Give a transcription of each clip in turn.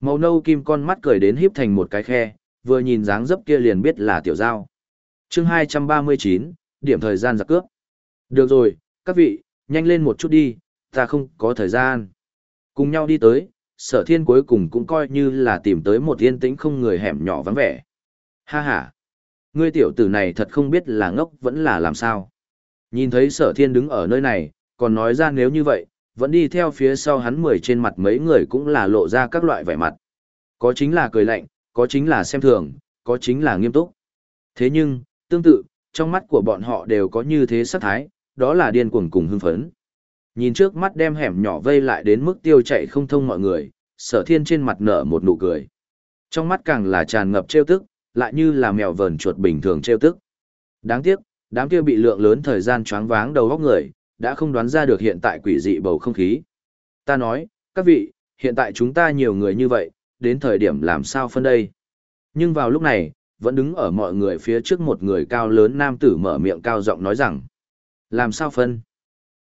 Màu nâu kim con mắt cười đến híp thành một cái khe, vừa nhìn dáng dấp kia liền biết là tiểu giao. chương 239, điểm thời gian giặc cướp. Được rồi, các vị, nhanh lên một chút đi, ta không có thời gian. Cùng nhau đi tới, sở thiên cuối cùng cũng coi như là tìm tới một yên tĩnh không người hẻm nhỏ vắng vẻ. Ha ha! Ngươi tiểu tử này thật không biết là ngốc vẫn là làm sao. Nhìn thấy sở thiên đứng ở nơi này, còn nói ra nếu như vậy, vẫn đi theo phía sau hắn mười trên mặt mấy người cũng là lộ ra các loại vẻ mặt. Có chính là cười lạnh, có chính là xem thường, có chính là nghiêm túc. Thế nhưng, tương tự, trong mắt của bọn họ đều có như thế sát thái, đó là điên cuồng cùng hưng phấn. Nhìn trước mắt đem hẻm nhỏ vây lại đến mức tiêu chạy không thông mọi người, sở thiên trên mặt nở một nụ cười. Trong mắt càng là tràn ngập trêu tức, lại như là mèo vờn chuột bình thường trêu tức. Đáng tiếc, đám kia bị lượng lớn thời gian choáng váng đầu óc người, đã không đoán ra được hiện tại quỷ dị bầu không khí. Ta nói, các vị, hiện tại chúng ta nhiều người như vậy, đến thời điểm làm sao phân đây. Nhưng vào lúc này, vẫn đứng ở mọi người phía trước một người cao lớn nam tử mở miệng cao giọng nói rằng, làm sao phân?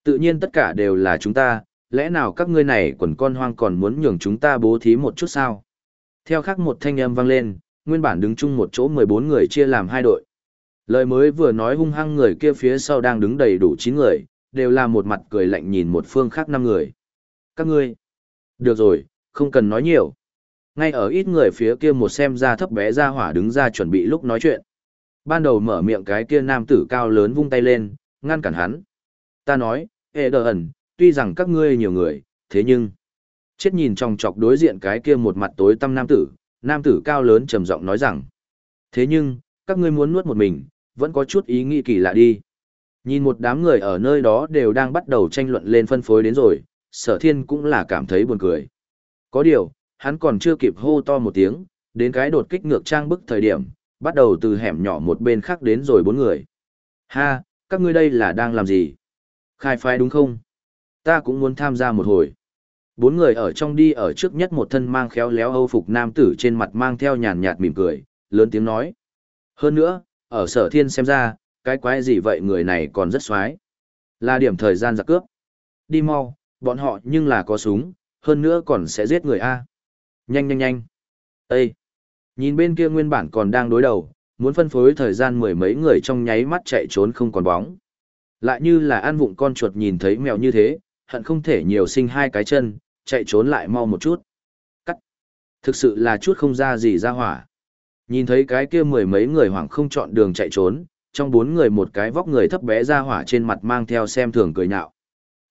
Tự nhiên tất cả đều là chúng ta, lẽ nào các ngươi này quần con hoang còn muốn nhường chúng ta bố thí một chút sao? Theo khác một thanh âm vang lên, nguyên bản đứng chung một chỗ 14 người chia làm hai đội. Lời mới vừa nói hung hăng người kia phía sau đang đứng đầy đủ 9 người, đều là một mặt cười lạnh nhìn một phương khác năm người. Các ngươi, được rồi, không cần nói nhiều. Ngay ở ít người phía kia một xem ra thấp bé ra hỏa đứng ra chuẩn bị lúc nói chuyện. Ban đầu mở miệng cái kia nam tử cao lớn vung tay lên, ngăn cản hắn. Ta nói, hệ đờ ẩn, tuy rằng các ngươi nhiều người, thế nhưng... Chết nhìn trong chọc đối diện cái kia một mặt tối tăm nam tử, nam tử cao lớn trầm giọng nói rằng. Thế nhưng, các ngươi muốn nuốt một mình, vẫn có chút ý nghĩ kỳ lạ đi. Nhìn một đám người ở nơi đó đều đang bắt đầu tranh luận lên phân phối đến rồi, sở thiên cũng là cảm thấy buồn cười. Có điều, hắn còn chưa kịp hô to một tiếng, đến cái đột kích ngược trang bức thời điểm, bắt đầu từ hẻm nhỏ một bên khác đến rồi bốn người. Ha, các ngươi đây là đang làm gì? Khai phái đúng không? Ta cũng muốn tham gia một hồi. Bốn người ở trong đi ở trước nhất một thân mang khéo léo âu phục nam tử trên mặt mang theo nhàn nhạt mỉm cười, lớn tiếng nói. Hơn nữa, ở sở thiên xem ra, cái quái gì vậy người này còn rất xoái. Là điểm thời gian giặc cướp. Đi mau, bọn họ nhưng là có súng, hơn nữa còn sẽ giết người A. Nhanh nhanh nhanh. Ê! Nhìn bên kia nguyên bản còn đang đối đầu, muốn phân phối thời gian mười mấy người trong nháy mắt chạy trốn không còn bóng. Lại như là ăn vụng con chuột nhìn thấy mèo như thế, hận không thể nhiều sinh hai cái chân, chạy trốn lại mau một chút. Cắt. Thực sự là chút không ra gì ra hỏa. Nhìn thấy cái kia mười mấy người hoảng không chọn đường chạy trốn, trong bốn người một cái vóc người thấp bé ra hỏa trên mặt mang theo xem thường cười nhạo.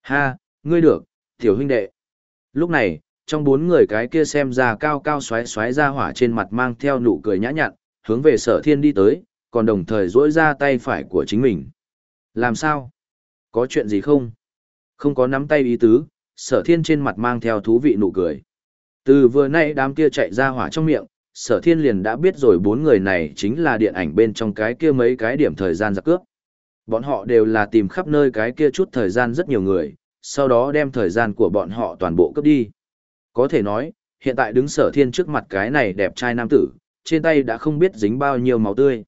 Ha, ngươi được, tiểu huynh đệ. Lúc này, trong bốn người cái kia xem ra cao cao xoáy xoáy ra hỏa trên mặt mang theo nụ cười nhã nhặn, hướng về sở thiên đi tới, còn đồng thời duỗi ra tay phải của chính mình. Làm sao? Có chuyện gì không? Không có nắm tay ý tứ, sở thiên trên mặt mang theo thú vị nụ cười. Từ vừa nay đám kia chạy ra hỏa trong miệng, sở thiên liền đã biết rồi bốn người này chính là điện ảnh bên trong cái kia mấy cái điểm thời gian giặc cướp. Bọn họ đều là tìm khắp nơi cái kia chút thời gian rất nhiều người, sau đó đem thời gian của bọn họ toàn bộ cướp đi. Có thể nói, hiện tại đứng sở thiên trước mặt cái này đẹp trai nam tử, trên tay đã không biết dính bao nhiêu máu tươi.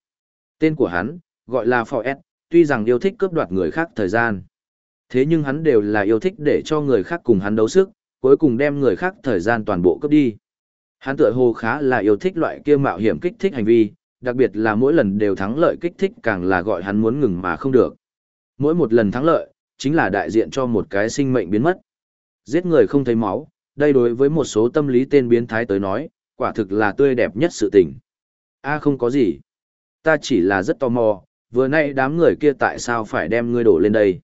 Tên của hắn, gọi là Phò S, tuy rằng yêu thích cướp đoạt người khác thời gian. Thế nhưng hắn đều là yêu thích để cho người khác cùng hắn đấu sức, cuối cùng đem người khác thời gian toàn bộ cướp đi. Hắn tựa hồ khá là yêu thích loại kia mạo hiểm kích thích hành vi, đặc biệt là mỗi lần đều thắng lợi kích thích càng là gọi hắn muốn ngừng mà không được. Mỗi một lần thắng lợi, chính là đại diện cho một cái sinh mệnh biến mất. Giết người không thấy máu, đây đối với một số tâm lý tên biến thái tới nói, quả thực là tươi đẹp nhất sự tình. A không có gì. Ta chỉ là rất tò mò, vừa nay đám người kia tại sao phải đem ngươi đổ lên đây.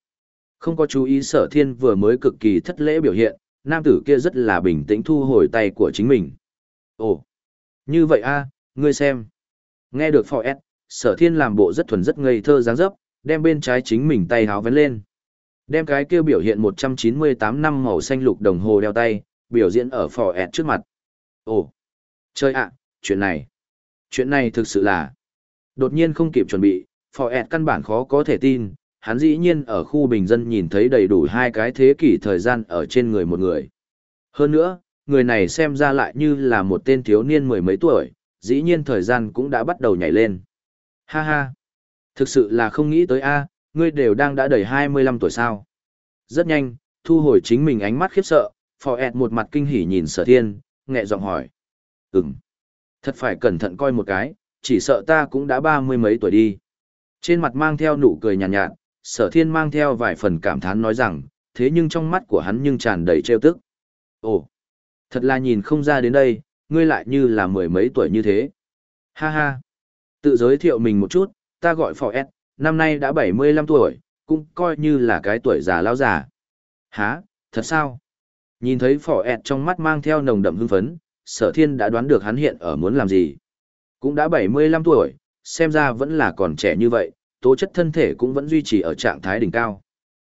Không có chú ý sở thiên vừa mới cực kỳ thất lễ biểu hiện, nam tử kia rất là bình tĩnh thu hồi tay của chính mình. Ồ, như vậy a, ngươi xem. Nghe được phò S, sở thiên làm bộ rất thuần rất ngây thơ dáng dấp, đem bên trái chính mình tay háo vén lên. Đem cái kia biểu hiện 198 năm màu xanh lục đồng hồ đeo tay, biểu diễn ở phò S trước mặt. Ồ, chơi ạ, chuyện này. Chuyện này thực sự là... Đột nhiên không kịp chuẩn bị, phò S căn bản khó có thể tin, hắn dĩ nhiên ở khu bình dân nhìn thấy đầy đủ hai cái thế kỷ thời gian ở trên người một người. Hơn nữa, người này xem ra lại như là một tên thiếu niên mười mấy tuổi, dĩ nhiên thời gian cũng đã bắt đầu nhảy lên. Ha ha! Thực sự là không nghĩ tới a, ngươi đều đang đã đầy 25 tuổi sao. Rất nhanh, thu hồi chính mình ánh mắt khiếp sợ, phò ẹt một mặt kinh hỉ nhìn sở thiên, nghẹ giọng hỏi, Ừm. Thật phải cẩn thận coi một cái, chỉ sợ ta cũng đã ba mươi mấy tuổi đi. Trên mặt mang theo nụ cười nhàn nhạt, nhạt, sở thiên mang theo vài phần cảm thán nói rằng, thế nhưng trong mắt của hắn nhưng tràn đầy trêu tức. Ồ, thật là nhìn không ra đến đây, ngươi lại như là mười mấy tuổi như thế. Ha ha. Tự giới thiệu mình một chút, ta gọi Phò S, năm nay đã 75 tuổi, cũng coi như là cái tuổi già lão già. Hả, thật sao? Nhìn thấy Phò S trong mắt mang theo nồng đậm hưng phấn, sở thiên đã đoán được hắn hiện ở muốn làm gì. Cũng đã 75 tuổi, xem ra vẫn là còn trẻ như vậy, tố chất thân thể cũng vẫn duy trì ở trạng thái đỉnh cao.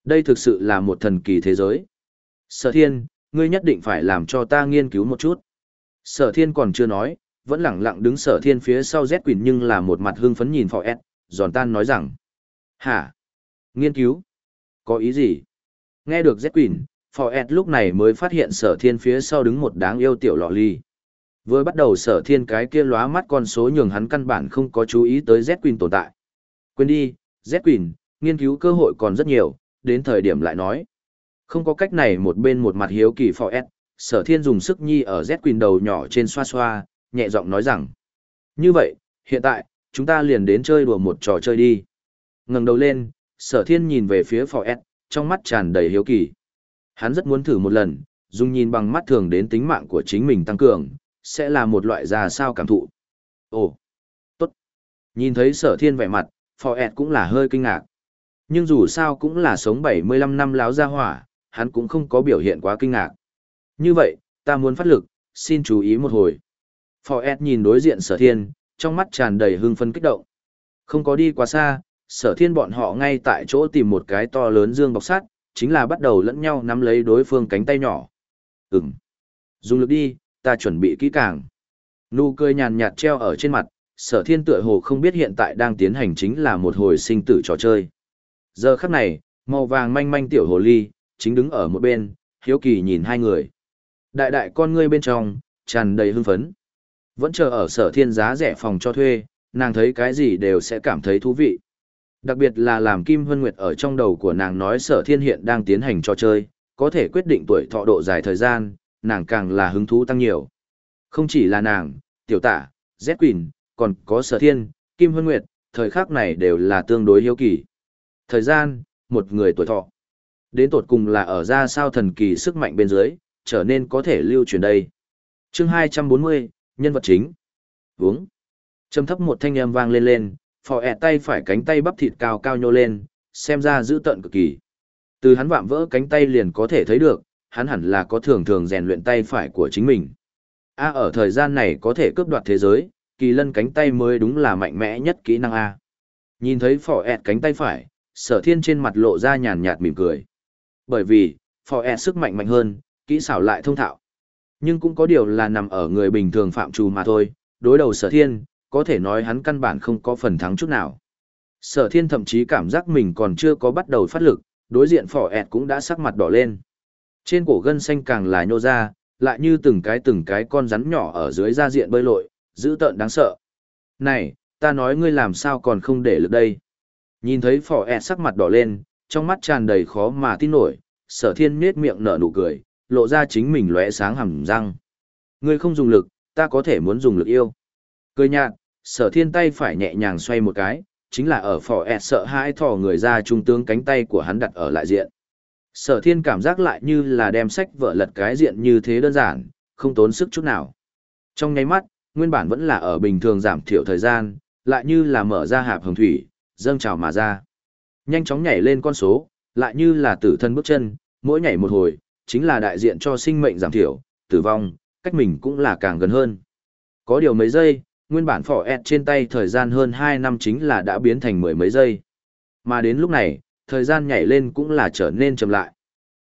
Đây thực sự là một thần kỳ thế giới. Sở thiên, ngươi nhất định phải làm cho ta nghiên cứu một chút. Sở thiên còn chưa nói, vẫn lẳng lặng đứng sở thiên phía sau Z Quỳnh nhưng là một mặt hưng phấn nhìn Phò S, giòn tan nói rằng. Hả? Nghiên cứu? Có ý gì? Nghe được Z Quỳnh, Phò S lúc này mới phát hiện sở thiên phía sau đứng một đáng yêu tiểu lọ ly. Vừa bắt đầu sở thiên cái kia lóa mắt con số nhường hắn căn bản không có chú ý tới Z Quỳnh tồn tại. Quên đi, Z Quỳnh, nghiên cứu cơ hội còn rất nhiều, đến thời điểm lại nói. Không có cách này một bên một mặt hiếu kỳ Phò ẹt, sở thiên dùng sức nhi ở Z Quỳnh đầu nhỏ trên xoa xoa, nhẹ giọng nói rằng. Như vậy, hiện tại, chúng ta liền đến chơi đùa một trò chơi đi. ngẩng đầu lên, sở thiên nhìn về phía Phò ẹt, trong mắt tràn đầy hiếu kỳ. Hắn rất muốn thử một lần, dùng nhìn bằng mắt thường đến tính mạng của chính mình tăng cường, sẽ là một loại ra sao cảm thụ. Ồ, tốt. Nhìn thấy sở thiên vẻ mặt, Phò ẹt cũng là hơi kinh ngạc. Nhưng dù sao cũng là sống 75 năm láo ra hỏa, hắn cũng không có biểu hiện quá kinh ngạc. Như vậy, ta muốn phát lực, xin chú ý một hồi. Phò nhìn đối diện sở thiên, trong mắt tràn đầy hưng phấn kích động. Không có đi quá xa, sở thiên bọn họ ngay tại chỗ tìm một cái to lớn dương bọc sắt, chính là bắt đầu lẫn nhau nắm lấy đối phương cánh tay nhỏ. Ừm. Dùng lực đi, ta chuẩn bị kỹ càng. Nụ cười nhàn nhạt treo ở trên mặt, sở thiên tựa hồ không biết hiện tại đang tiến hành chính là một hồi sinh tử trò chơi. Giờ khắc này, màu vàng manh manh tiểu hồ ly, chính đứng ở một bên, hiếu kỳ nhìn hai người. Đại đại con ngươi bên trong, tràn đầy hưng phấn. Vẫn chờ ở sở thiên giá rẻ phòng cho thuê, nàng thấy cái gì đều sẽ cảm thấy thú vị. Đặc biệt là làm Kim Vân Nguyệt ở trong đầu của nàng nói sở thiên hiện đang tiến hành trò chơi, có thể quyết định tuổi thọ độ dài thời gian, nàng càng là hứng thú tăng nhiều. Không chỉ là nàng, tiểu tả, Z Quỳnh, còn có sở thiên, Kim Vân Nguyệt, thời khắc này đều là tương đối hiếu kỳ. Thời gian, một người tuổi thọ. Đến tột cùng là ở ra sao thần kỳ sức mạnh bên dưới, trở nên có thể lưu truyền đây. chương 240, nhân vật chính. Vướng. Trầm thấp một thanh âm vang lên lên, phò ẹ tay phải cánh tay bắp thịt cao cao nhô lên, xem ra dữ tợn cực kỳ. Từ hắn vạm vỡ cánh tay liền có thể thấy được, hắn hẳn là có thường thường rèn luyện tay phải của chính mình. A ở thời gian này có thể cướp đoạt thế giới, kỳ lân cánh tay mới đúng là mạnh mẽ nhất kỹ năng A. Nhìn thấy phò ẹt cánh tay phải, sở thiên trên mặt lộ ra nhàn nhạt mỉm cười. Bởi vì, phò ẹt sức mạnh mạnh hơn, kỹ xảo lại thông thạo. Nhưng cũng có điều là nằm ở người bình thường phạm trù mà thôi, đối đầu sở thiên, có thể nói hắn căn bản không có phần thắng chút nào. Sở thiên thậm chí cảm giác mình còn chưa có bắt đầu phát lực, đối diện phỏ ẹt e cũng đã sắc mặt đỏ lên. Trên cổ gân xanh càng là nhô ra, lại như từng cái từng cái con rắn nhỏ ở dưới da diện bơi lội, dữ tợn đáng sợ. Này, ta nói ngươi làm sao còn không để lực đây. Nhìn thấy phỏ ẹt e sắc mặt đỏ lên, trong mắt tràn đầy khó mà tin nổi, sở thiên nết miệng nở nụ cười, lộ ra chính mình lóe sáng hầm răng. Ngươi không dùng lực, ta có thể muốn dùng lực yêu. Cười nhạt, sở thiên tay phải nhẹ nhàng xoay một cái, chính là ở phỏ ẹt sợ hãi thò người ra trung tướng cánh tay của hắn đặt ở lại diện. Sở thiên cảm giác lại như là đem sách vợ lật cái diện như thế đơn giản, không tốn sức chút nào. Trong nháy mắt, nguyên bản vẫn là ở bình thường giảm thiểu thời gian, lại như là mở ra hạp hồng thủy, dâng trào mà ra. Nhanh chóng nhảy lên con số, lại như là tử thân bước chân, mỗi nhảy một hồi, chính là đại diện cho sinh mệnh giảm thiểu, tử vong, cách mình cũng là càng gần hơn. Có điều mấy giây, nguyên bản phỏ ẹt trên tay thời gian hơn 2 năm chính là đã biến thành mười mấy giây. Mà đến lúc này, thời gian nhảy lên cũng là trở nên chậm lại.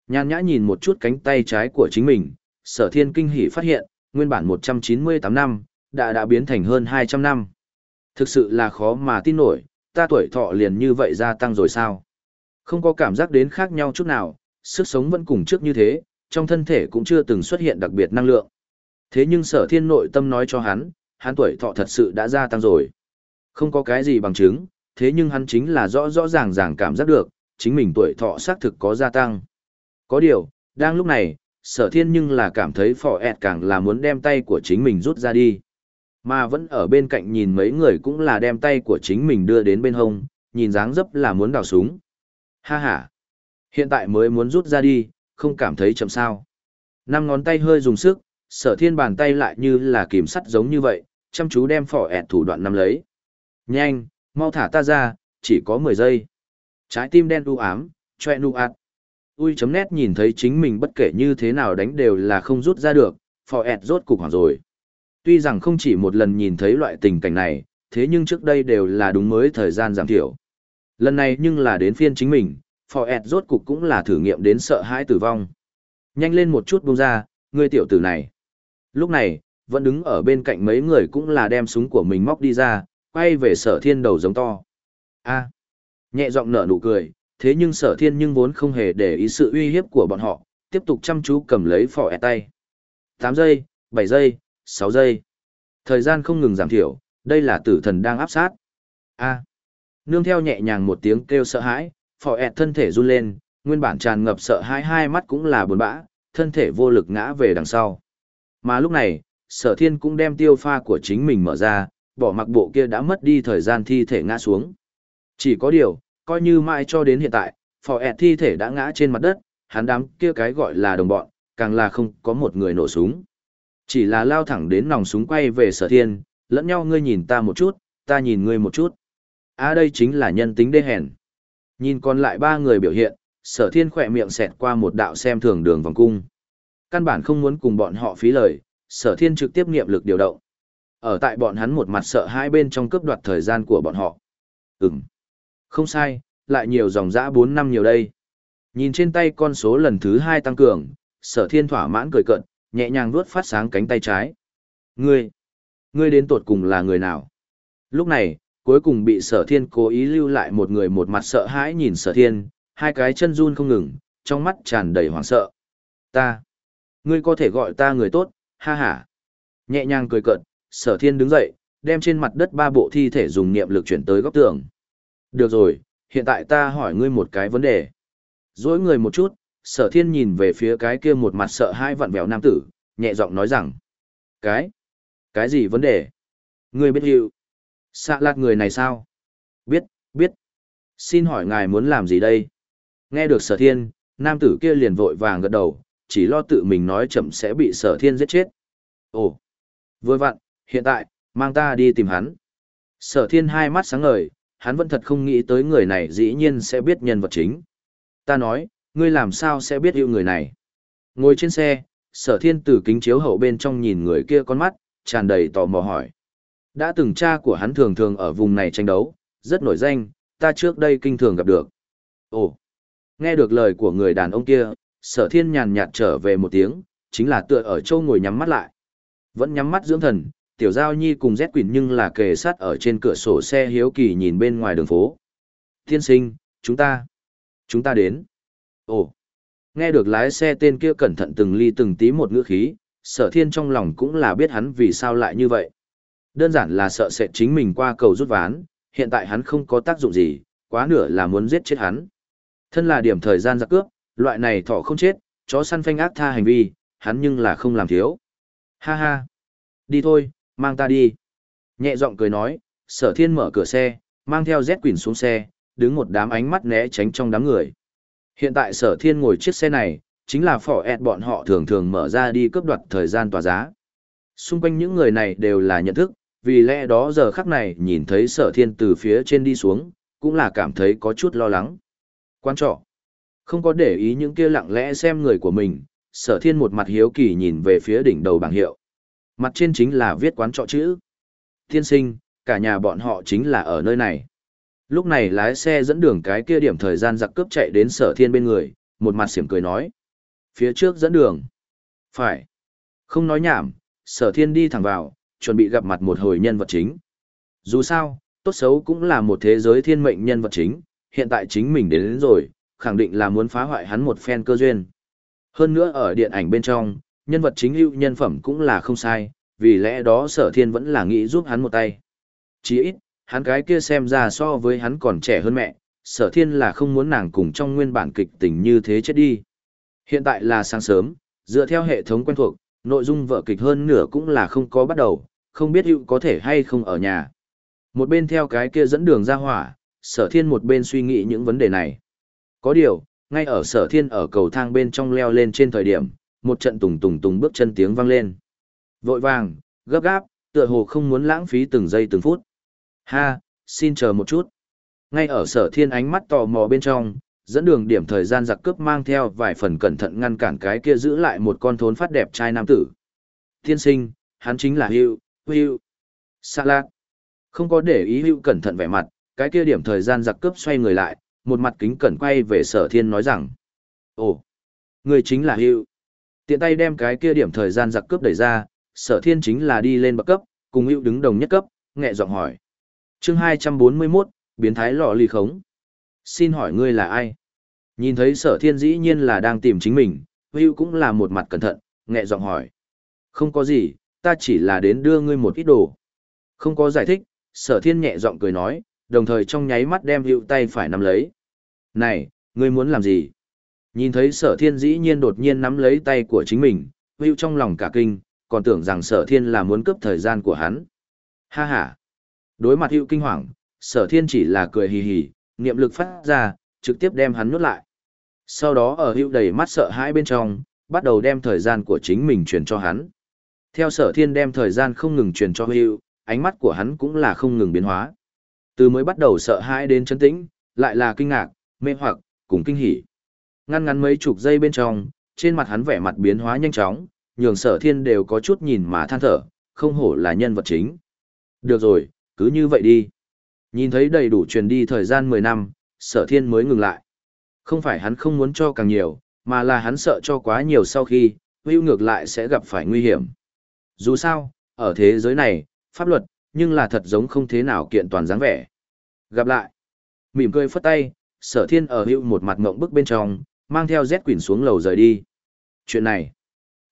Nhan nhã nhìn một chút cánh tay trái của chính mình, sở thiên kinh hỉ phát hiện, nguyên bản 198 năm, đã đã biến thành hơn 200 năm. Thực sự là khó mà tin nổi, ta tuổi thọ liền như vậy gia tăng rồi sao? Không có cảm giác đến khác nhau chút nào, sức sống vẫn cùng trước như thế, trong thân thể cũng chưa từng xuất hiện đặc biệt năng lượng. Thế nhưng sở thiên nội tâm nói cho hắn, hắn tuổi thọ thật sự đã gia tăng rồi. Không có cái gì bằng chứng, thế nhưng hắn chính là rõ rõ ràng ràng cảm giác được, chính mình tuổi thọ xác thực có gia tăng. Có điều, đang lúc này, sở thiên nhưng là cảm thấy phò ẹt càng là muốn đem tay của chính mình rút ra đi. Mà vẫn ở bên cạnh nhìn mấy người cũng là đem tay của chính mình đưa đến bên hông, nhìn dáng dấp là muốn đào súng. Ha ha! Hiện tại mới muốn rút ra đi, không cảm thấy chậm sao. Năm ngón tay hơi dùng sức, sở thiên bàn tay lại như là kìm sắt giống như vậy, chăm chú đem phỏ ẹt thủ đoạn nắm lấy. Nhanh, mau thả ta ra, chỉ có 10 giây. Trái tim đen u ám, choe nu ạt. Ui chấm nét nhìn thấy chính mình bất kể như thế nào đánh đều là không rút ra được, phỏ ẹt rốt cục hoảng rồi. Tuy rằng không chỉ một lần nhìn thấy loại tình cảnh này, thế nhưng trước đây đều là đúng mới thời gian giảm thiểu. Lần này nhưng là đến phiên chính mình, phò ẹt rốt cục cũng là thử nghiệm đến sợ hãi tử vong. Nhanh lên một chút buông ra, ngươi tiểu tử này. Lúc này, vẫn đứng ở bên cạnh mấy người cũng là đem súng của mình móc đi ra, quay về sở thiên đầu giống to. a nhẹ giọng nở nụ cười, thế nhưng sở thiên nhưng vốn không hề để ý sự uy hiếp của bọn họ, tiếp tục chăm chú cầm lấy phò ẹt tay. 8 giây, 7 giây, 6 giây. Thời gian không ngừng giảm thiểu, đây là tử thần đang áp sát. A. Nương theo nhẹ nhàng một tiếng kêu sợ hãi, phò ẹt thân thể run lên, nguyên bản tràn ngập sợ hãi hai mắt cũng là buồn bã, thân thể vô lực ngã về đằng sau. Mà lúc này, sở thiên cũng đem tiêu pha của chính mình mở ra, bỏ mặc bộ kia đã mất đi thời gian thi thể ngã xuống. Chỉ có điều, coi như mãi cho đến hiện tại, phò ẹt thi thể đã ngã trên mặt đất, hắn đám kia cái gọi là đồng bọn, càng là không có một người nổ súng. Chỉ là lao thẳng đến nòng súng quay về sở thiên, lẫn nhau ngươi nhìn ta một chút, ta nhìn ngươi một chút. À đây chính là nhân tính đê hèn. Nhìn còn lại ba người biểu hiện, sở thiên khỏe miệng xẹt qua một đạo xem thường đường vòng cung. Căn bản không muốn cùng bọn họ phí lời, sở thiên trực tiếp nghiệm lực điều động. Ở tại bọn hắn một mặt sợ hai bên trong cướp đoạt thời gian của bọn họ. Ừm. Không sai, lại nhiều dòng dã 4 năm nhiều đây. Nhìn trên tay con số lần thứ 2 tăng cường, sở thiên thỏa mãn cười cận, nhẹ nhàng vuốt phát sáng cánh tay trái. Ngươi, ngươi đến tuột cùng là người nào? Lúc này, cuối cùng bị sở thiên cố ý lưu lại một người một mặt sợ hãi nhìn sở thiên, hai cái chân run không ngừng, trong mắt tràn đầy hoảng sợ. Ta, ngươi có thể gọi ta người tốt, ha ha. Nhẹ nhàng cười cợt, sở thiên đứng dậy, đem trên mặt đất ba bộ thi thể dùng niệm lực chuyển tới góc tường. Được rồi, hiện tại ta hỏi ngươi một cái vấn đề. Dối người một chút, sở thiên nhìn về phía cái kia một mặt sợ hai vặn vẹo nam tử, nhẹ giọng nói rằng. Cái? Cái gì vấn đề? Ngươi biết hiệu. Xạ lạt người này sao? Biết, biết. Xin hỏi ngài muốn làm gì đây? Nghe được sở thiên, nam tử kia liền vội vàng gật đầu, chỉ lo tự mình nói chậm sẽ bị sở thiên giết chết. Ồ, vừa vặn, hiện tại, mang ta đi tìm hắn. Sở thiên hai mắt sáng ngời, hắn vẫn thật không nghĩ tới người này dĩ nhiên sẽ biết nhân vật chính. Ta nói, ngươi làm sao sẽ biết yêu người này? Ngồi trên xe, sở thiên từ kính chiếu hậu bên trong nhìn người kia con mắt, tràn đầy tò mò hỏi. Đã từng cha của hắn thường thường ở vùng này tranh đấu, rất nổi danh, ta trước đây kinh thường gặp được. Ồ, nghe được lời của người đàn ông kia, sở thiên nhàn nhạt trở về một tiếng, chính là tựa ở châu ngồi nhắm mắt lại. Vẫn nhắm mắt dưỡng thần, tiểu giao nhi cùng Z quỷ nhưng là kề sát ở trên cửa sổ xe hiếu kỳ nhìn bên ngoài đường phố. Thiên sinh, chúng ta, chúng ta đến. Ồ, nghe được lái xe tên kia cẩn thận từng ly từng tí một ngữ khí, sở thiên trong lòng cũng là biết hắn vì sao lại như vậy. Đơn giản là sợ sẽ chính mình qua cầu rút ván, hiện tại hắn không có tác dụng gì, quá nửa là muốn giết chết hắn. Thân là điểm thời gian giặc cướp, loại này thọ không chết, chó săn phanh ác tha hành vi, hắn nhưng là không làm thiếu. Ha ha. Đi thôi, mang ta đi. Nhẹ giọng cười nói, sở thiên mở cửa xe, mang theo Z Quỳnh xuống xe, đứng một đám ánh mắt né tránh trong đám người. Hiện tại sở thiên ngồi chiếc xe này, chính là phỏ ẹt bọn họ thường thường mở ra đi cướp đoạt thời gian tòa giá. Xung quanh những người này đều là nhận thức, vì lẽ đó giờ khắc này nhìn thấy sở thiên từ phía trên đi xuống, cũng là cảm thấy có chút lo lắng. Quan trọ. Không có để ý những kia lặng lẽ xem người của mình, sở thiên một mặt hiếu kỳ nhìn về phía đỉnh đầu bảng hiệu. Mặt trên chính là viết quán trọ chữ. Thiên sinh, cả nhà bọn họ chính là ở nơi này. Lúc này lái xe dẫn đường cái kia điểm thời gian giặc cướp chạy đến sở thiên bên người, một mặt xỉm cười nói. Phía trước dẫn đường. Phải. Không nói nhảm, sở thiên đi thẳng vào, chuẩn bị gặp mặt một hồi nhân vật chính. Dù sao, tốt xấu cũng là một thế giới thiên mệnh nhân vật chính, hiện tại chính mình đến, đến rồi, khẳng định là muốn phá hoại hắn một phen cơ duyên. Hơn nữa ở điện ảnh bên trong, nhân vật chính hữu nhân phẩm cũng là không sai, vì lẽ đó sở thiên vẫn là nghĩ giúp hắn một tay. Chỉ ít, hắn cái kia xem ra so với hắn còn trẻ hơn mẹ, sở thiên là không muốn nàng cùng trong nguyên bản kịch tình như thế chết đi. Hiện tại là sáng sớm, Dựa theo hệ thống quen thuộc, nội dung vở kịch hơn nửa cũng là không có bắt đầu, không biết hữu có thể hay không ở nhà. Một bên theo cái kia dẫn đường ra hỏa, sở thiên một bên suy nghĩ những vấn đề này. Có điều, ngay ở sở thiên ở cầu thang bên trong leo lên trên thời điểm, một trận tùng tùng tùng bước chân tiếng vang lên. Vội vàng, gấp gáp, tựa hồ không muốn lãng phí từng giây từng phút. Ha, xin chờ một chút. Ngay ở sở thiên ánh mắt tò mò bên trong, dẫn đường điểm thời gian giặc cướp mang theo vài phần cẩn thận ngăn cản cái kia giữ lại một con thốn phát đẹp trai nam tử. Tiên sinh, hắn chính là Hữu, Hữu. Salad. Không có để ý Hữu cẩn thận vẻ mặt, cái kia điểm thời gian giặc cướp xoay người lại, một mặt kính cẩn quay về sở thiên nói rằng. Ồ, người chính là Hữu. Tiện tay đem cái kia điểm thời gian giặc cướp đẩy ra, sở thiên chính là đi lên bậc cấp, cùng Hữu đứng đồng nhất cấp, nhẹ giọng hỏi chương 241, biến thái lọ ly khống. Xin hỏi ngươi là ai? Nhìn thấy sở thiên dĩ nhiên là đang tìm chính mình, Hưu cũng là một mặt cẩn thận, nhẹ giọng hỏi. Không có gì, ta chỉ là đến đưa ngươi một ít đồ. Không có giải thích, sở thiên nhẹ giọng cười nói, đồng thời trong nháy mắt đem Hưu tay phải nắm lấy. Này, ngươi muốn làm gì? Nhìn thấy sở thiên dĩ nhiên đột nhiên nắm lấy tay của chính mình, Hưu trong lòng cả kinh, còn tưởng rằng sở thiên là muốn cướp thời gian của hắn. Ha ha! Đối mặt Hữu kinh hoàng, sở thiên chỉ là cười hì hì, niệm lực phát ra, trực tiếp đem hắn nuốt lại. Sau đó ở hữu đầy mắt sợ hãi bên trong, bắt đầu đem thời gian của chính mình truyền cho hắn. Theo sở thiên đem thời gian không ngừng truyền cho hữu, ánh mắt của hắn cũng là không ngừng biến hóa. Từ mới bắt đầu sợ hãi đến chấn tĩnh, lại là kinh ngạc, mê hoặc, cùng kinh hỉ. Ngăn ngắn mấy chục giây bên trong, trên mặt hắn vẻ mặt biến hóa nhanh chóng, nhường sở thiên đều có chút nhìn mà than thở, không hổ là nhân vật chính. Được rồi, cứ như vậy đi. Nhìn thấy đầy đủ truyền đi thời gian 10 năm, sở thiên mới ngừng lại. Không phải hắn không muốn cho càng nhiều, mà là hắn sợ cho quá nhiều sau khi, hữu ngược lại sẽ gặp phải nguy hiểm. Dù sao, ở thế giới này, pháp luật, nhưng là thật giống không thế nào kiện toàn dáng vẻ. Gặp lại. Mỉm cười phất tay, sở thiên ở hữu một mặt ngộng bức bên trong, mang theo Z quỷ xuống lầu rời đi. Chuyện này.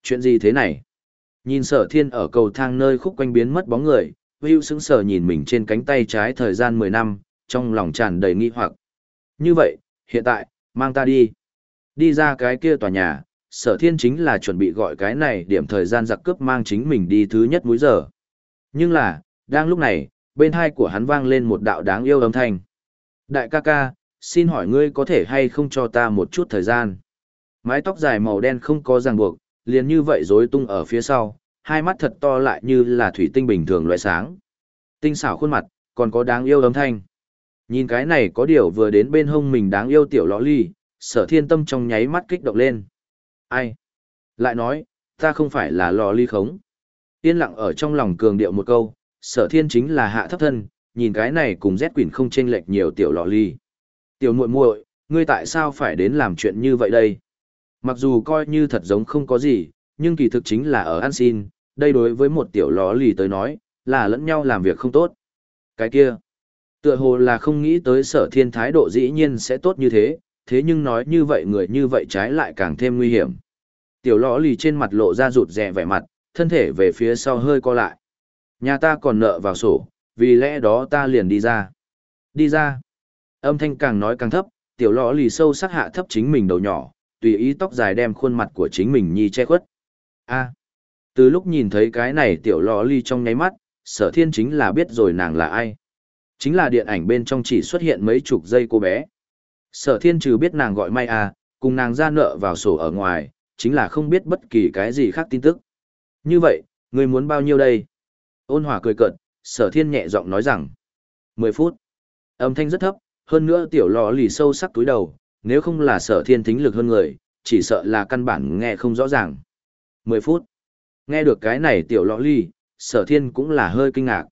Chuyện gì thế này? Nhìn sở thiên ở cầu thang nơi khúc quanh biến mất bóng người, Hữu sững sờ nhìn mình trên cánh tay trái thời gian 10 năm, trong lòng tràn đầy nghi hoặc. Như vậy, hiện tại, mang ta đi. Đi ra cái kia tòa nhà, sở thiên chính là chuẩn bị gọi cái này điểm thời gian giặc cướp mang chính mình đi thứ nhất múi giờ. Nhưng là, đang lúc này, bên hai của hắn vang lên một đạo đáng yêu âm thanh. Đại ca ca, xin hỏi ngươi có thể hay không cho ta một chút thời gian. Mái tóc dài màu đen không có ràng buộc, liền như vậy rối tung ở phía sau, hai mắt thật to lại như là thủy tinh bình thường loại sáng. Tinh xảo khuôn mặt, còn có đáng yêu âm thanh. Nhìn cái này có điều vừa đến bên hông mình đáng yêu tiểu lõ ly, sở thiên tâm trong nháy mắt kích động lên. Ai? Lại nói, ta không phải là lọ ly khống. Yên lặng ở trong lòng cường điệu một câu, sở thiên chính là hạ thấp thân, nhìn cái này cùng rét quỷ không chênh lệch nhiều tiểu lọ ly. Tiểu muội muội, ngươi tại sao phải đến làm chuyện như vậy đây? Mặc dù coi như thật giống không có gì, nhưng kỳ thực chính là ở ăn xin, đây đối với một tiểu ló lì tới nói, là lẫn nhau làm việc không tốt. Cái kia, tựa hồ là không nghĩ tới sở thiên thái độ dĩ nhiên sẽ tốt như thế, thế nhưng nói như vậy người như vậy trái lại càng thêm nguy hiểm. Tiểu ló lì trên mặt lộ ra rụt rè vẻ mặt, thân thể về phía sau hơi co lại. Nhà ta còn nợ vào sổ, vì lẽ đó ta liền đi ra. Đi ra. Âm thanh càng nói càng thấp, tiểu lõ lì sâu sắc hạ thấp chính mình đầu nhỏ, tùy ý tóc dài đem khuôn mặt của chính mình nhi che khuất. A. Từ lúc nhìn thấy cái này tiểu lò ly trong nháy mắt, sở thiên chính là biết rồi nàng là ai. Chính là điện ảnh bên trong chỉ xuất hiện mấy chục giây cô bé. Sở thiên trừ biết nàng gọi may à, cùng nàng ra nợ vào sổ ở ngoài, chính là không biết bất kỳ cái gì khác tin tức. Như vậy, người muốn bao nhiêu đây? Ôn hòa cười cợt, sở thiên nhẹ giọng nói rằng. 10 phút. Âm thanh rất thấp, hơn nữa tiểu lò lì sâu sắc túi đầu, nếu không là sở thiên thính lực hơn người, chỉ sợ là căn bản nghe không rõ ràng. 10 phút. Nghe được cái này tiểu lọ ly, sở thiên cũng là hơi kinh ngạc.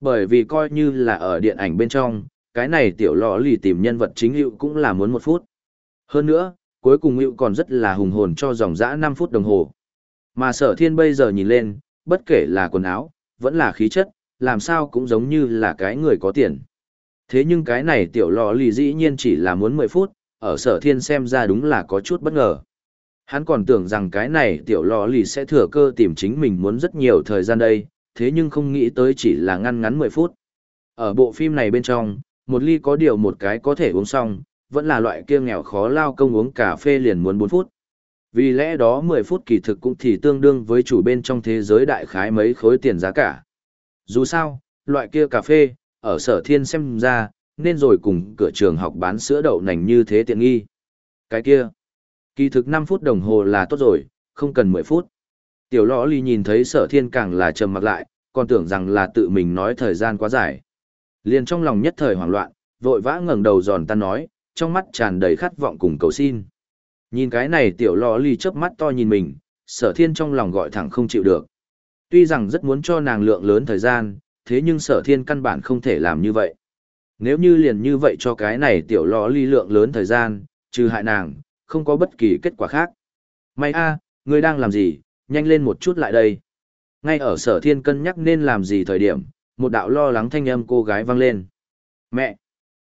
Bởi vì coi như là ở điện ảnh bên trong, cái này tiểu lọ ly tìm nhân vật chính hiệu cũng là muốn một phút. Hơn nữa, cuối cùng hiệu còn rất là hùng hồn cho dòng dã 5 phút đồng hồ. Mà sở thiên bây giờ nhìn lên, bất kể là quần áo, vẫn là khí chất, làm sao cũng giống như là cái người có tiền. Thế nhưng cái này tiểu lò lì dĩ nhiên chỉ là muốn 10 phút, ở sở thiên xem ra đúng là có chút bất ngờ. Hắn còn tưởng rằng cái này tiểu lò lì sẽ thừa cơ tìm chính mình muốn rất nhiều thời gian đây, thế nhưng không nghĩ tới chỉ là ngăn ngắn 10 phút. Ở bộ phim này bên trong, một ly có điều một cái có thể uống xong, vẫn là loại kia nghèo khó lao công uống cà phê liền muốn 4 phút. Vì lẽ đó 10 phút kỳ thực cũng thì tương đương với chủ bên trong thế giới đại khái mấy khối tiền giá cả. Dù sao, loại kia cà phê, ở sở thiên xem ra, nên rồi cùng cửa trường học bán sữa đậu nành như thế tiện nghi. Cái kia, kỳ thực 5 phút đồng hồ là tốt rồi, không cần 10 phút. Tiểu lõ ly nhìn thấy sở thiên càng là trầm mặt lại, còn tưởng rằng là tự mình nói thời gian quá dài. Liền trong lòng nhất thời hoảng loạn, vội vã ngẩng đầu giòn tan nói, trong mắt tràn đầy khát vọng cùng cầu xin. Nhìn cái này tiểu lò ly chớp mắt to nhìn mình, sở thiên trong lòng gọi thẳng không chịu được. Tuy rằng rất muốn cho nàng lượng lớn thời gian, thế nhưng sở thiên căn bản không thể làm như vậy. Nếu như liền như vậy cho cái này tiểu lò ly lượng lớn thời gian, trừ hại nàng, không có bất kỳ kết quả khác. May a, à, ngươi đang làm gì, nhanh lên một chút lại đây. Ngay ở sở thiên cân nhắc nên làm gì thời điểm, một đạo lo lắng thanh âm cô gái vang lên. Mẹ!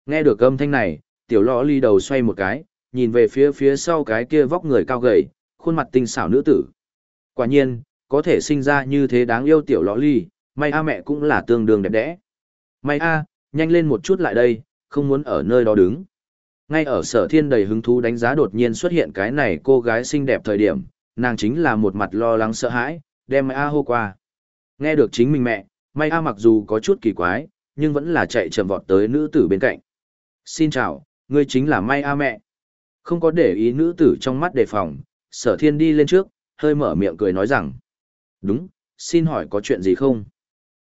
Nghe được âm thanh này, tiểu lõ ly đầu xoay một cái, nhìn về phía phía sau cái kia vóc người cao gầy, khuôn mặt tinh xảo nữ tử. Quả nhiên, có thể sinh ra như thế đáng yêu tiểu lọ ly, may a mẹ cũng là tương đương đẹp đẽ. May a, nhanh lên một chút lại đây, không muốn ở nơi đó đứng. Ngay ở sở thiên đầy hứng thú đánh giá đột nhiên xuất hiện cái này cô gái xinh đẹp thời điểm, nàng chính là một mặt lo lắng sợ hãi, đem may a hô qua. Nghe được chính mình mẹ, may a mặc dù có chút kỳ quái, nhưng vẫn là chạy chậm vọt tới nữ tử bên cạnh. Xin chào, ngươi chính là may a mẹ. Không có để ý nữ tử trong mắt đề phòng, sở thiên đi lên trước, hơi mở miệng cười nói rằng. Đúng, xin hỏi có chuyện gì không?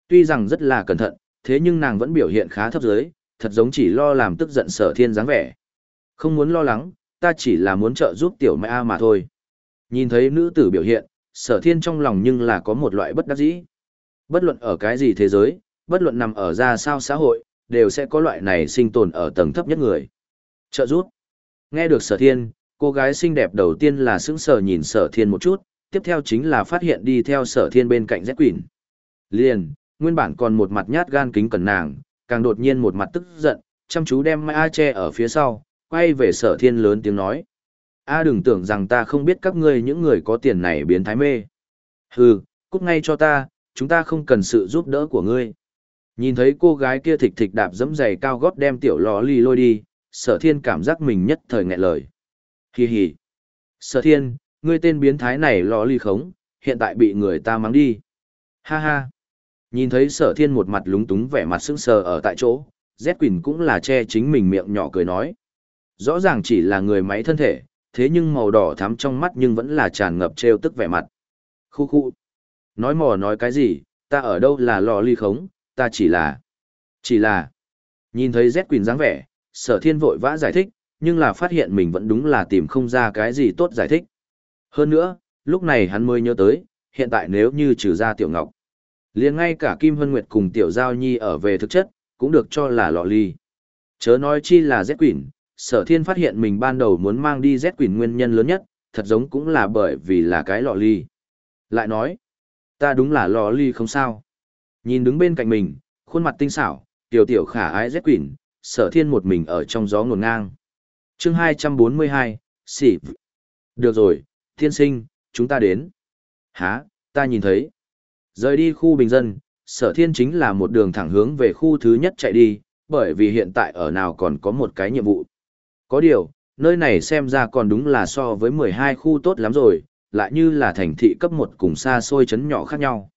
Tuy rằng rất là cẩn thận, thế nhưng nàng vẫn biểu hiện khá thấp dưới, thật giống chỉ lo làm tức giận sở thiên dáng vẻ. Không muốn lo lắng, ta chỉ là muốn trợ giúp tiểu mẹ A mà thôi. Nhìn thấy nữ tử biểu hiện, sở thiên trong lòng nhưng là có một loại bất đắc dĩ. Bất luận ở cái gì thế giới, bất luận nằm ở ra sao xã hội, đều sẽ có loại này sinh tồn ở tầng thấp nhất người. Trợ giúp. Nghe được sở thiên, cô gái xinh đẹp đầu tiên là sững sờ nhìn sở thiên một chút, tiếp theo chính là phát hiện đi theo sở thiên bên cạnh Z Quỷ. Liền, nguyên bản còn một mặt nhát gan kính cẩn nàng, càng đột nhiên một mặt tức giận, chăm chú đem Mai A che ở phía sau, quay về sở thiên lớn tiếng nói. A đừng tưởng rằng ta không biết các ngươi những người có tiền này biến thái mê. Hừ, cút ngay cho ta, chúng ta không cần sự giúp đỡ của ngươi. Nhìn thấy cô gái kia thịch thịch đạp dẫm giày cao gót đem tiểu lò ly lôi đi, sở thiên cảm giác mình nhất thời nghẹn lời. Hi hi. Sở thiên, ngươi tên biến thái này lò ly khống, hiện tại bị người ta mắng đi. Ha ha. Nhìn thấy sở thiên một mặt lúng túng vẻ mặt sững sờ ở tại chỗ, Z Quỳnh cũng là che chính mình miệng nhỏ cười nói. Rõ ràng chỉ là người máy thân thể, thế nhưng màu đỏ thắm trong mắt nhưng vẫn là tràn ngập trêu tức vẻ mặt. Khu khu. Nói mò nói cái gì, ta ở đâu là lò ly khống, ta chỉ là... Chỉ là... Nhìn thấy Z Quỳnh dáng vẻ, sở thiên vội vã giải thích, nhưng là phát hiện mình vẫn đúng là tìm không ra cái gì tốt giải thích. Hơn nữa, lúc này hắn mới nhớ tới, hiện tại nếu như trừ ra tiểu ngọc, liền ngay cả Kim Hân Nguyệt cùng tiểu giao nhi ở về thực chất, cũng được cho là lọ ly. Chớ nói chi là Z Quỳnh, sở thiên phát hiện mình ban đầu muốn mang đi Z Quỷ nguyên nhân lớn nhất, thật giống cũng là bởi vì là cái lọ ly. Lại nói, ta đúng là lọ ly không sao. Nhìn đứng bên cạnh mình, khuôn mặt tinh xảo, tiểu tiểu khả ái Z Quỷ, sở thiên một mình ở trong gió ngổn ngang. chương 242, xỉ. Được rồi, thiên sinh, chúng ta đến. Hả, ta nhìn thấy. Rời đi khu bình dân, sở thiên chính là một đường thẳng hướng về khu thứ nhất chạy đi, bởi vì hiện tại ở nào còn có một cái nhiệm vụ. Có điều, nơi này xem ra còn đúng là so với 12 khu tốt lắm rồi, lại như là thành thị cấp một cùng xa xôi chấn nhỏ khác nhau.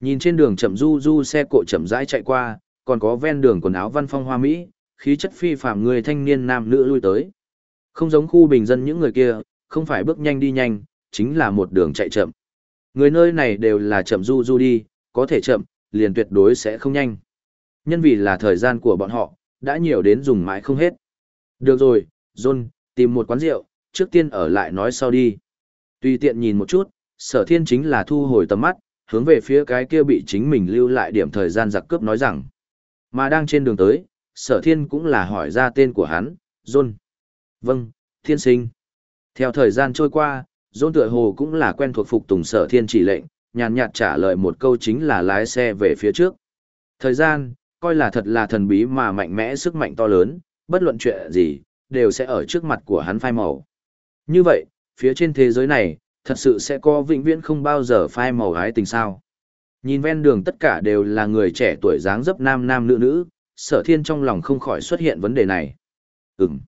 Nhìn trên đường chậm du du xe cộ chậm rãi chạy qua, còn có ven đường quần áo văn phong hoa Mỹ, khí chất phi phàm người thanh niên nam nữ lui tới. Không giống khu bình dân những người kia, không phải bước nhanh đi nhanh, chính là một đường chạy chậm. Người nơi này đều là chậm du du đi, có thể chậm, liền tuyệt đối sẽ không nhanh. Nhân vì là thời gian của bọn họ, đã nhiều đến dùng mãi không hết. Được rồi, John, tìm một quán rượu, trước tiên ở lại nói sau đi. Tùy tiện nhìn một chút, sở thiên chính là thu hồi tầm mắt, hướng về phía cái kia bị chính mình lưu lại điểm thời gian giặc cướp nói rằng. Mà đang trên đường tới, sở thiên cũng là hỏi ra tên của hắn, John. Vâng, thiên sinh. Theo thời gian trôi qua, John tựa hồ cũng là quen thuộc phục tùng sở thiên chỉ lệnh, nhàn nhạt trả lời một câu chính là lái xe về phía trước. Thời gian, coi là thật là thần bí mà mạnh mẽ sức mạnh to lớn, bất luận chuyện gì, đều sẽ ở trước mặt của hắn phai màu. Như vậy, phía trên thế giới này, thật sự sẽ có vĩnh viễn không bao giờ phai màu gái tình sao. Nhìn ven đường tất cả đều là người trẻ tuổi dáng dấp nam nam nữ nữ, sở thiên trong lòng không khỏi xuất hiện vấn đề này. Ừm,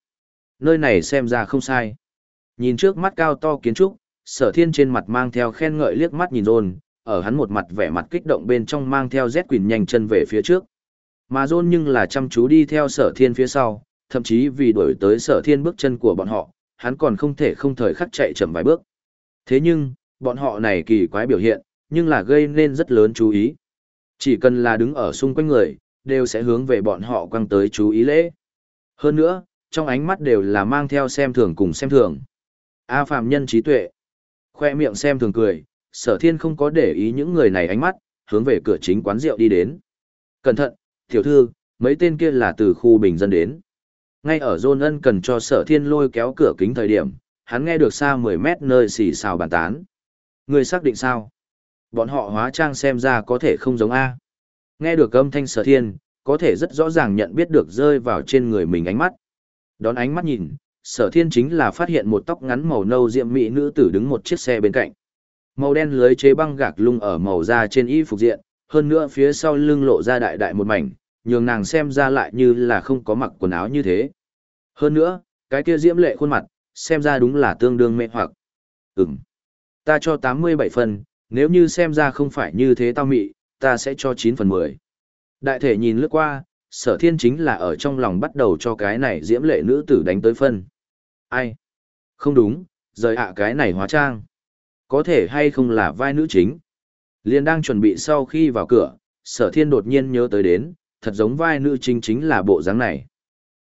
nơi này xem ra không sai. Nhìn trước mắt cao to kiến trúc, sở thiên trên mặt mang theo khen ngợi liếc mắt nhìn rôn ở hắn một mặt vẻ mặt kích động bên trong mang theo Z Quỳnh nhanh chân về phía trước. Mà rôn nhưng là chăm chú đi theo sở thiên phía sau, thậm chí vì đuổi tới sở thiên bước chân của bọn họ, hắn còn không thể không thời khắc chạy chậm vài bước. Thế nhưng, bọn họ này kỳ quái biểu hiện, nhưng là gây nên rất lớn chú ý. Chỉ cần là đứng ở xung quanh người, đều sẽ hướng về bọn họ quăng tới chú ý lễ. Hơn nữa, trong ánh mắt đều là mang theo xem thường cùng xem thường. A phạm nhân trí tuệ. Khoe miệng xem thường cười, sở thiên không có để ý những người này ánh mắt, hướng về cửa chính quán rượu đi đến. Cẩn thận, tiểu thư, mấy tên kia là từ khu bình dân đến. Ngay ở John ân cần cho sở thiên lôi kéo cửa kính thời điểm, hắn nghe được xa 10 mét nơi xì xào bàn tán. Người xác định sao? Bọn họ hóa trang xem ra có thể không giống A. Nghe được âm thanh sở thiên, có thể rất rõ ràng nhận biết được rơi vào trên người mình ánh mắt. Đón ánh mắt nhìn, sở thiên chính là phát hiện một tóc ngắn màu nâu diệm mỹ nữ tử đứng một chiếc xe bên cạnh. Màu đen lưới chế băng gạc lung ở màu da trên y phục diện, hơn nữa phía sau lưng lộ ra đại đại một mảnh, nhường nàng xem ra lại như là không có mặc quần áo như thế. Hơn nữa, cái kia diễm lệ khuôn mặt, xem ra đúng là tương đương mê hoặc. Ừm, ta cho 87 phần, nếu như xem ra không phải như thế tao mị, ta sẽ cho 9 phần 10. Đại thể nhìn lướt qua, sở thiên chính là ở trong lòng bắt đầu cho cái này diễm lệ nữ tử đánh tới phân. Ai? Không đúng, rời ạ cái này hóa trang. Có thể hay không là vai nữ chính. Liên đang chuẩn bị sau khi vào cửa, sở thiên đột nhiên nhớ tới đến, thật giống vai nữ chính chính là bộ dáng này.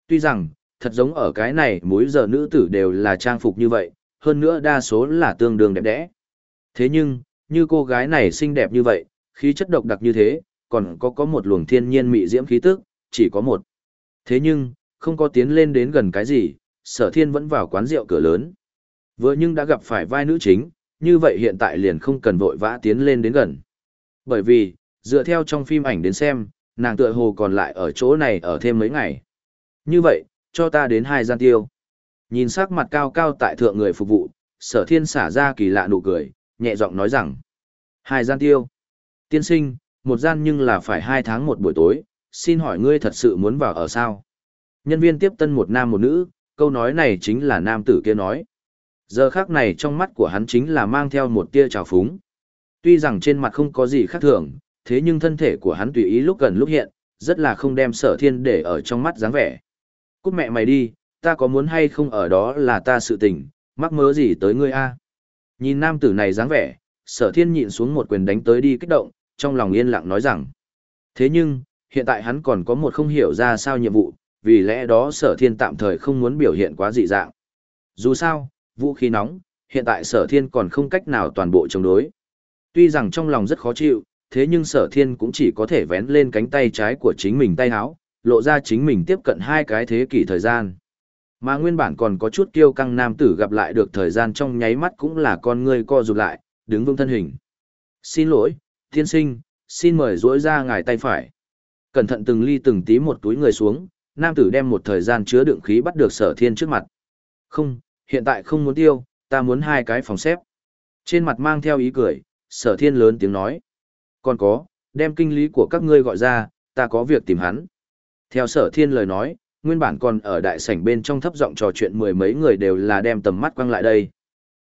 Tuy rằng, thật giống ở cái này mỗi giờ nữ tử đều là trang phục như vậy, hơn nữa đa số là tương đương đẹp đẽ. Thế nhưng, như cô gái này xinh đẹp như vậy, khí chất độc đặc như thế, còn có có một luồng thiên nhiên mị diễm khí tức, chỉ có một. Thế nhưng, không có tiến lên đến gần cái gì, sở thiên vẫn vào quán rượu cửa lớn. Vừa nhưng đã gặp phải vai nữ chính, như vậy hiện tại liền không cần vội vã tiến lên đến gần. Bởi vì, dựa theo trong phim ảnh đến xem, nàng tựa hồ còn lại ở chỗ này ở thêm mấy ngày. Như vậy, cho ta đến hai gian tiêu. Nhìn sắc mặt cao cao tại thượng người phục vụ, sở thiên xả ra kỳ lạ nụ cười, nhẹ giọng nói rằng. Hai gian tiêu. Tiên sinh, một gian nhưng là phải hai tháng một buổi tối, xin hỏi ngươi thật sự muốn vào ở sao? Nhân viên tiếp tân một nam một nữ, câu nói này chính là nam tử kia nói. Giờ khác này trong mắt của hắn chính là mang theo một tia trào phúng. Tuy rằng trên mặt không có gì khác thường, thế nhưng thân thể của hắn tùy ý lúc gần lúc hiện, rất là không đem sở thiên để ở trong mắt dáng vẻ. Cút mẹ mày đi, ta có muốn hay không ở đó là ta sự tình, mắc mớ gì tới ngươi a? Nhìn nam tử này dáng vẻ, sở thiên nhịn xuống một quyền đánh tới đi kích động, trong lòng yên lặng nói rằng. Thế nhưng, hiện tại hắn còn có một không hiểu ra sao nhiệm vụ, vì lẽ đó sở thiên tạm thời không muốn biểu hiện quá dị dạng. Dù sao, vũ khí nóng, hiện tại sở thiên còn không cách nào toàn bộ chống đối. Tuy rằng trong lòng rất khó chịu, thế nhưng sở thiên cũng chỉ có thể vén lên cánh tay trái của chính mình tay háo, lộ ra chính mình tiếp cận hai cái thế kỷ thời gian. Mà nguyên bản còn có chút kiêu căng nam tử gặp lại được thời gian trong nháy mắt cũng là con người co rụt lại, đứng vững thân hình. Xin lỗi, thiên sinh, xin mời rỗi ra ngài tay phải. Cẩn thận từng ly từng tí một túi người xuống, nam tử đem một thời gian chứa đựng khí bắt được sở thiên trước mặt. Không, hiện tại không muốn tiêu, ta muốn hai cái phòng xếp. Trên mặt mang theo ý cười, sở thiên lớn tiếng nói. Còn có, đem kinh lý của các ngươi gọi ra, ta có việc tìm hắn. Theo sở thiên lời nói, nguyên bản còn ở đại sảnh bên trong thấp giọng trò chuyện mười mấy người đều là đem tầm mắt quăng lại đây.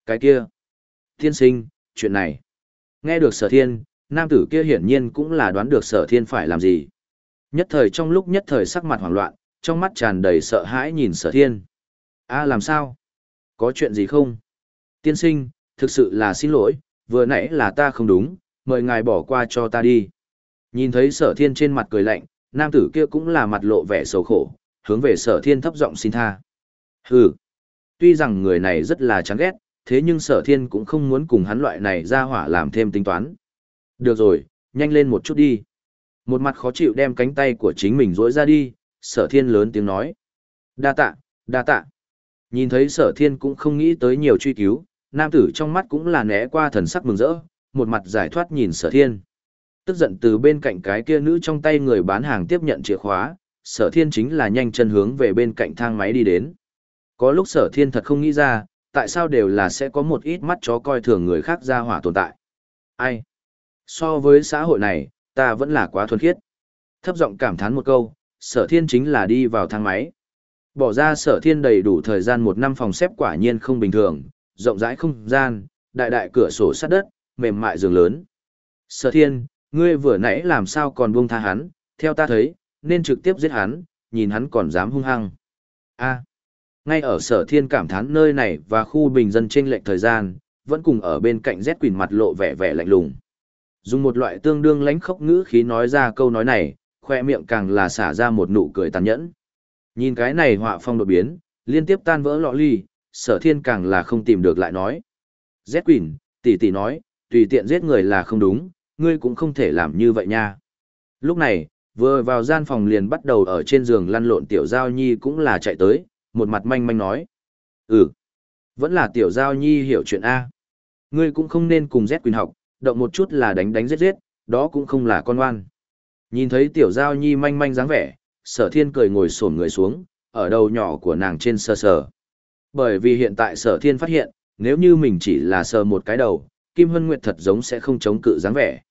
Cái kia, thiên sinh, chuyện này. Nghe được sở thiên, nam tử kia hiển nhiên cũng là đoán được sở thiên phải làm gì. Nhất thời trong lúc nhất thời sắc mặt hoảng loạn, trong mắt tràn đầy sợ hãi nhìn sở thiên. a làm sao? Có chuyện gì không? Tiên sinh, thực sự là xin lỗi, vừa nãy là ta không đúng, mời ngài bỏ qua cho ta đi. Nhìn thấy sở thiên trên mặt cười lạnh, nam tử kia cũng là mặt lộ vẻ xấu khổ, hướng về sở thiên thấp giọng xin tha. Hừ, tuy rằng người này rất là chán ghét, thế nhưng sở thiên cũng không muốn cùng hắn loại này ra hỏa làm thêm tính toán. Được rồi, nhanh lên một chút đi. Một mặt khó chịu đem cánh tay của chính mình rỗi ra đi, sở thiên lớn tiếng nói. Đa tạ, đa tạ. Nhìn thấy sở thiên cũng không nghĩ tới nhiều truy cứu, nam tử trong mắt cũng là né qua thần sắc mừng rỡ, một mặt giải thoát nhìn sở thiên. Tức giận từ bên cạnh cái kia nữ trong tay người bán hàng tiếp nhận chìa khóa, sở thiên chính là nhanh chân hướng về bên cạnh thang máy đi đến. Có lúc sở thiên thật không nghĩ ra, tại sao đều là sẽ có một ít mắt chó coi thường người khác ra hỏa tồn tại. Ai? So với xã hội này, ta vẫn là quá thuần khiết. Thấp giọng cảm thán một câu, sở thiên chính là đi vào thang máy. Bỏ ra sở thiên đầy đủ thời gian một năm phòng xếp quả nhiên không bình thường, rộng rãi không gian, đại đại cửa sổ sát đất, mềm mại giường lớn. Sở thiên, ngươi vừa nãy làm sao còn buông tha hắn, theo ta thấy, nên trực tiếp giết hắn, nhìn hắn còn dám hung hăng. A. ngay ở sở thiên cảm thán nơi này và khu bình dân trên lệnh thời gian, vẫn cùng ở bên cạnh rét quỳnh mặt lộ vẻ vẻ lạnh lùng. Dùng một loại tương đương lánh khốc ngữ khí nói ra câu nói này, khoe miệng càng là xả ra một nụ cười tàn nhẫn. Nhìn cái này họa phong đột biến, liên tiếp tan vỡ lọ ly, sở thiên càng là không tìm được lại nói. Z Quỳnh, tỷ tỷ nói, tùy tiện giết người là không đúng, ngươi cũng không thể làm như vậy nha. Lúc này, vừa vào gian phòng liền bắt đầu ở trên giường lăn lộn tiểu giao nhi cũng là chạy tới, một mặt manh manh nói. Ừ, vẫn là tiểu giao nhi hiểu chuyện A. Ngươi cũng không nên cùng Z Quỳnh học, động một chút là đánh đánh giết giết, đó cũng không là con ngoan. Nhìn thấy tiểu giao nhi manh manh dáng vẻ, sở thiên cười ngồi sổn người xuống, ở đầu nhỏ của nàng trên sờ sờ. Bởi vì hiện tại sở thiên phát hiện, nếu như mình chỉ là sờ một cái đầu, Kim Hân Nguyệt thật giống sẽ không chống cự dáng vẻ.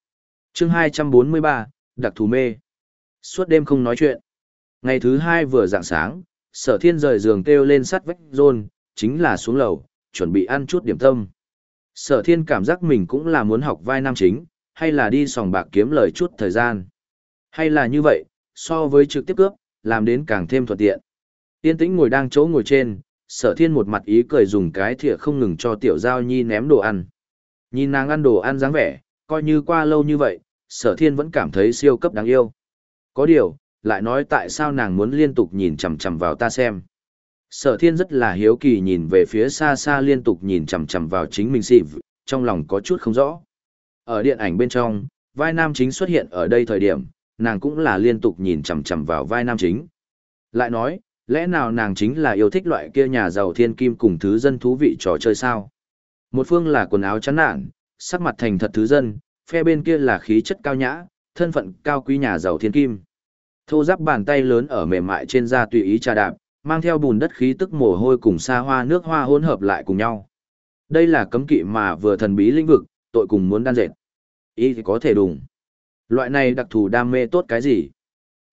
chương 243, đặc thù mê. Suốt đêm không nói chuyện. Ngày thứ hai vừa dạng sáng, sở thiên rời giường kêu lên sắt vách rôn, chính là xuống lầu, chuẩn bị ăn chút điểm tâm. Sở thiên cảm giác mình cũng là muốn học vai nam chính, hay là đi sòng bạc kiếm lời chút thời gian. Hay là như vậy, so với trực tiếp cướp, làm đến càng thêm thuận tiện. Tiên tĩnh ngồi đang chỗ ngồi trên, sở thiên một mặt ý cười dùng cái thìa không ngừng cho tiểu giao nhi ném đồ ăn. Nhìn nàng ăn đồ ăn dáng vẻ, coi như qua lâu như vậy, sở thiên vẫn cảm thấy siêu cấp đáng yêu. Có điều, lại nói tại sao nàng muốn liên tục nhìn chằm chằm vào ta xem. Sở thiên rất là hiếu kỳ nhìn về phía xa xa liên tục nhìn chằm chằm vào chính mình xịp, trong lòng có chút không rõ. Ở điện ảnh bên trong, vai nam chính xuất hiện ở đây thời điểm, nàng cũng là liên tục nhìn chằm chằm vào vai nam chính. Lại nói, lẽ nào nàng chính là yêu thích loại kia nhà giàu thiên kim cùng thứ dân thú vị trò chơi sao? Một phương là quần áo chán nản, sắc mặt thành thật thứ dân, phe bên kia là khí chất cao nhã, thân phận cao quý nhà giàu thiên kim. Thô giáp bàn tay lớn ở mềm mại trên da tùy ý trà đạp, mang theo bùn đất khí tức mồ hôi cùng xa hoa nước hoa hỗn hợp lại cùng nhau. Đây là cấm kỵ mà vừa thần bí lĩnh vực, tội cùng muốn đan dệt. Ý thì có thể đùng. Loại này đặc thù đam mê tốt cái gì?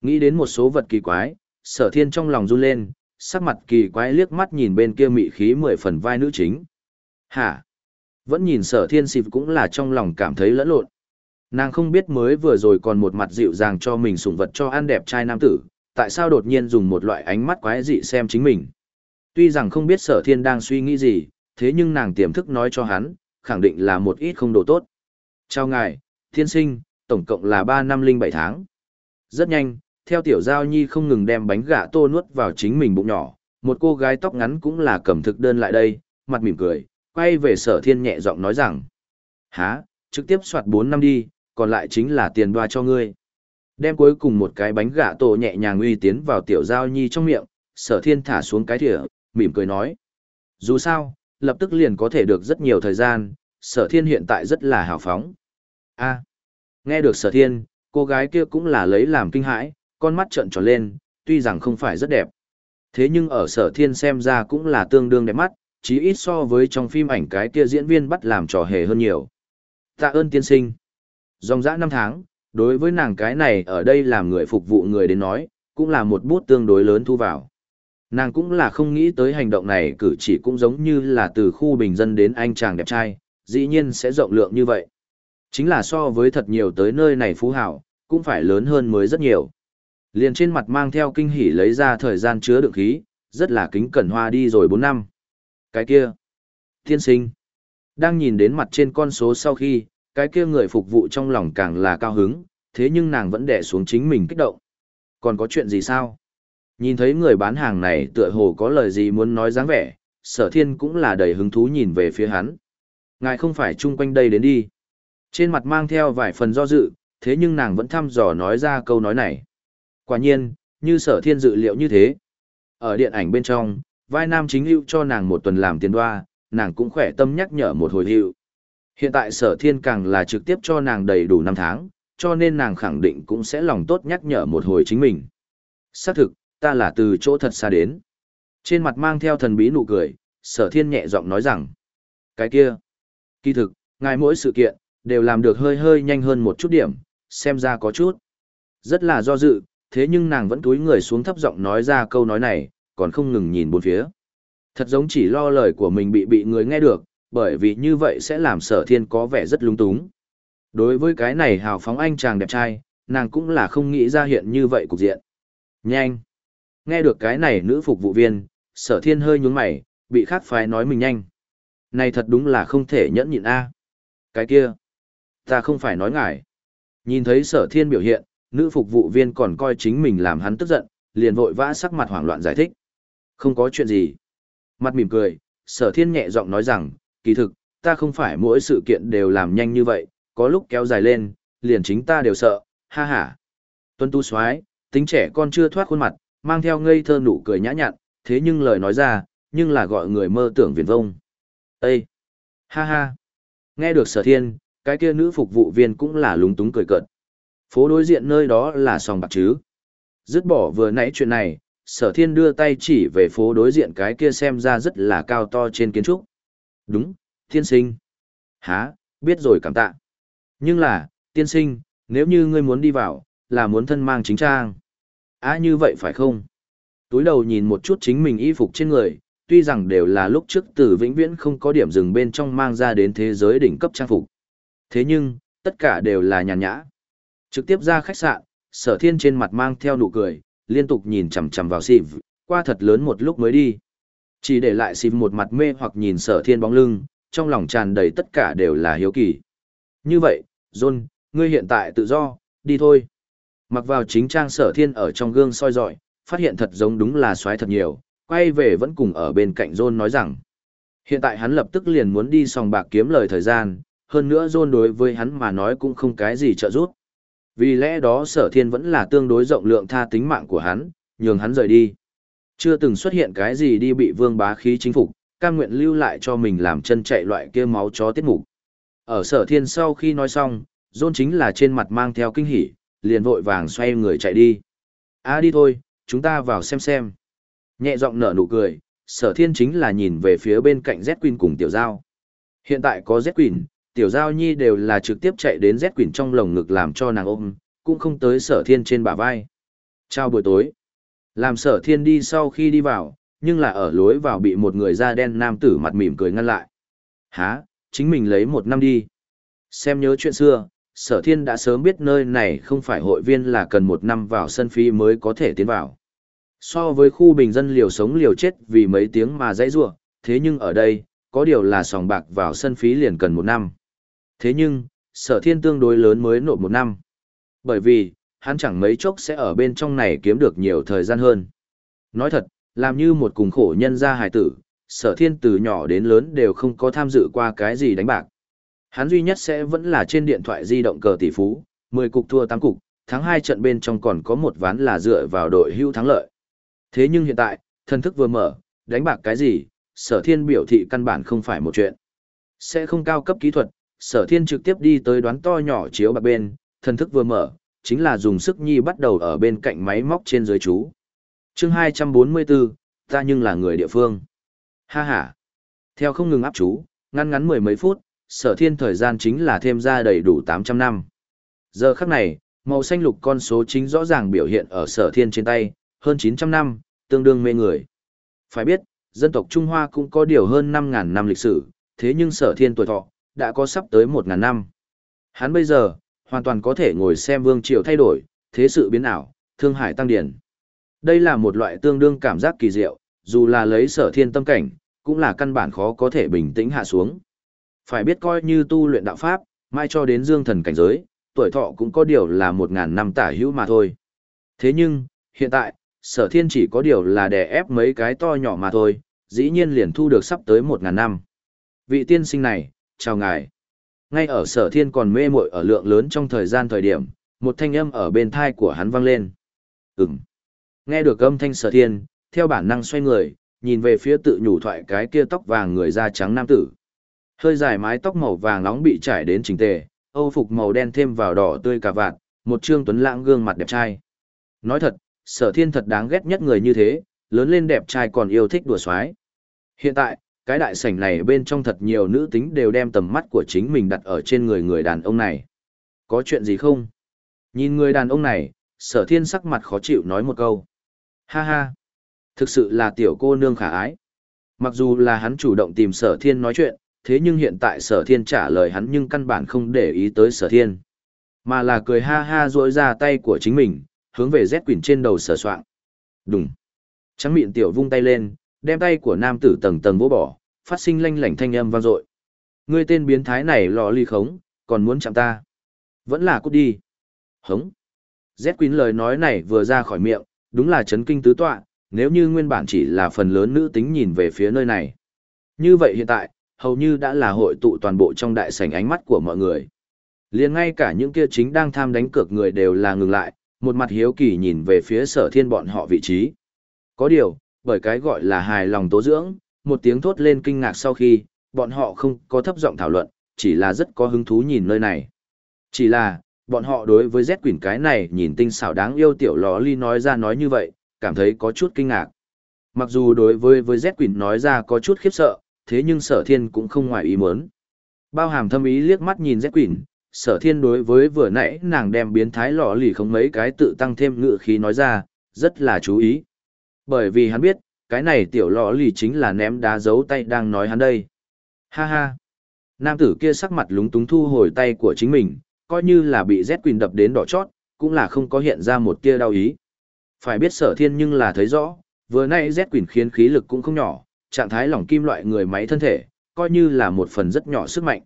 Nghĩ đến một số vật kỳ quái, sở thiên trong lòng run lên, sắc mặt kỳ quái liếc mắt nhìn bên kia mị khí mười phần vai nữ chính. Hả? Vẫn nhìn sở thiên xịp cũng là trong lòng cảm thấy lẫn lộn. Nàng không biết mới vừa rồi còn một mặt dịu dàng cho mình sủng vật cho ăn đẹp trai nam tử, tại sao đột nhiên dùng một loại ánh mắt quái dị xem chính mình. Tuy rằng không biết sở thiên đang suy nghĩ gì, thế nhưng nàng tiềm thức nói cho hắn, khẳng định là một ít không đồ tốt. Chào ngài, thiên sinh, tổng cộng là ba năm linh bảy tháng. Rất nhanh, theo tiểu giao nhi không ngừng đem bánh gà tô nuốt vào chính mình bụng nhỏ, một cô gái tóc ngắn cũng là cầm thực đơn lại đây, mặt mỉm cười, quay về sở thiên nhẹ giọng nói rằng. Há, trực tiếp soạt bốn năm đi, còn lại chính là tiền đoa cho ngươi. Đem cuối cùng một cái bánh gà tổ nhẹ nhàng uy tiến vào tiểu giao nhi trong miệng, sở thiên thả xuống cái thỉa, mỉm cười nói. Dù sao, lập tức liền có thể được rất nhiều thời gian, sở thiên hiện tại rất là hào phóng. a nghe được sở thiên, cô gái kia cũng là lấy làm kinh hãi, con mắt trợn tròn lên, tuy rằng không phải rất đẹp. Thế nhưng ở sở thiên xem ra cũng là tương đương đẹp mắt, chí ít so với trong phim ảnh cái kia diễn viên bắt làm trò hề hơn nhiều. Tạ ơn tiên sinh. Dòng dã năm tháng, đối với nàng cái này ở đây làm người phục vụ người đến nói, cũng là một bút tương đối lớn thu vào. Nàng cũng là không nghĩ tới hành động này cử chỉ cũng giống như là từ khu bình dân đến anh chàng đẹp trai, dĩ nhiên sẽ rộng lượng như vậy. Chính là so với thật nhiều tới nơi này phú hảo, cũng phải lớn hơn mới rất nhiều. Liền trên mặt mang theo kinh hỉ lấy ra thời gian chứa đựng khí, rất là kính cẩn hoa đi rồi 4 năm. Cái kia, tiên sinh, đang nhìn đến mặt trên con số sau khi, cái kia người phục vụ trong lòng càng là cao hứng, thế nhưng nàng vẫn đẻ xuống chính mình kích động. Còn có chuyện gì sao? Nhìn thấy người bán hàng này tựa hồ có lời gì muốn nói dáng vẻ, sở thiên cũng là đầy hứng thú nhìn về phía hắn. Ngài không phải chung quanh đây đến đi. Trên mặt mang theo vài phần do dự, thế nhưng nàng vẫn thăm dò nói ra câu nói này. Quả nhiên, như sở thiên dự liệu như thế. Ở điện ảnh bên trong, vai nam chính hữu cho nàng một tuần làm tiền đoa, nàng cũng khỏe tâm nhắc nhở một hồi hữu. Hiện tại sở thiên càng là trực tiếp cho nàng đầy đủ năm tháng, cho nên nàng khẳng định cũng sẽ lòng tốt nhắc nhở một hồi chính mình. Xác thực, ta là từ chỗ thật xa đến. Trên mặt mang theo thần bí nụ cười, sở thiên nhẹ giọng nói rằng. Cái kia, kỳ thực, ngài mỗi sự kiện, đều làm được hơi hơi nhanh hơn một chút điểm, xem ra có chút. Rất là do dự, thế nhưng nàng vẫn túi người xuống thấp giọng nói ra câu nói này, còn không ngừng nhìn bốn phía. Thật giống chỉ lo lời của mình bị bị người nghe được, bởi vì như vậy sẽ làm sở thiên có vẻ rất lung túng. Đối với cái này hào phóng anh chàng đẹp trai, nàng cũng là không nghĩ ra hiện như vậy cục diện. Nhanh! Nghe được cái này nữ phục vụ viên, sở thiên hơi nhướng mày, bị khác phái nói mình nhanh. Này thật đúng là không thể nhẫn nhịn a. Cái kia! Ta không phải nói ngại. Nhìn thấy sở thiên biểu hiện, nữ phục vụ viên còn coi chính mình làm hắn tức giận, liền vội vã sắc mặt hoảng loạn giải thích. Không có chuyện gì. Mặt mỉm cười, sở thiên nhẹ giọng nói rằng, kỳ thực, ta không phải mỗi sự kiện đều làm nhanh như vậy, có lúc kéo dài lên, liền chính ta đều sợ, ha ha. Tuân tu xoái, tính trẻ con chưa thoát khuôn mặt, mang theo ngây thơ nụ cười nhã nhặn, thế nhưng lời nói ra, nhưng là gọi người mơ tưởng viền vông. Ê! Ha ha! Nghe được sở thiên, cái kia nữ phục vụ viên cũng là lúng túng cười cợt. Phố đối diện nơi đó là sòng bạc chứ. Dứt bỏ vừa nãy chuyện này, sở thiên đưa tay chỉ về phố đối diện cái kia xem ra rất là cao to trên kiến trúc. Đúng, thiên sinh. Há, biết rồi cảm tạ. Nhưng là, tiên sinh, nếu như ngươi muốn đi vào, là muốn thân mang chính trang. À như vậy phải không? Túi đầu nhìn một chút chính mình y phục trên người, tuy rằng đều là lúc trước từ vĩnh viễn không có điểm dừng bên trong mang ra đến thế giới đỉnh cấp trang phục. Thế nhưng, tất cả đều là nhàn nhã. Trực tiếp ra khách sạn, sở thiên trên mặt mang theo nụ cười, liên tục nhìn chằm chằm vào xịp, qua thật lớn một lúc mới đi. Chỉ để lại xịp một mặt mê hoặc nhìn sở thiên bóng lưng, trong lòng tràn đầy tất cả đều là hiếu kỳ. Như vậy, John, ngươi hiện tại tự do, đi thôi. Mặc vào chính trang sở thiên ở trong gương soi dọi, phát hiện thật giống đúng là xoáy thật nhiều, quay về vẫn cùng ở bên cạnh John nói rằng. Hiện tại hắn lập tức liền muốn đi sòng bạc kiếm lời thời gian, hơn nữa John đối với hắn mà nói cũng không cái gì trợ giúp. Vì lẽ đó sở thiên vẫn là tương đối rộng lượng tha tính mạng của hắn, nhường hắn rời đi. Chưa từng xuất hiện cái gì đi bị vương bá khí chính phục, cam nguyện lưu lại cho mình làm chân chạy loại kia máu chó tiết mục. Ở sở thiên sau khi nói xong, John chính là trên mặt mang theo kinh hỉ, liền vội vàng xoay người chạy đi. À đi thôi, chúng ta vào xem xem. Nhẹ giọng nở nụ cười, sở thiên chính là nhìn về phía bên cạnh Z Queen cùng tiểu giao. Hiện tại có Z Queen, tiểu giao nhi đều là trực tiếp chạy đến rét Queen trong lồng ngực làm cho nàng ôm, cũng không tới sở thiên trên bả vai. Chào buổi tối. Làm sở thiên đi sau khi đi vào, nhưng là ở lối vào bị một người da đen nam tử mặt mỉm cười ngăn lại. Hả, chính mình lấy một năm đi. Xem nhớ chuyện xưa, sở thiên đã sớm biết nơi này không phải hội viên là cần một năm vào sân phí mới có thể tiến vào. So với khu bình dân liều sống liều chết vì mấy tiếng mà dãy giụa thế nhưng ở đây, có điều là sòng bạc vào sân phí liền cần một năm. Thế nhưng, sở thiên tương đối lớn mới nộp một năm. Bởi vì, hắn chẳng mấy chốc sẽ ở bên trong này kiếm được nhiều thời gian hơn. Nói thật, làm như một cùng khổ nhân gia hài tử, sở thiên từ nhỏ đến lớn đều không có tham dự qua cái gì đánh bạc. Hắn duy nhất sẽ vẫn là trên điện thoại di động cờ tỷ phú, 10 cục thua 8 cục, thắng 2 trận bên trong còn có một ván là dựa vào đội hưu thắng lợi. Thế nhưng hiện tại, thân thức vừa mở, đánh bạc cái gì, sở thiên biểu thị căn bản không phải một chuyện. Sẽ không cao cấp kỹ thuật, sở thiên trực tiếp đi tới đoán to nhỏ chiếu bạc bên, thần thức vừa mở, chính là dùng sức nhi bắt đầu ở bên cạnh máy móc trên dưới chú. chương 244, ta nhưng là người địa phương. Ha ha. Theo không ngừng áp chú, ngăn ngắn mười mấy phút, sở thiên thời gian chính là thêm ra đầy đủ 800 năm. Giờ khắc này, màu xanh lục con số chính rõ ràng biểu hiện ở sở thiên trên tay, hơn 900 năm, tương đương mê người. Phải biết, dân tộc Trung Hoa cũng có điều hơn 5.000 năm lịch sử, thế nhưng sở thiên tuổi thọ, đã có sắp tới một ngàn năm. Hắn bây giờ, hoàn toàn có thể ngồi xem vương triều thay đổi, thế sự biến ảo, thương hải tăng điển. Đây là một loại tương đương cảm giác kỳ diệu, dù là lấy sở thiên tâm cảnh, cũng là căn bản khó có thể bình tĩnh hạ xuống. Phải biết coi như tu luyện đạo pháp, mai cho đến dương thần cảnh giới, tuổi thọ cũng có điều là một ngàn năm tả hữu mà thôi. Thế nhưng, hiện tại, sở thiên chỉ có điều là đè ép mấy cái to nhỏ mà thôi, dĩ nhiên liền thu được sắp tới một ngàn năm. Vị tiên sinh này, chào ngài. Ngay ở sở thiên còn mê muội ở lượng lớn trong thời gian thời điểm, một thanh âm ở bên thai của hắn vang lên. Ừm. Nghe được âm thanh sở thiên, theo bản năng xoay người, nhìn về phía tự nhủ thoại cái kia tóc vàng người da trắng nam tử. Hơi dài mái tóc màu vàng nóng bị trải đến chỉnh tề, âu phục màu đen thêm vào đỏ tươi cả vạt, một trương tuấn lãng gương mặt đẹp trai. Nói thật, sở thiên thật đáng ghét nhất người như thế, lớn lên đẹp trai còn yêu thích đùa xoái. Hiện tại, cái đại sảnh này bên trong thật nhiều nữ tính đều đem tầm mắt của chính mình đặt ở trên người người đàn ông này. Có chuyện gì không? Nhìn người đàn ông này, sở thiên sắc mặt khó chịu nói một câu. Ha ha! Thực sự là tiểu cô nương khả ái. Mặc dù là hắn chủ động tìm sở thiên nói chuyện, thế nhưng hiện tại sở thiên trả lời hắn nhưng căn bản không để ý tới sở thiên. Mà là cười ha ha rỗi ra tay của chính mình, hướng về Z Quỳnh trên đầu sở soạn. Đùng. Trắng miệng tiểu vung tay lên, đem tay của nam tử tầng tầng vỗ bỏ, phát sinh lanh lảnh thanh âm vang dội. Ngươi tên biến thái này lọ ly khống, còn muốn chạm ta. Vẫn là cút đi. Hống. Z Quỳnh lời nói này vừa ra khỏi miệng, đúng là chấn kinh tứ tọa, nếu như nguyên bản chỉ là phần lớn nữ tính nhìn về phía nơi này. Như vậy hiện tại, hầu như đã là hội tụ toàn bộ trong đại sảnh ánh mắt của mọi người. liền ngay cả những kia chính đang tham đánh cược người đều là ngừng lại, một mặt hiếu kỳ nhìn về phía sở thiên bọn họ vị trí. Có điều, bởi cái gọi là hài lòng tố dưỡng, một tiếng thốt lên kinh ngạc sau khi, bọn họ không có thấp giọng thảo luận, chỉ là rất có hứng thú nhìn nơi này. Chỉ là, bọn họ đối với Z quỷ cái này nhìn tinh xảo đáng yêu tiểu lò ly nói ra nói như vậy, cảm thấy có chút kinh ngạc. Mặc dù đối với với Z quỷ nói ra có chút khiếp sợ, thế nhưng sở thiên cũng không ngoài ý muốn. Bao hàm thâm ý liếc mắt nhìn Z quỷ, sở thiên đối với vừa nãy nàng đem biến thái lò lì không mấy cái tự tăng thêm ngựa khí nói ra, rất là chú ý. Bởi vì hắn biết, cái này tiểu lò lì chính là ném đá giấu tay đang nói hắn đây. Ha ha. Nam tử kia sắc mặt lúng túng thu hồi tay của chính mình, coi như là bị Z Quỳnh đập đến đỏ chót, cũng là không có hiện ra một tia đau ý. Phải biết sở thiên nhưng là thấy rõ, vừa nay Z Quỳnh khiến khí lực cũng không nhỏ, trạng thái lỏng kim loại người máy thân thể, coi như là một phần rất nhỏ sức mạnh.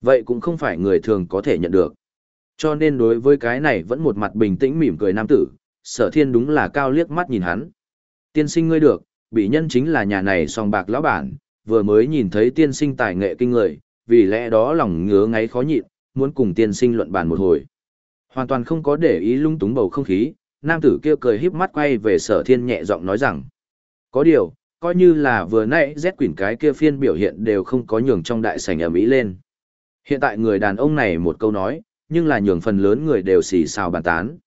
Vậy cũng không phải người thường có thể nhận được. Cho nên đối với cái này vẫn một mặt bình tĩnh mỉm cười nam tử, sở thiên đúng là cao liếc mắt nhìn hắn. Tiên sinh ngươi được, bị nhân chính là nhà này song bạc lão bản, vừa mới nhìn thấy tiên sinh tài nghệ kinh người, vì lẽ đó lòng ngứa ngáy khó nhịn, muốn cùng tiên sinh luận bàn một hồi. Hoàn toàn không có để ý lung túng bầu không khí, nam tử kia cười híp mắt quay về sở thiên nhẹ giọng nói rằng. Có điều, coi như là vừa nãy rét quỷ cái kia phiên biểu hiện đều không có nhường trong đại sảnh ầm ĩ lên. Hiện tại người đàn ông này một câu nói, nhưng là nhường phần lớn người đều xì xào bàn tán.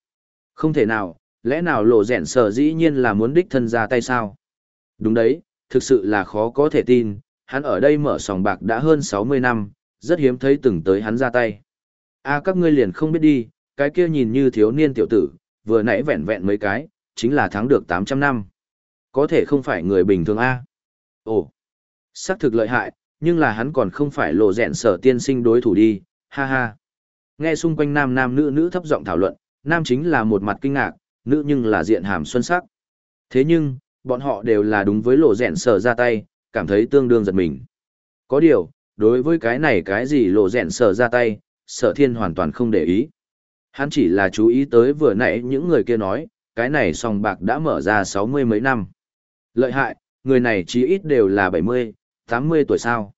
Không thể nào, lẽ nào lộ rẻn sở dĩ nhiên là muốn đích thân ra tay sao? Đúng đấy, thực sự là khó có thể tin, hắn ở đây mở sòng bạc đã hơn 60 năm, rất hiếm thấy từng tới hắn ra tay. a à, các ngươi liền không biết đi, cái kia nhìn như thiếu niên tiểu tử, vừa nãy vẹn vẹn mấy cái, chính là thắng được 800 năm. Có thể không phải người bình thường A. Ồ, xác thực lợi hại, nhưng là hắn còn không phải lộ rẹn sở tiên sinh đối thủ đi, ha ha. Nghe xung quanh nam nam nữ nữ thấp giọng thảo luận, nam chính là một mặt kinh ngạc, nữ nhưng là diện hàm xuân sắc. Thế nhưng, bọn họ đều là đúng với lộ rẹn sở ra tay, cảm thấy tương đương giật mình. Có điều, đối với cái này cái gì lộ rẹn sở ra tay, sở thiên hoàn toàn không để ý. Hắn chỉ là chú ý tới vừa nãy những người kia nói, cái này song bạc đã mở ra sáu mươi mấy năm. Lợi hại, người này chí ít đều là bảy mươi, tám mươi tuổi sao.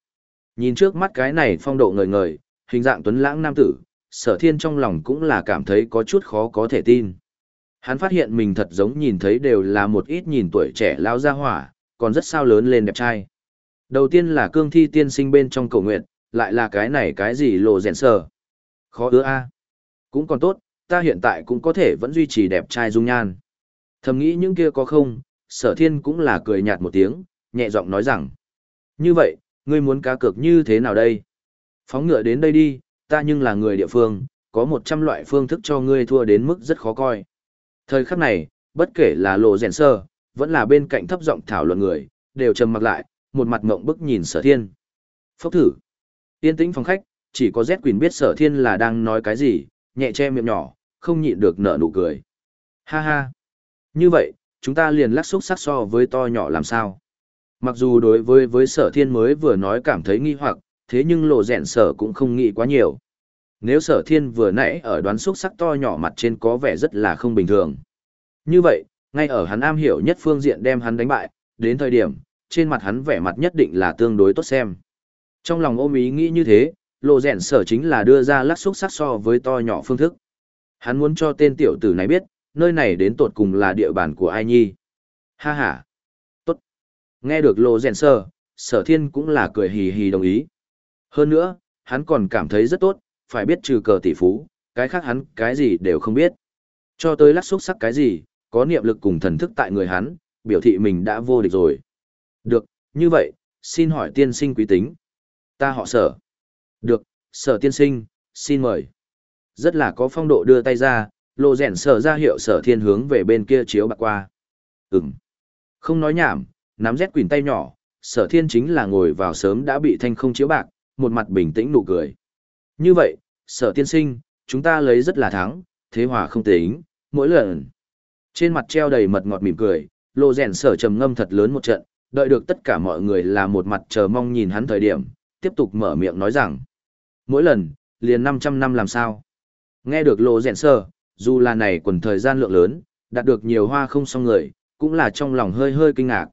Nhìn trước mắt cái này phong độ ngời ngời, hình dạng tuấn lãng nam tử, sở thiên trong lòng cũng là cảm thấy có chút khó có thể tin. Hắn phát hiện mình thật giống nhìn thấy đều là một ít nhìn tuổi trẻ lao ra hỏa, còn rất sao lớn lên đẹp trai. Đầu tiên là cương thi tiên sinh bên trong cầu nguyện, lại là cái này cái gì lộ rèn sờ. Khó ưa a Cũng còn tốt, ta hiện tại cũng có thể vẫn duy trì đẹp trai dung nhan. Thầm nghĩ những kia có không, sở thiên cũng là cười nhạt một tiếng, nhẹ giọng nói rằng. Như vậy, ngươi muốn cá cược như thế nào đây? Phóng ngựa đến đây đi, ta nhưng là người địa phương, có một trăm loại phương thức cho ngươi thua đến mức rất khó coi. Thời khắc này, bất kể là lộ rèn sơ, vẫn là bên cạnh thấp giọng thảo luận người, đều trầm mặc lại, một mặt ngộng bức nhìn sở thiên. Phốc thử. Tiên tĩnh phòng khách, chỉ có Z Quỳnh biết sở thiên là đang nói cái gì, nhẹ che miệng nhỏ, không nhịn được nở nụ cười. Ha ha. Như vậy, chúng ta liền lắc xúc sắc so với to nhỏ làm sao. Mặc dù đối với với sở thiên mới vừa nói cảm thấy nghi hoặc, thế nhưng lộ rèn sở cũng không nghĩ quá nhiều. Nếu sở thiên vừa nãy ở đoán xúc sắc to nhỏ mặt trên có vẻ rất là không bình thường. Như vậy, ngay ở hắn am hiểu nhất phương diện đem hắn đánh bại, đến thời điểm, trên mặt hắn vẻ mặt nhất định là tương đối tốt xem. Trong lòng ôm ý nghĩ như thế, lộ rẹn sở chính là đưa ra lắc xúc sắc so với to nhỏ phương thức. Hắn muốn cho tên tiểu tử này biết, nơi này đến tột cùng là địa bàn của ai nhi. Ha ha. Tốt. Nghe được lộ rèn Sở, sở thiên cũng là cười hì hì đồng ý. Hơn nữa, hắn còn cảm thấy rất tốt, phải biết trừ cờ tỷ phú, cái khác hắn cái gì đều không biết. Cho tới lắc xúc sắc cái gì, có niệm lực cùng thần thức tại người hắn, biểu thị mình đã vô địch rồi. Được, như vậy, xin hỏi tiên sinh quý tính. Ta họ sở. Được, sở tiên sinh, xin mời. Rất là có phong độ đưa tay ra, lộ rèn sở ra hiệu sở thiên hướng về bên kia chiếu bạc qua. Ừm. Không nói nhảm, nắm rét quỳnh tay nhỏ, sở thiên chính là ngồi vào sớm đã bị thanh không chiếu bạc, một mặt bình tĩnh nụ cười. Như vậy, sở tiên sinh, chúng ta lấy rất là thắng, thế hòa không tính, mỗi lần. Trên mặt treo đầy mật ngọt mỉm cười, lộ rèn sở trầm ngâm thật lớn một trận, đợi được tất cả mọi người là một mặt chờ mong nhìn hắn thời điểm, tiếp tục mở miệng nói rằng. Mỗi lần, liền 500 năm làm sao. Nghe được lộ rèn sở, dù là này quần thời gian lượng lớn, đạt được nhiều hoa không xong người, cũng là trong lòng hơi hơi kinh ngạc.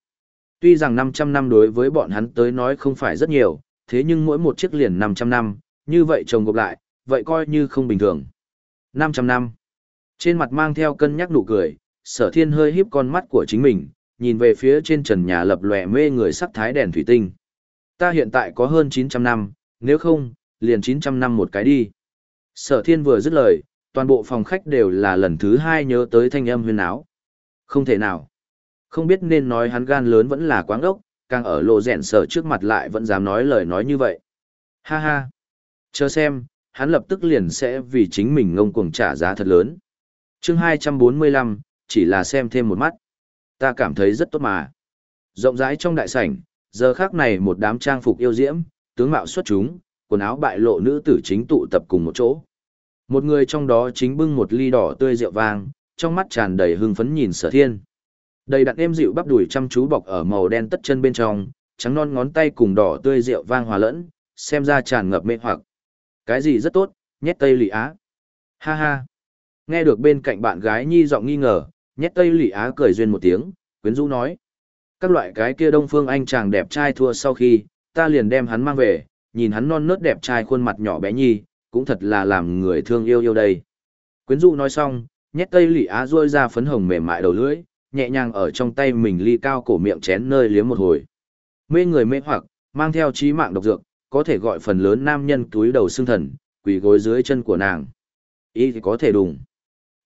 Tuy rằng 500 năm đối với bọn hắn tới nói không phải rất nhiều, thế nhưng mỗi một chiếc liền 500 năm, như vậy chồng gộp lại, vậy coi như không bình thường. 500 năm. Trên mặt mang theo cân nhắc nụ cười, sở thiên hơi híp con mắt của chính mình, nhìn về phía trên trần nhà lập lòe mê người sắc thái đèn thủy tinh. Ta hiện tại có hơn 900 năm, nếu không, liền 900 năm một cái đi. Sở thiên vừa dứt lời, toàn bộ phòng khách đều là lần thứ hai nhớ tới thanh âm huyên áo. Không thể nào. Không biết nên nói hắn gan lớn vẫn là quáng ốc, càng ở lộ rẹn sở trước mặt lại vẫn dám nói lời nói như vậy. Ha ha. Chờ xem, hắn lập tức liền sẽ vì chính mình ngông cuồng trả giá thật lớn. chương 245, chỉ là xem thêm một mắt. Ta cảm thấy rất tốt mà. Rộng rãi trong đại sảnh, giờ khác này một đám trang phục yêu diễm, tướng mạo xuất chúng, quần áo bại lộ nữ tử chính tụ tập cùng một chỗ. Một người trong đó chính bưng một ly đỏ tươi rượu vang, trong mắt tràn đầy hưng phấn nhìn sở thiên. Đầy đặn êm dịu bắp đùi chăm chú bọc ở màu đen tất chân bên trong, trắng non ngón tay cùng đỏ tươi rượu vang hòa lẫn, xem ra tràn ngập mê hoặc. Cái gì rất tốt, nhét tây lì á. Ha ha. Nghe được bên cạnh bạn gái nhi giọng nghi ngờ, nhét tây lì á cười duyên một tiếng, quyến rũ nói. Các loại cái kia đông phương anh chàng đẹp trai thua sau khi, ta liền đem hắn mang về, nhìn hắn non nớt đẹp trai khuôn mặt nhỏ bé nhi, cũng thật là làm người thương yêu yêu đây. Quyến rũ nói xong, nhét tây lì á ruôi ra phấn hồng mềm mại đầu lưỡi, nhẹ nhàng ở trong tay mình ly cao cổ miệng chén nơi liếm một hồi. Mê người mê hoặc, mang theo trí mạng độc dược, có thể gọi phần lớn nam nhân túi đầu xương thần, quỳ gối dưới chân của nàng. Ý thì có thể đùng.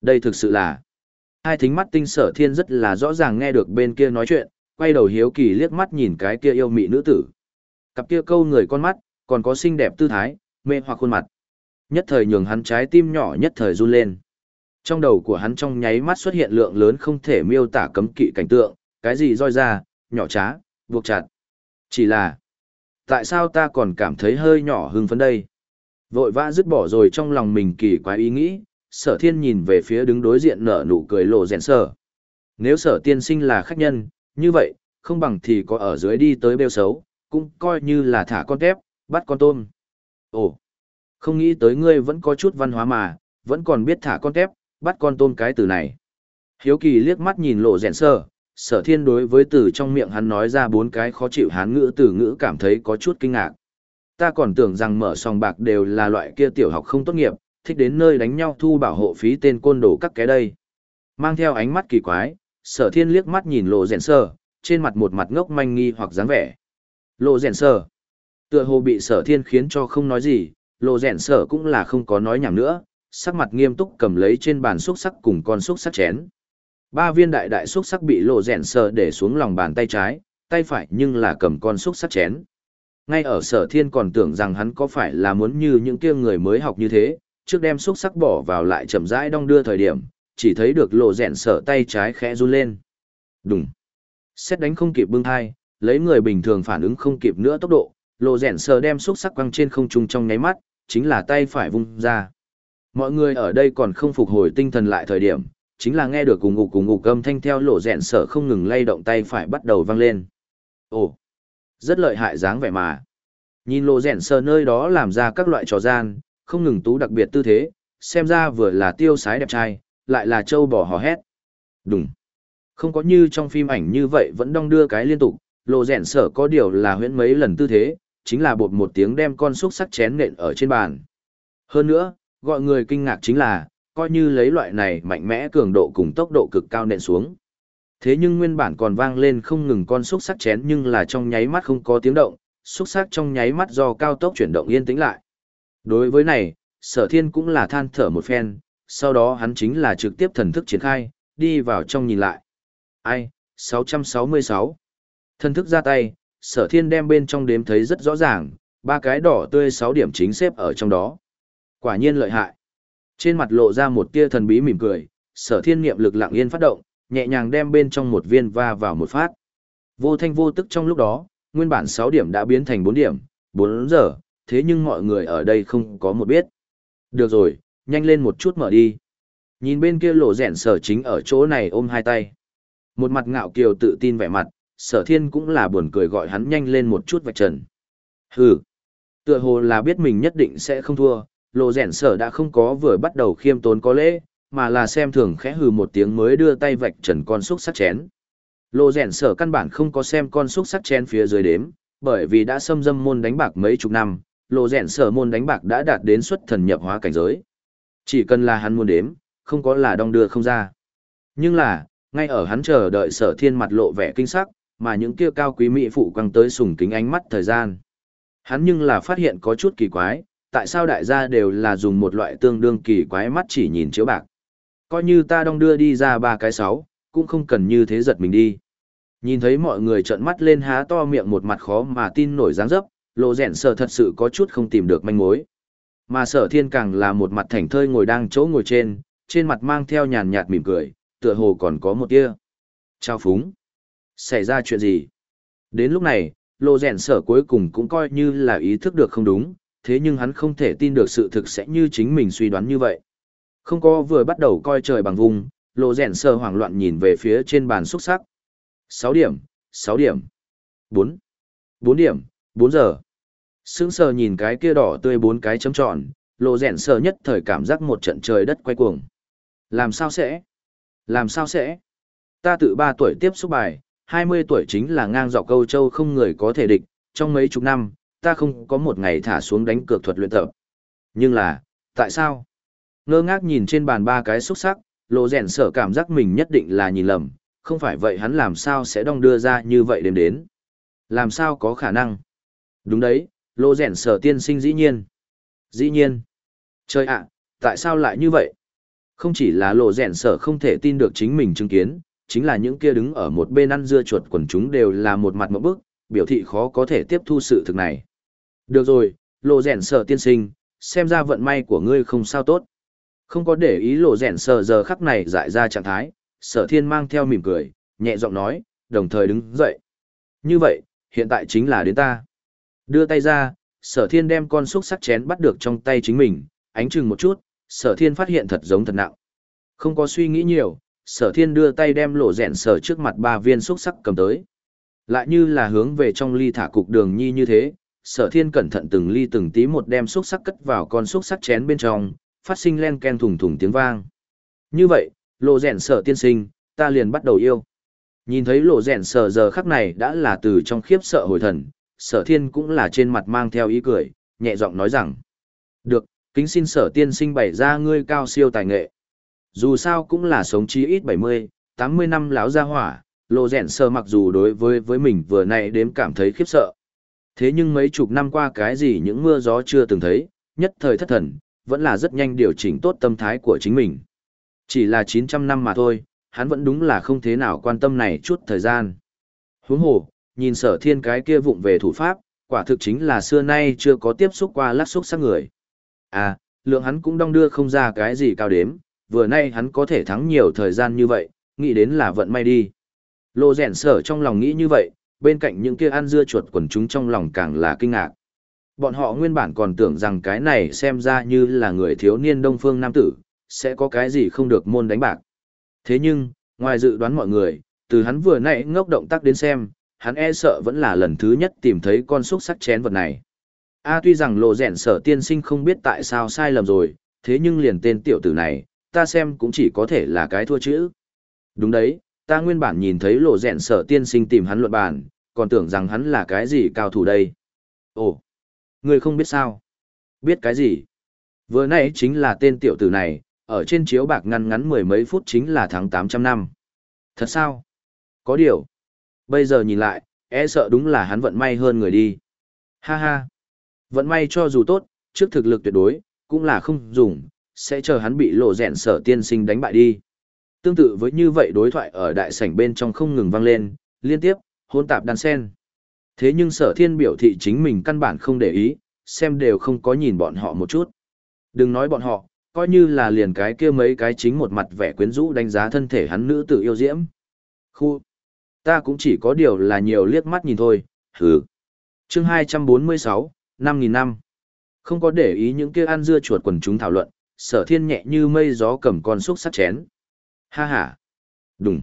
Đây thực sự là... Hai thính mắt tinh sở thiên rất là rõ ràng nghe được bên kia nói chuyện, quay đầu hiếu kỳ liếc mắt nhìn cái kia yêu mị nữ tử. Cặp kia câu người con mắt, còn có xinh đẹp tư thái, mê hoặc khuôn mặt. Nhất thời nhường hắn trái tim nhỏ nhất thời run lên. Trong đầu của hắn trong nháy mắt xuất hiện lượng lớn không thể miêu tả cấm kỵ cảnh tượng, cái gì roi ra, nhỏ trá, buộc chặt. Chỉ là, tại sao ta còn cảm thấy hơi nhỏ hưng phấn đây? Vội vã dứt bỏ rồi trong lòng mình kỳ quái ý nghĩ, sở thiên nhìn về phía đứng đối diện nở nụ cười lộ rèn sở. Nếu sở tiên sinh là khách nhân, như vậy, không bằng thì có ở dưới đi tới bêu xấu, cũng coi như là thả con tép, bắt con tôm. Ồ, không nghĩ tới ngươi vẫn có chút văn hóa mà, vẫn còn biết thả con tép, bắt con tôm cái từ này. Hiếu kỳ liếc mắt nhìn lộ rèn sở, sở thiên đối với từ trong miệng hắn nói ra bốn cái khó chịu hán ngữ từ ngữ cảm thấy có chút kinh ngạc. Ta còn tưởng rằng mở sòng bạc đều là loại kia tiểu học không tốt nghiệp, thích đến nơi đánh nhau thu bảo hộ phí tên côn đồ các cái đây. Mang theo ánh mắt kỳ quái, sở thiên liếc mắt nhìn lộ rèn Sơ, trên mặt một mặt ngốc manh nghi hoặc dáng vẻ. Lộ rèn Sơ, Tựa hồ bị sở thiên khiến cho không nói gì, lộ rèn Sơ cũng là không có nói nhảm nữa, sắc mặt nghiêm túc cầm lấy trên bàn xúc sắc cùng con xúc sắc chén. Ba viên đại đại xúc sắc bị lộ rèn sờ để xuống lòng bàn tay trái, tay phải nhưng là cầm con xúc sắc chén. Ngay ở sở thiên còn tưởng rằng hắn có phải là muốn như những kia người mới học như thế, trước đem xúc sắc bỏ vào lại chậm rãi đong đưa thời điểm, chỉ thấy được lộ rèn sở tay trái khẽ run lên. Đúng. Xét đánh không kịp bưng thai, lấy người bình thường phản ứng không kịp nữa tốc độ, lộ rèn sở đem xúc sắc quăng trên không trung trong nháy mắt, chính là tay phải vung ra. Mọi người ở đây còn không phục hồi tinh thần lại thời điểm, chính là nghe được cùng ngục cùng ngục âm thanh theo lộ rẹn sở không ngừng lay động tay phải bắt đầu vang lên. Ồ, rất lợi hại dáng vẻ mà. Nhìn lộ rẹn sở nơi đó làm ra các loại trò gian, không ngừng tú đặc biệt tư thế, xem ra vừa là tiêu sái đẹp trai, lại là trâu bò hò hét. Đúng. Không có như trong phim ảnh như vậy vẫn đong đưa cái liên tục, lộ rẹn sở có điều là huyễn mấy lần tư thế, chính là bột một tiếng đem con xúc sắc chén nện ở trên bàn. Hơn nữa, gọi người kinh ngạc chính là, coi như lấy loại này mạnh mẽ cường độ cùng tốc độ cực cao nện xuống. Thế nhưng nguyên bản còn vang lên không ngừng con xúc sắc chén nhưng là trong nháy mắt không có tiếng động, xúc sắc trong nháy mắt do cao tốc chuyển động yên tĩnh lại. Đối với này, sở thiên cũng là than thở một phen, sau đó hắn chính là trực tiếp thần thức triển khai, đi vào trong nhìn lại. Ai, 666. Thần thức ra tay, sở thiên đem bên trong đếm thấy rất rõ ràng, ba cái đỏ tươi 6 điểm chính xếp ở trong đó. Quả nhiên lợi hại. Trên mặt lộ ra một tia thần bí mỉm cười, sở thiên niệm lực lặng yên phát động, nhẹ nhàng đem bên trong một viên va vào một phát. Vô thanh vô tức trong lúc đó, nguyên bản 6 điểm đã biến thành 4 điểm, 4 giờ, thế nhưng mọi người ở đây không có một biết. Được rồi, nhanh lên một chút mở đi. Nhìn bên kia lộ rẹn sở chính ở chỗ này ôm hai tay. Một mặt ngạo kiều tự tin vẻ mặt, sở thiên cũng là buồn cười gọi hắn nhanh lên một chút vạch trần. Hừ, tựa hồ là biết mình nhất định sẽ không thua, lộ rẻn sở đã không có vừa bắt đầu khiêm tốn có lễ, mà là xem thường khẽ hừ một tiếng mới đưa tay vạch trần con xúc sắc chén. Lộ rẻn sở căn bản không có xem con xúc sắc chén phía dưới đếm, bởi vì đã xâm dâm môn đánh bạc mấy chục năm, lộ rẻn sở môn đánh bạc đã đạt đến xuất thần nhập hóa cảnh giới. Chỉ cần là hắn muốn đếm, không có là đong đưa không ra. Nhưng là, ngay ở hắn chờ đợi sở thiên mặt lộ vẻ kinh sắc, mà những kia cao quý mỹ phụ quăng tới sùng kính ánh mắt thời gian. Hắn nhưng là phát hiện có chút kỳ quái, tại sao đại gia đều là dùng một loại tương đương kỳ quái mắt chỉ nhìn chiếu bạc. Coi như ta đong đưa đi ra ba cái sáu, cũng không cần như thế giật mình đi. Nhìn thấy mọi người trợn mắt lên há to miệng một mặt khó mà tin nổi dáng dấp, lộ rẹn sở thật sự có chút không tìm được manh mối. Mà sở thiên càng là một mặt thảnh thơi ngồi đang chỗ ngồi trên, trên mặt mang theo nhàn nhạt mỉm cười, tựa hồ còn có một tia. Chào phúng. Xảy ra chuyện gì? Đến lúc này, lộ rèn sở cuối cùng cũng coi như là ý thức được không đúng, thế nhưng hắn không thể tin được sự thực sẽ như chính mình suy đoán như vậy. Không có vừa bắt đầu coi trời bằng vùng, lộ rèn sờ hoảng loạn nhìn về phía trên bàn xúc sắc. 6 điểm, 6 điểm, 4, 4 điểm, 4 giờ. Sững sờ nhìn cái kia đỏ tươi bốn cái chấm tròn, lộ rèn sờ nhất thời cảm giác một trận trời đất quay cuồng. Làm sao sẽ? Làm sao sẽ? Ta tự 3 tuổi tiếp xúc bài, 20 tuổi chính là ngang dọc câu châu không người có thể địch, trong mấy chục năm, ta không có một ngày thả xuống đánh cược thuật luyện tập. Nhưng là, tại sao? Ngơ ngác nhìn trên bàn ba cái xúc sắc, lộ rèn sở cảm giác mình nhất định là nhìn lầm, không phải vậy hắn làm sao sẽ đong đưa ra như vậy đêm đến. Làm sao có khả năng? Đúng đấy, lộ rèn sở tiên sinh dĩ nhiên. Dĩ nhiên. Trời ạ, tại sao lại như vậy? Không chỉ là lộ rèn sở không thể tin được chính mình chứng kiến, chính là những kia đứng ở một bên ăn dưa chuột quần chúng đều là một mặt một bức, biểu thị khó có thể tiếp thu sự thực này. Được rồi, lộ rèn sở tiên sinh, xem ra vận may của ngươi không sao tốt. Không có để ý lộ rèn sở giờ khắc này dại ra trạng thái, sở thiên mang theo mỉm cười, nhẹ giọng nói, đồng thời đứng dậy. Như vậy, hiện tại chính là đến ta. Đưa tay ra, sở thiên đem con xúc sắc chén bắt được trong tay chính mình, ánh chừng một chút, sở thiên phát hiện thật giống thật nặng. Không có suy nghĩ nhiều, sở thiên đưa tay đem lộ rèn sở trước mặt ba viên xúc sắc cầm tới. Lại như là hướng về trong ly thả cục đường nhi như thế, sở thiên cẩn thận từng ly từng tí một đem xúc sắc cất vào con xúc sắc chén bên trong, phát sinh len ken thùng thùng tiếng vang. Như vậy, lộ rèn sở tiên sinh, ta liền bắt đầu yêu. Nhìn thấy lộ rèn sở giờ khắc này đã là từ trong khiếp sợ hồi thần, sở thiên cũng là trên mặt mang theo ý cười, nhẹ giọng nói rằng. Được, kính xin sở tiên sinh bày ra ngươi cao siêu tài nghệ. Dù sao cũng là sống chí ít 70, 80 năm láo ra hỏa, lộ rèn sơ mặc dù đối với với mình vừa nay đếm cảm thấy khiếp sợ. Thế nhưng mấy chục năm qua cái gì những mưa gió chưa từng thấy, nhất thời thất thần, vẫn là rất nhanh điều chỉnh tốt tâm thái của chính mình. Chỉ là 900 năm mà thôi, hắn vẫn đúng là không thế nào quan tâm này chút thời gian. Huống hồ, nhìn sở thiên cái kia vụng về thủ pháp, quả thực chính là xưa nay chưa có tiếp xúc qua lát xúc sắc người. À, lượng hắn cũng đong đưa không ra cái gì cao đếm, vừa nay hắn có thể thắng nhiều thời gian như vậy, nghĩ đến là vận may đi. Lô rèn sở trong lòng nghĩ như vậy, bên cạnh những kia ăn dưa chuột quần chúng trong lòng càng là kinh ngạc. Bọn họ nguyên bản còn tưởng rằng cái này xem ra như là người thiếu niên đông phương nam tử, sẽ có cái gì không được môn đánh bạc. Thế nhưng, ngoài dự đoán mọi người, từ hắn vừa nãy ngốc động tác đến xem, hắn e sợ vẫn là lần thứ nhất tìm thấy con xúc sắc chén vật này. A tuy rằng lộ rèn sở tiên sinh không biết tại sao sai lầm rồi, thế nhưng liền tên tiểu tử này, ta xem cũng chỉ có thể là cái thua chữ. Đúng đấy, ta nguyên bản nhìn thấy lộ rèn sở tiên sinh tìm hắn luận bàn, còn tưởng rằng hắn là cái gì cao thủ đây. Ồ, người không biết sao? Biết cái gì? Vừa nãy chính là tên tiểu tử này, ở trên chiếu bạc ngăn ngắn mười mấy phút chính là tháng 800 năm. Thật sao? Có điều. Bây giờ nhìn lại, e sợ đúng là hắn vận may hơn người đi. Ha ha. Vận may cho dù tốt, trước thực lực tuyệt đối, cũng là không dùng, sẽ chờ hắn bị lộ rèn sở tiên sinh đánh bại đi. Tương tự với như vậy đối thoại ở đại sảnh bên trong không ngừng vang lên, liên tiếp, hôn tạp đan sen. Thế nhưng sở thiên biểu thị chính mình căn bản không để ý, xem đều không có nhìn bọn họ một chút. Đừng nói bọn họ, coi như là liền cái kia mấy cái chính một mặt vẻ quyến rũ đánh giá thân thể hắn nữ tử yêu diễm. Khu, ta cũng chỉ có điều là nhiều liếc mắt nhìn thôi, Hừ. Chương 246, 5000 năm. Không có để ý những kia ăn dưa chuột quần chúng thảo luận, Sở Thiên nhẹ như mây gió cầm con xúc sắt chén. Ha ha. đúng.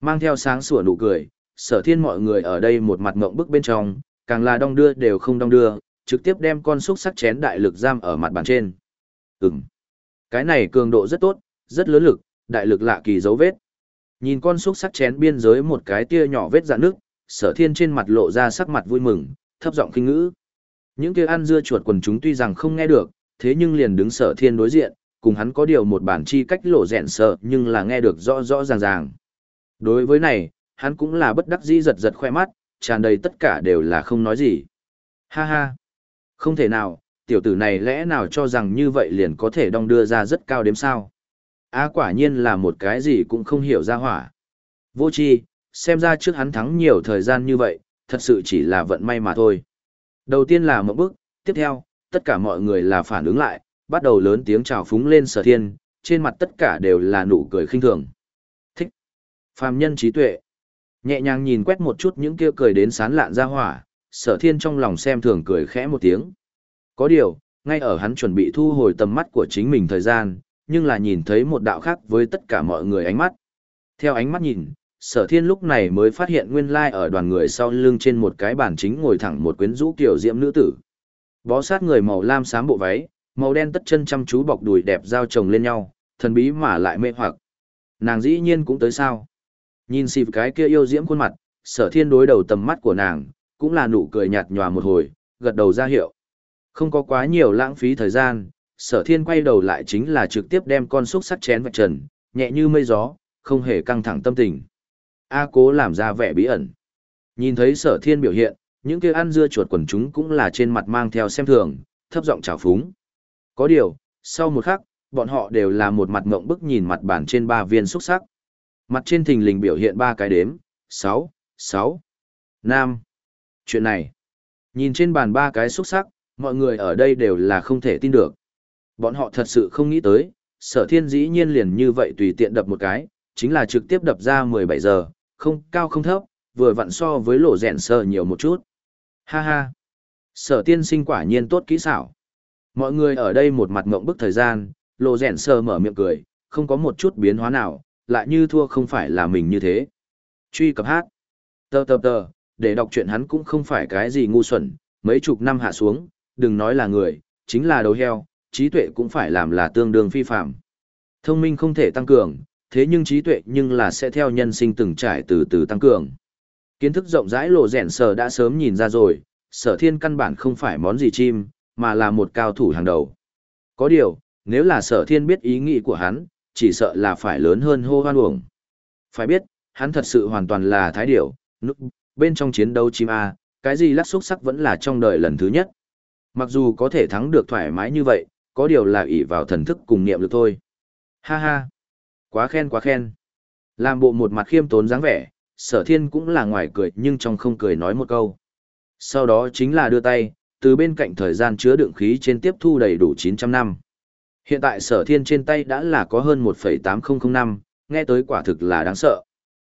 Mang theo sáng sủa nụ cười, Sở Thiên mọi người ở đây một mặt ngộng bức bên trong, càng là đong đưa đều không đong đưa, trực tiếp đem con xúc sắc chén đại lực giam ở mặt bàn trên. Ừm. Cái này cường độ rất tốt, rất lớn lực, đại lực lạ kỳ dấu vết. Nhìn con xúc sắc chén biên giới một cái tia nhỏ vết dạn nước, sở thiên trên mặt lộ ra sắc mặt vui mừng, thấp giọng kinh ngữ. Những kia ăn dưa chuột quần chúng tuy rằng không nghe được, thế nhưng liền đứng sở thiên đối diện, cùng hắn có điều một bản chi cách lộ rẹn sợ nhưng là nghe được rõ rõ ràng ràng. Đối với này, hắn cũng là bất đắc dĩ giật giật khoe mắt, tràn đầy tất cả đều là không nói gì. Ha ha! Không thể nào, tiểu tử này lẽ nào cho rằng như vậy liền có thể đong đưa ra rất cao đếm sao? Á quả nhiên là một cái gì cũng không hiểu ra hỏa. Vô chi, xem ra trước hắn thắng nhiều thời gian như vậy, thật sự chỉ là vận may mà thôi. Đầu tiên là một bước, tiếp theo, tất cả mọi người là phản ứng lại, bắt đầu lớn tiếng chào phúng lên sở thiên, trên mặt tất cả đều là nụ cười khinh thường. Thích. Phàm nhân trí tuệ. Nhẹ nhàng nhìn quét một chút những kia cười đến sán lạn ra hỏa, sở thiên trong lòng xem thường cười khẽ một tiếng. Có điều, ngay ở hắn chuẩn bị thu hồi tầm mắt của chính mình thời gian, nhưng là nhìn thấy một đạo khác với tất cả mọi người ánh mắt. Theo ánh mắt nhìn, sở thiên lúc này mới phát hiện nguyên lai ở đoàn người sau lưng trên một cái bàn chính ngồi thẳng một quyến rũ kiểu diễm nữ tử. Bó sát người màu lam xám bộ váy, màu đen tất chân chăm chú bọc đùi đẹp giao chồng lên nhau, thần bí mà lại mê hoặc. Nàng dĩ nhiên cũng tới sao. Nhìn xịp cái kia yêu diễm khuôn mặt, sở thiên đối đầu tầm mắt của nàng, cũng là nụ cười nhạt nhòa một hồi, gật đầu ra hiệu. Không có quá nhiều lãng phí thời gian, sở thiên quay đầu lại chính là trực tiếp đem con xúc sắt chén vạch trần, nhẹ như mây gió, không hề căng thẳng tâm tình. A cố làm ra vẻ bí ẩn. Nhìn thấy sở thiên biểu hiện, những kia ăn dưa chuột quần chúng cũng là trên mặt mang theo xem thường, thấp giọng chào phúng. Có điều, sau một khắc, bọn họ đều là một mặt ngộng bức nhìn mặt bản trên ba viên xúc sắc. Mặt trên thình lình biểu hiện ba cái đếm, 6, 6, Nam. Chuyện này, nhìn trên bàn ba cái xúc sắc, mọi người ở đây đều là không thể tin được. Bọn họ thật sự không nghĩ tới, sở thiên dĩ nhiên liền như vậy tùy tiện đập một cái, chính là trực tiếp đập ra 17 giờ, không cao không thấp, vừa vặn so với lộ rèn sờ nhiều một chút. Ha ha! Sở tiên sinh quả nhiên tốt kỹ xảo. Mọi người ở đây một mặt ngộng bức thời gian, lộ rèn sờ mở miệng cười, không có một chút biến hóa nào, lại như thua không phải là mình như thế. Truy cập hát. Tờ tờ tờ, để đọc chuyện hắn cũng không phải cái gì ngu xuẩn, mấy chục năm hạ xuống, đừng nói là người, chính là đầu heo, trí tuệ cũng phải làm là tương đương phi phạm. Thông minh không thể tăng cường, thế nhưng trí tuệ nhưng là sẽ theo nhân sinh từng trải từ từ tăng cường. Kiến thức rộng rãi lộ rèn sờ đã sớm nhìn ra rồi, sở thiên căn bản không phải món gì chim, mà là một cao thủ hàng đầu. Có điều, nếu là sở thiên biết ý nghĩ của hắn, chỉ sợ là phải lớn hơn hô hoan uổng. Phải biết, hắn thật sự hoàn toàn là thái điểu, nức, bên trong chiến đấu chim A, cái gì lắc xúc sắc vẫn là trong đời lần thứ nhất. Mặc dù có thể thắng được thoải mái như vậy, có điều là ỷ vào thần thức cùng niệm lực thôi. Ha ha! Quá khen quá khen! Làm bộ một mặt khiêm tốn dáng vẻ, sở thiên cũng là ngoài cười nhưng trong không cười nói một câu. Sau đó chính là đưa tay, từ bên cạnh thời gian chứa đựng khí trên tiếp thu đầy đủ 900 năm. Hiện tại sở thiên trên tay đã là có hơn 1,8005, năm, nghe tới quả thực là đáng sợ.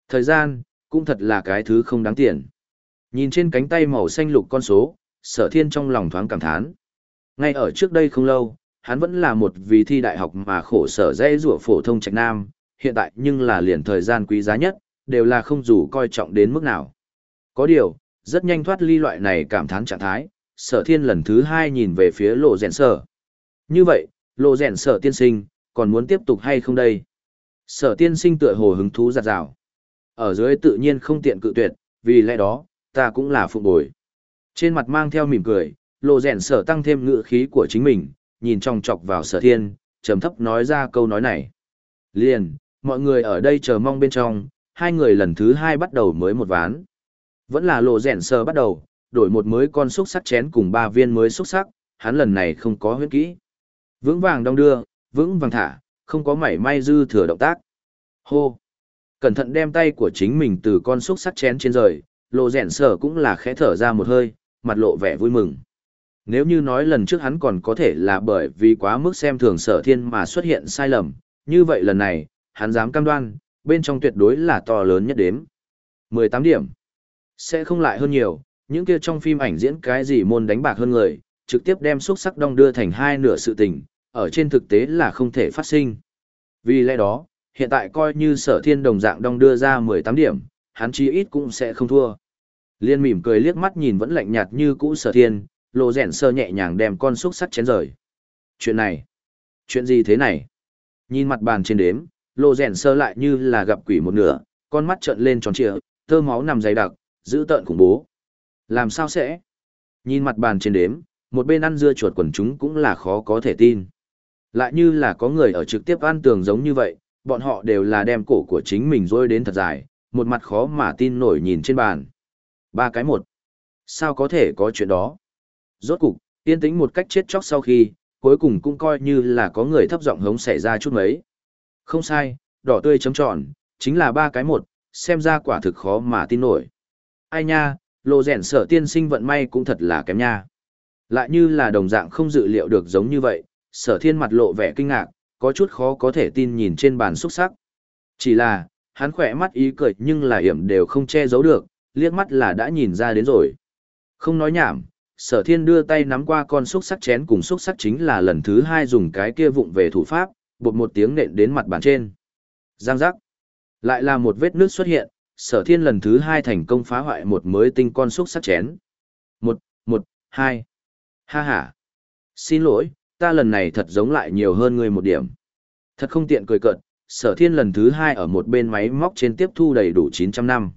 Thời gian, cũng thật là cái thứ không đáng tiền. Nhìn trên cánh tay màu xanh lục con số, sở thiên trong lòng thoáng cảm thán. Ngay ở trước đây không lâu, hắn vẫn là một vì thi đại học mà khổ sở dễ rủa phổ thông trạch nam, hiện tại nhưng là liền thời gian quý giá nhất, đều là không dù coi trọng đến mức nào. Có điều, rất nhanh thoát ly loại này cảm thán trạng thái, sở thiên lần thứ hai nhìn về phía lộ rèn sở. Như vậy, lộ rèn sở tiên sinh, còn muốn tiếp tục hay không đây? Sở tiên sinh tựa hồ hứng thú giặt rào. Ở dưới tự nhiên không tiện cự tuyệt, vì lẽ đó, ta cũng là phụ bồi. Trên mặt mang theo mỉm cười, lộ rèn sở tăng thêm ngựa khí của chính mình, nhìn trong chọc vào sở thiên, trầm thấp nói ra câu nói này. Liền, mọi người ở đây chờ mong bên trong, hai người lần thứ hai bắt đầu mới một ván. Vẫn là lộ rèn sở bắt đầu, đổi một mới con xúc sắc chén cùng ba viên mới xúc sắc, hắn lần này không có huyết kỹ. Vững vàng đong đưa, vững vàng thả, không có mảy may dư thừa động tác. Hô! Cẩn thận đem tay của chính mình từ con xúc sắc chén trên rời, lộ rèn sở cũng là khẽ thở ra một hơi, mặt lộ vẻ vui mừng. Nếu như nói lần trước hắn còn có thể là bởi vì quá mức xem thường sở thiên mà xuất hiện sai lầm, như vậy lần này, hắn dám cam đoan, bên trong tuyệt đối là to lớn nhất đếm. 18 điểm. Sẽ không lại hơn nhiều, những kia trong phim ảnh diễn cái gì môn đánh bạc hơn người, trực tiếp đem xúc sắc đong đưa thành hai nửa sự tình, ở trên thực tế là không thể phát sinh. Vì lẽ đó, hiện tại coi như sở thiên đồng dạng đong đưa ra 18 điểm, hắn chí ít cũng sẽ không thua. Liên mỉm cười liếc mắt nhìn vẫn lạnh nhạt như cũ sở thiên, lộ rèn sơ nhẹ nhàng đem con xúc sắc chén rời. Chuyện này, chuyện gì thế này? Nhìn mặt bàn trên đếm, lộ rèn sơ lại như là gặp quỷ một nửa, con mắt trợn lên tròn trịa, tơ máu nằm dày đặc, giữ tợn khủng bố. Làm sao sẽ? Nhìn mặt bàn trên đếm, một bên ăn dưa chuột quần chúng cũng là khó có thể tin. Lại như là có người ở trực tiếp ăn tường giống như vậy, bọn họ đều là đem cổ của chính mình rôi đến thật dài, một mặt khó mà tin nổi nhìn trên bàn. Ba cái một. Sao có thể có chuyện đó? Rốt cục, yên tĩnh một cách chết chóc sau khi, cuối cùng cũng coi như là có người thấp giọng hống xảy ra chút mấy. Không sai, đỏ tươi chấm tròn, chính là ba cái một, xem ra quả thực khó mà tin nổi. Ai nha, lộ rèn sở tiên sinh vận may cũng thật là kém nha. Lại như là đồng dạng không dự liệu được giống như vậy, sở thiên mặt lộ vẻ kinh ngạc, có chút khó có thể tin nhìn trên bàn xúc sắc. Chỉ là, hắn khỏe mắt ý cười nhưng là hiểm đều không che giấu được, liếc mắt là đã nhìn ra đến rồi. Không nói nhảm, sở thiên đưa tay nắm qua con xúc sắc chén cùng xúc sắc chính là lần thứ hai dùng cái kia vụng về thủ pháp, bột một tiếng nện đến mặt bàn trên. Giang giác. Lại là một vết nước xuất hiện, sở thiên lần thứ hai thành công phá hoại một mới tinh con xúc sắc chén. Một, một, hai. Ha ha. Xin lỗi, ta lần này thật giống lại nhiều hơn ngươi một điểm. Thật không tiện cười cợt, sở thiên lần thứ hai ở một bên máy móc trên tiếp thu đầy đủ 900 năm.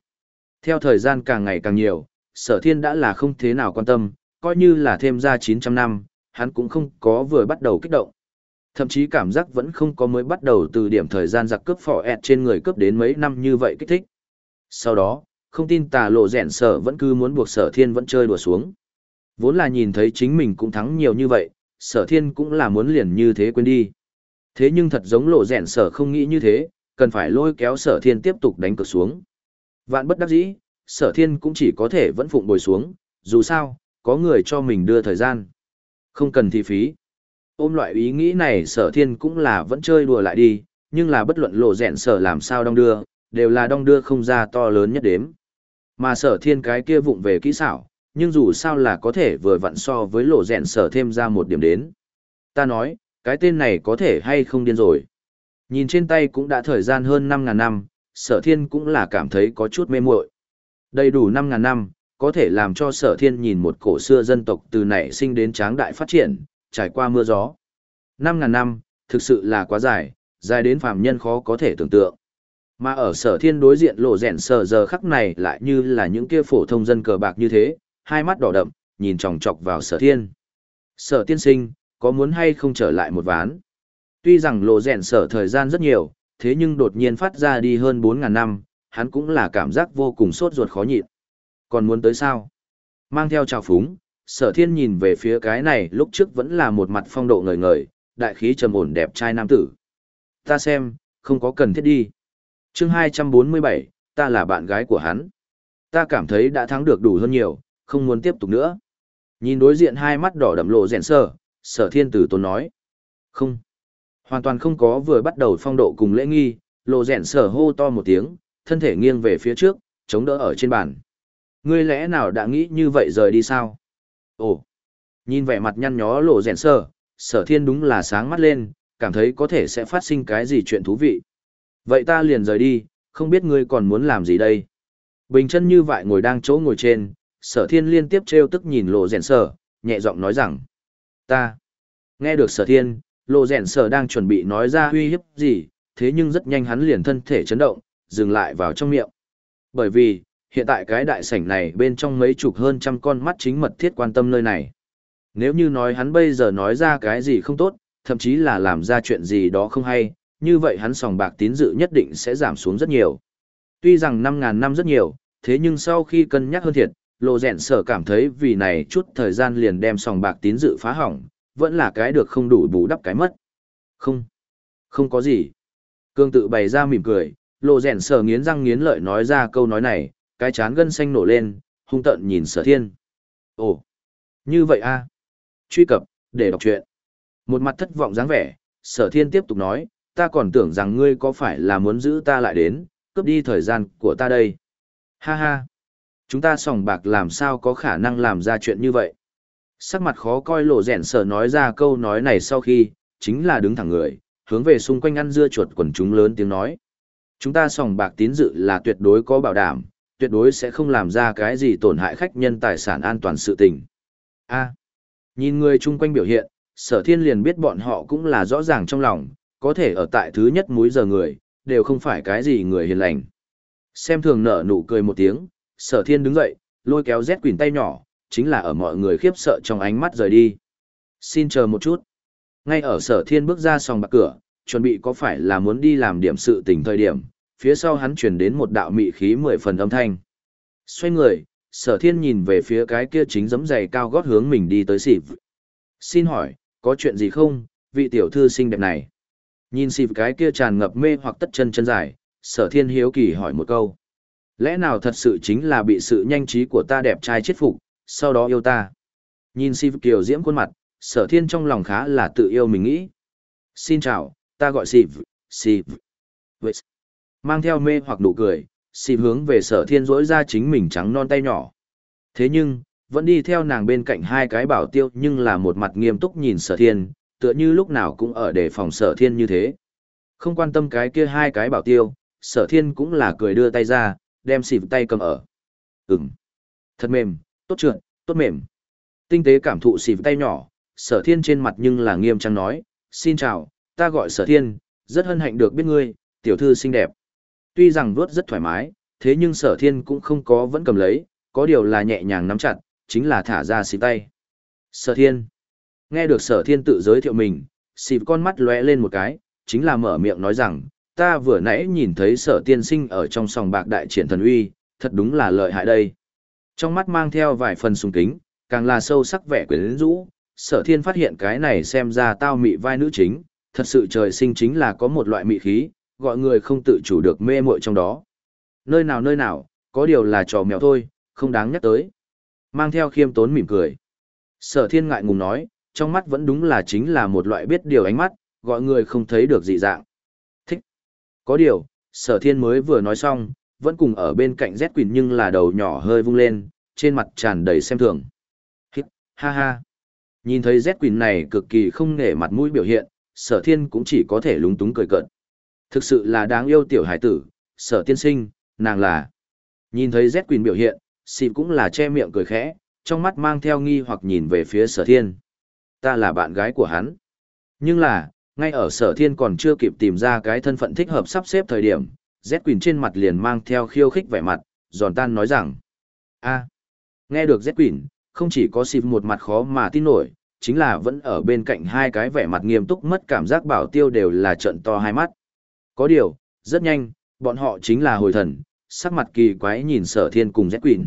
Theo thời gian càng ngày càng nhiều, sở thiên đã là không thế nào quan tâm, coi như là thêm ra 900 năm, hắn cũng không có vừa bắt đầu kích động. Thậm chí cảm giác vẫn không có mới bắt đầu từ điểm thời gian giặc cướp phỏ ẹt trên người cướp đến mấy năm như vậy kích thích. Sau đó, không tin tà lộ rẽn sở vẫn cứ muốn buộc sở thiên vẫn chơi đùa xuống. Vốn là nhìn thấy chính mình cũng thắng nhiều như vậy, sở thiên cũng là muốn liền như thế quên đi. Thế nhưng thật giống lộ rẽn sở không nghĩ như thế, cần phải lôi kéo sở thiên tiếp tục đánh cược xuống. Vạn bất đắc dĩ, sở thiên cũng chỉ có thể vẫn phụng bồi xuống, dù sao, có người cho mình đưa thời gian. Không cần thi phí. Ôm loại ý nghĩ này sở thiên cũng là vẫn chơi đùa lại đi, nhưng là bất luận lộ rẽn sở làm sao đong đưa, đều là đong đưa không ra to lớn nhất đếm. Mà sở thiên cái kia vụng về kỹ xảo, nhưng dù sao là có thể vừa vặn so với lộ rẹn sở thêm ra một điểm đến. Ta nói, cái tên này có thể hay không điên rồi. Nhìn trên tay cũng đã thời gian hơn 5.000 năm, sở thiên cũng là cảm thấy có chút mê muội Đầy đủ 5.000 năm, có thể làm cho sở thiên nhìn một cổ xưa dân tộc từ nảy sinh đến tráng đại phát triển, trải qua mưa gió. 5.000 năm, thực sự là quá dài, dài đến phàm nhân khó có thể tưởng tượng. Mà ở sở thiên đối diện lộ rèn sở giờ khắc này lại như là những kia phổ thông dân cờ bạc như thế, hai mắt đỏ đậm, nhìn chòng chọc vào sở thiên. Sở tiên sinh, có muốn hay không trở lại một ván? Tuy rằng lộ rèn sở thời gian rất nhiều, thế nhưng đột nhiên phát ra đi hơn 4.000 năm, hắn cũng là cảm giác vô cùng sốt ruột khó nhịn. Còn muốn tới sao? Mang theo trào phúng, sở thiên nhìn về phía cái này lúc trước vẫn là một mặt phong độ ngời ngời, đại khí trầm ổn đẹp trai nam tử. Ta xem, không có cần thiết đi chương 247, ta là bạn gái của hắn. Ta cảm thấy đã thắng được đủ hơn nhiều, không muốn tiếp tục nữa. Nhìn đối diện hai mắt đỏ đậm lộ rèn sở, sở thiên tử tôn nói. Không. Hoàn toàn không có vừa bắt đầu phong độ cùng lễ nghi, lộ rèn sở hô to một tiếng, thân thể nghiêng về phía trước, chống đỡ ở trên bàn. Ngươi lẽ nào đã nghĩ như vậy rời đi sao? Ồ, nhìn vẻ mặt nhăn nhó lộ rèn sở, sở thiên đúng là sáng mắt lên, cảm thấy có thể sẽ phát sinh cái gì chuyện thú vị. Vậy ta liền rời đi, không biết ngươi còn muốn làm gì đây? Bình chân như vậy ngồi đang chỗ ngồi trên, sở thiên liên tiếp treo tức nhìn lộ rèn sở, nhẹ giọng nói rằng, ta, nghe được sở thiên, lộ rèn sở đang chuẩn bị nói ra uy hiếp gì, thế nhưng rất nhanh hắn liền thân thể chấn động, dừng lại vào trong miệng. Bởi vì, hiện tại cái đại sảnh này bên trong mấy chục hơn trăm con mắt chính mật thiết quan tâm nơi này. Nếu như nói hắn bây giờ nói ra cái gì không tốt, thậm chí là làm ra chuyện gì đó không hay, như vậy hắn sòng bạc tín dự nhất định sẽ giảm xuống rất nhiều. Tuy rằng 5.000 năm rất nhiều, thế nhưng sau khi cân nhắc hơn thiệt, lộ rẹn sở cảm thấy vì này chút thời gian liền đem sòng bạc tín dự phá hỏng, vẫn là cái được không đủ bù đắp cái mất. Không, không có gì. Cương tự bày ra mỉm cười, lộ rèn sở nghiến răng nghiến lợi nói ra câu nói này, cái chán gân xanh nổ lên, hung tợn nhìn sở thiên. Ồ, như vậy a Truy cập, để đọc truyện. Một mặt thất vọng dáng vẻ, sở thiên tiếp tục nói, ta còn tưởng rằng ngươi có phải là muốn giữ ta lại đến, cướp đi thời gian của ta đây. Ha ha. Chúng ta sòng bạc làm sao có khả năng làm ra chuyện như vậy. Sắc mặt khó coi lộ rẹn, sở nói ra câu nói này sau khi, chính là đứng thẳng người, hướng về xung quanh ăn dưa chuột quần chúng lớn tiếng nói. Chúng ta sòng bạc tín dự là tuyệt đối có bảo đảm, tuyệt đối sẽ không làm ra cái gì tổn hại khách nhân tài sản an toàn sự tình. A. nhìn người chung quanh biểu hiện, sở thiên liền biết bọn họ cũng là rõ ràng trong lòng, có thể ở tại thứ nhất múi giờ người, đều không phải cái gì người hiền lành. Xem thường nở nụ cười một tiếng, sở thiên đứng dậy, lôi kéo Z quỳnh tay nhỏ, chính là ở mọi người khiếp sợ trong ánh mắt rời đi. Xin chờ một chút. Ngay ở sở thiên bước ra sòng bạc cửa, chuẩn bị có phải là muốn đi làm điểm sự tình thời điểm, phía sau hắn chuyển đến một đạo mị khí mười phần âm thanh. Xoay người, sở thiên nhìn về phía cái kia chính giấm giày cao gót hướng mình đi tới xịp. Xin hỏi, có chuyện gì không, vị tiểu thư xinh đẹp này? Nhìn xịp cái kia tràn ngập mê hoặc tất chân chân dài, sở thiên hiếu kỳ hỏi một câu. Lẽ nào thật sự chính là bị sự nhanh trí của ta đẹp trai chết phục, sau đó yêu ta? Nhìn xịp kiều diễm khuôn mặt, sở thiên trong lòng khá là tự yêu mình nghĩ. Xin chào, ta gọi xịp, xịp. Mang theo mê hoặc nụ cười, xịp hướng về sở thiên rỗi ra chính mình trắng non tay nhỏ. Thế nhưng, vẫn đi theo nàng bên cạnh hai cái bảo tiêu nhưng là một mặt nghiêm túc nhìn sở thiên, tựa như lúc nào cũng ở đề phòng sở thiên như thế. Không quan tâm cái kia hai cái bảo tiêu, sở thiên cũng là cười đưa tay ra, đem xịp tay cầm ở. Ừm, thật mềm, tốt trượt, tốt mềm. Tinh tế cảm thụ xịp tay nhỏ, sở thiên trên mặt nhưng là nghiêm trang nói, xin chào, ta gọi sở thiên, rất hân hạnh được biết ngươi, tiểu thư xinh đẹp. Tuy rằng vuốt rất thoải mái, thế nhưng sở thiên cũng không có vẫn cầm lấy, có điều là nhẹ nhàng nắm chặt, chính là thả ra xịp tay. Sở thiên. Nghe được sở thiên tự giới thiệu mình, xịp con mắt lóe lên một cái, chính là mở miệng nói rằng, ta vừa nãy nhìn thấy sở tiên sinh ở trong sòng bạc đại triển thần uy, thật đúng là lợi hại đây. Trong mắt mang theo vài phần sùng kính, càng là sâu sắc vẻ quyến rũ, sở thiên phát hiện cái này xem ra tao mị vai nữ chính, thật sự trời sinh chính là có một loại mị khí, gọi người không tự chủ được mê muội trong đó. Nơi nào nơi nào, có điều là trò mèo thôi, không đáng nhắc tới. Mang theo khiêm tốn mỉm cười. Sở thiên ngại ngùng nói, trong mắt vẫn đúng là chính là một loại biết điều ánh mắt, gọi người không thấy được dị dạng. Thích. Có điều, sở thiên mới vừa nói xong, vẫn cùng ở bên cạnh Z Quỳnh nhưng là đầu nhỏ hơi vung lên, trên mặt tràn đầy xem thường. Hít, ha ha. Nhìn thấy Z Quỳnh này cực kỳ không nể mặt mũi biểu hiện, sở thiên cũng chỉ có thể lúng túng cười cợt. Thực sự là đáng yêu tiểu hải tử, sở tiên sinh, nàng là. Nhìn thấy Z Quỳnh biểu hiện, xịp cũng là che miệng cười khẽ, trong mắt mang theo nghi hoặc nhìn về phía sở thiên. Ta là bạn gái của hắn. Nhưng là, ngay ở sở thiên còn chưa kịp tìm ra cái thân phận thích hợp sắp xếp thời điểm, Z Quỳnh trên mặt liền mang theo khiêu khích vẻ mặt, giòn tan nói rằng. a nghe được Z Quỳnh, không chỉ có xịp một mặt khó mà tin nổi, chính là vẫn ở bên cạnh hai cái vẻ mặt nghiêm túc mất cảm giác bảo tiêu đều là trận to hai mắt. Có điều, rất nhanh, bọn họ chính là hồi thần, sắc mặt kỳ quái nhìn sở thiên cùng Z Quỳnh.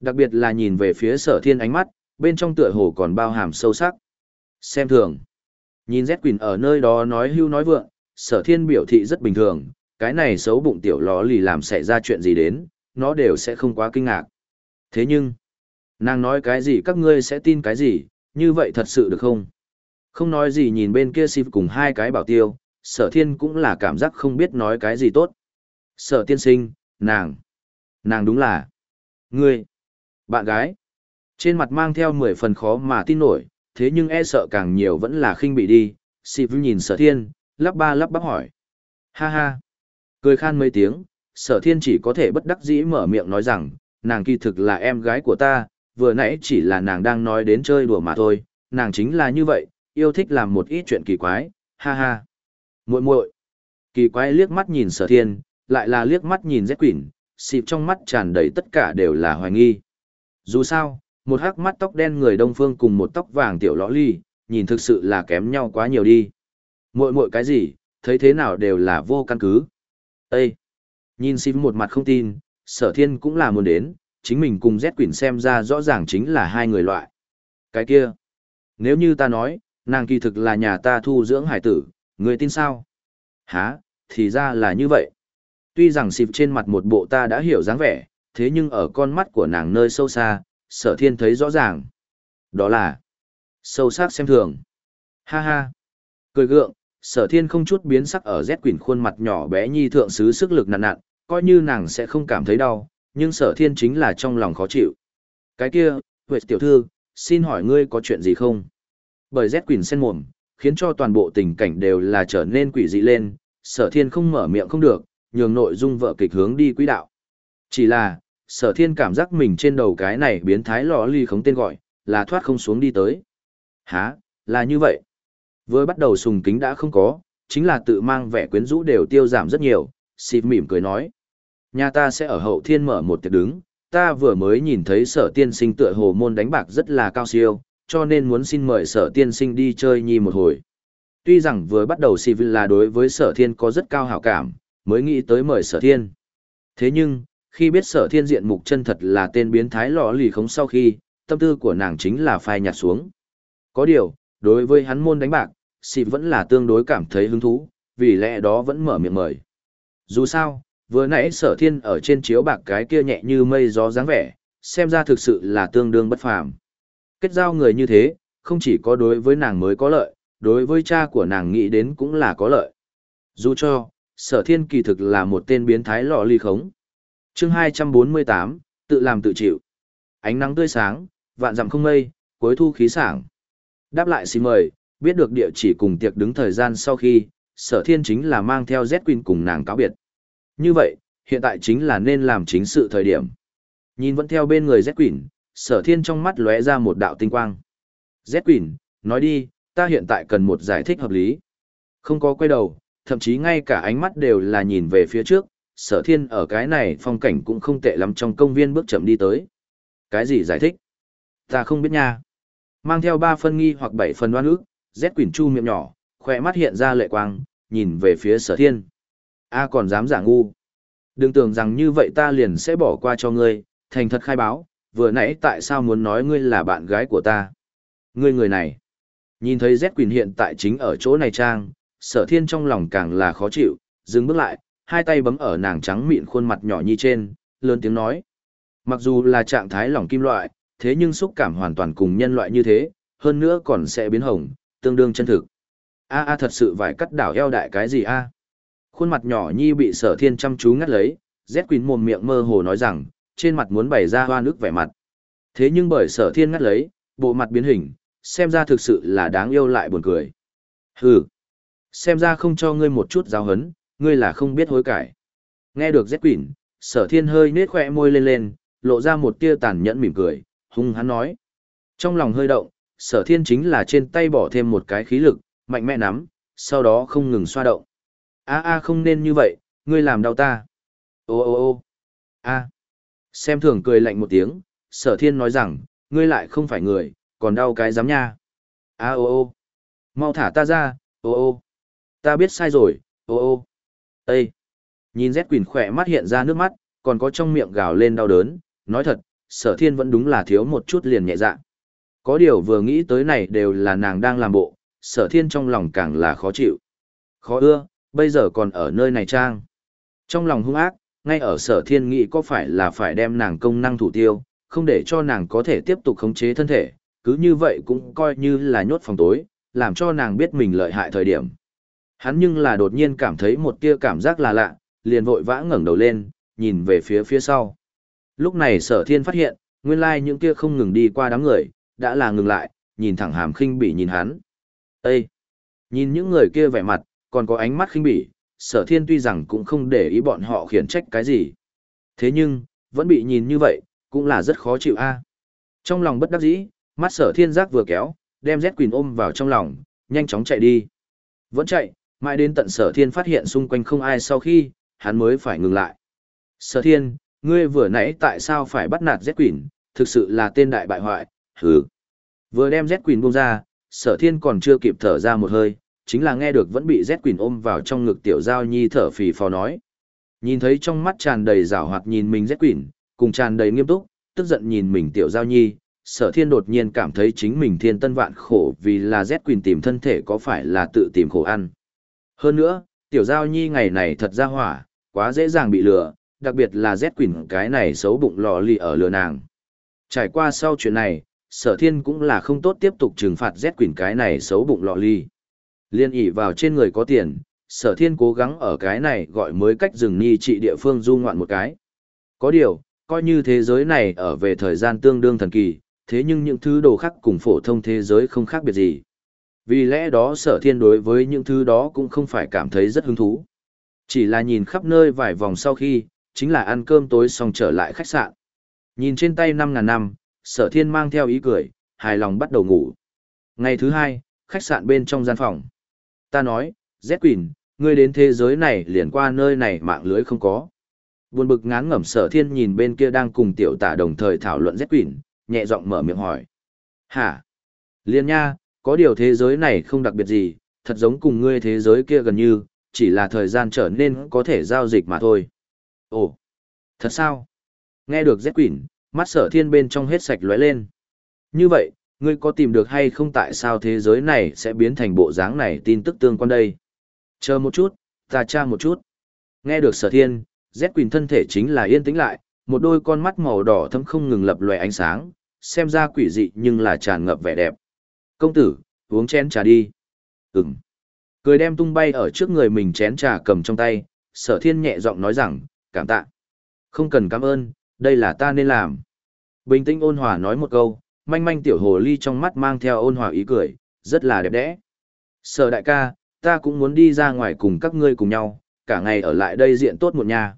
Đặc biệt là nhìn về phía sở thiên ánh mắt, bên trong tựa hồ còn bao hàm sâu sắc. Xem thường. Nhìn Z Quỳnh ở nơi đó nói hưu nói vượng, sở thiên biểu thị rất bình thường, cái này xấu bụng tiểu ló lì làm xảy ra chuyện gì đến, nó đều sẽ không quá kinh ngạc. Thế nhưng, nàng nói cái gì các ngươi sẽ tin cái gì, như vậy thật sự được không? Không nói gì nhìn bên kia xịp cùng hai cái bảo tiêu, sở thiên cũng là cảm giác không biết nói cái gì tốt. Sở tiên sinh, nàng, nàng đúng là, ngươi, bạn gái. Trên mặt mang theo mười phần khó mà tin nổi, thế nhưng e sợ càng nhiều vẫn là khinh bị đi. Xịp nhìn sở thiên, lắp ba lắp bắp hỏi. Ha ha. Cười khan mấy tiếng, sở thiên chỉ có thể bất đắc dĩ mở miệng nói rằng, nàng kỳ thực là em gái của ta, vừa nãy chỉ là nàng đang nói đến chơi đùa mà thôi, nàng chính là như vậy, yêu thích làm một ít chuyện kỳ quái, ha ha. muội muội Kỳ quái liếc mắt nhìn sở thiên, lại là liếc mắt nhìn rét quỷ, xịp trong mắt tràn đầy tất cả đều là hoài nghi. Dù sao, một hắc mắt tóc đen người đông phương cùng một tóc vàng tiểu lõ ly, nhìn thực sự là kém nhau quá nhiều đi. muội muội cái gì, thấy thế nào đều là vô căn cứ. Ê! Nhìn xịp một mặt không tin, sở thiên cũng là muốn đến, chính mình cùng Z Quỳnh xem ra rõ ràng chính là hai người loại. Cái kia, nếu như ta nói, nàng kỳ thực là nhà ta thu dưỡng hải tử, người tin sao? Hả, thì ra là như vậy. Tuy rằng xịp trên mặt một bộ ta đã hiểu dáng vẻ, thế nhưng ở con mắt của nàng nơi sâu xa, sở thiên thấy rõ ràng. Đó là sâu sắc xem thường. Ha ha. Cười gượng, sở thiên không chút biến sắc ở Z Quỳnh khuôn mặt nhỏ bé nhi thượng sứ sức lực nặn nặn, coi như nàng sẽ không cảm thấy đau, nhưng sở thiên chính là trong lòng khó chịu. Cái kia, Huệ tiểu thư, xin hỏi ngươi có chuyện gì không? Bởi Z Quỳnh sen mồm, khiến cho toàn bộ tình cảnh đều là trở nên quỷ dị lên, sở thiên không mở miệng không được, nhường nội dung vợ kịch hướng đi quỹ đạo. Chỉ là, sở thiên cảm giác mình trên đầu cái này biến thái lò ly khống tên gọi, là thoát không xuống đi tới. Hả, là như vậy. Với bắt đầu sùng kính đã không có, chính là tự mang vẻ quyến rũ đều tiêu giảm rất nhiều, xịp mỉm cười nói. Nhà ta sẽ ở hậu thiên mở một tiệc đứng, ta vừa mới nhìn thấy sở tiên sinh tựa hồ môn đánh bạc rất là cao siêu, cho nên muốn xin mời sở tiên sinh đi chơi nhi một hồi. Tuy rằng vừa bắt đầu xịp là đối với sở thiên có rất cao hảo cảm, mới nghĩ tới mời sở thiên. Thế nhưng, khi biết sở thiên diện mục chân thật là tên biến thái lọ lì khống sau khi, tâm tư của nàng chính là phai nhạt xuống. Có điều, đối với hắn môn đánh bạc, xịp vẫn là tương đối cảm thấy hứng thú, vì lẽ đó vẫn mở miệng mời. Dù sao, vừa nãy sở thiên ở trên chiếu bạc cái kia nhẹ như mây gió dáng vẻ, xem ra thực sự là tương đương bất phàm. Kết giao người như thế, không chỉ có đối với nàng mới có lợi, đối với cha của nàng nghĩ đến cũng là có lợi. Dù cho, sở thiên kỳ thực là một tên biến thái lọ ly khống chương 248, tự làm tự chịu. Ánh nắng tươi sáng, vạn dặm không mây, cuối thu khí sảng. Đáp lại xin mời, biết được địa chỉ cùng tiệc đứng thời gian sau khi, sở thiên chính là mang theo Z Queen cùng nàng cáo biệt. Như vậy, hiện tại chính là nên làm chính sự thời điểm. Nhìn vẫn theo bên người Z Queen, sở thiên trong mắt lóe ra một đạo tinh quang. Z Queen, nói đi, ta hiện tại cần một giải thích hợp lý. Không có quay đầu, thậm chí ngay cả ánh mắt đều là nhìn về phía trước, sở thiên ở cái này phong cảnh cũng không tệ lắm trong công viên bước chậm đi tới. Cái gì giải thích? Ta không biết nha. Mang theo ba phân nghi hoặc bảy phần đoan ức, Z Quỳnh Chu miệng nhỏ, khỏe mắt hiện ra lệ quang, nhìn về phía sở thiên. A còn dám giả ngu. Đừng tưởng rằng như vậy ta liền sẽ bỏ qua cho ngươi, thành thật khai báo, vừa nãy tại sao muốn nói ngươi là bạn gái của ta. Ngươi người này. Nhìn thấy Z Quỳnh hiện tại chính ở chỗ này trang, sở thiên trong lòng càng là khó chịu, dừng bước lại, hai tay bấm ở nàng trắng mịn khuôn mặt nhỏ nhi trên, lớn tiếng nói. Mặc dù là trạng thái lỏng kim loại, thế nhưng xúc cảm hoàn toàn cùng nhân loại như thế, hơn nữa còn sẽ biến hồng, tương đương chân thực. A a thật sự vải cắt đảo eo đại cái gì a? Khuôn mặt nhỏ nhi bị sở thiên chăm chú ngắt lấy, Z Quỳnh mồm miệng mơ hồ nói rằng, trên mặt muốn bày ra hoa nước vẻ mặt. Thế nhưng bởi sở thiên ngắt lấy, bộ mặt biến hình, xem ra thực sự là đáng yêu lại buồn cười. Hừ, xem ra không cho ngươi một chút giáo hấn, ngươi là không biết hối cải. Nghe được Z quỷ, sở thiên hơi nết khỏe môi lên lên, lộ ra một tia tàn nhẫn mỉm cười, hung hắn nói. Trong lòng hơi động, sở thiên chính là trên tay bỏ thêm một cái khí lực, mạnh mẽ nắm, sau đó không ngừng xoa động. A a không nên như vậy, ngươi làm đau ta. Ô ô ô a Xem thường cười lạnh một tiếng, sở thiên nói rằng, ngươi lại không phải người, còn đau cái giám nha. A ô ô mau thả ta ra, ô ô ta biết sai rồi, ô ô Ê! Nhìn Z Quỳnh khỏe mắt hiện ra nước mắt, còn có trong miệng gào lên đau đớn, nói thật, sở thiên vẫn đúng là thiếu một chút liền nhẹ dạ. Có điều vừa nghĩ tới này đều là nàng đang làm bộ, sở thiên trong lòng càng là khó chịu. Khó ưa, bây giờ còn ở nơi này trang. Trong lòng hung ác, ngay ở sở thiên nghĩ có phải là phải đem nàng công năng thủ tiêu, không để cho nàng có thể tiếp tục khống chế thân thể, cứ như vậy cũng coi như là nhốt phòng tối, làm cho nàng biết mình lợi hại thời điểm. Hắn nhưng là đột nhiên cảm thấy một tia cảm giác là lạ, liền vội vã ngẩng đầu lên, nhìn về phía phía sau. Lúc này sở thiên phát hiện, nguyên lai những kia không ngừng đi qua đám người, đã là ngừng lại, nhìn thẳng hàm khinh bỉ nhìn hắn. Ê! Nhìn những người kia vẻ mặt, còn có ánh mắt khinh bỉ, sở thiên tuy rằng cũng không để ý bọn họ khiển trách cái gì. Thế nhưng, vẫn bị nhìn như vậy, cũng là rất khó chịu a. Trong lòng bất đắc dĩ, mắt sở thiên giác vừa kéo, đem Z Quỳnh ôm vào trong lòng, nhanh chóng chạy đi. Vẫn chạy, mãi đến tận sở thiên phát hiện xung quanh không ai sau khi, hắn mới phải ngừng lại. Sở thiên, ngươi vừa nãy tại sao phải bắt nạt Z Quỳnh, thực sự là tên đại bại hoại, hừ. Vừa đem Z Quỳnh buông ra, sở thiên còn chưa kịp thở ra một hơi, chính là nghe được vẫn bị Z Quỳnh ôm vào trong ngực tiểu giao nhi thở phì phò nói. Nhìn thấy trong mắt tràn đầy rảo hoạt nhìn mình Z Quỳnh, cùng tràn đầy nghiêm túc, tức giận nhìn mình tiểu giao nhi, sở thiên đột nhiên cảm thấy chính mình thiên tân vạn khổ vì là Z Quỳn tìm thân thể có phải là tự tìm khổ ăn. Hơn nữa, tiểu giao nhi ngày này thật ra hỏa, quá dễ dàng bị lừa, đặc biệt là Z quỷ cái này xấu bụng lò lì ở lừa nàng. Trải qua sau chuyện này, sở thiên cũng là không tốt tiếp tục trừng phạt Z quỷ cái này xấu bụng lọ lì. Liên ỉ vào trên người có tiền, sở thiên cố gắng ở cái này gọi mới cách rừng ni trị địa phương du ngoạn một cái. Có điều, coi như thế giới này ở về thời gian tương đương thần kỳ, thế nhưng những thứ đồ khác cùng phổ thông thế giới không khác biệt gì. Vì lẽ đó sở thiên đối với những thứ đó cũng không phải cảm thấy rất hứng thú. Chỉ là nhìn khắp nơi vài vòng sau khi, chính là ăn cơm tối xong trở lại khách sạn. Nhìn trên tay năm ngàn năm, sở thiên mang theo ý cười, hài lòng bắt đầu ngủ. Ngày thứ hai, khách sạn bên trong gian phòng. Ta nói, Z Quỳnh, ngươi đến thế giới này liền qua nơi này mạng lưới không có. Buồn bực ngán ngẩm sở thiên nhìn bên kia đang cùng tiểu tả đồng thời thảo luận Z Quỳnh, nhẹ giọng mở miệng hỏi. Hả? Liên nha, có điều thế giới này không đặc biệt gì, thật giống cùng ngươi thế giới kia gần như, chỉ là thời gian trở nên có thể giao dịch mà thôi. Ồ, thật sao? Nghe được Z Quỳnh, mắt sở thiên bên trong hết sạch lóe lên. Như vậy, ngươi có tìm được hay không tại sao thế giới này sẽ biến thành bộ dáng này tin tức tương quan đây? Chờ một chút, ta tra một chút. Nghe được sở thiên, Z Quỳnh thân thể chính là yên tĩnh lại, một đôi con mắt màu đỏ thâm không ngừng lập lòe ánh sáng, xem ra quỷ dị nhưng là tràn ngập vẻ đẹp. Công tử, uống chén trà đi. Ừm. Cười đem tung bay ở trước người mình chén trà cầm trong tay, sở thiên nhẹ giọng nói rằng, cảm tạ. Không cần cảm ơn, đây là ta nên làm. Bình tĩnh ôn hòa nói một câu, manh manh tiểu hồ ly trong mắt mang theo ôn hòa ý cười, rất là đẹp đẽ. Sở đại ca, ta cũng muốn đi ra ngoài cùng các ngươi cùng nhau, cả ngày ở lại đây diện tốt một nhà.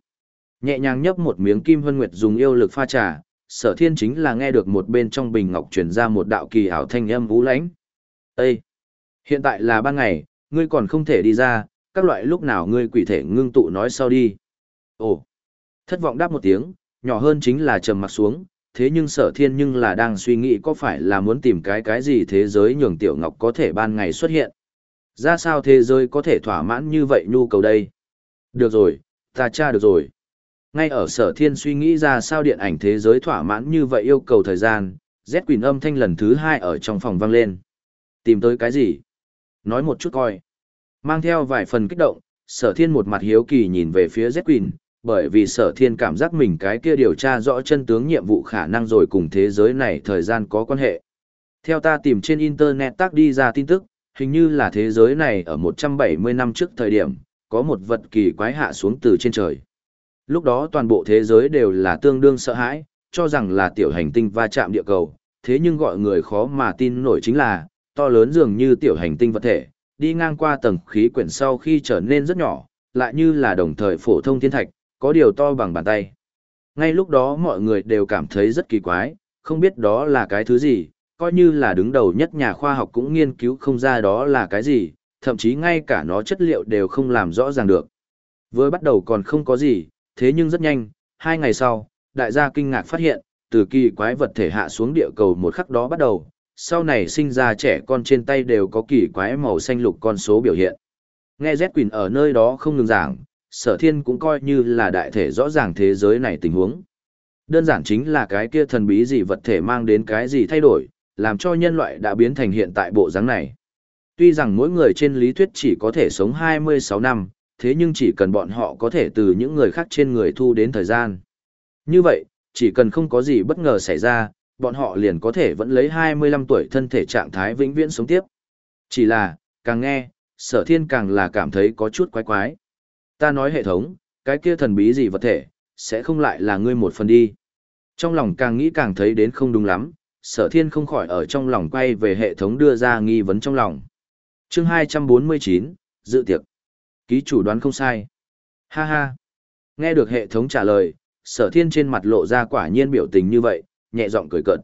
Nhẹ nhàng nhấp một miếng kim hân nguyệt dùng yêu lực pha trà, sở thiên chính là nghe được một bên trong bình ngọc truyền ra một đạo kỳ ảo thanh âm vũ lãnh. Ê! Hiện tại là ban ngày, ngươi còn không thể đi ra, các loại lúc nào ngươi quỷ thể ngưng tụ nói sau đi. Ồ! Thất vọng đáp một tiếng, nhỏ hơn chính là trầm mặt xuống, thế nhưng sở thiên nhưng là đang suy nghĩ có phải là muốn tìm cái cái gì thế giới nhường tiểu ngọc có thể ban ngày xuất hiện. Ra sao thế giới có thể thỏa mãn như vậy nhu cầu đây? Được rồi, ta tra được rồi. Ngay ở sở thiên suy nghĩ ra sao điện ảnh thế giới thỏa mãn như vậy yêu cầu thời gian, Z Quỳnh âm thanh lần thứ hai ở trong phòng vang lên. Tìm tới cái gì? Nói một chút coi. Mang theo vài phần kích động, sở thiên một mặt hiếu kỳ nhìn về phía Z Quỳnh, bởi vì sở thiên cảm giác mình cái kia điều tra rõ chân tướng nhiệm vụ khả năng rồi cùng thế giới này thời gian có quan hệ. Theo ta tìm trên Internet tác đi ra tin tức, hình như là thế giới này ở 170 năm trước thời điểm, có một vật kỳ quái hạ xuống từ trên trời. Lúc đó toàn bộ thế giới đều là tương đương sợ hãi, cho rằng là tiểu hành tinh va chạm địa cầu, thế nhưng gọi người khó mà tin nổi chính là, to lớn dường như tiểu hành tinh vật thể, đi ngang qua tầng khí quyển sau khi trở nên rất nhỏ, lại như là đồng thời phổ thông thiên thạch, có điều to bằng bàn tay. Ngay lúc đó mọi người đều cảm thấy rất kỳ quái, không biết đó là cái thứ gì, coi như là đứng đầu nhất nhà khoa học cũng nghiên cứu không ra đó là cái gì, thậm chí ngay cả nó chất liệu đều không làm rõ ràng được. Với bắt đầu còn không có gì, thế nhưng rất nhanh, hai ngày sau, đại gia kinh ngạc phát hiện, từ kỳ quái vật thể hạ xuống địa cầu một khắc đó bắt đầu, sau này sinh ra trẻ con trên tay đều có kỳ quái màu xanh lục con số biểu hiện. Nghe Z Quỳnh ở nơi đó không ngừng giảng, sở thiên cũng coi như là đại thể rõ ràng thế giới này tình huống. Đơn giản chính là cái kia thần bí gì vật thể mang đến cái gì thay đổi, làm cho nhân loại đã biến thành hiện tại bộ dáng này. Tuy rằng mỗi người trên lý thuyết chỉ có thể sống 26 năm, thế nhưng chỉ cần bọn họ có thể từ những người khác trên người thu đến thời gian. Như vậy, chỉ cần không có gì bất ngờ xảy ra, bọn họ liền có thể vẫn lấy 25 tuổi thân thể trạng thái vĩnh viễn sống tiếp. Chỉ là, càng nghe, sở thiên càng là cảm thấy có chút quái quái. Ta nói hệ thống, cái kia thần bí gì vật thể, sẽ không lại là ngươi một phần đi. Trong lòng càng nghĩ càng thấy đến không đúng lắm, sở thiên không khỏi ở trong lòng quay về hệ thống đưa ra nghi vấn trong lòng. chương 249, dự tiệc. Ký chủ đoán không sai. Ha ha. Nghe được hệ thống trả lời, sở thiên trên mặt lộ ra quả nhiên biểu tình như vậy, nhẹ giọng cười cợt.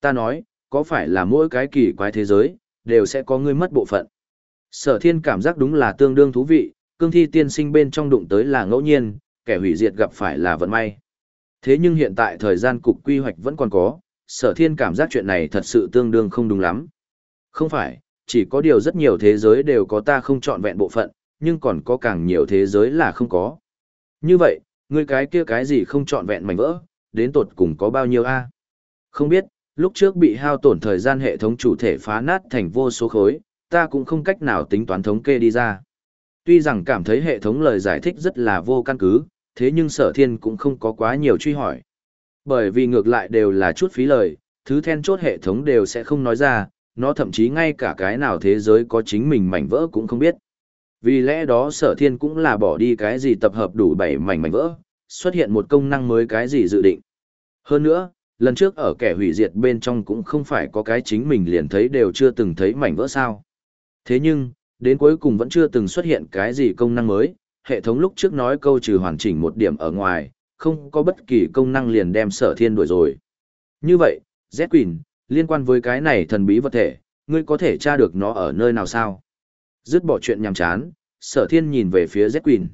Ta nói, có phải là mỗi cái kỳ quái thế giới, đều sẽ có ngươi mất bộ phận. Sở thiên cảm giác đúng là tương đương thú vị, cương thi tiên sinh bên trong đụng tới là ngẫu nhiên, kẻ hủy diệt gặp phải là vận may. Thế nhưng hiện tại thời gian cục quy hoạch vẫn còn có, sở thiên cảm giác chuyện này thật sự tương đương không đúng lắm. Không phải, chỉ có điều rất nhiều thế giới đều có ta không chọn vẹn bộ phận, nhưng còn có càng nhiều thế giới là không có. Như vậy, người cái kia cái gì không chọn vẹn mảnh vỡ, đến tột cùng có bao nhiêu a? Không biết, lúc trước bị hao tổn thời gian hệ thống chủ thể phá nát thành vô số khối, ta cũng không cách nào tính toán thống kê đi ra. Tuy rằng cảm thấy hệ thống lời giải thích rất là vô căn cứ, thế nhưng sở thiên cũng không có quá nhiều truy hỏi. Bởi vì ngược lại đều là chút phí lời, thứ then chốt hệ thống đều sẽ không nói ra, nó thậm chí ngay cả cái nào thế giới có chính mình mảnh vỡ cũng không biết. Vì lẽ đó sở thiên cũng là bỏ đi cái gì tập hợp đủ bảy mảnh mảnh vỡ, xuất hiện một công năng mới cái gì dự định. Hơn nữa, lần trước ở kẻ hủy diệt bên trong cũng không phải có cái chính mình liền thấy đều chưa từng thấy mảnh vỡ sao. Thế nhưng, đến cuối cùng vẫn chưa từng xuất hiện cái gì công năng mới, hệ thống lúc trước nói câu trừ hoàn chỉnh một điểm ở ngoài, không có bất kỳ công năng liền đem sở thiên đuổi rồi. Như vậy, Z quỳnh liên quan với cái này thần bí vật thể, ngươi có thể tra được nó ở nơi nào sao? Dứt bỏ chuyện nhằm chán, sở thiên nhìn về phía Z Queen.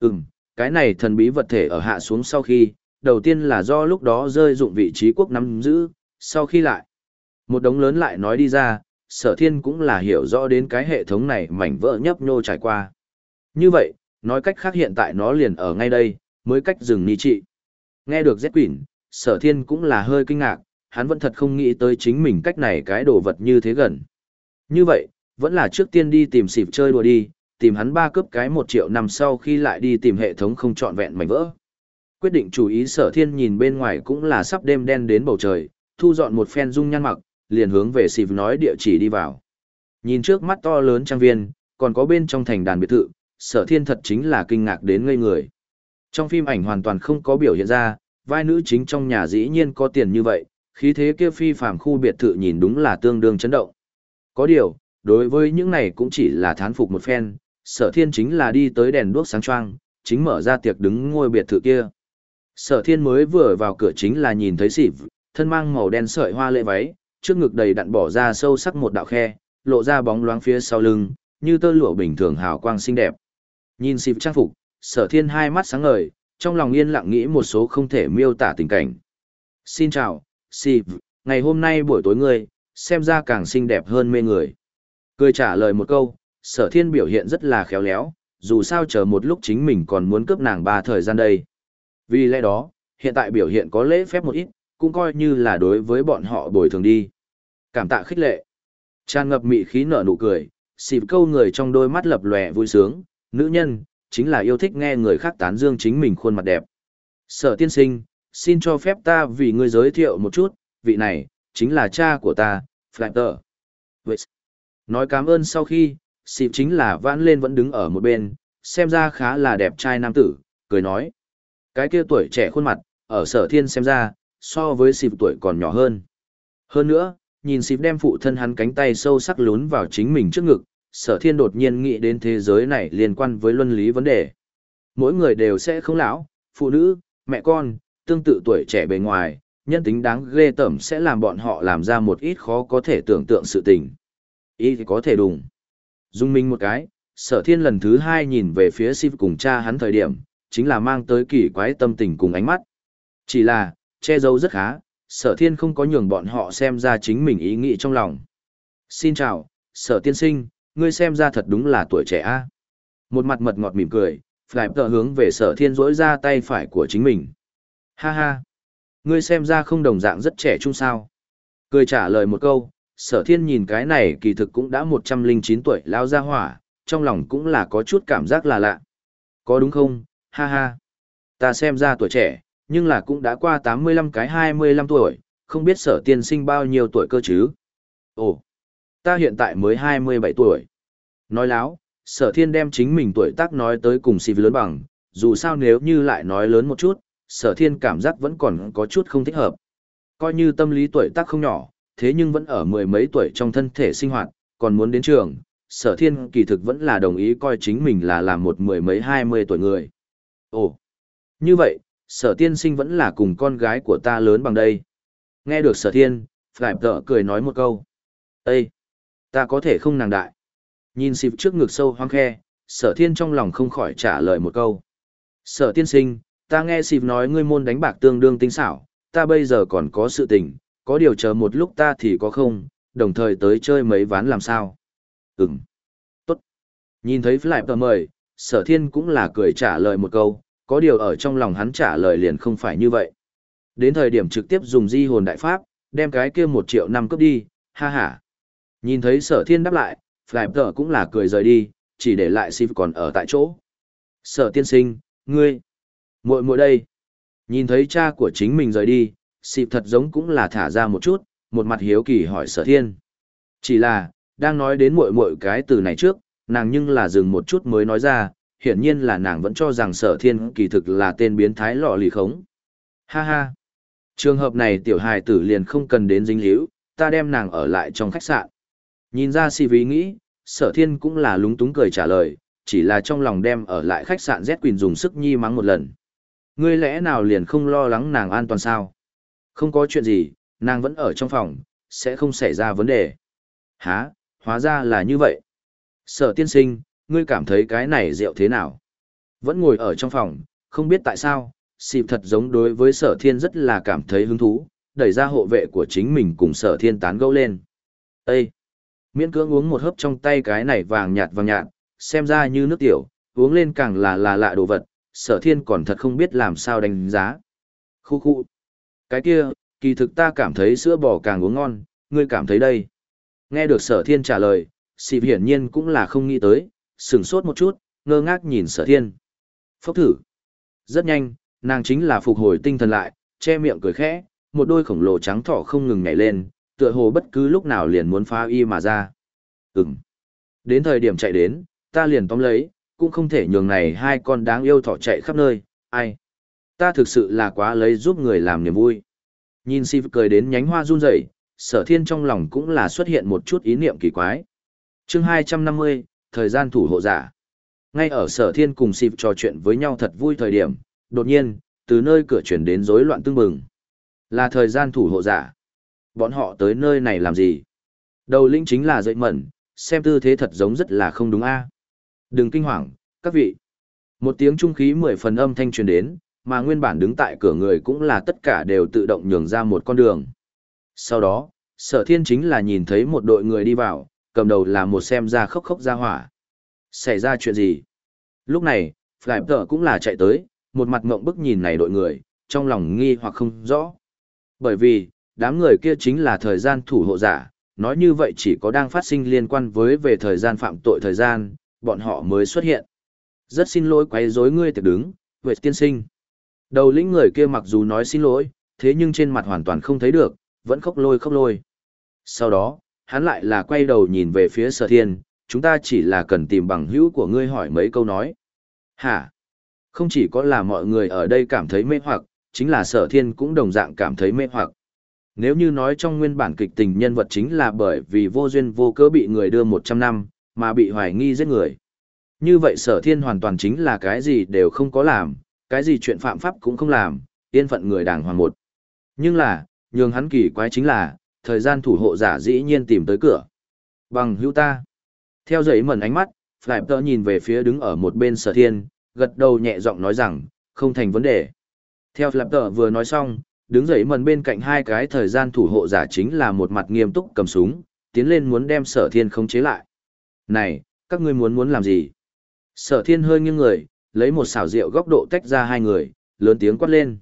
Ừm, cái này thần bí vật thể ở hạ xuống sau khi, đầu tiên là do lúc đó rơi dụng vị trí quốc nắm giữ, sau khi lại. Một đống lớn lại nói đi ra, sở thiên cũng là hiểu rõ đến cái hệ thống này mảnh vỡ nhấp nhô trải qua. Như vậy, nói cách khác hiện tại nó liền ở ngay đây, mới cách dừng ni trị. Nghe được Z Quỷ, sở thiên cũng là hơi kinh ngạc, hắn vẫn thật không nghĩ tới chính mình cách này cái đồ vật như thế gần. Như vậy, vẫn là trước tiên đi tìm xịp chơi đùa đi, tìm hắn ba cướp cái một triệu năm sau khi lại đi tìm hệ thống không trọn vẹn mảnh vỡ. Quyết định chú ý sở thiên nhìn bên ngoài cũng là sắp đêm đen đến bầu trời, thu dọn một phen dung nhan mặc, liền hướng về xịp nói địa chỉ đi vào. Nhìn trước mắt to lớn trang viên, còn có bên trong thành đàn biệt thự, sở thiên thật chính là kinh ngạc đến ngây người. Trong phim ảnh hoàn toàn không có biểu hiện ra, vai nữ chính trong nhà dĩ nhiên có tiền như vậy, khí thế kia phi phàm khu biệt thự nhìn đúng là tương đương chấn động. Có điều, đối với những này cũng chỉ là thán phục một phen, sở thiên chính là đi tới đèn đuốc sáng choang, chính mở ra tiệc đứng ngôi biệt thự kia. Sở thiên mới vừa vào cửa chính là nhìn thấy xịp, thân mang màu đen sợi hoa lệ váy, trước ngực đầy đặn bỏ ra sâu sắc một đạo khe, lộ ra bóng loáng phía sau lưng, như tơ lụa bình thường hào quang xinh đẹp. Nhìn xịp trang phục, sở thiên hai mắt sáng ngời, trong lòng yên lặng nghĩ một số không thể miêu tả tình cảnh. Xin chào, xịp, ngày hôm nay buổi tối ngươi, xem ra càng xinh đẹp hơn mê người. Cười trả lời một câu, sở thiên biểu hiện rất là khéo léo, dù sao chờ một lúc chính mình còn muốn cướp nàng ba thời gian đây. Vì lẽ đó, hiện tại biểu hiện có lễ phép một ít, cũng coi như là đối với bọn họ bồi thường đi. Cảm tạ khích lệ. Tràn ngập mị khí nở nụ cười, xịp câu người trong đôi mắt lập lòe vui sướng, nữ nhân, chính là yêu thích nghe người khác tán dương chính mình khuôn mặt đẹp. Sở tiên sinh, xin cho phép ta vì ngươi giới thiệu một chút, vị này, chính là cha của ta, Flatter. Nói cảm ơn sau khi, xịp chính là vãn lên vẫn đứng ở một bên, xem ra khá là đẹp trai nam tử, cười nói. Cái kia tuổi trẻ khuôn mặt, ở sở thiên xem ra, so với xịp tuổi còn nhỏ hơn. Hơn nữa, nhìn xịp đem phụ thân hắn cánh tay sâu sắc lún vào chính mình trước ngực, sở thiên đột nhiên nghĩ đến thế giới này liên quan với luân lý vấn đề. Mỗi người đều sẽ không lão, phụ nữ, mẹ con, tương tự tuổi trẻ bề ngoài, nhân tính đáng ghê tởm sẽ làm bọn họ làm ra một ít khó có thể tưởng tượng sự tình. Ý thì có thể đùng. Dung minh một cái, sở thiên lần thứ hai nhìn về phía Sif cùng cha hắn thời điểm, chính là mang tới kỳ quái tâm tình cùng ánh mắt. Chỉ là, che giấu rất khá, sở thiên không có nhường bọn họ xem ra chính mình ý nghĩ trong lòng. Xin chào, sở tiên sinh, ngươi xem ra thật đúng là tuổi trẻ a Một mặt mật ngọt mỉm cười, phải tờ hướng về sở thiên rỗi ra tay phải của chính mình. Ha ha, ngươi xem ra không đồng dạng rất trẻ trung sao. Cười trả lời một câu, sở thiên nhìn cái này kỳ thực cũng đã 109 tuổi lao ra hỏa, trong lòng cũng là có chút cảm giác là lạ. Có đúng không, ha ha. Ta xem ra tuổi trẻ, nhưng là cũng đã qua 85 cái 25 tuổi, không biết sở tiên sinh bao nhiêu tuổi cơ chứ. Ồ, ta hiện tại mới 27 tuổi. Nói láo, sở thiên đem chính mình tuổi tác nói tới cùng xì lớn bằng, dù sao nếu như lại nói lớn một chút, sở thiên cảm giác vẫn còn có chút không thích hợp. Coi như tâm lý tuổi tác không nhỏ, thế nhưng vẫn ở mười mấy tuổi trong thân thể sinh hoạt, còn muốn đến trường, sở thiên kỳ thực vẫn là đồng ý coi chính mình là làm một mười mấy hai mươi tuổi người. Ồ, như vậy, sở tiên sinh vẫn là cùng con gái của ta lớn bằng đây. Nghe được sở thiên, phải tợ cười nói một câu. Ê, ta có thể không nàng đại. Nhìn xịp trước ngực sâu hoang khe, sở thiên trong lòng không khỏi trả lời một câu. Sở tiên sinh, ta nghe xịp nói ngươi môn đánh bạc tương đương tinh xảo, ta bây giờ còn có sự tình, có điều chờ một lúc ta thì có không, đồng thời tới chơi mấy ván làm sao. Ừm, tốt. Nhìn thấy lại tờ mời, sở thiên cũng là cười trả lời một câu, có điều ở trong lòng hắn trả lời liền không phải như vậy. Đến thời điểm trực tiếp dùng di hồn đại pháp, đem cái kia một triệu năm cướp đi, ha ha. Nhìn thấy sở thiên đáp lại, Flapper cũng là cười rời đi, chỉ để lại Sif còn ở tại chỗ. Sở tiên sinh, ngươi, muội muội đây. Nhìn thấy cha của chính mình rời đi, xịp thật giống cũng là thả ra một chút, một mặt hiếu kỳ hỏi sở thiên. Chỉ là, đang nói đến muội muội cái từ này trước, nàng nhưng là dừng một chút mới nói ra, hiển nhiên là nàng vẫn cho rằng sở thiên kỳ thực là tên biến thái lọ lì khống. Ha ha! Trường hợp này tiểu hài tử liền không cần đến dính líu, ta đem nàng ở lại trong khách sạn. Nhìn ra si ví nghĩ, sở thiên cũng là lúng túng cười trả lời, chỉ là trong lòng đem ở lại khách sạn Z Quỳnh dùng sức nhi mắng một lần. Ngươi lẽ nào liền không lo lắng nàng an toàn sao? Không có chuyện gì, nàng vẫn ở trong phòng, sẽ không xảy ra vấn đề. Hả, hóa ra là như vậy. Sở tiên sinh, ngươi cảm thấy cái này rượu thế nào? Vẫn ngồi ở trong phòng, không biết tại sao, xịp thật giống đối với sở thiên rất là cảm thấy hứng thú, đẩy ra hộ vệ của chính mình cùng sở thiên tán gẫu lên. Ê! Miễn cưỡng uống một hớp trong tay cái này vàng nhạt vàng nhạt, xem ra như nước tiểu, uống lên càng là là lạ đồ vật, sở thiên còn thật không biết làm sao đánh giá. Khu khu! Cái kia, kỳ thực ta cảm thấy sữa bò càng uống ngon, ngươi cảm thấy đây. Nghe được sở thiên trả lời, xịp hiển nhiên cũng là không nghĩ tới, sửng sốt một chút, ngơ ngác nhìn sở thiên. Phốc thử. Rất nhanh, nàng chính là phục hồi tinh thần lại, che miệng cười khẽ, một đôi khổng lồ trắng thỏ không ngừng nhảy lên, tựa hồ bất cứ lúc nào liền muốn phá y mà ra. Ừm. Đến thời điểm chạy đến, ta liền tóm lấy, cũng không thể nhường này hai con đáng yêu thỏ chạy khắp nơi, ai. Ta thực sự là quá lấy giúp người làm niềm vui. Nhìn Sif cười đến nhánh hoa run rẩy, sở thiên trong lòng cũng là xuất hiện một chút ý niệm kỳ quái. chương 250, thời gian thủ hộ giả. Ngay ở sở thiên cùng Sif trò chuyện với nhau thật vui thời điểm, đột nhiên, từ nơi cửa chuyển đến rối loạn tương bừng. Là thời gian thủ hộ giả. Bọn họ tới nơi này làm gì? Đầu linh chính là dậy mẩn, xem tư thế thật giống rất là không đúng a Đừng kinh hoàng, các vị. Một tiếng trung khí mười phần âm thanh truyền đến, mà nguyên bản đứng tại cửa người cũng là tất cả đều tự động nhường ra một con đường. Sau đó, sở thiên chính là nhìn thấy một đội người đi vào, cầm đầu là một xem ra khóc khóc ra hỏa. Xảy ra chuyện gì? Lúc này, Flap tờ cũng là chạy tới, một mặt ngộng bức nhìn này đội người, trong lòng nghi hoặc không rõ. Bởi vì, đám người kia chính là thời gian thủ hộ giả, nói như vậy chỉ có đang phát sinh liên quan với về thời gian phạm tội thời gian, bọn họ mới xuất hiện. Rất xin lỗi quấy rối ngươi tiệc đứng, vệ tiên sinh. Đầu lĩnh người kia mặc dù nói xin lỗi, thế nhưng trên mặt hoàn toàn không thấy được, vẫn khóc lôi khóc lôi. Sau đó, hắn lại là quay đầu nhìn về phía sở thiên, chúng ta chỉ là cần tìm bằng hữu của ngươi hỏi mấy câu nói. Hả? Không chỉ có là mọi người ở đây cảm thấy mê hoặc, chính là sở thiên cũng đồng dạng cảm thấy mê hoặc. Nếu như nói trong nguyên bản kịch tình nhân vật chính là bởi vì vô duyên vô cớ bị người đưa 100 năm, mà bị hoài nghi giết người. Như vậy sở thiên hoàn toàn chính là cái gì đều không có làm, cái gì chuyện phạm pháp cũng không làm, yên phận người đàng hoàng một. Nhưng là, nhường hắn kỳ quái chính là, thời gian thủ hộ giả dĩ nhiên tìm tới cửa. Bằng hữu ta. Theo giấy mẩn ánh mắt, Flap tơ nhìn về phía đứng ở một bên sở thiên, gật đầu nhẹ giọng nói rằng, không thành vấn đề. Theo Flap tơ vừa nói xong, đứng dậy mẩn bên cạnh hai cái thời gian thủ hộ giả chính là một mặt nghiêm túc cầm súng, tiến lên muốn đem sở thiên khống chế lại. Này, các ngươi muốn muốn làm gì? Sở thiên hơi nghiêng người, lấy một xảo rượu góc độ tách ra hai người, lớn tiếng quát lên.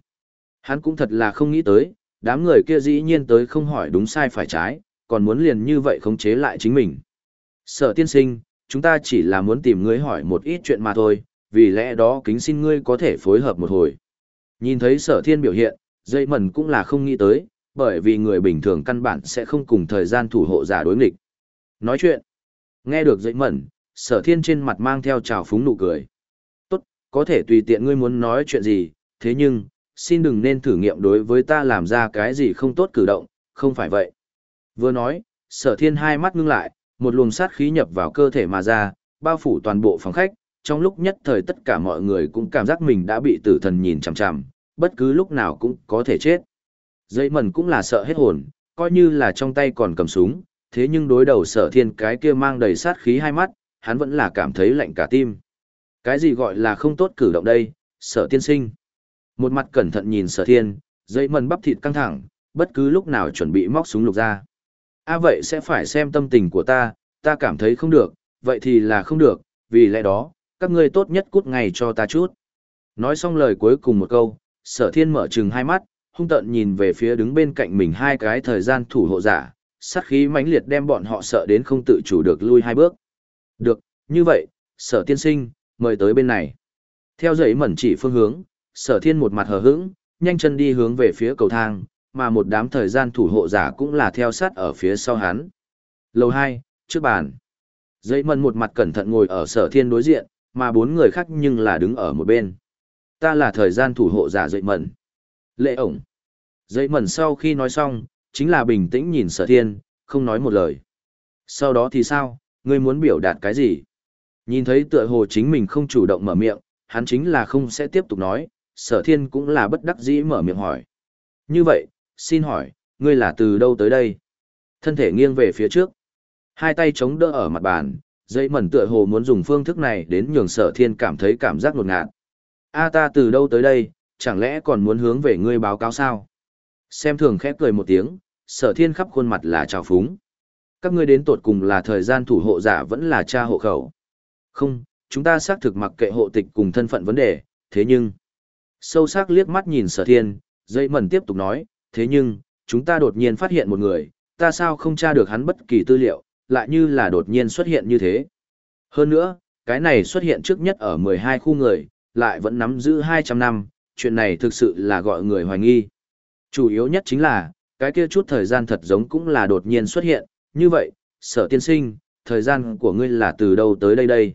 Hắn cũng thật là không nghĩ tới, đám người kia dĩ nhiên tới không hỏi đúng sai phải trái, còn muốn liền như vậy khống chế lại chính mình. Sở tiên sinh, chúng ta chỉ là muốn tìm ngươi hỏi một ít chuyện mà thôi, vì lẽ đó kính xin ngươi có thể phối hợp một hồi. Nhìn thấy sở thiên biểu hiện, dây mẩn cũng là không nghĩ tới, bởi vì người bình thường căn bản sẽ không cùng thời gian thủ hộ giả đối nghịch. Nói chuyện, nghe được dây mẩn, sở thiên trên mặt mang theo trào phúng nụ cười. Có thể tùy tiện ngươi muốn nói chuyện gì, thế nhưng, xin đừng nên thử nghiệm đối với ta làm ra cái gì không tốt cử động, không phải vậy. Vừa nói, sở thiên hai mắt ngưng lại, một luồng sát khí nhập vào cơ thể mà ra, bao phủ toàn bộ phòng khách, trong lúc nhất thời tất cả mọi người cũng cảm giác mình đã bị tử thần nhìn chằm chằm, bất cứ lúc nào cũng có thể chết. Dây mần cũng là sợ hết hồn, coi như là trong tay còn cầm súng, thế nhưng đối đầu sở thiên cái kia mang đầy sát khí hai mắt, hắn vẫn là cảm thấy lạnh cả tim. Cái gì gọi là không tốt cử động đây, sở tiên sinh. Một mặt cẩn thận nhìn sở thiên, dây mần bắp thịt căng thẳng, bất cứ lúc nào chuẩn bị móc súng lục ra. À vậy sẽ phải xem tâm tình của ta, ta cảm thấy không được, vậy thì là không được, vì lẽ đó, các ngươi tốt nhất cút ngay cho ta chút. Nói xong lời cuối cùng một câu, sở thiên mở trừng hai mắt, hung tợn nhìn về phía đứng bên cạnh mình hai cái thời gian thủ hộ giả, sát khí mãnh liệt đem bọn họ sợ đến không tự chủ được lui hai bước. Được, như vậy, sở tiên sinh, mời tới bên này. Theo dãy mẩn chỉ phương hướng, sở thiên một mặt hờ hững, nhanh chân đi hướng về phía cầu thang, mà một đám thời gian thủ hộ giả cũng là theo sát ở phía sau hắn. Lầu 2, trước bàn. Dây mẩn một mặt cẩn thận ngồi ở sở thiên đối diện, mà bốn người khác nhưng là đứng ở một bên. Ta là thời gian thủ hộ giả dậy mẩn. Lệ ổng. Dây mẩn sau khi nói xong, chính là bình tĩnh nhìn sở thiên, không nói một lời. Sau đó thì sao, ngươi muốn biểu đạt cái gì? Nhìn thấy tựa hồ chính mình không chủ động mở miệng, hắn chính là không sẽ tiếp tục nói, sở thiên cũng là bất đắc dĩ mở miệng hỏi. Như vậy, xin hỏi, ngươi là từ đâu tới đây? Thân thể nghiêng về phía trước. Hai tay chống đỡ ở mặt bàn, dây mẩn tựa hồ muốn dùng phương thức này đến nhường sở thiên cảm thấy cảm giác ngột ngạt. A ta từ đâu tới đây, chẳng lẽ còn muốn hướng về ngươi báo cáo sao? Xem thường khép cười một tiếng, sở thiên khắp khuôn mặt là trào phúng. Các ngươi đến tột cùng là thời gian thủ hộ giả vẫn là cha hộ khẩu. Không, chúng ta xác thực mặc kệ hộ tịch cùng thân phận vấn đề, thế nhưng... Sâu sắc liếc mắt nhìn sở thiên, dây mẩn tiếp tục nói, thế nhưng, chúng ta đột nhiên phát hiện một người, ta sao không tra được hắn bất kỳ tư liệu, lại như là đột nhiên xuất hiện như thế. Hơn nữa, cái này xuất hiện trước nhất ở 12 khu người, lại vẫn nắm giữ 200 năm, chuyện này thực sự là gọi người hoài nghi. Chủ yếu nhất chính là, cái kia chút thời gian thật giống cũng là đột nhiên xuất hiện, như vậy, sở tiên sinh, thời gian của ngươi là từ đâu tới đây đây?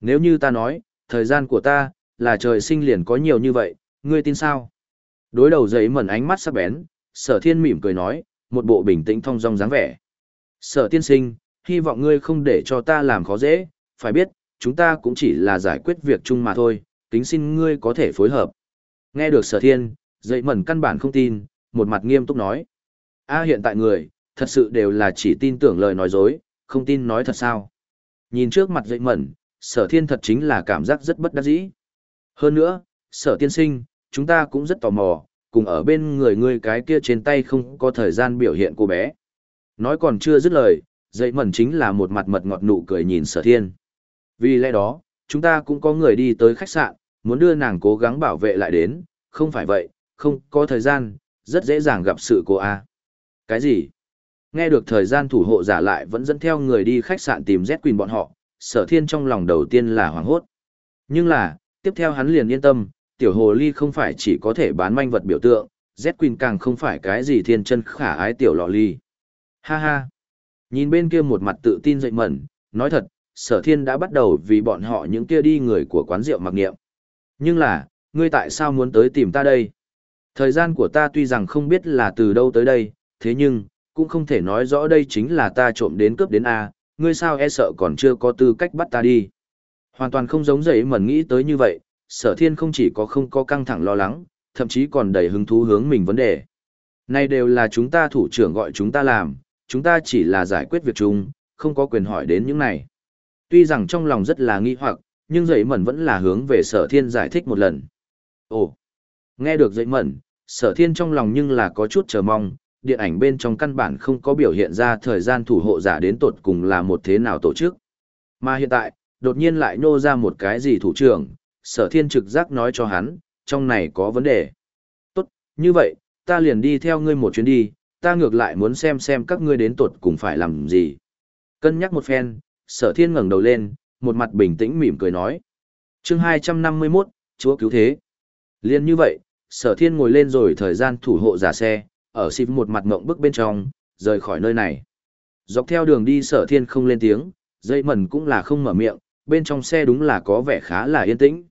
Nếu như ta nói, thời gian của ta, là trời sinh liền có nhiều như vậy, ngươi tin sao? Đối đầu giấy mẩn ánh mắt sắc bén, sở thiên mỉm cười nói, một bộ bình tĩnh thong dong dáng vẻ. Sở tiên sinh, hy vọng ngươi không để cho ta làm khó dễ, phải biết, chúng ta cũng chỉ là giải quyết việc chung mà thôi, kính xin ngươi có thể phối hợp. Nghe được sở thiên, dậy mẩn căn bản không tin, một mặt nghiêm túc nói. a hiện tại người, thật sự đều là chỉ tin tưởng lời nói dối, không tin nói thật sao. Nhìn trước mặt dậy mẩn, sở thiên thật chính là cảm giác rất bất đắc dĩ. Hơn nữa, sở tiên sinh, chúng ta cũng rất tò mò, cùng ở bên người ngươi cái kia trên tay không có thời gian biểu hiện cô bé. Nói còn chưa dứt lời, dậy mẩn chính là một mặt mật ngọt nụ cười nhìn sở thiên. Vì lẽ đó, chúng ta cũng có người đi tới khách sạn, muốn đưa nàng cố gắng bảo vệ lại đến, không phải vậy, không có thời gian, rất dễ dàng gặp sự cô A. Cái gì? Nghe được thời gian thủ hộ giả lại vẫn dẫn theo người đi khách sạn tìm Z Quỳnh bọn họ, sở thiên trong lòng đầu tiên là hoảng hốt. Nhưng là, tiếp theo hắn liền yên tâm, tiểu hồ ly không phải chỉ có thể bán manh vật biểu tượng, Z Queen càng không phải cái gì thiên chân khả ái tiểu lọ ly. Ha ha! Nhìn bên kia một mặt tự tin dậy mẩn, nói thật, sở thiên đã bắt đầu vì bọn họ những kia đi người của quán rượu mặc nghiệm. Nhưng là, ngươi tại sao muốn tới tìm ta đây? Thời gian của ta tuy rằng không biết là từ đâu tới đây, thế nhưng, cũng không thể nói rõ đây chính là ta trộm đến cướp đến A, ngươi sao e sợ còn chưa có tư cách bắt ta đi. Hoàn toàn không giống dậy mẩn nghĩ tới như vậy, sở thiên không chỉ có không có căng thẳng lo lắng, thậm chí còn đầy hứng thú hướng mình vấn đề. Này đều là chúng ta thủ trưởng gọi chúng ta làm, chúng ta chỉ là giải quyết việc chung, không có quyền hỏi đến những này. Tuy rằng trong lòng rất là nghi hoặc, nhưng dậy mẩn vẫn là hướng về sở thiên giải thích một lần. Ồ, nghe được dậy mẩn, sở thiên trong lòng nhưng là có chút chờ mong, điện ảnh bên trong căn bản không có biểu hiện ra thời gian thủ hộ giả đến tột cùng là một thế nào tổ chức. Mà hiện tại, đột nhiên lại nô ra một cái gì thủ trưởng, sở thiên trực giác nói cho hắn, trong này có vấn đề. Tốt, như vậy, ta liền đi theo ngươi một chuyến đi, ta ngược lại muốn xem xem các ngươi đến tột cùng phải làm gì. Cân nhắc một phen, sở thiên ngẩng đầu lên, một mặt bình tĩnh mỉm cười nói. chương 251, Chúa cứu thế. Liên như vậy, sở thiên ngồi lên rồi thời gian thủ hộ giả xe, ở xịp một mặt ngộng bức bên trong, rời khỏi nơi này. Dọc theo đường đi sở thiên không lên tiếng, dây mẩn cũng là không mở miệng, bên trong xe đúng là có vẻ khá là yên tĩnh.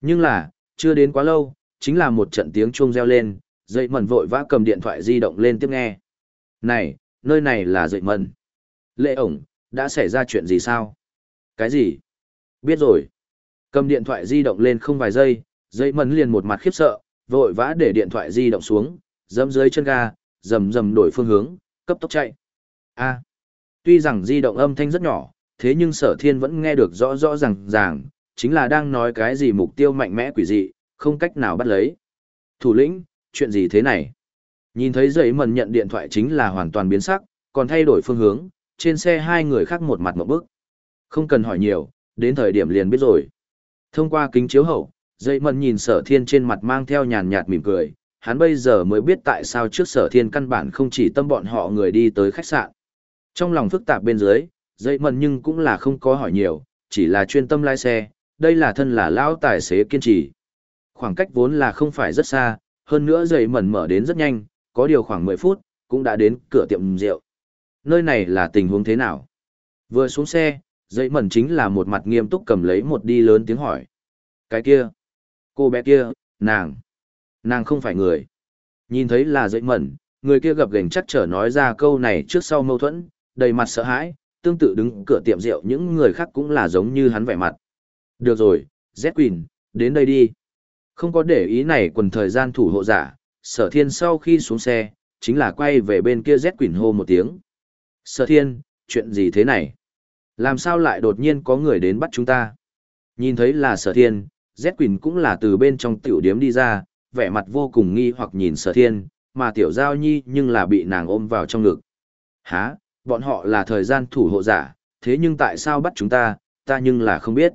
Nhưng là, chưa đến quá lâu, chính là một trận tiếng chuông reo lên, dây mẩn vội vã cầm điện thoại di động lên tiếp nghe. Này, nơi này là dây mẩn. Lệ ổng, đã xảy ra chuyện gì sao? Cái gì? Biết rồi. Cầm điện thoại di động lên không vài giây, dây mẩn liền một mặt khiếp sợ, vội vã để điện thoại di động xuống, dẫm dưới chân ga, rầm rầm đổi phương hướng, cấp tốc chạy. A. Tuy rằng di động âm thanh rất nhỏ, thế nhưng sở thiên vẫn nghe được rõ rõ ràng ràng, chính là đang nói cái gì mục tiêu mạnh mẽ quỷ dị, không cách nào bắt lấy. Thủ lĩnh, chuyện gì thế này? Nhìn thấy giấy mần nhận điện thoại chính là hoàn toàn biến sắc, còn thay đổi phương hướng, trên xe hai người khác một mặt một bước. Không cần hỏi nhiều, đến thời điểm liền biết rồi. Thông qua kính chiếu hậu, dây mần nhìn sở thiên trên mặt mang theo nhàn nhạt mỉm cười, hắn bây giờ mới biết tại sao trước sở thiên căn bản không chỉ tâm bọn họ người đi tới khách sạn. Trong lòng phức tạp bên dưới, dây mần nhưng cũng là không có hỏi nhiều, chỉ là chuyên tâm lái xe, đây là thân là lão tài xế kiên trì. Khoảng cách vốn là không phải rất xa, hơn nữa dây mần mở đến rất nhanh, có điều khoảng 10 phút, cũng đã đến cửa tiệm rượu. Nơi này là tình huống thế nào? Vừa xuống xe, dây mần chính là một mặt nghiêm túc cầm lấy một đi lớn tiếng hỏi. Cái kia, cô bé kia, nàng, nàng không phải người. Nhìn thấy là dậy mẩn, người kia gập gềnh chắc trở nói ra câu này trước sau mâu thuẫn, đầy mặt sợ hãi, tương tự đứng cửa tiệm rượu những người khác cũng là giống như hắn vẻ mặt. Được rồi, Z Queen, đến đây đi. Không có để ý này quần thời gian thủ hộ giả, sở thiên sau khi xuống xe, chính là quay về bên kia Z Queen hô một tiếng. Sở thiên, chuyện gì thế này? Làm sao lại đột nhiên có người đến bắt chúng ta? Nhìn thấy là sở thiên, Z Queen cũng là từ bên trong tiểu điếm đi ra, vẻ mặt vô cùng nghi hoặc nhìn sở thiên, mà tiểu giao nhi nhưng là bị nàng ôm vào trong ngực. Hả, bọn họ là thời gian thủ hộ giả, thế nhưng tại sao bắt chúng ta, ta nhưng là không biết.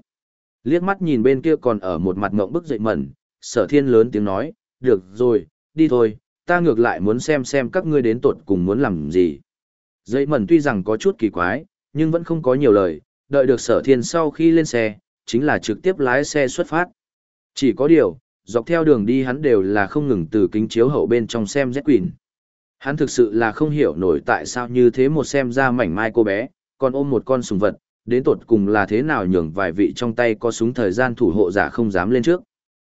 Liếc mắt nhìn bên kia còn ở một mặt ngộng bức dậy mẩn, sở thiên lớn tiếng nói, được rồi, đi thôi, ta ngược lại muốn xem xem các ngươi đến tột cùng muốn làm gì. Dậy mẩn tuy rằng có chút kỳ quái, nhưng vẫn không có nhiều lời, đợi được sở thiên sau khi lên xe, chính là trực tiếp lái xe xuất phát. Chỉ có điều, dọc theo đường đi hắn đều là không ngừng từ kính chiếu hậu bên trong xem Z quỳnh Hắn thực sự là không hiểu nổi tại sao như thế một xem ra mảnh mai cô bé, còn ôm một con sùng vật, đến tột cùng là thế nào nhường vài vị trong tay có súng thời gian thủ hộ giả không dám lên trước.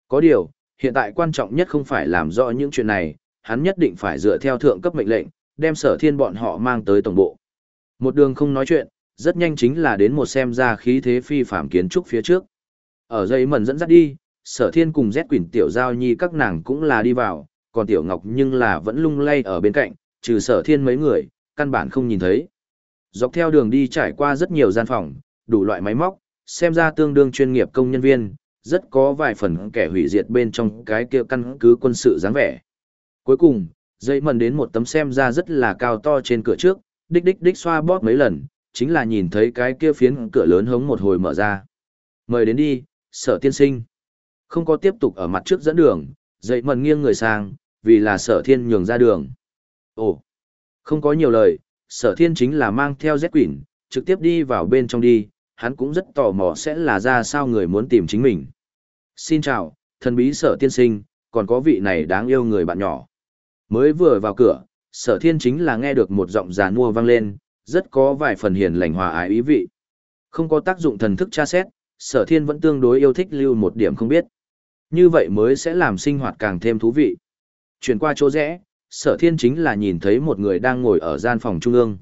Có điều, hiện tại quan trọng nhất không phải làm rõ những chuyện này, hắn nhất định phải dựa theo thượng cấp mệnh lệnh, đem sở thiên bọn họ mang tới tổng bộ. Một đường không nói chuyện, rất nhanh chính là đến một xem ra khí thế phi phạm kiến trúc phía trước. Ở dây mẩn dẫn dắt đi, sở thiên cùng rét quỷ tiểu giao nhi các nàng cũng là đi vào, còn tiểu ngọc nhưng là vẫn lung lay ở bên cạnh, trừ sở thiên mấy người, căn bản không nhìn thấy. Dọc theo đường đi trải qua rất nhiều gian phòng, đủ loại máy móc, xem ra tương đương chuyên nghiệp công nhân viên, rất có vài phần kẻ hủy diệt bên trong cái kia căn cứ quân sự dáng vẻ. Cuối cùng, dây mần đến một tấm xem ra rất là cao to trên cửa trước, đích đích đích xoa bóp mấy lần, chính là nhìn thấy cái kia phiến cửa lớn hống một hồi mở ra. Mời đến đi, sở tiên sinh. Không có tiếp tục ở mặt trước dẫn đường, dậy mần nghiêng người sang, vì là sở thiên nhường ra đường. Ồ, không có nhiều lời, sở thiên chính là mang theo Z quỷ, trực tiếp đi vào bên trong đi, hắn cũng rất tò mò sẽ là ra sao người muốn tìm chính mình. Xin chào, thần bí sở tiên sinh, còn có vị này đáng yêu người bạn nhỏ. Mới vừa vào cửa, sở thiên chính là nghe được một giọng già nua vang lên, rất có vài phần hiền lành hòa ái ý vị. Không có tác dụng thần thức tra xét, sở thiên vẫn tương đối yêu thích lưu một điểm không biết. Như vậy mới sẽ làm sinh hoạt càng thêm thú vị. Chuyển qua chỗ rẽ, sở thiên chính là nhìn thấy một người đang ngồi ở gian phòng trung ương.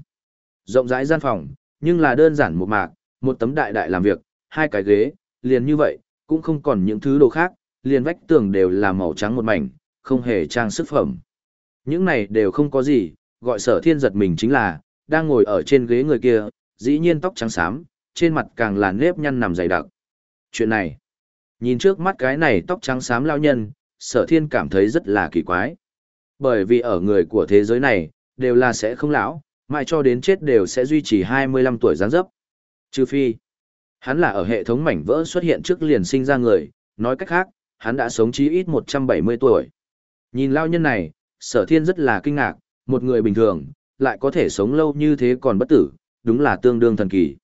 Rộng rãi gian phòng, nhưng là đơn giản một mạc, một tấm đại đại làm việc, hai cái ghế, liền như vậy, cũng không còn những thứ đồ khác, liền vách tường đều là màu trắng một mảnh, không hề trang sức phẩm. Những này đều không có gì, gọi sở thiên giật mình chính là, đang ngồi ở trên ghế người kia, dĩ nhiên tóc trắng xám, trên mặt càng là nếp nhăn nằm dày đặc. Chuyện này, nhìn trước mắt cái này tóc trắng xám lao nhân, sở thiên cảm thấy rất là kỳ quái. Bởi vì ở người của thế giới này, đều là sẽ không lão, mãi cho đến chết đều sẽ duy trì 25 tuổi dáng dấp. Trừ phi, hắn là ở hệ thống mảnh vỡ xuất hiện trước liền sinh ra người, nói cách khác, hắn đã sống chí ít 170 tuổi. Nhìn lao nhân này, sở thiên rất là kinh ngạc, một người bình thường, lại có thể sống lâu như thế còn bất tử, đúng là tương đương thần kỳ.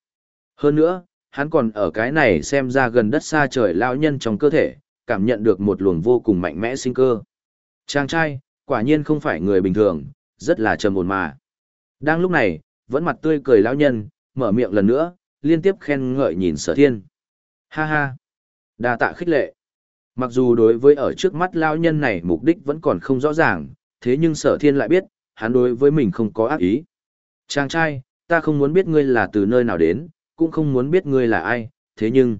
Hơn nữa, hắn còn ở cái này xem ra gần đất xa trời lao nhân trong cơ thể, cảm nhận được một luồng vô cùng mạnh mẽ sinh cơ. Chàng trai, quả nhiên không phải người bình thường, rất là trầm ổn mà. Đang lúc này, vẫn mặt tươi cười lão nhân, mở miệng lần nữa, liên tiếp khen ngợi nhìn sở thiên. Ha ha, đa tạ khích lệ. Mặc dù đối với ở trước mắt lão nhân này mục đích vẫn còn không rõ ràng, thế nhưng sở thiên lại biết, hắn đối với mình không có ác ý. Chàng trai, ta không muốn biết ngươi là từ nơi nào đến, cũng không muốn biết ngươi là ai, thế nhưng...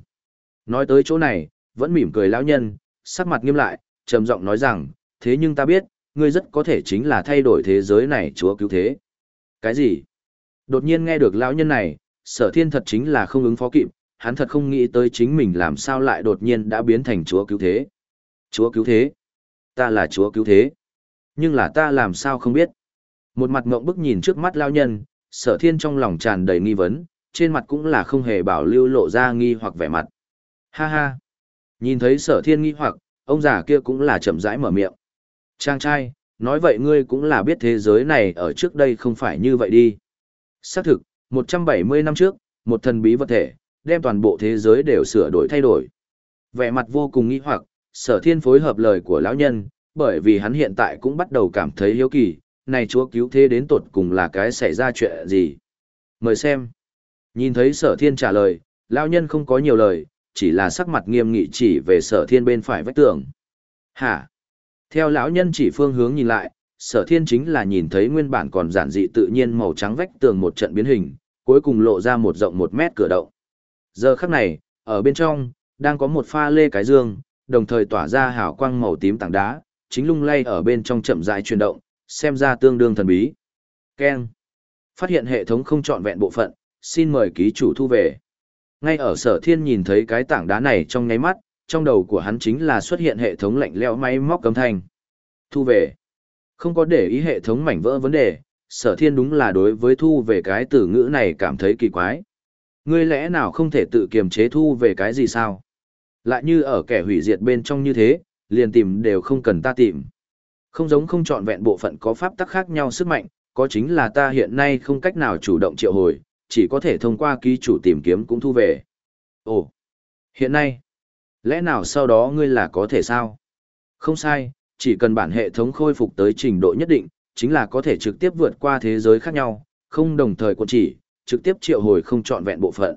Nói tới chỗ này, vẫn mỉm cười lão nhân, sắc mặt nghiêm lại, trầm giọng nói rằng, thế nhưng ta biết, ngươi rất có thể chính là thay đổi thế giới này chúa cứu thế. Cái gì? Đột nhiên nghe được lão nhân này, sở thiên thật chính là không ứng phó kịp, hắn thật không nghĩ tới chính mình làm sao lại đột nhiên đã biến thành chúa cứu thế. Chúa cứu thế? Ta là chúa cứu thế. Nhưng là ta làm sao không biết. Một mặt ngộng bức nhìn trước mắt lão nhân, sở thiên trong lòng tràn đầy nghi vấn, trên mặt cũng là không hề bảo lưu lộ ra nghi hoặc vẻ mặt. Ha ha! Nhìn thấy sở thiên nghi hoặc, ông già kia cũng là chậm rãi mở miệng. Trang trai, nói vậy ngươi cũng là biết thế giới này ở trước đây không phải như vậy đi. Xác thực, 170 năm trước, một thần bí vật thể, đem toàn bộ thế giới đều sửa đổi thay đổi. Vẻ mặt vô cùng nghi hoặc, sở thiên phối hợp lời của lão nhân, bởi vì hắn hiện tại cũng bắt đầu cảm thấy hiếu kỳ, này chúa cứu thế đến tột cùng là cái xảy ra chuyện gì. Mời xem. Nhìn thấy sở thiên trả lời, lão nhân không có nhiều lời, chỉ là sắc mặt nghiêm nghị chỉ về sở thiên bên phải vách tường. Hả? Theo lão nhân chỉ phương hướng nhìn lại, sở thiên chính là nhìn thấy nguyên bản còn giản dị tự nhiên màu trắng vách tường một trận biến hình, cuối cùng lộ ra một rộng một mét cửa động. Giờ khắc này, ở bên trong, đang có một pha lê cái dương, đồng thời tỏa ra hào quang màu tím tảng đá, chính lung lay ở bên trong chậm rãi chuyển động, xem ra tương đương thần bí. Keng. Phát hiện hệ thống không trọn vẹn bộ phận, xin mời ký chủ thu về. Ngay ở sở thiên nhìn thấy cái tảng đá này trong ngáy mắt, trong đầu của hắn chính là xuất hiện hệ thống lạnh lẽo máy móc cấm thanh. Thu về. Không có để ý hệ thống mảnh vỡ vấn đề, sở thiên đúng là đối với thu về cái từ ngữ này cảm thấy kỳ quái. Ngươi lẽ nào không thể tự kiềm chế thu về cái gì sao? Lại như ở kẻ hủy diệt bên trong như thế, liền tìm đều không cần ta tìm. Không giống không chọn vẹn bộ phận có pháp tắc khác nhau sức mạnh, có chính là ta hiện nay không cách nào chủ động triệu hồi, chỉ có thể thông qua ký chủ tìm kiếm cũng thu về. Ồ, hiện nay, lẽ nào sau đó ngươi là có thể sao? Không sai, chỉ cần bản hệ thống khôi phục tới trình độ nhất định, chính là có thể trực tiếp vượt qua thế giới khác nhau, không đồng thời quân chỉ, trực tiếp triệu hồi không chọn vẹn bộ phận.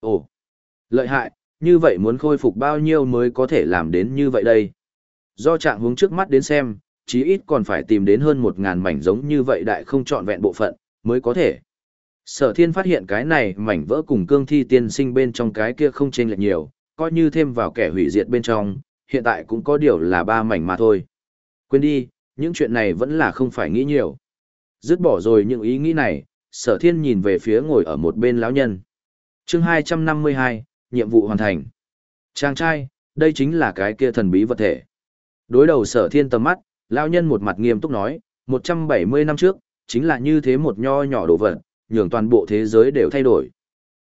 Ồ, lợi hại, như vậy muốn khôi phục bao nhiêu mới có thể làm đến như vậy đây? Do trạng hướng trước mắt đến xem, chí ít còn phải tìm đến hơn một ngàn mảnh giống như vậy đại không chọn vẹn bộ phận, mới có thể. Sở thiên phát hiện cái này mảnh vỡ cùng cương thi tiên sinh bên trong cái kia không chênh lệch nhiều, coi như thêm vào kẻ hủy diệt bên trong, hiện tại cũng có điều là ba mảnh mà thôi. Quên đi, những chuyện này vẫn là không phải nghĩ nhiều. Dứt bỏ rồi những ý nghĩ này, sở thiên nhìn về phía ngồi ở một bên lão nhân. chương 252, nhiệm vụ hoàn thành. Chàng trai, đây chính là cái kia thần bí vật thể. Đối đầu sở thiên tầm mắt, lão nhân một mặt nghiêm túc nói, 170 năm trước, chính là như thế một nho nhỏ đồ vật, nhường toàn bộ thế giới đều thay đổi.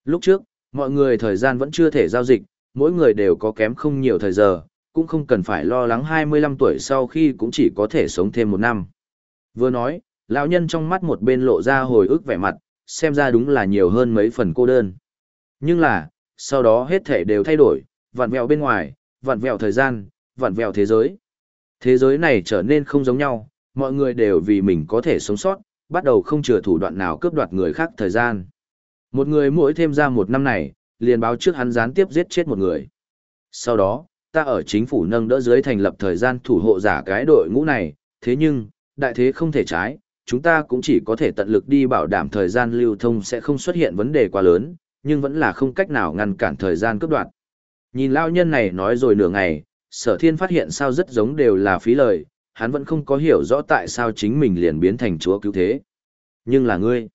Lúc trước, mọi người thời gian vẫn chưa thể giao dịch, mỗi người đều có kém không nhiều thời giờ, cũng không cần phải lo lắng 25 tuổi sau khi cũng chỉ có thể sống thêm một năm. Vừa nói, lão nhân trong mắt một bên lộ ra hồi ức vẻ mặt, xem ra đúng là nhiều hơn mấy phần cô đơn. Nhưng là, sau đó hết thể đều thay đổi, vặn vẹo bên ngoài, vặn vẹo thời gian, vặn vẹo thế giới. Thế giới này trở nên không giống nhau, mọi người đều vì mình có thể sống sót, bắt đầu không chừa thủ đoạn nào cướp đoạt người khác thời gian. Một người mỗi thêm ra một năm này, liền báo trước hắn gián tiếp giết chết một người. Sau đó, ta ở chính phủ nâng đỡ dưới thành lập thời gian thủ hộ giả cái đội ngũ này, thế nhưng, đại thế không thể trái, chúng ta cũng chỉ có thể tận lực đi bảo đảm thời gian lưu thông sẽ không xuất hiện vấn đề quá lớn, nhưng vẫn là không cách nào ngăn cản thời gian cướp đoạt. Nhìn lao nhân này nói rồi nửa ngày, sở thiên phát hiện sao rất giống đều là phí lời, hắn vẫn không có hiểu rõ tại sao chính mình liền biến thành chúa cứu thế. Nhưng là ngươi.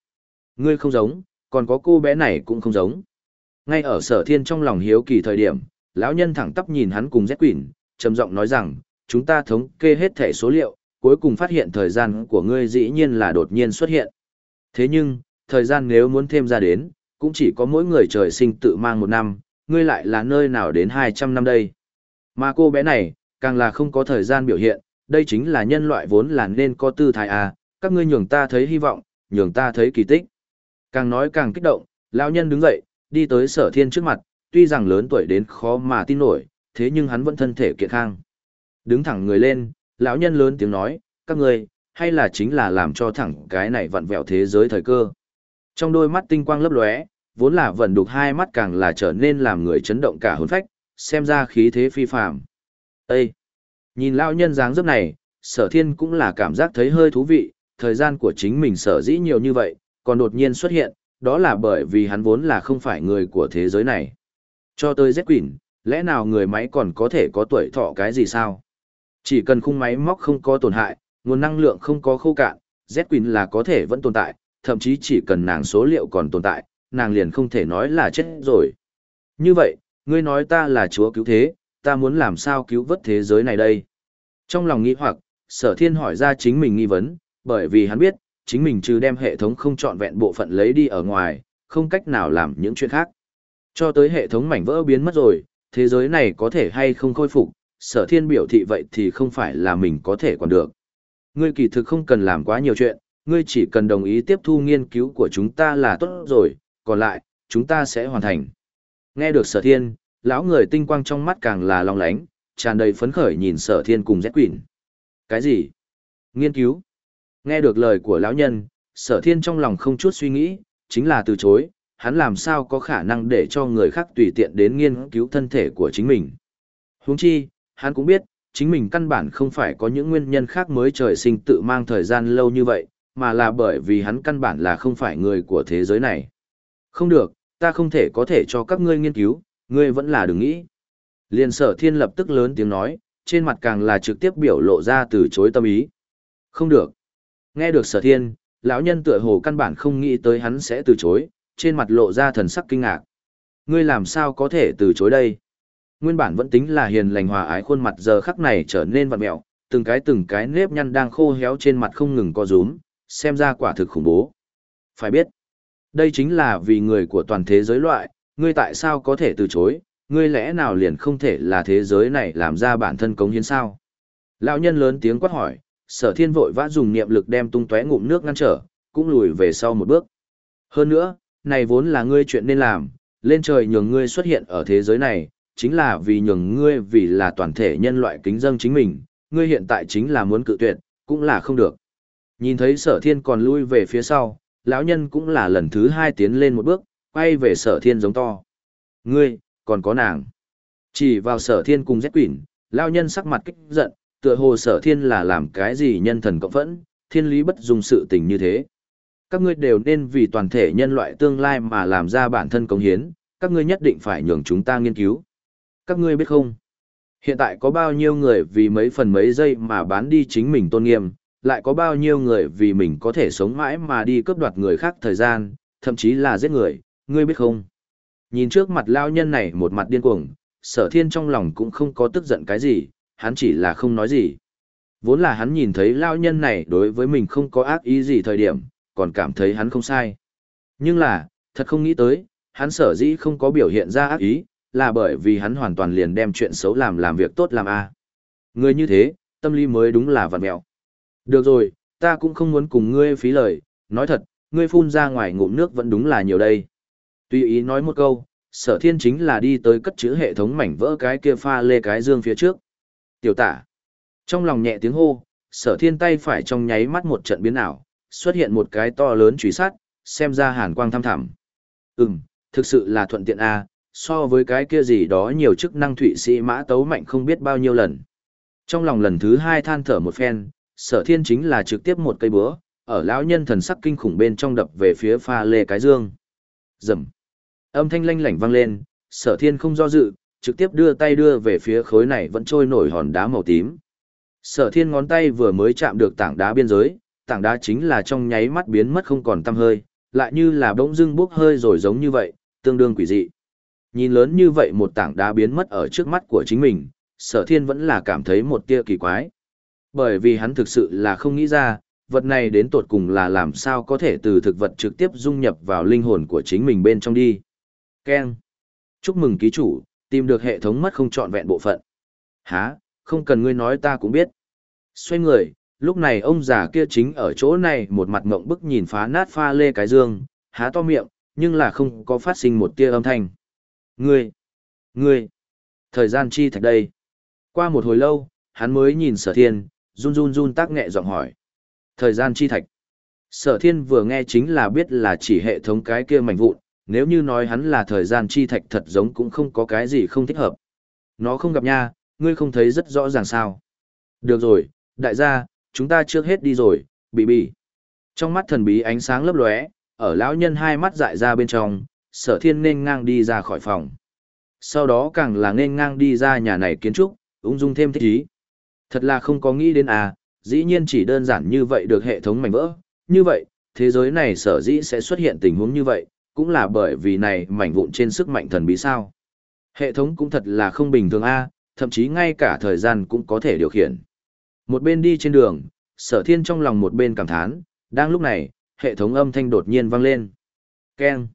Ngươi không giống, còn có cô bé này cũng không giống. Ngay ở sở thiên trong lòng hiếu kỳ thời điểm, lão nhân thẳng tắp nhìn hắn cùng Z Quỷ, trầm giọng nói rằng, chúng ta thống kê hết thẻ số liệu, cuối cùng phát hiện thời gian của ngươi dĩ nhiên là đột nhiên xuất hiện. Thế nhưng, thời gian nếu muốn thêm ra đến, cũng chỉ có mỗi người trời sinh tự mang một năm, ngươi lại là nơi nào đến 200 năm đây. Mà cô bé này, càng là không có thời gian biểu hiện, đây chính là nhân loại vốn là nên có tư thái à, các ngươi nhường ta thấy hy vọng, nhường ta thấy kỳ tích. Càng nói càng kích động, lão nhân đứng dậy, đi tới sở thiên trước mặt, tuy rằng lớn tuổi đến khó mà tin nổi, thế nhưng hắn vẫn thân thể kiện khang. Đứng thẳng người lên, lão nhân lớn tiếng nói, các ngươi, hay là chính là làm cho thẳng cái này vặn vẹo thế giới thời cơ. Trong đôi mắt tinh quang lấp lóe, vốn là vẩn đục hai mắt càng là trở nên làm người chấn động cả hồn phách, xem ra khí thế phi phàm. Ê! Nhìn lão nhân dáng dấp này, sở thiên cũng là cảm giác thấy hơi thú vị, thời gian của chính mình sở dĩ nhiều như vậy, còn đột nhiên xuất hiện, đó là bởi vì hắn vốn là không phải người của thế giới này. Cho tới Z Quỷ, lẽ nào người máy còn có thể có tuổi thọ cái gì sao? Chỉ cần khung máy móc không có tổn hại, nguồn năng lượng không có khô cạn, Z Quỷ là có thể vẫn tồn tại, thậm chí chỉ cần nàng số liệu còn tồn tại, nàng liền không thể nói là chết rồi. Như vậy, ngươi nói ta là chúa cứu thế, ta muốn làm sao cứu vớt thế giới này đây? Trong lòng nghĩ hoặc, sở thiên hỏi ra chính mình nghi vấn, bởi vì hắn biết, chính mình trừ đem hệ thống không trọn vẹn bộ phận lấy đi ở ngoài, không cách nào làm những chuyện khác. Cho tới hệ thống mảnh vỡ biến mất rồi, thế giới này có thể hay không khôi phục, sở thiên biểu thị vậy thì không phải là mình có thể còn được. Ngươi kỳ thực không cần làm quá nhiều chuyện, ngươi chỉ cần đồng ý tiếp thu nghiên cứu của chúng ta là tốt rồi, còn lại, chúng ta sẽ hoàn thành. Nghe được sở thiên, lão người tinh quang trong mắt càng là long lánh, tràn đầy phấn khởi nhìn sở thiên cùng Rét Quỷ. Cái gì? Nghiên cứu. Nghe được lời của lão nhân, sở thiên trong lòng không chút suy nghĩ, chính là từ chối, hắn làm sao có khả năng để cho người khác tùy tiện đến nghiên cứu thân thể của chính mình. Huống chi, hắn cũng biết, chính mình căn bản không phải có những nguyên nhân khác mới trời sinh tự mang thời gian lâu như vậy, mà là bởi vì hắn căn bản là không phải người của thế giới này. Không được, ta không thể có thể cho các ngươi nghiên cứu, ngươi vẫn là đừng nghĩ. Liên sở thiên lập tức lớn tiếng nói, trên mặt càng là trực tiếp biểu lộ ra từ chối tâm ý. Không được. Nghe được sở thiên, lão nhân tựa hồ căn bản không nghĩ tới hắn sẽ từ chối, trên mặt lộ ra thần sắc kinh ngạc. Ngươi làm sao có thể từ chối đây? Nguyên bản vẫn tính là hiền lành hòa ái khuôn mặt giờ khắc này trở nên vặn mẹo, từng cái từng cái nếp nhăn đang khô héo trên mặt không ngừng co rúm, xem ra quả thực khủng bố. Phải biết, đây chính là vì người của toàn thế giới loại, ngươi tại sao có thể từ chối, ngươi lẽ nào liền không thể là thế giới này làm ra bản thân cống hiến sao? Lão nhân lớn tiếng quát hỏi, sở thiên vội vã dùng niệm lực đem tung tóe ngụm nước ngăn trở, cũng lùi về sau một bước. Hơn nữa, này vốn là ngươi chuyện nên làm, lên trời nhường ngươi xuất hiện ở thế giới này, chính là vì nhường ngươi vì là toàn thể nhân loại kính dâng chính mình, ngươi hiện tại chính là muốn cự tuyệt, cũng là không được. Nhìn thấy sở thiên còn lui về phía sau, lão nhân cũng là lần thứ hai tiến lên một bước, quay về sở thiên giống to. Ngươi, còn có nàng. Chỉ vào sở thiên cùng dép quỷ, lão nhân sắc mặt kích giận, tựa hồ sở thiên là làm cái gì nhân thần cộng phẫn, thiên lý bất dùng sự tình như thế. Các ngươi đều nên vì toàn thể nhân loại tương lai mà làm ra bản thân công hiến, các ngươi nhất định phải nhường chúng ta nghiên cứu. Các ngươi biết không? Hiện tại có bao nhiêu người vì mấy phần mấy giây mà bán đi chính mình tôn nghiêm, lại có bao nhiêu người vì mình có thể sống mãi mà đi cướp đoạt người khác thời gian, thậm chí là giết người, ngươi biết không? Nhìn trước mặt lao nhân này một mặt điên cuồng, sở thiên trong lòng cũng không có tức giận cái gì, hắn chỉ là không nói gì. Vốn là hắn nhìn thấy lao nhân này đối với mình không có ác ý gì thời điểm, còn cảm thấy hắn không sai. Nhưng là, thật không nghĩ tới, hắn sở dĩ không có biểu hiện ra ác ý, là bởi vì hắn hoàn toàn liền đem chuyện xấu làm làm việc tốt làm a. Người như thế, tâm lý mới đúng là vặn mẹo. Được rồi, ta cũng không muốn cùng ngươi phí lời, nói thật, ngươi phun ra ngoài ngụm nước vẫn đúng là nhiều đây. Tuy ý nói một câu, sở thiên chính là đi tới cất chữ hệ thống mảnh vỡ cái kia pha lê cái dương phía trước. Tiểu tả. Trong lòng nhẹ tiếng hô, sở thiên tay phải trong nháy mắt một trận biến ảo, xuất hiện một cái to lớn truy sát, xem ra hàn quang thăm thẳm. Ừm, thực sự là thuận tiện a so với cái kia gì đó nhiều chức năng thụy sĩ mã tấu mạnh không biết bao nhiêu lần. Trong lòng lần thứ hai than thở một phen, sở thiên chính là trực tiếp một cây búa, ở lão nhân thần sắc kinh khủng bên trong đập về phía pha lê cái dương. Dầm. Âm thanh lanh lảnh vang lên, sở thiên không do dự, trực tiếp đưa tay đưa về phía khối này vẫn trôi nổi hòn đá màu tím. Sở thiên ngón tay vừa mới chạm được tảng đá biên giới, tảng đá chính là trong nháy mắt biến mất không còn tăm hơi, lại như là bỗng dưng bốc hơi rồi giống như vậy, tương đương quỷ dị. Nhìn lớn như vậy một tảng đá biến mất ở trước mắt của chính mình, sở thiên vẫn là cảm thấy một tia kỳ quái. Bởi vì hắn thực sự là không nghĩ ra, vật này đến tột cùng là làm sao có thể từ thực vật trực tiếp dung nhập vào linh hồn của chính mình bên trong đi keng, Chúc mừng ký chủ, tìm được hệ thống mất không trọn vẹn bộ phận. há, không cần ngươi nói ta cũng biết. Xoay người, lúc này ông già kia chính ở chỗ này một mặt ngộng bức nhìn phá nát pha lê cái dương, há to miệng, nhưng là không có phát sinh một tia âm thanh. Ngươi, ngươi, thời gian chi thạch đây. Qua một hồi lâu, hắn mới nhìn sở thiên, run run run tác nghệ giọng hỏi. Thời gian chi thạch. Sở thiên vừa nghe chính là biết là chỉ hệ thống cái kia mảnh vụn, nếu như nói hắn là thời gian chi thạch thật giống cũng không có cái gì không thích hợp. Nó không gặp nha, ngươi không thấy rất rõ ràng sao. Được rồi, đại gia, chúng ta trước hết đi rồi, bị bị. Trong mắt thần bí ánh sáng lấp lóe, ở lão nhân hai mắt dại ra bên trong, sở thiên nên ngang đi ra khỏi phòng. Sau đó càng là nên ngang đi ra nhà này kiến trúc, ung dung thêm thích ý. Thật là không có nghĩ đến à, dĩ nhiên chỉ đơn giản như vậy được hệ thống mảnh vỡ. Như vậy, thế giới này sở dĩ sẽ xuất hiện tình huống như vậy, cũng là bởi vì này mảnh vụn trên sức mạnh thần bí sao. Hệ thống cũng thật là không bình thường a, thậm chí ngay cả thời gian cũng có thể điều khiển. Một bên đi trên đường, sở thiên trong lòng một bên cảm thán, đang lúc này, hệ thống âm thanh đột nhiên vang lên. Keng.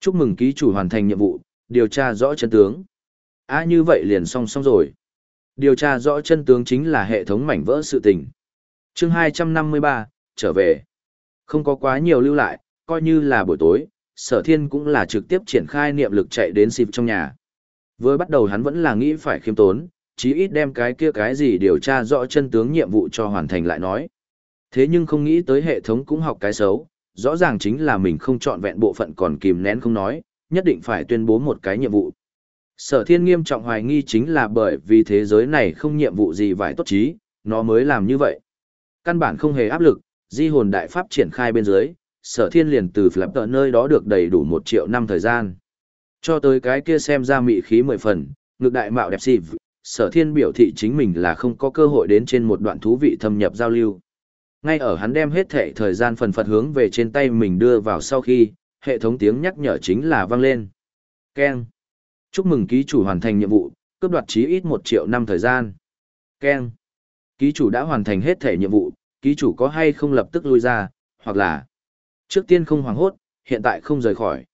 Chúc mừng ký chủ hoàn thành nhiệm vụ, điều tra rõ chân tướng. À như vậy liền xong xong rồi. Điều tra rõ chân tướng chính là hệ thống mảnh vỡ sự tình. chương 253, trở về. Không có quá nhiều lưu lại, coi như là buổi tối, sở thiên cũng là trực tiếp triển khai niệm lực chạy đến xịp trong nhà. Với bắt đầu hắn vẫn là nghĩ phải khiêm tốn, chí ít đem cái kia cái gì điều tra rõ chân tướng nhiệm vụ cho hoàn thành lại nói. Thế nhưng không nghĩ tới hệ thống cũng học cái xấu, rõ ràng chính là mình không chọn vẹn bộ phận còn kìm nén không nói, nhất định phải tuyên bố một cái nhiệm vụ. Sở thiên nghiêm trọng hoài nghi chính là bởi vì thế giới này không nhiệm vụ gì vải tốt chí, nó mới làm như vậy. Căn bản không hề áp lực, di hồn đại pháp triển khai bên dưới, sở thiên liền từ flap tờ nơi đó được đầy đủ một triệu năm thời gian. Cho tới cái kia xem ra mị khí mười phần, ngược đại mạo đẹp xịp, sở thiên biểu thị chính mình là không có cơ hội đến trên một đoạn thú vị thâm nhập giao lưu. Ngay ở hắn đem hết thể thời gian phần phật hướng về trên tay mình đưa vào sau khi, hệ thống tiếng nhắc nhở chính là vang lên. keng Chúc mừng ký chủ hoàn thành nhiệm vụ, cướp đoạt chí ít một triệu năm thời gian. keng Ký chủ đã hoàn thành hết thể nhiệm vụ, ký chủ có hay không lập tức lui ra, hoặc là trước tiên không hoảng hốt, hiện tại không rời khỏi.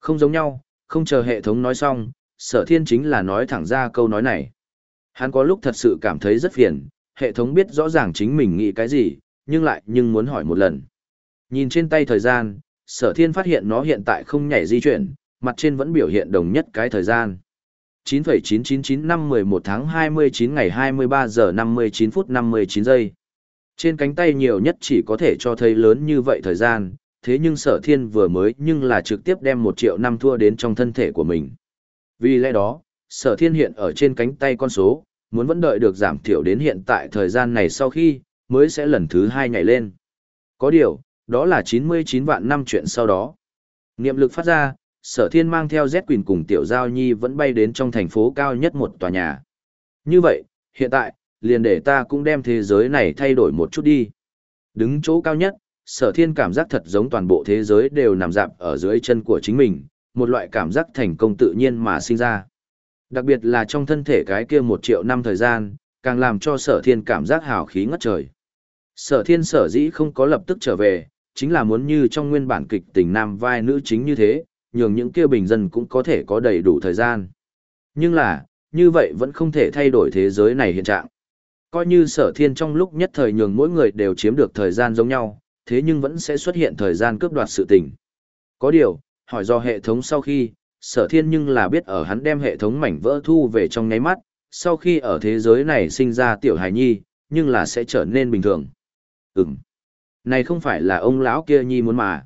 Không giống nhau, không chờ hệ thống nói xong, sở thiên chính là nói thẳng ra câu nói này. Hắn có lúc thật sự cảm thấy rất phiền, hệ thống biết rõ ràng chính mình nghĩ cái gì, nhưng lại nhưng muốn hỏi một lần. Nhìn trên tay thời gian, sở thiên phát hiện nó hiện tại không nhảy di chuyển, mặt trên vẫn biểu hiện đồng nhất cái thời gian. 9,999 tháng 29 ngày 23 giờ 59 phút 59 giây. Trên cánh tay nhiều nhất chỉ có thể cho thấy lớn như vậy thời gian, thế nhưng sở thiên vừa mới nhưng là trực tiếp đem một triệu năm thua đến trong thân thể của mình. Vì lẽ đó, sở thiên hiện ở trên cánh tay con số, muốn vẫn đợi được giảm thiểu đến hiện tại thời gian này sau khi, mới sẽ lần thứ hai nhảy lên. Có điều, đó là 99 vạn năm chuyện sau đó. Niệm lực phát ra, sở thiên mang theo Z Quỳnh cùng Tiểu Giao Nhi vẫn bay đến trong thành phố cao nhất một tòa nhà. Như vậy, hiện tại, liền để ta cũng đem thế giới này thay đổi một chút đi. Đứng chỗ cao nhất, sở thiên cảm giác thật giống toàn bộ thế giới đều nằm dạp ở dưới chân của chính mình, một loại cảm giác thành công tự nhiên mà sinh ra. Đặc biệt là trong thân thể cái kia một triệu năm thời gian, càng làm cho sở thiên cảm giác hào khí ngất trời. Sở thiên sở dĩ không có lập tức trở về, chính là muốn như trong nguyên bản kịch tình nam vai nữ chính như thế, nhường những kia bình dân cũng có thể có đầy đủ thời gian. Nhưng là, như vậy vẫn không thể thay đổi thế giới này hiện trạng. Coi như sở thiên trong lúc nhất thời nhường mỗi người đều chiếm được thời gian giống nhau, thế nhưng vẫn sẽ xuất hiện thời gian cướp đoạt sự tình. Có điều, hỏi do hệ thống sau khi, sở thiên nhưng là biết ở hắn đem hệ thống mảnh vỡ thu về trong nháy mắt, sau khi ở thế giới này sinh ra tiểu hài nhi, nhưng là sẽ trở nên bình thường. Ừm. Này không phải là ông lão kia nhi muốn mà.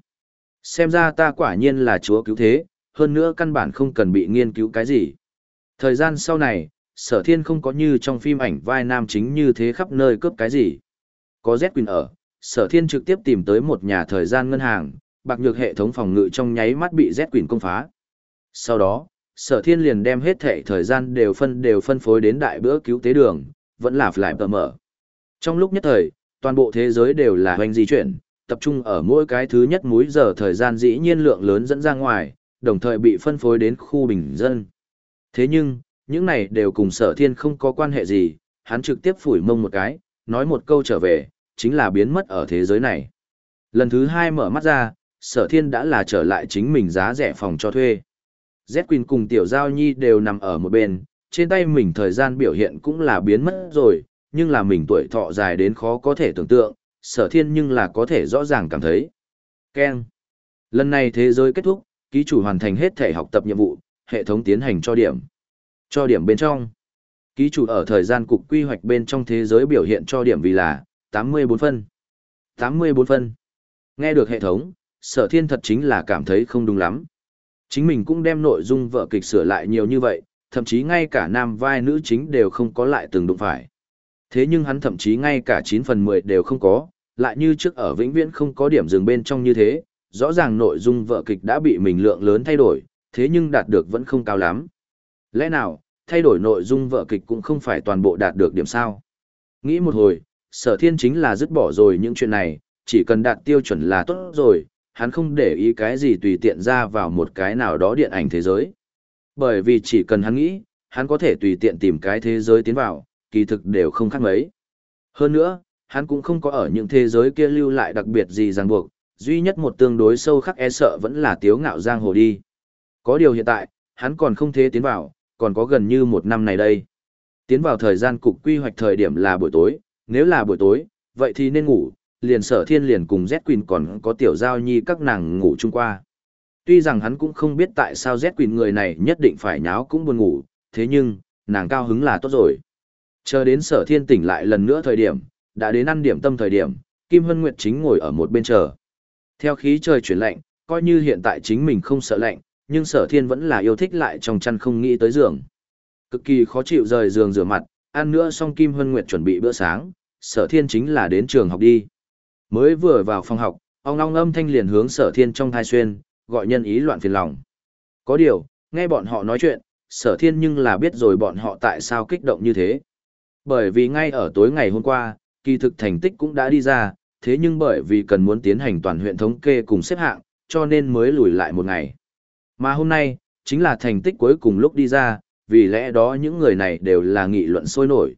Xem ra ta quả nhiên là chúa cứu thế, hơn nữa căn bản không cần bị nghiên cứu cái gì. Thời gian sau này, sở thiên không có như trong phim ảnh vai nam chính như thế khắp nơi cướp cái gì. Có Z Quỳnh ở, sở thiên trực tiếp tìm tới một nhà thời gian ngân hàng, bạc nhược hệ thống phòng ngự trong nháy mắt bị Z Quỳnh công phá. Sau đó, sở thiên liền đem hết thệ thời gian đều phân đều phân phối đến đại bữa cứu tế đường, vẫn là lại tờ mở. Trong lúc nhất thời, toàn bộ thế giới đều là hoành di chuyển, tập trung ở mỗi cái thứ nhất múi giờ thời gian dĩ nhiên lượng lớn dẫn ra ngoài, đồng thời bị phân phối đến khu bình dân. Thế nhưng, những này đều cùng sở thiên không có quan hệ gì, hắn trực tiếp phủi mông một cái, nói một câu trở về, chính là biến mất ở thế giới này. Lần thứ hai mở mắt ra, sở thiên đã là trở lại chính mình giá rẻ phòng cho thuê. Z Queen cùng Tiểu Giao Nhi đều nằm ở một bên, trên tay mình thời gian biểu hiện cũng là biến mất rồi, nhưng là mình tuổi thọ dài đến khó có thể tưởng tượng, sở thiên nhưng là có thể rõ ràng cảm thấy. Ken. Lần này thế giới kết thúc, ký chủ hoàn thành hết thể học tập nhiệm vụ, hệ thống tiến hành cho điểm. Cho điểm bên trong. Ký chủ ở thời gian cục quy hoạch bên trong thế giới biểu hiện cho điểm vì là 84 phân. 84 phân. Nghe được hệ thống, sở thiên thật chính là cảm thấy không đúng lắm. Chính mình cũng đem nội dung vợ kịch sửa lại nhiều như vậy, thậm chí ngay cả nam vai nữ chính đều không có lại từng đụng phải. Thế nhưng hắn thậm chí ngay cả 9 phần 10 đều không có, lại như trước ở vĩnh viễn không có điểm dừng bên trong như thế, rõ ràng nội dung vợ kịch đã bị mình lượng lớn thay đổi, thế nhưng đạt được vẫn không cao lắm. Lẽ nào, thay đổi nội dung vợ kịch cũng không phải toàn bộ đạt được điểm sao? Nghĩ một hồi, sở thiên chính là dứt bỏ rồi những chuyện này, chỉ cần đạt tiêu chuẩn là tốt rồi, hắn không để ý cái gì tùy tiện ra vào một cái nào đó điện ảnh thế giới. Bởi vì chỉ cần hắn nghĩ, hắn có thể tùy tiện tìm cái thế giới tiến vào, kỳ thực đều không khác mấy. Hơn nữa, hắn cũng không có ở những thế giới kia lưu lại đặc biệt gì ràng buộc, duy nhất một tương đối sâu khắc e sợ vẫn là tiếu ngạo giang hồ đi. Có điều hiện tại, hắn còn không thế tiến vào, còn có gần như một năm này đây. Tiến vào thời gian cục quy hoạch thời điểm là buổi tối, nếu là buổi tối, vậy thì nên ngủ, liền sở thiên liền cùng Z Queen còn có tiểu giao nhi các nàng ngủ chung qua. Tuy rằng hắn cũng không biết tại sao Z Queen người này nhất định phải nháo cũng buồn ngủ, thế nhưng, nàng cao hứng là tốt rồi. Chờ đến sở thiên tỉnh lại lần nữa thời điểm, đã đến ăn điểm tâm thời điểm, Kim Hân Nguyệt chính ngồi ở một bên chờ. Theo khí trời chuyển lạnh, coi như hiện tại chính mình không sợ lạnh, nhưng sở thiên vẫn là yêu thích lại trong chăn không nghĩ tới giường. Cực kỳ khó chịu rời giường rửa mặt, ăn nữa xong Kim Hân Nguyệt chuẩn bị bữa sáng, sở thiên chính là đến trường học đi. Mới vừa vào phòng học, ông long âm thanh liền hướng sở thiên trong thai xuyên, gọi nhân ý loạn phiền lòng. Có điều, nghe bọn họ nói chuyện, sở thiên nhưng là biết rồi bọn họ tại sao kích động như thế. Bởi vì ngay ở tối ngày hôm qua, kỳ thực thành tích cũng đã đi ra, thế nhưng bởi vì cần muốn tiến hành toàn huyện thống kê cùng xếp hạng, cho nên mới lùi lại một ngày. Mà hôm nay, chính là thành tích cuối cùng lúc đi ra, vì lẽ đó những người này đều là nghị luận sôi nổi.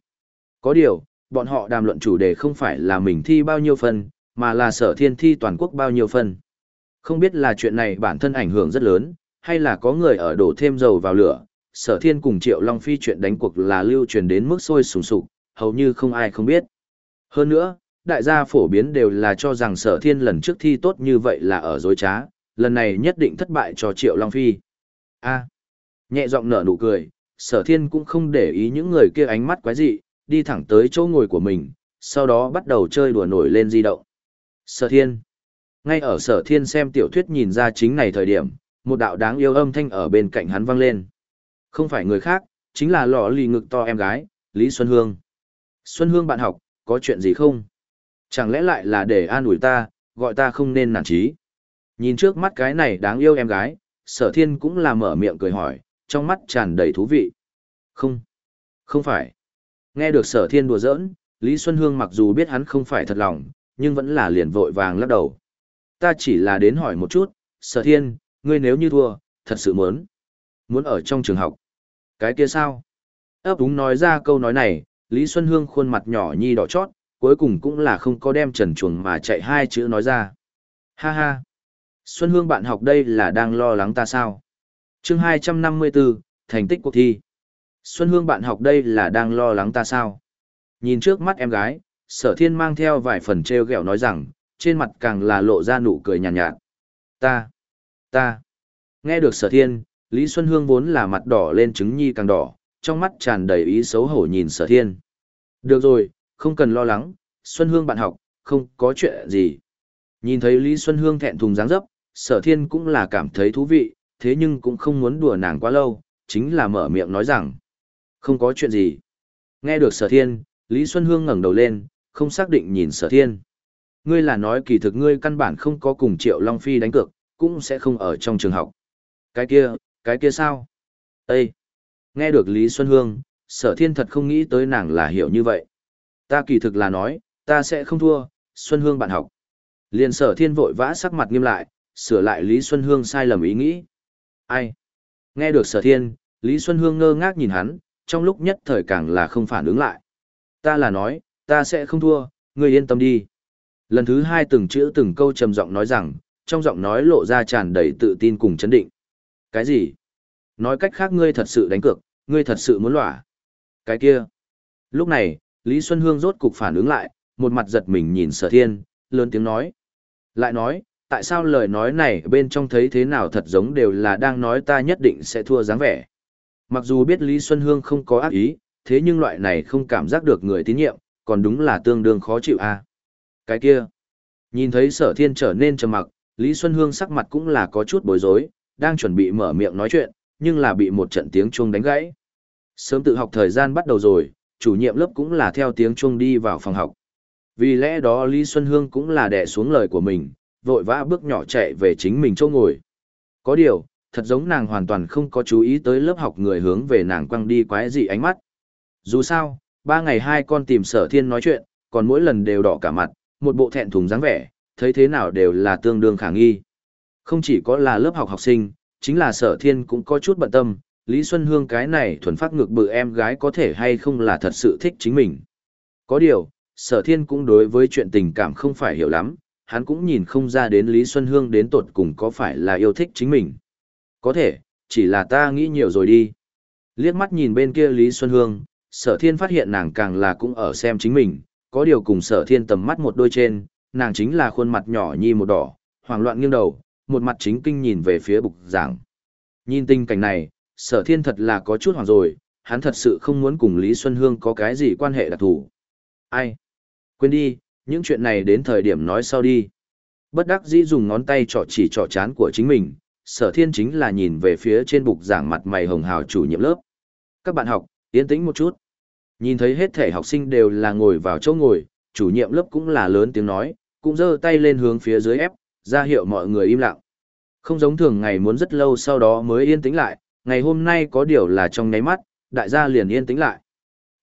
Có điều, bọn họ đàm luận chủ đề không phải là mình thi bao nhiêu phần, mà là sở thiên thi toàn quốc bao nhiêu phần. Không biết là chuyện này bản thân ảnh hưởng rất lớn, hay là có người ở đổ thêm dầu vào lửa, sở thiên cùng triệu long phi chuyện đánh cuộc là lưu truyền đến mức sôi sùng sục, hầu như không ai không biết. Hơn nữa, đại gia phổ biến đều là cho rằng sở thiên lần trước thi tốt như vậy là ở dối trá, lần này nhất định thất bại cho triệu long phi. a nhẹ giọng nở nụ cười, sở thiên cũng không để ý những người kia ánh mắt quái dị, đi thẳng tới chỗ ngồi của mình, sau đó bắt đầu chơi đùa nổi lên di động. Sở thiên. Ngay ở sở thiên xem tiểu thuyết nhìn ra chính này thời điểm, một đạo đáng yêu âm thanh ở bên cạnh hắn vang lên. Không phải người khác, chính là lọ lì ngực to em gái, Lý Xuân Hương. Xuân Hương bạn học, có chuyện gì không? Chẳng lẽ lại là để an ủi ta, gọi ta không nên nản trí. Nhìn trước mắt cái này đáng yêu em gái, sở thiên cũng là mở miệng cười hỏi, trong mắt tràn đầy thú vị. Không, không phải. Nghe được sở thiên đùa giỡn, Lý Xuân Hương mặc dù biết hắn không phải thật lòng, nhưng vẫn là liền vội vàng lắc đầu. Ta chỉ là đến hỏi một chút, sở thiên, ngươi nếu như thua, thật sự muốn. Muốn ở trong trường học. Cái kia sao? ấp úng nói ra câu nói này, Lý Xuân Hương khuôn mặt nhỏ nhi đỏ chót, cuối cùng cũng là không có đem trần chuồng mà chạy hai chữ nói ra. Ha ha! Xuân Hương bạn học đây là đang lo lắng ta sao? Chương 254, thành tích cuộc thi. Xuân Hương bạn học đây là đang lo lắng ta sao? Nhìn trước mắt em gái, sở thiên mang theo vài phần treo gẹo nói rằng, trên mặt càng là lộ ra nụ cười nhàn nhạt, nhạt. Ta! Ta! Nghe được sở thiên, Lý Xuân Hương vốn là mặt đỏ lên trứng nhi càng đỏ, trong mắt tràn đầy ý xấu hổ nhìn sở thiên. Được rồi, không cần lo lắng, Xuân Hương bạn học, không có chuyện gì. Nhìn thấy Lý Xuân Hương thẹn thùng dáng dấp, sở thiên cũng là cảm thấy thú vị, thế nhưng cũng không muốn đùa nàng quá lâu, chính là mở miệng nói rằng, không có chuyện gì. Nghe được sở thiên, Lý Xuân Hương ngẩng đầu lên, không xác định nhìn sở thiên. Ngươi là nói kỳ thực ngươi căn bản không có cùng Triệu Long Phi đánh cược, cũng sẽ không ở trong trường học. Cái kia, cái kia sao? Ê! Nghe được Lý Xuân Hương, sở thiên thật không nghĩ tới nàng là hiểu như vậy. Ta kỳ thực là nói, ta sẽ không thua, Xuân Hương bạn học. Liền sở thiên vội vã sắc mặt nghiêm lại, sửa lại Lý Xuân Hương sai lầm ý nghĩ. Ai? Nghe được sở thiên, Lý Xuân Hương ngơ ngác nhìn hắn, trong lúc nhất thời càng là không phản ứng lại. Ta là nói, ta sẽ không thua, ngươi yên tâm đi. Lần thứ hai từng chữ từng câu trầm giọng nói rằng, trong giọng nói lộ ra tràn đầy tự tin cùng chấn định. Cái gì? Nói cách khác ngươi thật sự đánh cược, ngươi thật sự muốn lỏa. Cái kia. Lúc này, Lý Xuân Hương rốt cục phản ứng lại, một mặt giật mình nhìn sở thiên, lớn tiếng nói. Lại nói, tại sao lời nói này bên trong thấy thế nào thật giống đều là đang nói ta nhất định sẽ thua dáng vẻ. Mặc dù biết Lý Xuân Hương không có ác ý, thế nhưng loại này không cảm giác được người tín nhiệm, còn đúng là tương đương khó chịu a. À? Cái kia, nhìn thấy sở thiên trở nên trầm mặc, Lý Xuân Hương sắc mặt cũng là có chút bối rối, đang chuẩn bị mở miệng nói chuyện, nhưng là bị một trận tiếng chuông đánh gãy. Sớm tự học thời gian bắt đầu rồi, chủ nhiệm lớp cũng là theo tiếng chuông đi vào phòng học. Vì lẽ đó Lý Xuân Hương cũng là đè xuống lời của mình, vội vã bước nhỏ chạy về chính mình chỗ ngồi. Có điều, thật giống nàng hoàn toàn không có chú ý tới lớp học người hướng về nàng quăng đi quái dị ánh mắt. Dù sao, ba ngày hai con tìm sở thiên nói chuyện, còn mỗi lần đều đỏ cả mặt, một bộ thẹn thùng dáng vẻ, thấy thế nào đều là tương đương khả nghi. Không chỉ có là lớp học học sinh, chính là sở thiên cũng có chút bận tâm, Lý Xuân Hương cái này thuần phát ngược bự em gái có thể hay không là thật sự thích chính mình. Có điều, sở thiên cũng đối với chuyện tình cảm không phải hiểu lắm, hắn cũng nhìn không ra đến Lý Xuân Hương đến tột cùng có phải là yêu thích chính mình. Có thể, chỉ là ta nghĩ nhiều rồi đi. Liếc mắt nhìn bên kia Lý Xuân Hương, sở thiên phát hiện nàng càng là cũng ở xem chính mình, có điều cùng sở thiên tầm mắt một đôi trên, nàng chính là khuôn mặt nhỏ nhi một đỏ, hoảng loạn nghiêng đầu, một mặt chính kinh nhìn về phía bục giảng. Nhìn tình cảnh này, sở thiên thật là có chút hoảng rồi, hắn thật sự không muốn cùng Lý Xuân Hương có cái gì quan hệ đặc thù. Ai? Quên đi, những chuyện này đến thời điểm nói sau đi. Bất đắc dĩ dùng ngón tay trỏ chỉ trỏ chán của chính mình, sở thiên chính là nhìn về phía trên bục giảng mặt mày hồng hào chủ nhiệm lớp. Các bạn học, yên tĩnh một chút. Nhìn thấy hết thể học sinh đều là ngồi vào chỗ ngồi, chủ nhiệm lớp cũng là lớn tiếng nói, cũng giơ tay lên hướng phía dưới ép, ra hiệu mọi người im lặng. Không giống thường ngày muốn rất lâu sau đó mới yên tĩnh lại, ngày hôm nay có điều là trong nháy mắt, đại gia liền yên tĩnh lại.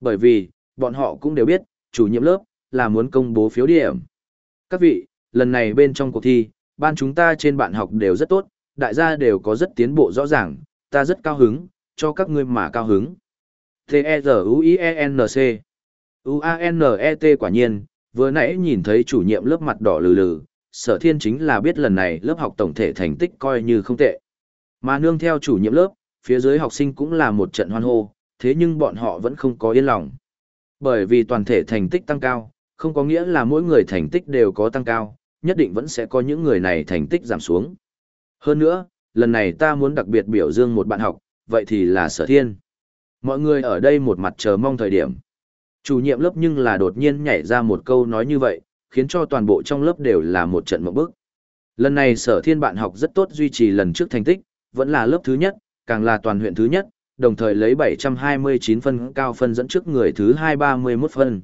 Bởi vì, bọn họ cũng đều biết, chủ nhiệm lớp, là muốn công bố phiếu điểm. Các vị, lần này bên trong cuộc thi, ban chúng ta trên bạn học đều rất tốt, đại gia đều có rất tiến bộ rõ ràng, ta rất cao hứng, cho các ngươi mà cao hứng. T-E-Z-U-I-E-N-C U-A-N-E-T quả nhiên, vừa nãy nhìn thấy chủ nhiệm lớp mặt đỏ lừ lừ, sở thiên chính là biết lần này lớp học tổng thể thành tích coi như không tệ. Mà nương theo chủ nhiệm lớp, phía dưới học sinh cũng là một trận hoan hô, thế nhưng bọn họ vẫn không có yên lòng. Bởi vì toàn thể thành tích tăng cao, không có nghĩa là mỗi người thành tích đều có tăng cao, nhất định vẫn sẽ có những người này thành tích giảm xuống. Hơn nữa, lần này ta muốn đặc biệt biểu dương một bạn học, vậy thì là sở thiên. Mọi người ở đây một mặt chờ mong thời điểm. Chủ nhiệm lớp nhưng là đột nhiên nhảy ra một câu nói như vậy, khiến cho toàn bộ trong lớp đều là một trận mộng bức. Lần này sở thiên bạn học rất tốt duy trì lần trước thành tích, vẫn là lớp thứ nhất, càng là toàn huyện thứ nhất, đồng thời lấy 729 phân cao phân dẫn trước người thứ 231 phân.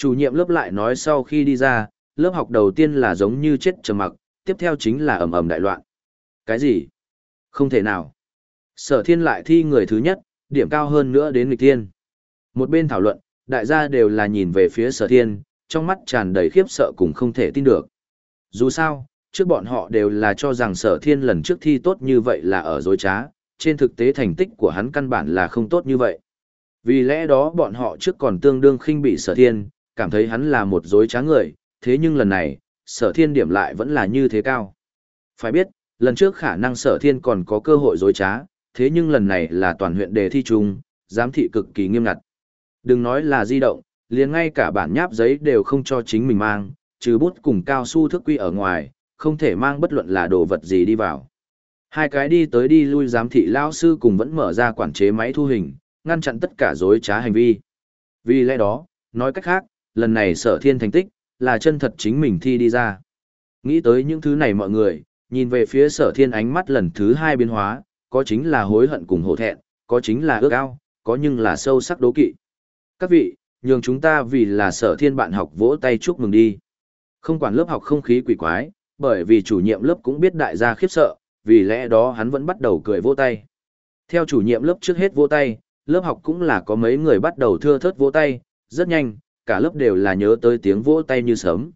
Chủ nhiệm lớp lại nói sau khi đi ra, lớp học đầu tiên là giống như chết trầm mặc, tiếp theo chính là ầm ầm đại loạn. Cái gì? Không thể nào. Sở thiên lại thi người thứ nhất, điểm cao hơn nữa đến nghịch thiên. Một bên thảo luận, đại gia đều là nhìn về phía sở thiên, trong mắt tràn đầy khiếp sợ cùng không thể tin được. Dù sao, trước bọn họ đều là cho rằng sở thiên lần trước thi tốt như vậy là ở dối trá, trên thực tế thành tích của hắn căn bản là không tốt như vậy. Vì lẽ đó bọn họ trước còn tương đương khinh bị sở thiên, cảm thấy hắn là một dối trá người, thế nhưng lần này, sở thiên điểm lại vẫn là như thế cao. Phải biết, lần trước khả năng sở thiên còn có cơ hội dối trá, thế nhưng lần này là toàn huyện đề thi chung, giám thị cực kỳ nghiêm ngặt. Đừng nói là di động, liền ngay cả bản nháp giấy đều không cho chính mình mang, trừ bút cùng cao su thức quy ở ngoài, không thể mang bất luận là đồ vật gì đi vào. Hai cái đi tới đi lui giám thị lao sư cùng vẫn mở ra quản chế máy thu hình, ngăn chặn tất cả dối trá hành vi. Vì lẽ đó, nói cách khác, lần này sở thiên thành tích, là chân thật chính mình thi đi ra. Nghĩ tới những thứ này mọi người, nhìn về phía sở thiên ánh mắt lần thứ hai biến hóa, có chính là hối hận cùng hổ thẹn, có chính là ước ao, có nhưng là sâu sắc đố kỵ. Các vị, nhường chúng ta vì là sở thiên bạn học vỗ tay chúc mừng đi. Không quản lớp học không khí quỷ quái, bởi vì chủ nhiệm lớp cũng biết đại gia khiếp sợ, vì lẽ đó hắn vẫn bắt đầu cười vỗ tay. Theo chủ nhiệm lớp trước hết vỗ tay, lớp học cũng là có mấy người bắt đầu thưa thớt vỗ tay, rất nhanh, cả lớp đều là nhớ tới tiếng vỗ tay như sớm.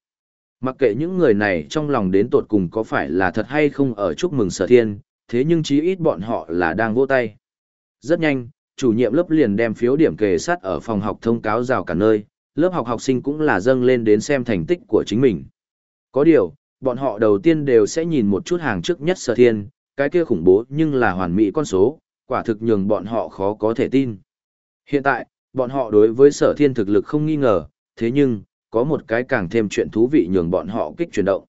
Mặc kệ những người này trong lòng đến tột cùng có phải là thật hay không ở chúc mừng sở thiên, thế nhưng chí ít bọn họ là đang vỗ tay. Rất nhanh, chủ nhiệm lớp liền đem phiếu điểm kề sát ở phòng học thông cáo rào cả nơi, lớp học học sinh cũng là dâng lên đến xem thành tích của chính mình. Có điều, bọn họ đầu tiên đều sẽ nhìn một chút hàng trước nhất sở thiên, cái kia khủng bố nhưng là hoàn mỹ con số, quả thực nhường bọn họ khó có thể tin. Hiện tại, bọn họ đối với sở thiên thực lực không nghi ngờ, thế nhưng, có một cái càng thêm chuyện thú vị nhường bọn họ kích chuyển động.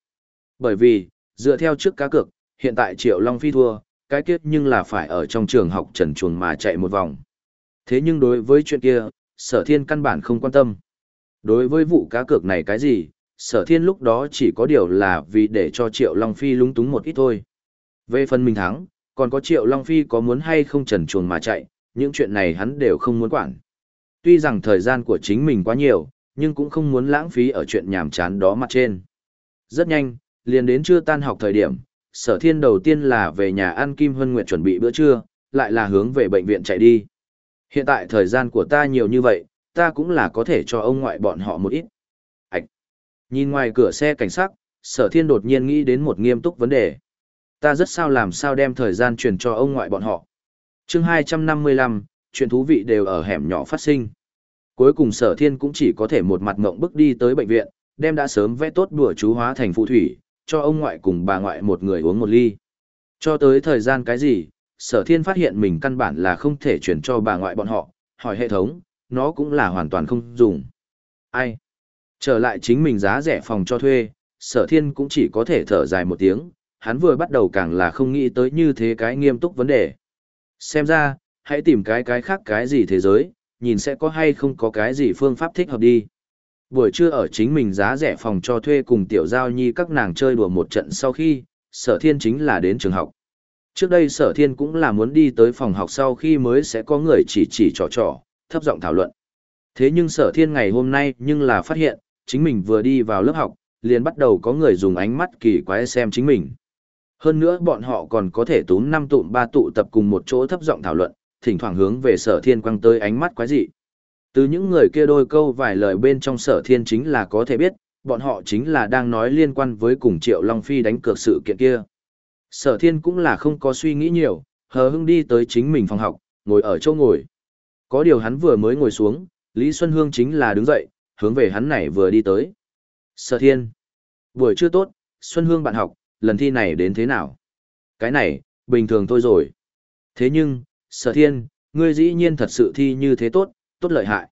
Bởi vì, dựa theo trước cá cược, hiện tại Triệu Long Phi thua, cái kết nhưng là phải ở trong trường học trần chuồng mà chạy một vòng. Thế nhưng đối với chuyện kia, sở thiên căn bản không quan tâm. Đối với vụ cá cược này cái gì, sở thiên lúc đó chỉ có điều là vì để cho Triệu Long Phi lúng túng một ít thôi. Về phần mình thắng, còn có Triệu Long Phi có muốn hay không trần chuồng mà chạy, những chuyện này hắn đều không muốn quản. Tuy rằng thời gian của chính mình quá nhiều, nhưng cũng không muốn lãng phí ở chuyện nhàm chán đó mặt trên. Rất nhanh, liền đến trưa tan học thời điểm, sở thiên đầu tiên là về nhà ăn Kim Hân Nguyệt chuẩn bị bữa trưa, lại là hướng về bệnh viện chạy đi. Hiện tại thời gian của ta nhiều như vậy, ta cũng là có thể cho ông ngoại bọn họ một ít. Ảch! Nhìn ngoài cửa xe cảnh sát, sở thiên đột nhiên nghĩ đến một nghiêm túc vấn đề. Ta rất sao làm sao đem thời gian truyền cho ông ngoại bọn họ. chương 255, chuyện thú vị đều ở hẻm nhỏ phát sinh. Cuối cùng sở thiên cũng chỉ có thể một mặt ngộng bước đi tới bệnh viện, đem đã sớm vẽ tốt đùa chú hóa thành phụ thủy, cho ông ngoại cùng bà ngoại một người uống một ly. Cho tới thời gian cái gì, sở thiên phát hiện mình căn bản là không thể chuyển cho bà ngoại bọn họ, hỏi hệ thống, nó cũng là hoàn toàn không dùng. Ai? Trở lại chính mình giá rẻ phòng cho thuê, sở thiên cũng chỉ có thể thở dài một tiếng, hắn vừa bắt đầu càng là không nghĩ tới như thế cái nghiêm túc vấn đề. Xem ra, hãy tìm cái cái khác cái gì thế giới, nhìn sẽ có hay không có cái gì phương pháp thích hợp đi. Buổi trưa ở chính mình giá rẻ phòng cho thuê cùng tiểu giao nhi các nàng chơi đùa một trận sau khi, sở thiên chính là đến trường học. Trước đây sở thiên cũng là muốn đi tới phòng học sau khi mới sẽ có người chỉ chỉ trò trò, thấp giọng thảo luận. Thế nhưng sở thiên ngày hôm nay nhưng là phát hiện, chính mình vừa đi vào lớp học, liền bắt đầu có người dùng ánh mắt kỳ quái xem chính mình. Hơn nữa bọn họ còn có thể túm năm tụm ba tụ tập cùng một chỗ thấp giọng thảo luận, thỉnh thoảng hướng về sở thiên quăng tới ánh mắt quái dị. Từ những người kia đôi câu vài lời bên trong sở thiên chính là có thể biết, bọn họ chính là đang nói liên quan với cùng Triệu Long Phi đánh cược sự kiện kia. Sở thiên cũng là không có suy nghĩ nhiều, hờ hững đi tới chính mình phòng học, ngồi ở chỗ ngồi. Có điều hắn vừa mới ngồi xuống, Lý Xuân Hương chính là đứng dậy, hướng về hắn này vừa đi tới. Sở thiên. Buổi chưa tốt, Xuân Hương bạn học, lần thi này đến thế nào? Cái này, bình thường thôi rồi. Thế nhưng, sở thiên, ngươi dĩ nhiên thật sự thi như thế tốt, tốt lợi hại.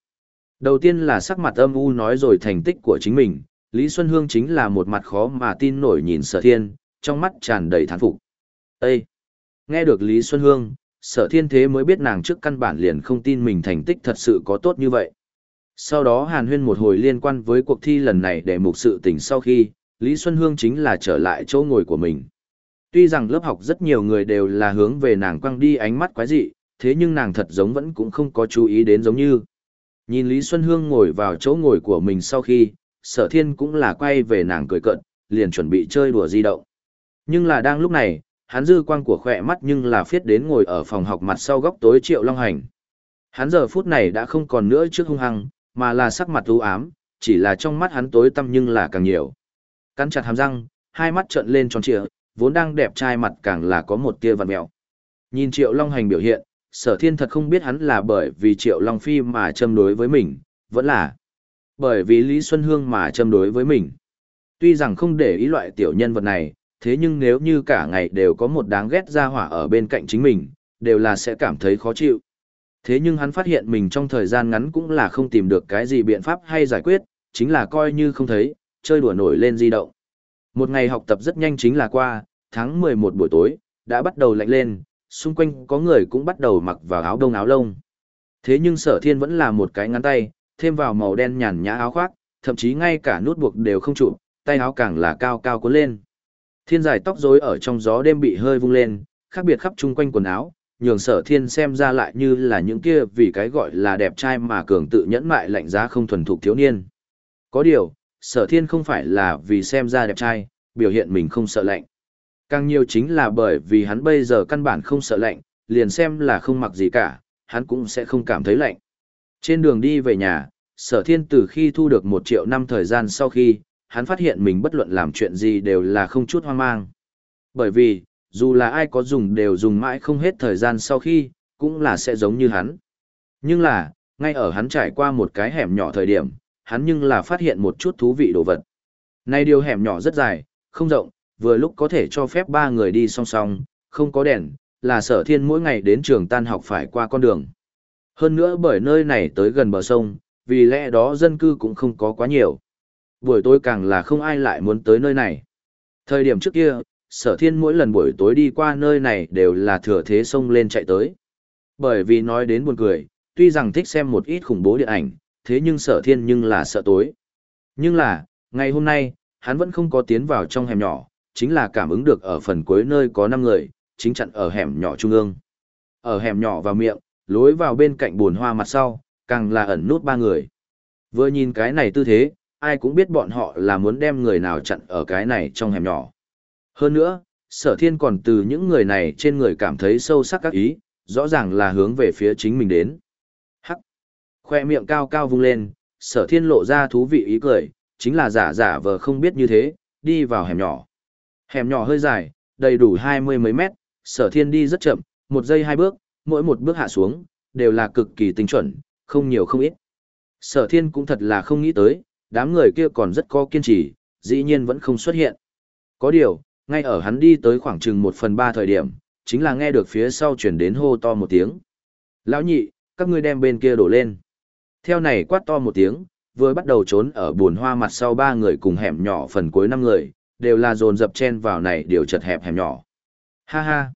Đầu tiên là sắc mặt âm u nói rồi thành tích của chính mình, Lý Xuân Hương chính là một mặt khó mà tin nổi nhìn sở thiên, trong mắt tràn đầy thán phục. Ê! Nghe được Lý Xuân Hương, sở thiên thế mới biết nàng trước căn bản liền không tin mình thành tích thật sự có tốt như vậy. Sau đó hàn huyên một hồi liên quan với cuộc thi lần này để mục sự tình sau khi, Lý Xuân Hương chính là trở lại chỗ ngồi của mình. Tuy rằng lớp học rất nhiều người đều là hướng về nàng quăng đi ánh mắt quái dị, thế nhưng nàng thật giống vẫn cũng không có chú ý đến giống như. Nhìn Lý Xuân Hương ngồi vào chỗ ngồi của mình sau khi, sở thiên cũng là quay về nàng cười cận, liền chuẩn bị chơi đùa di động. Nhưng là đang lúc này, hắn dư quang của khỏe mắt nhưng là phiết đến ngồi ở phòng học mặt sau góc tối triệu long hành. Hắn giờ phút này đã không còn nữa trước hung hăng, mà là sắc mặt u ám, chỉ là trong mắt hắn tối tăm nhưng là càng nhiều. Cắn chặt hàm răng, hai mắt trợn lên tròn trịa, vốn đang đẹp trai mặt càng là có một tia vằn mẹo. Nhìn Triệu Long Hành biểu hiện, sở thiên thật không biết hắn là bởi vì Triệu Long Phi mà châm đối với mình, vẫn là bởi vì Lý Xuân Hương mà châm đối với mình. Tuy rằng không để ý loại tiểu nhân vật này, thế nhưng nếu như cả ngày đều có một đáng ghét ra hỏa ở bên cạnh chính mình, đều là sẽ cảm thấy khó chịu. Thế nhưng hắn phát hiện mình trong thời gian ngắn cũng là không tìm được cái gì biện pháp hay giải quyết, chính là coi như không thấy, chơi đùa nổi lên di động. Một ngày học tập rất nhanh chính là qua, tháng 11 buổi tối, đã bắt đầu lạnh lên, xung quanh có người cũng bắt đầu mặc vào áo đông áo lông. Thế nhưng sở thiên vẫn là một cái ngắn tay, thêm vào màu đen nhàn nhã áo khoác, thậm chí ngay cả nút buộc đều không trụ, tay áo càng là cao cao cuốn lên. Thiên dài tóc rối ở trong gió đêm bị hơi vung lên, khác biệt khắp chung quanh quần áo, nhường sở thiên xem ra lại như là những kia vì cái gọi là đẹp trai mà cường tự nhẫn mại lạnh giá không thuần thục thiếu niên. Có điều, sở thiên không phải là vì xem ra đẹp trai, biểu hiện mình không sợ lạnh. Càng nhiều chính là bởi vì hắn bây giờ căn bản không sợ lạnh, liền xem là không mặc gì cả, hắn cũng sẽ không cảm thấy lạnh. Trên đường đi về nhà, sở thiên từ khi thu được một triệu năm thời gian sau khi, hắn phát hiện mình bất luận làm chuyện gì đều là không chút hoang mang. Bởi vì, dù là ai có dùng đều dùng mãi không hết thời gian sau khi, cũng là sẽ giống như hắn. Nhưng là, ngay ở hắn trải qua một cái hẻm nhỏ thời điểm, hắn nhưng là phát hiện một chút thú vị đồ vật. Này điều hẻm nhỏ rất dài, không rộng, vừa lúc có thể cho phép ba người đi song song, không có đèn, là sở thiên mỗi ngày đến trường tan học phải qua con đường. Hơn nữa bởi nơi này tới gần bờ sông, vì lẽ đó dân cư cũng không có quá nhiều. Buổi tối càng là không ai lại muốn tới nơi này. Thời điểm trước kia, sở thiên mỗi lần buổi tối đi qua nơi này đều là thừa thế sông lên chạy tới. Bởi vì nói đến buồn cười, tuy rằng thích xem một ít khủng bố điện ảnh, thế nhưng sở thiên nhưng là sợ tối. Nhưng là, ngày hôm nay, hắn vẫn không có tiến vào trong hẻm nhỏ, chính là cảm ứng được ở phần cuối nơi có 5 người, chính chặn ở hẻm nhỏ trung ương. Ở hẻm nhỏ vào miệng, lối vào bên cạnh buồn hoa mặt sau, càng là ẩn nút ba người. Vừa nhìn cái này tư thế, ai cũng biết bọn họ là muốn đem người nào chặn ở cái này trong hẻm nhỏ. Hơn nữa, sở thiên còn từ những người này trên người cảm thấy sâu sắc các ý, rõ ràng là hướng về phía chính mình đến. Khoe miệng cao cao vung lên, sở thiên lộ ra thú vị ý cười, chính là giả giả vờ không biết như thế, đi vào hẻm nhỏ. Hẻm nhỏ hơi dài, đầy đủ hai mươi mấy mét, sở thiên đi rất chậm, một giây hai bước, mỗi một bước hạ xuống, đều là cực kỳ tinh chuẩn, không nhiều không ít. Sở thiên cũng thật là không nghĩ tới, đám người kia còn rất có kiên trì, dĩ nhiên vẫn không xuất hiện. Có điều, ngay ở hắn đi tới khoảng chừng một phần ba thời điểm, chính là nghe được phía sau chuyển đến hô to một tiếng. Lão nhị, các ngươi đem bên kia đổ lên. Theo này quát to một tiếng, vừa bắt đầu trốn ở buồn hoa mặt sau ba người cùng hẻm nhỏ phần cuối năm người, đều là dồn dập chen vào này điều chật hẹp hẻm nhỏ. Ha ha!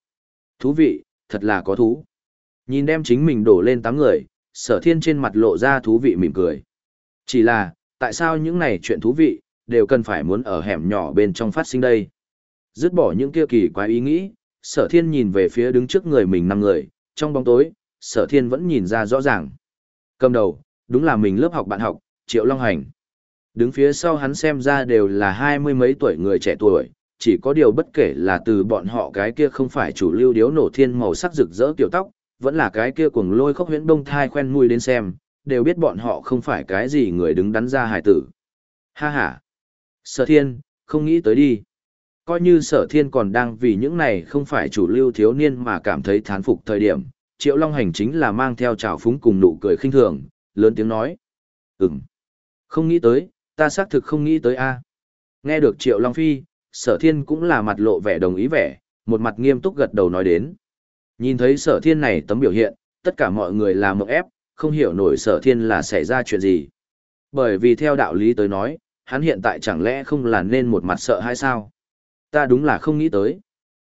Thú vị, thật là có thú. Nhìn đem chính mình đổ lên tám người, sở thiên trên mặt lộ ra thú vị mỉm cười. Chỉ là, tại sao những này chuyện thú vị, đều cần phải muốn ở hẻm nhỏ bên trong phát sinh đây? Dứt bỏ những kia kỳ quái ý nghĩ, sở thiên nhìn về phía đứng trước người mình năm người, trong bóng tối, sở thiên vẫn nhìn ra rõ ràng. Cầm đầu, đúng là mình lớp học bạn học, Triệu Long Hành. Đứng phía sau hắn xem ra đều là hai mươi mấy tuổi người trẻ tuổi, chỉ có điều bất kể là từ bọn họ cái kia không phải chủ lưu điếu nổ thiên màu sắc rực rỡ kiểu tóc, vẫn là cái kia cuồng lôi khóc huyễn đông thai khoen mùi đến xem, đều biết bọn họ không phải cái gì người đứng đắn ra hải tử. Ha ha! Sở thiên, không nghĩ tới đi. Coi như sở thiên còn đang vì những này không phải chủ lưu thiếu niên mà cảm thấy thán phục thời điểm, triệu long hành chính là mang theo trào phúng cùng nụ cười khinh thường, lớn tiếng nói. Ừm! Không nghĩ tới, ta xác thực không nghĩ tới a. Nghe được triệu long phi, sở thiên cũng là mặt lộ vẻ đồng ý vẻ, một mặt nghiêm túc gật đầu nói đến. Nhìn thấy sở thiên này tấm biểu hiện, tất cả mọi người là mộng ép, không hiểu nổi sở thiên là xảy ra chuyện gì. Bởi vì theo đạo lý tới nói, hắn hiện tại chẳng lẽ không là nên một mặt sợ hay sao? Ta đúng là không nghĩ tới.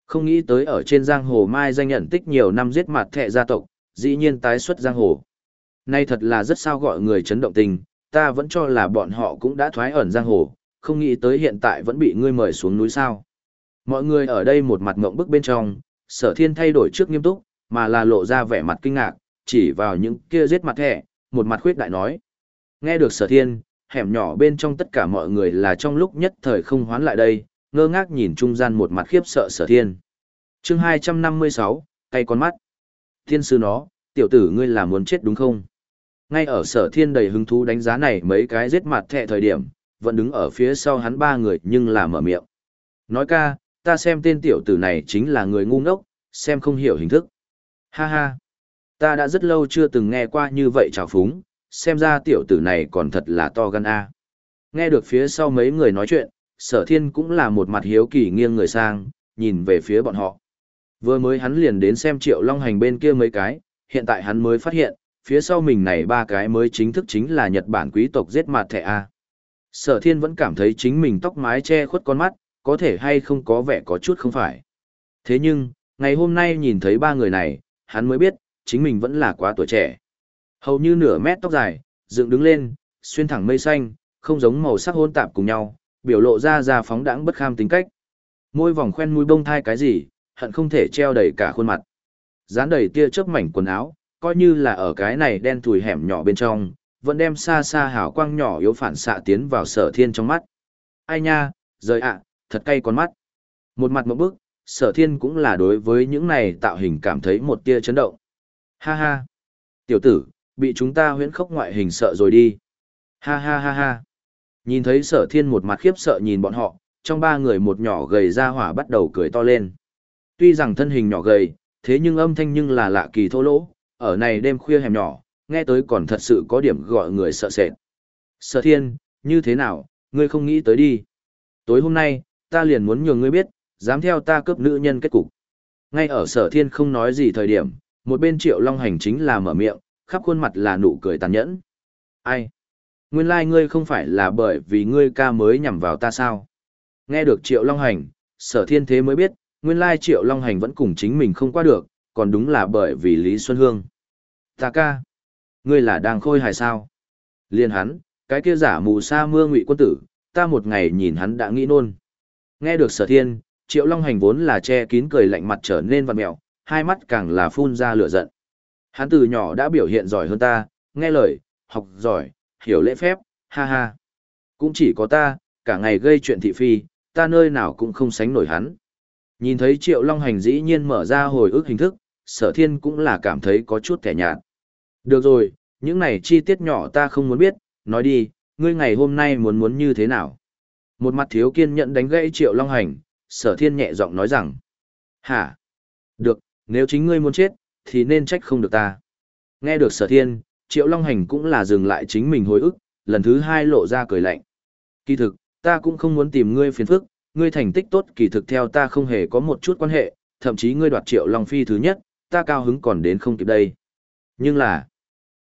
Không nghĩ tới ở trên giang hồ mai danh nhận tích nhiều năm giết mặt thệ gia tộc, dĩ nhiên tái xuất giang hồ. Nay thật là rất sao gọi người chấn động tình, ta vẫn cho là bọn họ cũng đã thoái ẩn giang hồ, không nghĩ tới hiện tại vẫn bị ngươi mời xuống núi sao. Mọi người ở đây một mặt ngộng bức bên trong, sở thiên thay đổi trước nghiêm túc, mà là lộ ra vẻ mặt kinh ngạc, chỉ vào những kia giết mặt hẻ, một mặt khuyết đại nói. Nghe được sở thiên, hẻm nhỏ bên trong tất cả mọi người là trong lúc nhất thời không hoán lại đây, ngơ ngác nhìn trung gian một mặt khiếp sợ sở thiên. chương 256, tay con mắt. Thiên sư nó, tiểu tử ngươi là muốn chết đúng không? Ngay ở sở thiên đầy hứng thú đánh giá này mấy cái giết mặt thẻ thời điểm, vẫn đứng ở phía sau hắn ba người nhưng là mở miệng. Nói ca, ta xem tên tiểu tử này chính là người ngu ngốc, xem không hiểu hình thức. Ha ha, ta đã rất lâu chưa từng nghe qua như vậy trào phúng, xem ra tiểu tử này còn thật là to gan a. Nghe được phía sau mấy người nói chuyện, sở thiên cũng là một mặt hiếu kỳ nghiêng người sang, nhìn về phía bọn họ. Vừa mới hắn liền đến xem triệu long hành bên kia mấy cái, hiện tại hắn mới phát hiện, phía sau mình này ba cái mới chính thức chính là Nhật Bản quý tộc giết mặt thẻ A. Sở thiên vẫn cảm thấy chính mình tóc mái che khuất con mắt, có thể hay không có vẻ có chút không phải. Thế nhưng, ngày hôm nay nhìn thấy ba người này, hắn mới biết, chính mình vẫn là quá tuổi trẻ. Hầu như nửa mét tóc dài, dựng đứng lên, xuyên thẳng mây xanh, không giống màu sắc hôn tạp cùng nhau, biểu lộ ra ra phóng đãng bất kham tính cách. Môi vòng khoen mũi bông thai cái gì, hận không thể treo đầy cả khuôn mặt. Dán đầy tia chớp mảnh quần áo, coi như là ở cái này đen thùi hẻm nhỏ bên trong, vẫn đem xa xa hào quang nhỏ yếu phản xạ tiến vào sở thiên trong mắt. Ai nha, rời ạ, thật cay con mắt. Một mặt một bước sở thiên cũng là đối với những này tạo hình cảm thấy một tia chấn động. Ha ha, tiểu tử, bị chúng ta huyễn khốc ngoại hình sợ rồi đi. Ha ha ha ha. Nhìn thấy sở thiên một mặt khiếp sợ nhìn bọn họ, trong ba người một nhỏ gầy ra hỏa bắt đầu cười to lên. Tuy rằng thân hình nhỏ gầy, thế nhưng âm thanh nhưng là lạ kỳ thô lỗ, ở này đêm khuya hẻm nhỏ, nghe tới còn thật sự có điểm gọi người sợ sệt. Sở thiên, như thế nào, ngươi không nghĩ tới đi. Tối hôm nay, ta liền muốn nhường ngươi biết, dám theo ta cướp nữ nhân kết cục. Ngay ở sở thiên không nói gì thời điểm, một bên triệu long hành chính là mở miệng, khắp khuôn mặt là nụ cười tàn nhẫn. Ai? Nguyên lai like ngươi không phải là bởi vì ngươi ca mới nhằm vào ta sao? Nghe được triệu long hành, sở thiên thế mới biết, nguyên lai triệu long hành vẫn cùng chính mình không qua được, còn đúng là bởi vì Lý Xuân Hương. Ta ca. Ngươi là đang khôi hài sao? Liên hắn, cái kia giả mù sa mưa ngụy quân tử, ta một ngày nhìn hắn đã nghĩ nôn. Nghe được sở thiên, triệu long hành vốn là che kín cười lạnh mặt trở nên vặn mẹo, hai mắt càng là phun ra lửa giận. Hắn từ nhỏ đã biểu hiện giỏi hơn ta, nghe lời, học giỏi, hiểu lễ phép, ha ha. Cũng chỉ có ta, cả ngày gây chuyện thị phi, ta nơi nào cũng không sánh nổi hắn. Nhìn thấy triệu long hành dĩ nhiên mở ra hồi ức hình thức, sở thiên cũng là cảm thấy có chút kẻ nhạt. Được rồi, những này chi tiết nhỏ ta không muốn biết, nói đi, ngươi ngày hôm nay muốn muốn như thế nào? Một mặt thiếu kiên nhẫn đánh gãy triệu long hành, sở thiên nhẹ giọng nói rằng. Hả? Được, nếu chính ngươi muốn chết, thì nên trách không được ta. Nghe được sở thiên, triệu long hành cũng là dừng lại chính mình hồi ức, lần thứ hai lộ ra cười lạnh. Kỳ thực, ta cũng không muốn tìm ngươi phiền phức, ngươi thành tích tốt kỳ thực theo ta không hề có một chút quan hệ, thậm chí ngươi đoạt triệu long phi thứ nhất, ta cao hứng còn đến không kịp đây. Nhưng là,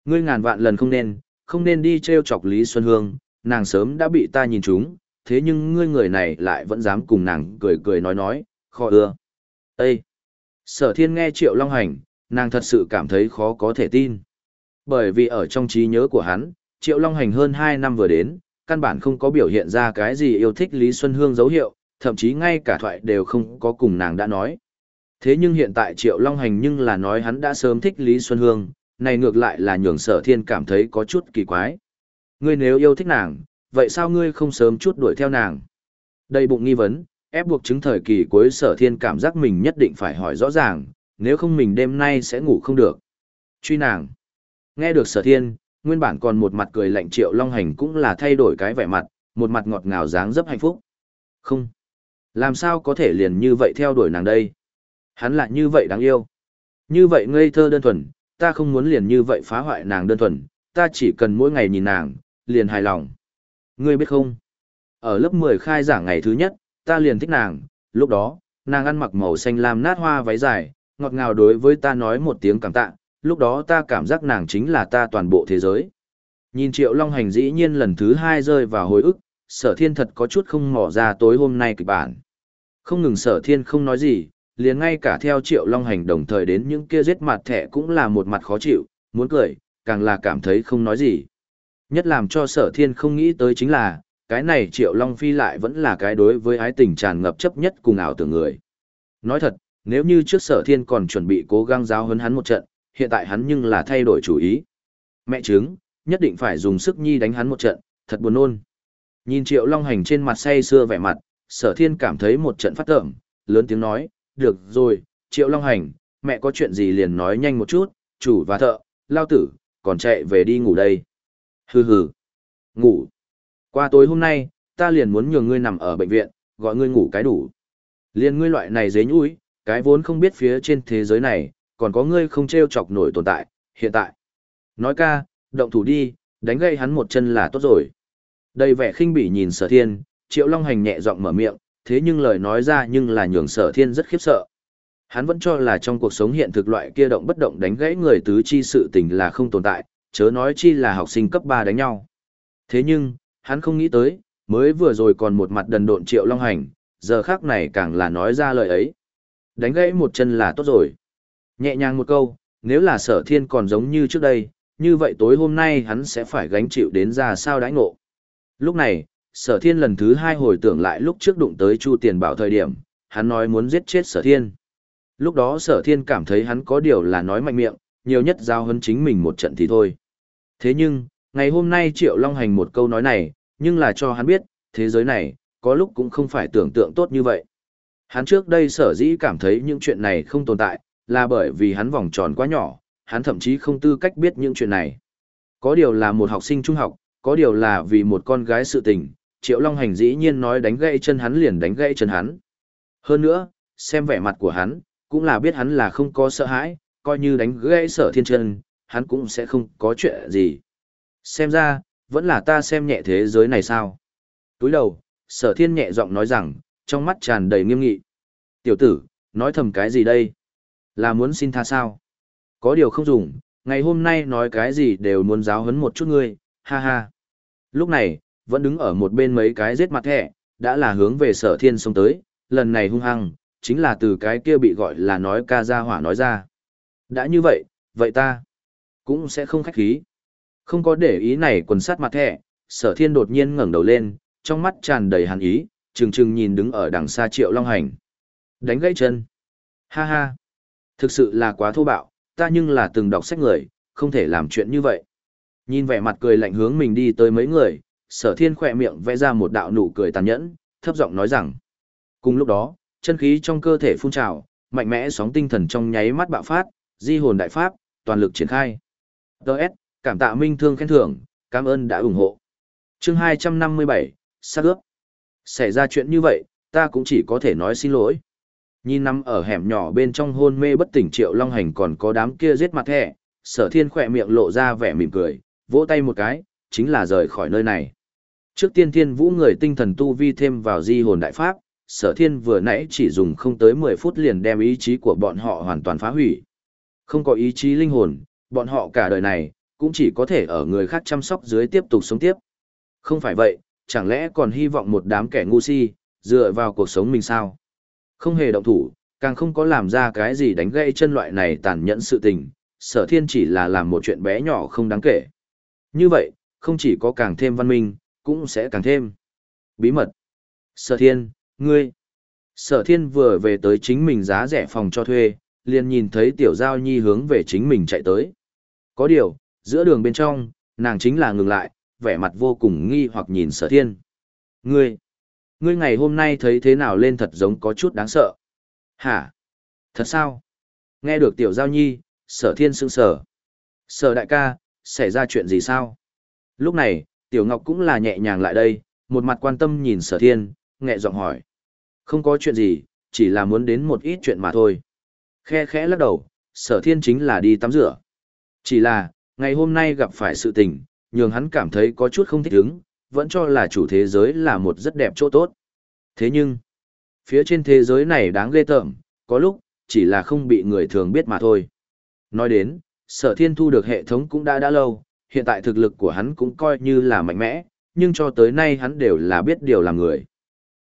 Ngươi ngàn vạn lần không nên, không nên đi treo chọc Lý Xuân Hương, nàng sớm đã bị ta nhìn trúng, thế nhưng ngươi người này lại vẫn dám cùng nàng cười cười nói nói, khó ưa. Ê! Sở thiên nghe Triệu Long Hành, nàng thật sự cảm thấy khó có thể tin. Bởi vì ở trong trí nhớ của hắn, Triệu Long Hành hơn 2 năm vừa đến, căn bản không có biểu hiện ra cái gì yêu thích Lý Xuân Hương dấu hiệu, thậm chí ngay cả thoại đều không có cùng nàng đã nói. Thế nhưng hiện tại Triệu Long Hành nhưng là nói hắn đã sớm thích Lý Xuân Hương, này ngược lại là nhường sở thiên cảm thấy có chút kỳ quái. Ngươi nếu yêu thích nàng, vậy sao ngươi không sớm chút đuổi theo nàng? Đây bụng nghi vấn, ép buộc chứng thời kỳ cuối sở thiên cảm giác mình nhất định phải hỏi rõ ràng, nếu không mình đêm nay sẽ ngủ không được. Truy nàng. Nghe được sở thiên, nguyên bản còn một mặt cười lạnh triệu long hành cũng là thay đổi cái vẻ mặt, một mặt ngọt ngào dáng dấp hạnh phúc. Không. Làm sao có thể liền như vậy theo đuổi nàng đây? Hắn lại như vậy đáng yêu. Như vậy ngây thơ đơn thuần, ta không muốn liền như vậy phá hoại nàng đơn thuần, ta chỉ cần mỗi ngày nhìn nàng, liền hài lòng. Ngươi biết không? Ở lớp 10 khai giảng ngày thứ nhất, ta liền thích nàng, lúc đó, nàng ăn mặc màu xanh lam nát hoa váy dài, ngọt ngào đối với ta nói một tiếng cảm tạ, lúc đó ta cảm giác nàng chính là ta toàn bộ thế giới. Nhìn Triệu Long Hành dĩ nhiên lần thứ hai rơi vào hồi ức, sở thiên thật có chút không mỏ ra tối hôm nay kịch bản. Không ngừng sở thiên không nói gì, liền ngay cả theo Triệu Long Hành đồng thời đến những kia giết mặt thẻ cũng là một mặt khó chịu, muốn cười, càng là cảm thấy không nói gì. Nhất làm cho sở thiên không nghĩ tới chính là, cái này Triệu Long Phi lại vẫn là cái đối với ái tình tràn ngập chấp nhất cùng ảo tưởng người. Nói thật, nếu như trước sở thiên còn chuẩn bị cố gắng giáo hấn hắn một trận, hiện tại hắn nhưng là thay đổi chủ ý. Mẹ chứng, nhất định phải dùng sức nhi đánh hắn một trận, thật buồn nôn. Nhìn Triệu Long Hành trên mặt say xưa vẻ mặt, sở thiên cảm thấy một trận phát tởm, lớn tiếng nói, được rồi, Triệu Long Hành, mẹ có chuyện gì liền nói nhanh một chút, chủ và thợ, lao tử, còn chạy về đi ngủ đây. Hừ hừ, ngủ. Qua tối hôm nay, ta liền muốn nhường ngươi nằm ở bệnh viện, gọi ngươi ngủ cái đủ. Liên ngươi loại này dế nhũi, cái vốn không biết phía trên thế giới này, còn có ngươi không treo chọc nổi tồn tại, hiện tại. Nói ca, động thủ đi, đánh gây hắn một chân là tốt rồi. Đầy vẻ khinh bỉ nhìn sở thiên, triệu long hành nhẹ giọng mở miệng, thế nhưng lời nói ra nhưng là nhường sở thiên rất khiếp sợ. Hắn vẫn cho là trong cuộc sống hiện thực loại kia động bất động đánh gãy người tứ chi sự tình là không tồn tại, chớ nói chi là học sinh cấp 3 đánh nhau. Thế nhưng, hắn không nghĩ tới, mới vừa rồi còn một mặt đần độn triệu long hành, giờ khác này càng là nói ra lời ấy. Đánh gãy một chân là tốt rồi. Nhẹ nhàng một câu, nếu là sở thiên còn giống như trước đây, như vậy tối hôm nay hắn sẽ phải gánh chịu đến ra sao đãi ngộ. Lúc này, sở thiên lần thứ hai hồi tưởng lại lúc trước đụng tới chu tiền bảo thời điểm, hắn nói muốn giết chết sở thiên. Lúc đó sở thiên cảm thấy hắn có điều là nói mạnh miệng, nhiều nhất giao hấn chính mình một trận thì thôi. Thế nhưng, ngày hôm nay Triệu Long Hành một câu nói này, nhưng là cho hắn biết, thế giới này, có lúc cũng không phải tưởng tượng tốt như vậy. Hắn trước đây sở dĩ cảm thấy những chuyện này không tồn tại, là bởi vì hắn vòng tròn quá nhỏ, hắn thậm chí không tư cách biết những chuyện này. Có điều là một học sinh trung học, có điều là vì một con gái sự tình, Triệu Long Hành dĩ nhiên nói đánh gãy chân hắn liền đánh gãy chân hắn. Hơn nữa, xem vẻ mặt của hắn, cũng là biết hắn là không có sợ hãi, coi như đánh gãy sở thiên chân, hắn cũng sẽ không có chuyện gì. Xem ra, vẫn là ta xem nhẹ thế giới này sao. Túi đầu, sở thiên nhẹ giọng nói rằng, trong mắt tràn đầy nghiêm nghị. Tiểu tử, nói thầm cái gì đây? Là muốn xin tha sao? Có điều không dùng, ngày hôm nay nói cái gì đều muốn giáo hấn một chút ngươi, ha ha. Lúc này, vẫn đứng ở một bên mấy cái giết mặt thẻ, đã là hướng về sở thiên xông tới, lần này hung hăng, chính là từ cái kia bị gọi là nói ca ra hỏa nói ra. Đã như vậy, vậy ta cũng sẽ không khách khí. Không có để ý này quần sát mặt thẻ, sở thiên đột nhiên ngẩng đầu lên, trong mắt tràn đầy hàn ý, trừng trừng nhìn đứng ở đằng xa triệu long hành. Đánh gãy chân. Ha ha. Thực sự là quá thô bạo, ta nhưng là từng đọc sách người, không thể làm chuyện như vậy. Nhìn vẻ mặt cười lạnh hướng mình đi tới mấy người, sở thiên khỏe miệng vẽ ra một đạo nụ cười tàn nhẫn, thấp giọng nói rằng. Cùng lúc đó, chân khí trong cơ thể phun trào, mạnh mẽ sóng tinh thần trong nháy mắt bạo phát, di hồn đại pháp, toàn lực triển khai. Đợt, cảm tạ minh thương khen thưởng, cảm ơn đã ủng hộ. chương 257, sát ước. Xảy ra chuyện như vậy, ta cũng chỉ có thể nói xin lỗi. Nhìn nằm ở hẻm nhỏ bên trong hôn mê bất tỉnh triệu long hành còn có đám kia giết mặt thẻ, sở thiên khỏe miệng lộ ra vẻ mỉm cười, vỗ tay một cái, chính là rời khỏi nơi này. Trước tiên thiên vũ người tinh thần tu vi thêm vào di hồn đại pháp, sở thiên vừa nãy chỉ dùng không tới 10 phút liền đem ý chí của bọn họ hoàn toàn phá hủy. Không có ý chí linh hồn, bọn họ cả đời này, cũng chỉ có thể ở người khác chăm sóc dưới tiếp tục sống tiếp. Không phải vậy, chẳng lẽ còn hy vọng một đám kẻ ngu si, dựa vào cuộc sống mình sao? Không hề động thủ, càng không có làm ra cái gì đánh gây chân loại này tàn nhẫn sự tình, sở thiên chỉ là làm một chuyện bé nhỏ không đáng kể. Như vậy, không chỉ có càng thêm văn minh, cũng sẽ càng thêm bí mật. Sở thiên, ngươi, Sở thiên vừa về tới chính mình giá rẻ phòng cho thuê, liền nhìn thấy tiểu giao nhi hướng về chính mình chạy tới. Có điều, giữa đường bên trong, nàng chính là ngừng lại, vẻ mặt vô cùng nghi hoặc nhìn sở thiên. Ngươi, ngươi ngày hôm nay thấy thế nào lên thật giống có chút đáng sợ. Hả? Thật sao? Nghe được tiểu giao nhi, sở thiên sững sở. Sở đại ca, xảy ra chuyện gì sao? Lúc này, tiểu ngọc cũng là nhẹ nhàng lại đây, một mặt quan tâm nhìn sở thiên, nhẹ giọng hỏi. Không có chuyện gì, chỉ là muốn đến một ít chuyện mà thôi. Khe khẽ lắc đầu, sở thiên chính là đi tắm rửa. Chỉ là, ngày hôm nay gặp phải sự tình, nhường hắn cảm thấy có chút không thích hứng, vẫn cho là chủ thế giới là một rất đẹp chỗ tốt. Thế nhưng, phía trên thế giới này đáng ghê tởm, có lúc, chỉ là không bị người thường biết mà thôi. Nói đến, sở thiên thu được hệ thống cũng đã đã lâu, hiện tại thực lực của hắn cũng coi như là mạnh mẽ, nhưng cho tới nay hắn đều là biết điều làm người.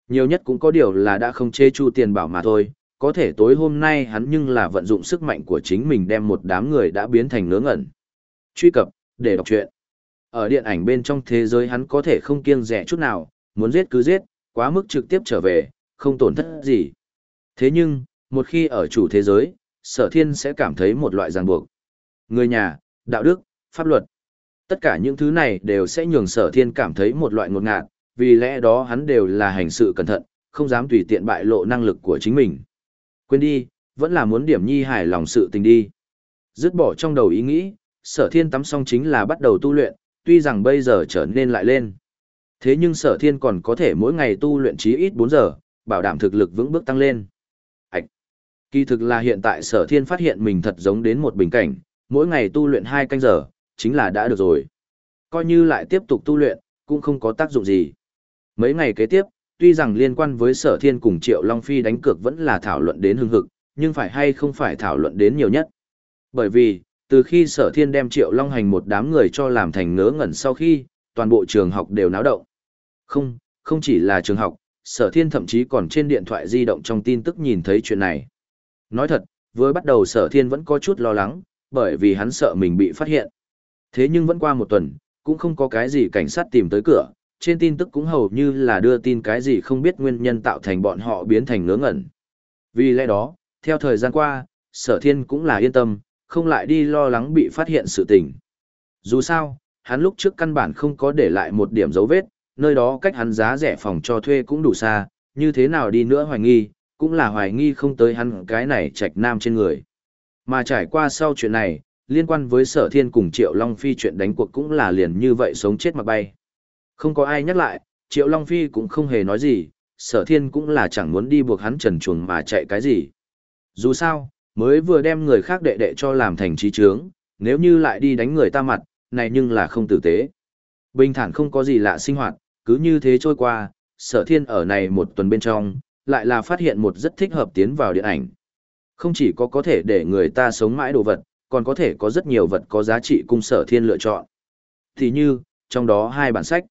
Nhiều nhất cũng có điều là đã không chê chu tiền bảo mà thôi, có thể tối hôm nay hắn nhưng là vận dụng sức mạnh của chính mình đem một đám người đã biến thành ngớ ngẩn. Truy cập, để đọc truyện. Ở điện ảnh bên trong thế giới hắn có thể không kiêng rẻ chút nào, muốn giết cứ giết, quá mức trực tiếp trở về, không tổn thất gì. Thế nhưng, một khi ở chủ thế giới, sở thiên sẽ cảm thấy một loại ràng buộc. Người nhà, đạo đức, pháp luật. Tất cả những thứ này đều sẽ nhường sở thiên cảm thấy một loại ngột ngạt, vì lẽ đó hắn đều là hành sự cẩn thận, không dám tùy tiện bại lộ năng lực của chính mình. Quên đi, vẫn là muốn điểm nhi hài lòng sự tình đi. Dứt bỏ trong đầu ý nghĩ, sở thiên tắm xong chính là bắt đầu tu luyện, tuy rằng bây giờ trở nên lại lên. Thế nhưng sở thiên còn có thể mỗi ngày tu luyện chí ít 4 giờ, bảo đảm thực lực vững bước tăng lên. Ảch! Kỳ thực là hiện tại sở thiên phát hiện mình thật giống đến một bình cảnh, mỗi ngày tu luyện 2 canh giờ, chính là đã được rồi. Coi như lại tiếp tục tu luyện, cũng không có tác dụng gì. Mấy ngày kế tiếp, tuy rằng liên quan với sở thiên cùng Triệu Long Phi đánh cược vẫn là thảo luận đến hưng hực, nhưng phải hay không phải thảo luận đến nhiều nhất. Bởi vì, từ khi sở thiên đem Triệu Long hành một đám người cho làm thành ngớ ngẩn sau khi, toàn bộ trường học đều náo động. Không, không chỉ là trường học, sở thiên thậm chí còn trên điện thoại di động trong tin tức nhìn thấy chuyện này. Nói thật, với bắt đầu sở thiên vẫn có chút lo lắng, bởi vì hắn sợ mình bị phát hiện. Thế nhưng vẫn qua một tuần, cũng không có cái gì cảnh sát tìm tới cửa, trên tin tức cũng hầu như là đưa tin cái gì không biết nguyên nhân tạo thành bọn họ biến thành ngớ ngẩn. Vì lẽ đó, theo thời gian qua, sở thiên cũng là yên tâm, không lại đi lo lắng bị phát hiện sự tình. Dù sao, hắn lúc trước căn bản không có để lại một điểm dấu vết, nơi đó cách hắn giá rẻ phòng cho thuê cũng đủ xa, như thế nào đi nữa hoài nghi, cũng là hoài nghi không tới hắn cái này trạch nam trên người. Mà trải qua sau chuyện này, liên quan với sở thiên cùng Triệu Long Phi chuyện đánh cuộc cũng là liền như vậy sống chết mặc bay. Không có ai nhắc lại, Triệu Long Phi cũng không hề nói gì, sở thiên cũng là chẳng muốn đi buộc hắn trần chuồng mà chạy cái gì. Dù sao, mới vừa đem người khác đệ đệ cho làm thành trí trướng, nếu như lại đi đánh người ta mặt, này nhưng là không tử tế. Bình thản không có gì lạ sinh hoạt, cứ như thế trôi qua, sở thiên ở này một tuần bên trong, lại là phát hiện một rất thích hợp tiến vào điện ảnh. Không chỉ có có thể để người ta sống mãi đồ vật, còn có thể có rất nhiều vật có giá trị cung sở thiên lựa chọn. Thì như, trong đó hai bản sách.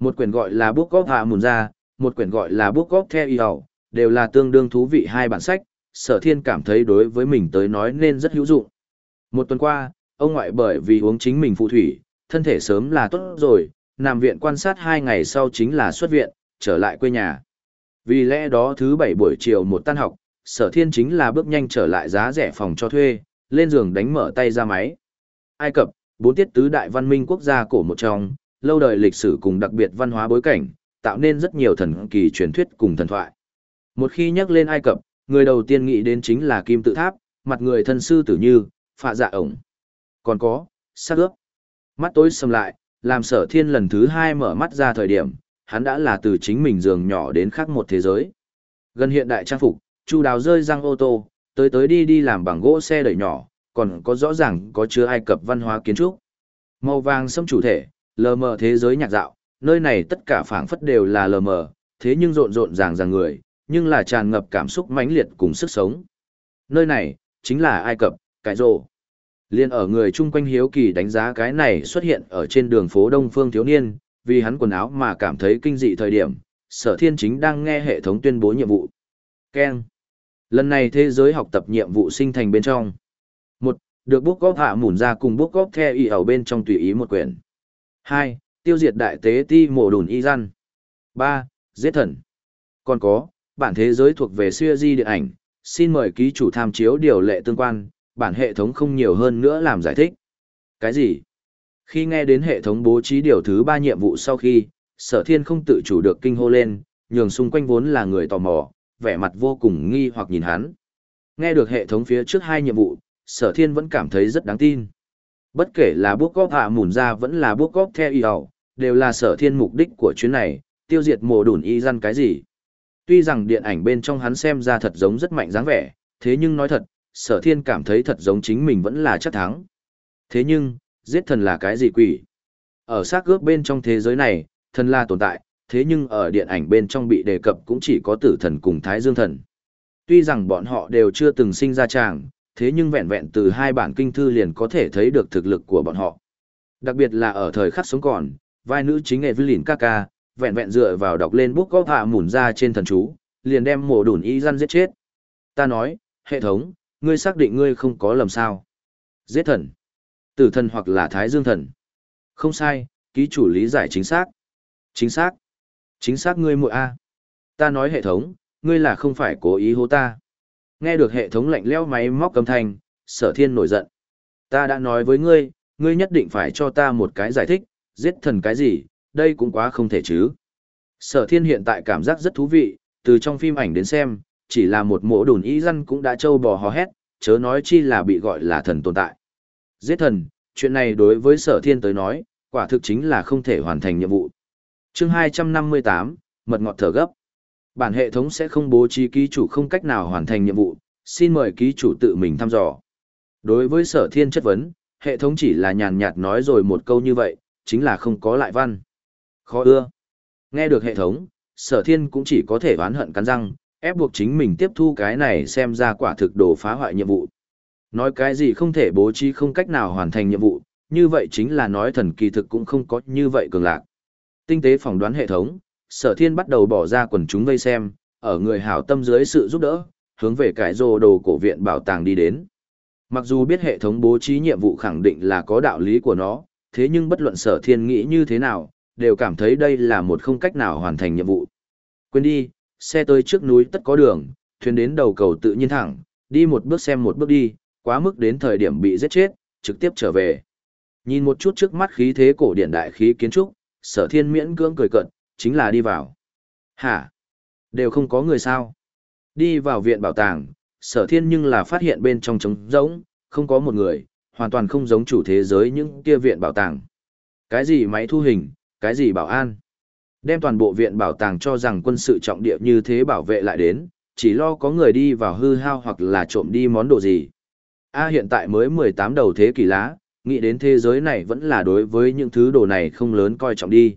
Một quyển gọi là Book of Hạ Mùn một quyển gọi là Book of The Yêu, đều là tương đương thú vị hai bản sách, sở thiên cảm thấy đối với mình tới nói nên rất hữu dụng. Một tuần qua, ông ngoại bởi vì uống chính mình phụ thủy, thân thể sớm là tốt rồi, nằm viện quan sát hai ngày sau chính là xuất viện, trở lại quê nhà. Vì lẽ đó thứ bảy buổi chiều một tan học, sở thiên chính là bước nhanh trở lại giá rẻ phòng cho thuê, lên giường đánh mở tay ra máy. Ai Cập, bốn tiết tứ đại văn minh quốc gia cổ một trong, lâu đời lịch sử cùng đặc biệt văn hóa bối cảnh, tạo nên rất nhiều thần kỳ truyền thuyết cùng thần thoại. Một khi nhắc lên Ai Cập, người đầu tiên nghĩ đến chính là kim tự tháp, mặt người thân sư tử như, phạ dạ ổng. Còn có, sát ướp. Mắt tối sầm lại, làm sở thiên lần thứ hai mở mắt ra thời điểm, hắn đã là từ chính mình giường nhỏ đến khác một thế giới. Gần hiện đại trang phục, chu đào rơi răng ô tô, tới tới đi đi làm bằng gỗ xe đẩy nhỏ, còn có rõ ràng có chứa Ai Cập văn hóa kiến trúc. Màu vàng xâm chủ thể, lờ mờ thế giới nhạc dạo, nơi này tất cả phảng phất đều là lờ mờ, thế nhưng rộn rộn ràng ràng người, nhưng là tràn ngập cảm xúc mãnh liệt cùng sức sống. Nơi này, chính là Ai Cập, cái rộ. Liên ở người chung quanh hiếu kỳ đánh giá cái này xuất hiện ở trên đường phố Đông Phương thiếu niên, vì hắn quần áo mà cảm thấy kinh dị thời điểm, sở thiên chính đang nghe hệ thống tuyên bố nhiệm vụ. Ken. Lần này thế giới học tập nhiệm vụ sinh thành bên trong. một Được bút góp hạ mủn ra cùng bút góp theo y ở bên trong tùy ý một quyển. hai Tiêu diệt đại tế ti mổ đùn y răn. ba Giết thần. Còn có, bản thế giới thuộc về siêu di điện ảnh, xin mời ký chủ tham chiếu điều lệ tương quan, bản hệ thống không nhiều hơn nữa làm giải thích. Cái gì? Khi nghe đến hệ thống bố trí điều thứ ba nhiệm vụ sau khi, sở thiên không tự chủ được kinh hô lên, nhường xung quanh vốn là người tò mò, vẻ mặt vô cùng nghi hoặc nhìn hắn. Nghe được hệ thống phía trước hai nhiệm vụ, sở thiên vẫn cảm thấy rất đáng tin. Bất kể là bước góp hạ mùn ra vẫn là bước góp theo y hầu, đều là sở thiên mục đích của chuyến này, tiêu diệt mồ đủn y răn cái gì. Tuy rằng điện ảnh bên trong hắn xem ra thật giống rất mạnh dáng vẻ, thế nhưng nói thật, sở thiên cảm thấy thật giống chính mình vẫn là chắc thắng. Thế nhưng, giết thần là cái gì quỷ? Ở xác gớp bên trong thế giới này, thần là tồn tại, thế nhưng ở điện ảnh bên trong bị đề cập cũng chỉ có tử thần cùng thái dương thần. Tuy rằng bọn họ đều chưa từng sinh ra tràng, thế nhưng vẹn vẹn từ hai bản kinh thư liền có thể thấy được thực lực của bọn họ. Đặc biệt là ở thời khắc sống còn, vai nữ chính Evelyn Kaka, vẹn vẹn dựa vào đọc lên bút góc hạ mủn ra trên thần chú, liền đem mổ đùn y răn giết chết. Ta nói, hệ thống, ngươi xác định ngươi không có lầm sao. Giết thần. Tử thần hoặc là thái dương thần. Không sai, ký chủ lý giải chính xác. Chính xác. Chính xác ngươi muội A. Ta nói hệ thống, ngươi là không phải cố ý hô ta. Nghe được hệ thống lạnh lẽo máy móc cầm thanh, sở thiên nổi giận. Ta đã nói với ngươi, ngươi nhất định phải cho ta một cái giải thích, giết thần cái gì, đây cũng quá không thể chứ. Sở thiên hiện tại cảm giác rất thú vị, từ trong phim ảnh đến xem, chỉ là một mộ đồn ý dân cũng đã trâu bò hò hét, chớ nói chi là bị gọi là thần tồn tại. Giết thần, chuyện này đối với sở thiên tới nói, quả thực chính là không thể hoàn thành nhiệm vụ. chương 258, mật ngọt thở gấp. Bản hệ thống sẽ không bố trí ký chủ không cách nào hoàn thành nhiệm vụ, xin mời ký chủ tự mình thăm dò. Đối với sở thiên chất vấn, hệ thống chỉ là nhàn nhạt nói rồi một câu như vậy, chính là không có lại văn. Khó ưa. Nghe được hệ thống, sở thiên cũng chỉ có thể oán hận cắn răng, ép buộc chính mình tiếp thu cái này xem ra quả thực đồ phá hoại nhiệm vụ. Nói cái gì không thể bố trí không cách nào hoàn thành nhiệm vụ, như vậy chính là nói thần kỳ thực cũng không có như vậy cường lạc. Tinh tế phỏng đoán hệ thống, sở thiên bắt đầu bỏ ra quần chúng vây xem, ở người hảo tâm dưới sự giúp đỡ, hướng về cái rồ đồ cổ viện bảo tàng đi đến. Mặc dù biết hệ thống bố trí nhiệm vụ khẳng định là có đạo lý của nó, thế nhưng bất luận sở thiên nghĩ như thế nào, đều cảm thấy đây là một không cách nào hoàn thành nhiệm vụ. Quên đi, xe tới trước núi tất có đường, thuyền đến đầu cầu tự nhiên thẳng, đi một bước xem một bước đi, quá mức đến thời điểm bị giết chết, trực tiếp trở về. Nhìn một chút trước mắt khí thế cổ điển đại khí kiến trúc, sở thiên miễn cưỡng cười cận, chính là đi vào. Hả? Đều không có người sao? Đi vào viện bảo tàng, sở thiên nhưng là phát hiện bên trong trống rỗng, không có một người, hoàn toàn không giống chủ thế giới những kia viện bảo tàng. Cái gì máy thu hình, cái gì bảo an. Đem toàn bộ viện bảo tàng cho rằng quân sự trọng địa như thế bảo vệ lại đến, chỉ lo có người đi vào hư hao hoặc là trộm đi món đồ gì. A hiện tại mới 18 đầu thế kỷ lá, nghĩ đến thế giới này vẫn là đối với những thứ đồ này không lớn coi trọng đi.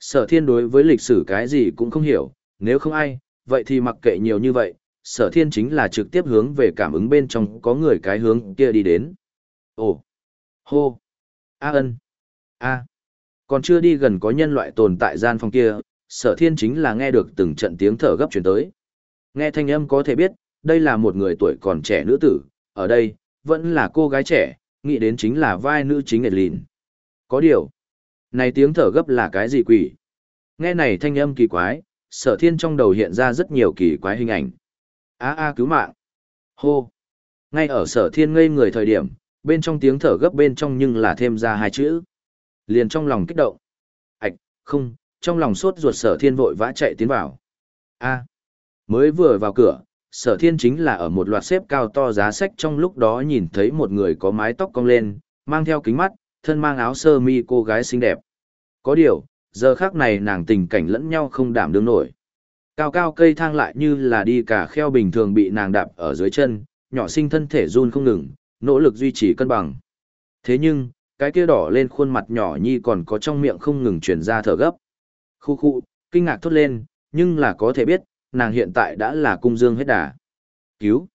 Sở thiên đối với lịch sử cái gì cũng không hiểu, nếu không ai, vậy thì mặc kệ nhiều như vậy, sở thiên chính là trực tiếp hướng về cảm ứng bên trong có người cái hướng kia đi đến. Ồ! Hô! A ân! A! Còn chưa đi gần có nhân loại tồn tại gian phòng kia, sở thiên chính là nghe được từng trận tiếng thở gấp chuyển tới. Nghe thanh âm có thể biết, đây là một người tuổi còn trẻ nữ tử, ở đây, vẫn là cô gái trẻ, nghĩ đến chính là vai nữ chính Nghệ Lìn. Có điều, này tiếng thở gấp là cái gì quỷ? Nghe này thanh âm kỳ quái, sở thiên trong đầu hiện ra rất nhiều kỳ quái hình ảnh. a a cứu mạng. Hô. Ngay ở sở thiên ngây người thời điểm, bên trong tiếng thở gấp bên trong nhưng là thêm ra hai chữ. Liền trong lòng kích động. Ảch, không, trong lòng sốt ruột sở thiên vội vã chạy tiến vào. a mới vừa vào cửa, sở thiên chính là ở một loạt xếp cao to giá sách trong lúc đó nhìn thấy một người có mái tóc cong lên, mang theo kính mắt, thân mang áo sơ mi cô gái xinh đẹp. Có điều, giờ khác này nàng tình cảnh lẫn nhau không đảm đương nổi. Cao cao cây thang lại như là đi cả kheo bình thường bị nàng đạp ở dưới chân, nhỏ sinh thân thể run không ngừng, nỗ lực duy trì cân bằng. Thế nhưng, cái kia đỏ lên khuôn mặt nhỏ nhi còn có trong miệng không ngừng truyền ra thở gấp. Khu khu, kinh ngạc thốt lên, nhưng là có thể biết, nàng hiện tại đã là cung dương hết đà. Cứu!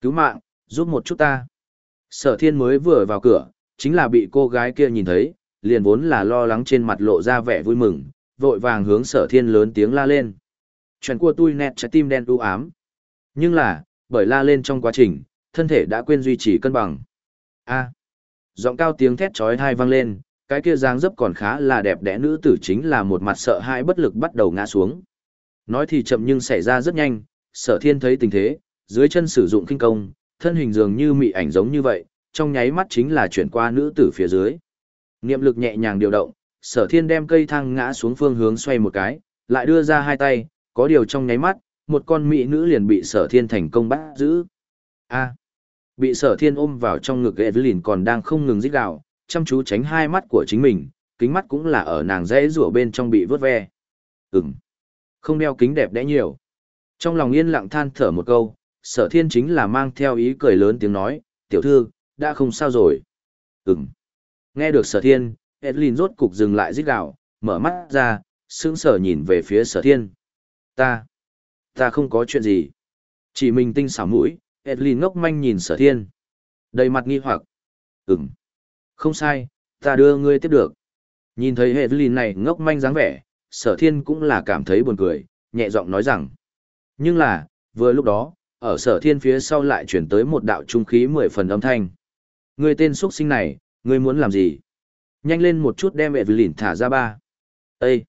Cứu mạng, giúp một chút ta. Sở thiên mới vừa vào cửa, chính là bị cô gái kia nhìn thấy, liền vốn là lo lắng trên mặt lộ ra vẻ vui mừng, vội vàng hướng sở thiên lớn tiếng la lên. Chuyện của tôi nẹt trái tim đen u ám. Nhưng là, bởi la lên trong quá trình, thân thể đã quên duy trì cân bằng. A. Giọng cao tiếng thét chói tai vang lên, cái kia dáng dấp còn khá là đẹp đẽ nữ tử chính là một mặt sợ hãi bất lực bắt đầu ngã xuống. Nói thì chậm nhưng xảy ra rất nhanh, sở thiên thấy tình thế, dưới chân sử dụng kinh công, thân hình dường như mị ảnh giống như vậy, trong nháy mắt chính là chuyển qua nữ tử phía dưới. Niệm lực nhẹ nhàng điều động, sở thiên đem cây thang ngã xuống phương hướng xoay một cái, lại đưa ra hai tay, có điều trong nháy mắt, một con mỹ nữ liền bị sở thiên thành công bắt giữ. A bị sở thiên ôm vào trong ngực Evelyn còn đang không ngừng rít gào, chăm chú tránh hai mắt của chính mình, kính mắt cũng là ở nàng dễ rủa bên trong bị vớt ve. Ừm. Không đeo kính đẹp đẽ nhiều. Trong lòng yên lặng than thở một câu, sở thiên chính là mang theo ý cười lớn tiếng nói, tiểu thư, đã không sao rồi. Ừm. Nghe được sở thiên, Evelyn rốt cục dừng lại rít gạo, mở mắt ra, sững sờ nhìn về phía sở thiên. Ta, ta không có chuyện gì. Chỉ mình tinh xảo mũi, Edlin ngốc manh nhìn sở thiên. Đầy mặt nghi hoặc. Ừm. Không sai, ta đưa ngươi tiếp được. Nhìn thấy Edlin này ngốc manh dáng vẻ, sở thiên cũng là cảm thấy buồn cười, nhẹ giọng nói rằng. Nhưng là, vừa lúc đó, ở sở thiên phía sau lại chuyển tới một đạo trung khí mười phần âm thanh. Ngươi tên xuất sinh này, ngươi muốn làm gì? Nhanh lên một chút đem Evelyn thả ra ba. Ê!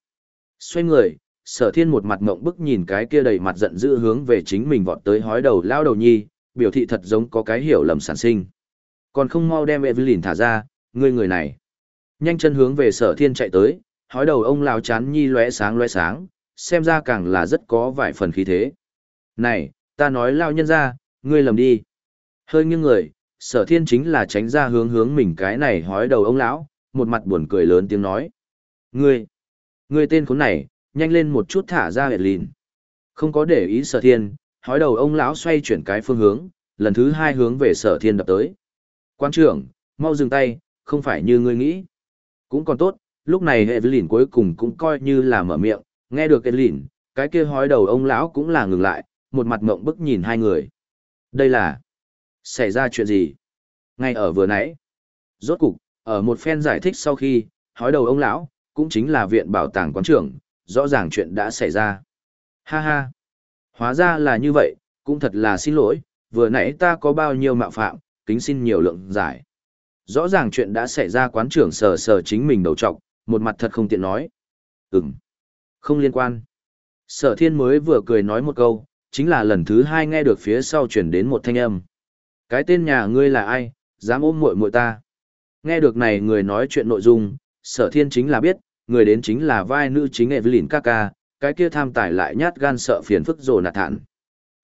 Xoay người, sở thiên một mặt mộng bức nhìn cái kia đầy mặt giận dữ hướng về chính mình vọt tới hói đầu lao đầu nhi, biểu thị thật giống có cái hiểu lầm sản sinh. Còn không mau đem Evelyn thả ra, ngươi người này. Nhanh chân hướng về sở thiên chạy tới, hói đầu ông lão chán nhi lóe sáng lóe sáng, xem ra càng là rất có vài phần khí thế. Này, ta nói lao nhân ra, ngươi lầm đi. Hơi nghiêng người, sở thiên chính là tránh ra hướng hướng mình cái này hói đầu ông lão, một mặt buồn cười lớn tiếng nói. Ngươi, ngươi tên khốn này, nhanh lên một chút thả ra hệ lìn. Không có để ý sở thiên, hói đầu ông lão xoay chuyển cái phương hướng, lần thứ hai hướng về sở thiên đập tới. Quan trưởng, mau dừng tay, không phải như ngươi nghĩ. Cũng còn tốt, lúc này hệ lìn cuối cùng cũng coi như là mở miệng, nghe được hệ lìn, cái kia hói đầu ông lão cũng là ngừng lại, một mặt mộng bức nhìn hai người. Đây là... Xảy ra chuyện gì? Ngay ở vừa nãy. Rốt cục, ở một phen giải thích sau khi, hói đầu ông lão, cũng chính là viện bảo tàng quán trưởng, rõ ràng chuyện đã xảy ra. Ha ha. Hóa ra là như vậy, cũng thật là xin lỗi, vừa nãy ta có bao nhiêu mạo phạm, kính xin nhiều lượng giải. Rõ ràng chuyện đã xảy ra quán trưởng sờ sờ chính mình đầu trọc, một mặt thật không tiện nói. Ừm. Không liên quan. Sở thiên mới vừa cười nói một câu, chính là lần thứ hai nghe được phía sau chuyển đến một thanh âm. Cái tên nhà ngươi là ai, dám ôm muội muội ta. Nghe được này người nói chuyện nội dung, sở thiên chính là biết, người đến chính là vai nữ chính Evelyn Kaka, cái kia tham tài lại nhát gan sợ phiền phức rồ nạt thản.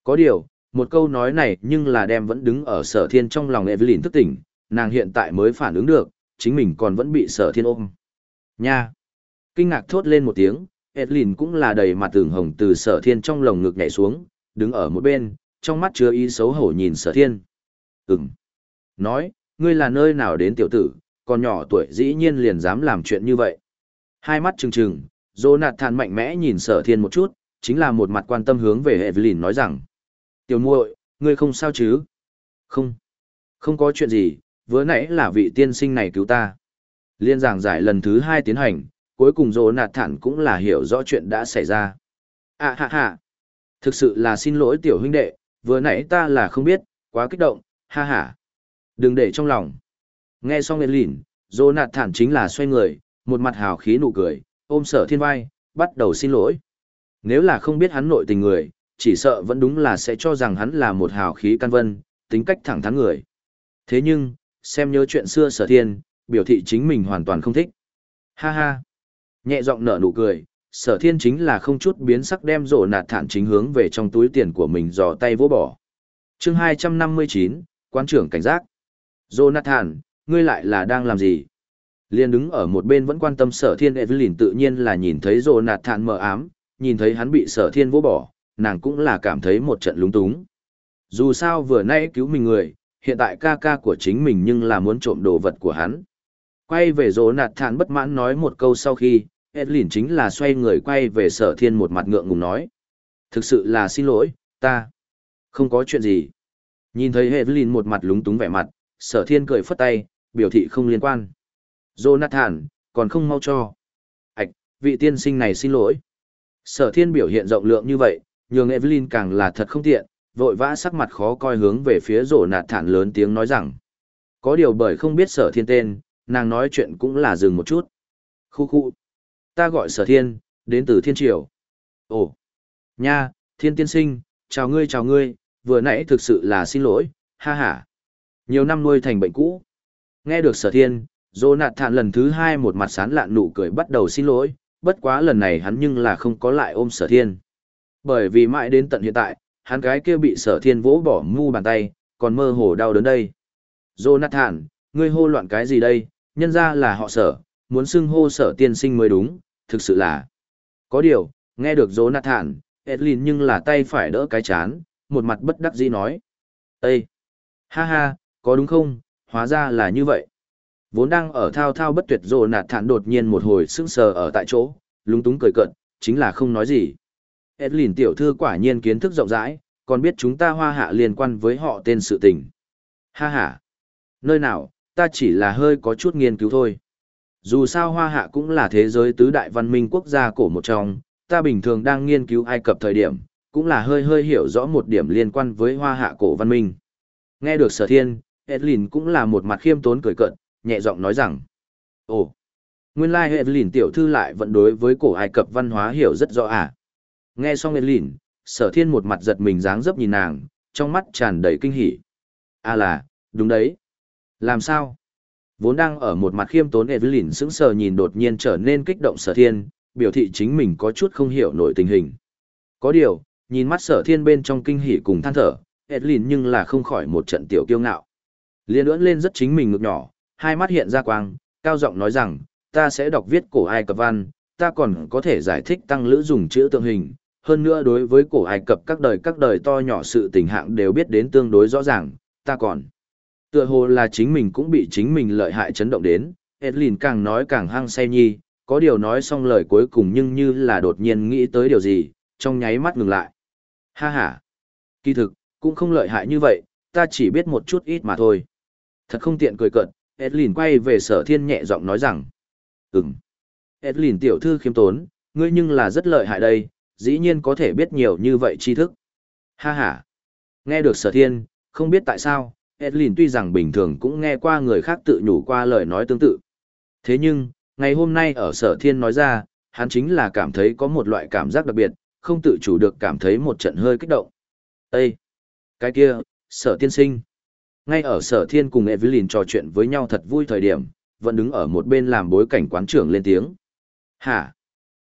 Có điều, một câu nói này nhưng là đem vẫn đứng ở sở thiên trong lòng Evelyn thức tỉnh, nàng hiện tại mới phản ứng được, chính mình còn vẫn bị sở thiên ôm. Nha! Kinh ngạc thốt lên một tiếng, Evelyn cũng là đầy mặt tưởng hồng từ sở thiên trong lồng ngực nhảy xuống, đứng ở một bên, trong mắt chứa ý xấu hổ nhìn sở thiên. Ừm. Nói, ngươi là nơi nào đến tiểu tử, còn nhỏ tuổi dĩ nhiên liền dám làm chuyện như vậy. Hai mắt trừng trừng, Jonathan mạnh mẽ nhìn sở thiên một chút, chính là một mặt quan tâm hướng về Evelyn nói rằng. Tiểu muội, ngươi không sao chứ? Không. Không có chuyện gì, vừa nãy là vị tiên sinh này cứu ta. Liên giảng giải lần thứ hai tiến hành, cuối cùng Jonathan cũng là hiểu rõ chuyện đã xảy ra. À hà hà, Thực sự là xin lỗi tiểu huynh đệ, vừa nãy ta là không biết, quá kích động, ha ha. Đừng để trong lòng. Nghe xong Evelyn, Jonathan chính là xoay người, một mặt hào khí nụ cười, ôm sở thiên vai, bắt đầu xin lỗi. Nếu là không biết hắn nội tình người, chỉ sợ vẫn đúng là sẽ cho rằng hắn là một hào khí căn vân, tính cách thẳng thắn người. Thế nhưng, xem nhớ chuyện xưa sở thiên, biểu thị chính mình hoàn toàn không thích. Ha ha. Nhẹ giọng nở nụ cười, sở thiên chính là không chút biến sắc đem rổ nạt thản chính hướng về trong túi tiền của mình dò tay vô bỏ. chương 259, quan trưởng cảnh giác. Jonathan, ngươi lại là đang làm gì? Liên đứng ở một bên vẫn quan tâm sở thiên Evelyn tự nhiên là nhìn thấy rô nạt thản mờ ám, nhìn thấy hắn bị sở thiên vô bỏ, nàng cũng là cảm thấy một trận lúng túng. Dù sao vừa nãy cứu mình người, hiện tại ca ca của chính mình nhưng là muốn trộm đồ vật của hắn. Quay về rô nạt thản bất mãn nói một câu sau khi, Evelyn chính là xoay người quay về sở thiên một mặt ngượng ngùng nói. Thực sự là xin lỗi, ta. Không có chuyện gì. Nhìn thấy Evelyn một mặt lúng túng vẻ mặt, sở thiên cười phất tay, biểu thị không liên quan. Jonathan, còn không mau cho. Ảch, vị tiên sinh này xin lỗi. Sở thiên biểu hiện rộng lượng như vậy, nhường Evelyn càng là thật không tiện, vội vã sắc mặt khó coi hướng về phía Jonathan lớn tiếng nói rằng. Có điều bởi không biết sở thiên tên, nàng nói chuyện cũng là dừng một chút. Khu khu. Ta gọi sở thiên, đến từ thiên triều. Ồ, Nha, thiên tiên sinh, chào ngươi chào ngươi, vừa nãy thực sự là xin lỗi, ha ha. Nhiều năm nuôi thành bệnh cũ. Nghe được sở thiên, dô thản lần thứ hai một mặt sán lạn nụ cười bắt đầu xin lỗi, bất quá lần này hắn nhưng là không có lại ôm sở thiên. Bởi vì mãi đến tận hiện tại, hắn cái kia bị sở thiên vỗ bỏ mu bàn tay, còn mơ hồ đau đớn đây. Jonathan, ngươi hô loạn cái gì đây, nhân ra là họ sở, muốn xưng hô sở tiên sinh mới đúng, thực sự là. Có điều, nghe được Jonathan, Edlin nhưng là tay phải đỡ cái chán, một mặt bất đắc dĩ nói. Ê! Ha ha, có đúng không, hóa ra là như vậy. Vốn đang ở thao thao bất tuyệt rồi nạt thản đột nhiên một hồi sững sờ ở tại chỗ, lúng túng cười cận, chính là không nói gì. Edlin tiểu thư quả nhiên kiến thức rộng rãi, còn biết chúng ta hoa hạ liên quan với họ tên sự tình. Ha ha! Nơi nào, ta chỉ là hơi có chút nghiên cứu thôi. Dù sao hoa hạ cũng là thế giới tứ đại văn minh quốc gia cổ một trong, ta bình thường đang nghiên cứu Ai Cập thời điểm, cũng là hơi hơi hiểu rõ một điểm liên quan với hoa hạ cổ văn minh. Nghe được sở thiên, Edlin cũng là một mặt khiêm tốn cười cận, nhẹ giọng nói rằng, Ồ, nguyên lai like tiểu thư lại vẫn đối với cổ Ai Cập văn hóa hiểu rất rõ à. Nghe xong Edlin, sở thiên một mặt giật mình dáng dấp nhìn nàng, trong mắt tràn đầy kinh hỉ. À là, đúng đấy. Làm sao? Vốn đang ở một mặt khiêm tốn Evelyn sững sờ nhìn đột nhiên trở nên kích động sở thiên, biểu thị chính mình có chút không hiểu nổi tình hình. Có điều, nhìn mắt sở thiên bên trong kinh hỉ cùng than thở, Evelyn nhưng là không khỏi một trận tiểu kiêu ngạo. Liên ưỡn lên rất chính mình ngực nhỏ, hai mắt hiện ra quang, cao giọng nói rằng, ta sẽ đọc viết cổ Ai Cập văn, ta còn có thể giải thích tăng lữ dùng chữ tượng hình, hơn nữa đối với cổ Ai Cập các đời các đời to nhỏ sự tình hạng đều biết đến tương đối rõ ràng, ta còn. Tựa hồ là chính mình cũng bị chính mình lợi hại chấn động đến, Edlin càng nói càng hăng say nhi, có điều nói xong lời cuối cùng nhưng như là đột nhiên nghĩ tới điều gì, trong nháy mắt ngừng lại. Ha ha! Kỳ thực, cũng không lợi hại như vậy, ta chỉ biết một chút ít mà thôi. Thật không tiện cười cợt, Edlin quay về sở thiên nhẹ giọng nói rằng. Ừm. Edlin tiểu thư khiêm tốn, ngươi nhưng là rất lợi hại đây, dĩ nhiên có thể biết nhiều như vậy tri thức. Ha ha! Nghe được sở thiên, không biết tại sao, Edlin tuy rằng bình thường cũng nghe qua người khác tự nhủ qua lời nói tương tự. Thế nhưng, ngày hôm nay ở sở thiên nói ra, hắn chính là cảm thấy có một loại cảm giác đặc biệt, không tự chủ được cảm thấy một trận hơi kích động. Ê! Cái kia, sở tiên sinh. Ngay ở sở thiên cùng Evelyn trò chuyện với nhau thật vui thời điểm, vẫn đứng ở một bên làm bối cảnh quán trưởng lên tiếng. Hả?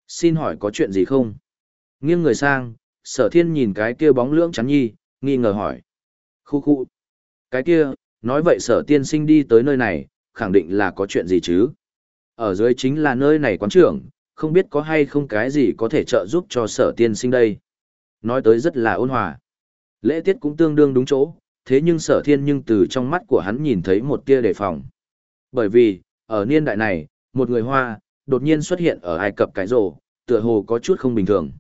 Xin hỏi có chuyện gì không? Nghiêng người sang, sở thiên nhìn cái kia bóng lưỡng chắn nhi, nghi ngờ hỏi. Khu khu. Cái kia, nói vậy sở tiên sinh đi tới nơi này, khẳng định là có chuyện gì chứ. Ở dưới chính là nơi này quán trưởng, không biết có hay không cái gì có thể trợ giúp cho sở tiên sinh đây. Nói tới rất là ôn hòa. Lễ tiết cũng tương đương đúng chỗ, thế nhưng sở thiên nhưng từ trong mắt của hắn nhìn thấy một tia đề phòng. Bởi vì, ở niên đại này, một người Hoa, đột nhiên xuất hiện ở Ai Cập cái rồ, tựa hồ có chút không bình thường.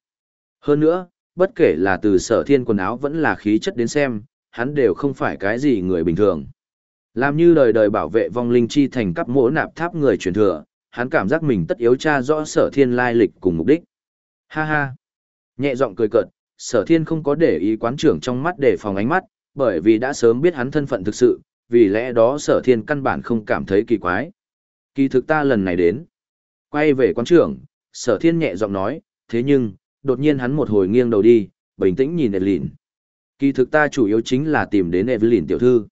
Hơn nữa, bất kể là từ sở thiên quần áo vẫn là khí chất đến xem, hắn đều không phải cái gì người bình thường. Làm như đời đời bảo vệ vong linh chi thành cấp mỗ nạp tháp người truyền thừa, hắn cảm giác mình tất yếu tra rõ sở thiên lai lịch cùng mục đích. Ha ha! Nhẹ giọng cười cợt, sở thiên không có để ý quán trưởng trong mắt để phòng ánh mắt, bởi vì đã sớm biết hắn thân phận thực sự, vì lẽ đó sở thiên căn bản không cảm thấy kỳ quái. Kỳ thực ta lần này đến. Quay về quán trưởng, sở thiên nhẹ giọng nói, thế nhưng, đột nhiên hắn một hồi nghiêng đầu đi, bình tĩnh nhìn Evelyn. Kỳ thực ta chủ yếu chính là tìm đến Evelyn tiểu thư.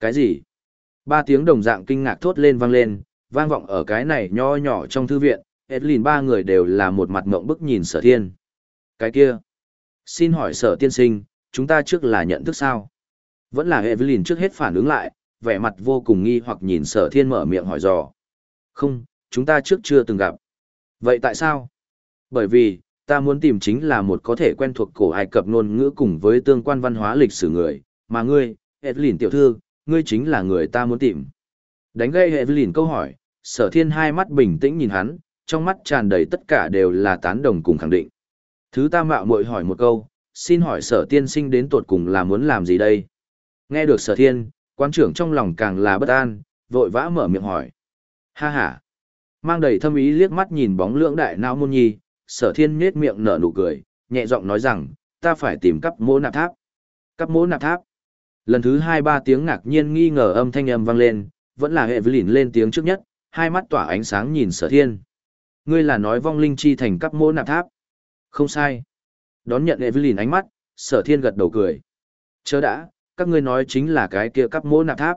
Cái gì? Ba tiếng đồng dạng kinh ngạc thốt lên vang lên, vang vọng ở cái này nho nhỏ trong thư viện, Evelyn ba người đều là một mặt ngộng bức nhìn sở thiên. Cái kia. Xin hỏi sở tiên sinh, chúng ta trước là nhận thức sao? Vẫn là Evelyn trước hết phản ứng lại, vẻ mặt vô cùng nghi hoặc nhìn sở thiên mở miệng hỏi dò. Không, chúng ta trước chưa từng gặp. Vậy tại sao? Bởi vì, ta muốn tìm chính là một có thể quen thuộc cổ Ai Cập ngôn ngữ cùng với tương quan văn hóa lịch sử người, mà ngươi, Evelyn tiểu thư, ngươi chính là người ta muốn tìm. Đánh gây Evelyn câu hỏi, sở thiên hai mắt bình tĩnh nhìn hắn, trong mắt tràn đầy tất cả đều là tán đồng cùng khẳng định. Thứ ta mạo muội hỏi một câu, xin hỏi sở tiên sinh đến tột cùng là muốn làm gì đây? Nghe được sở thiên, quan trưởng trong lòng càng là bất an, vội vã mở miệng hỏi. Ha ha! Mang đầy thâm ý liếc mắt nhìn bóng lưỡng đại não môn nhi, sở thiên nhết miệng nở nụ cười, nhẹ giọng nói rằng, ta phải tìm cắp mỗ nạp tháp. Cắp mỗ nạp tháp. Lần thứ hai ba tiếng ngạc nhiên nghi ngờ âm thanh âm vang lên, vẫn là hệ lìn lên tiếng trước nhất, hai mắt tỏa ánh sáng nhìn sở thiên. Ngươi là nói vong linh chi thành cắp mỗ nạp tháp. Không sai. Đón nhận Evelyn ánh mắt, sở thiên gật đầu cười. Chớ đã, các ngươi nói chính là cái kia cắp mỗ nạp tháp.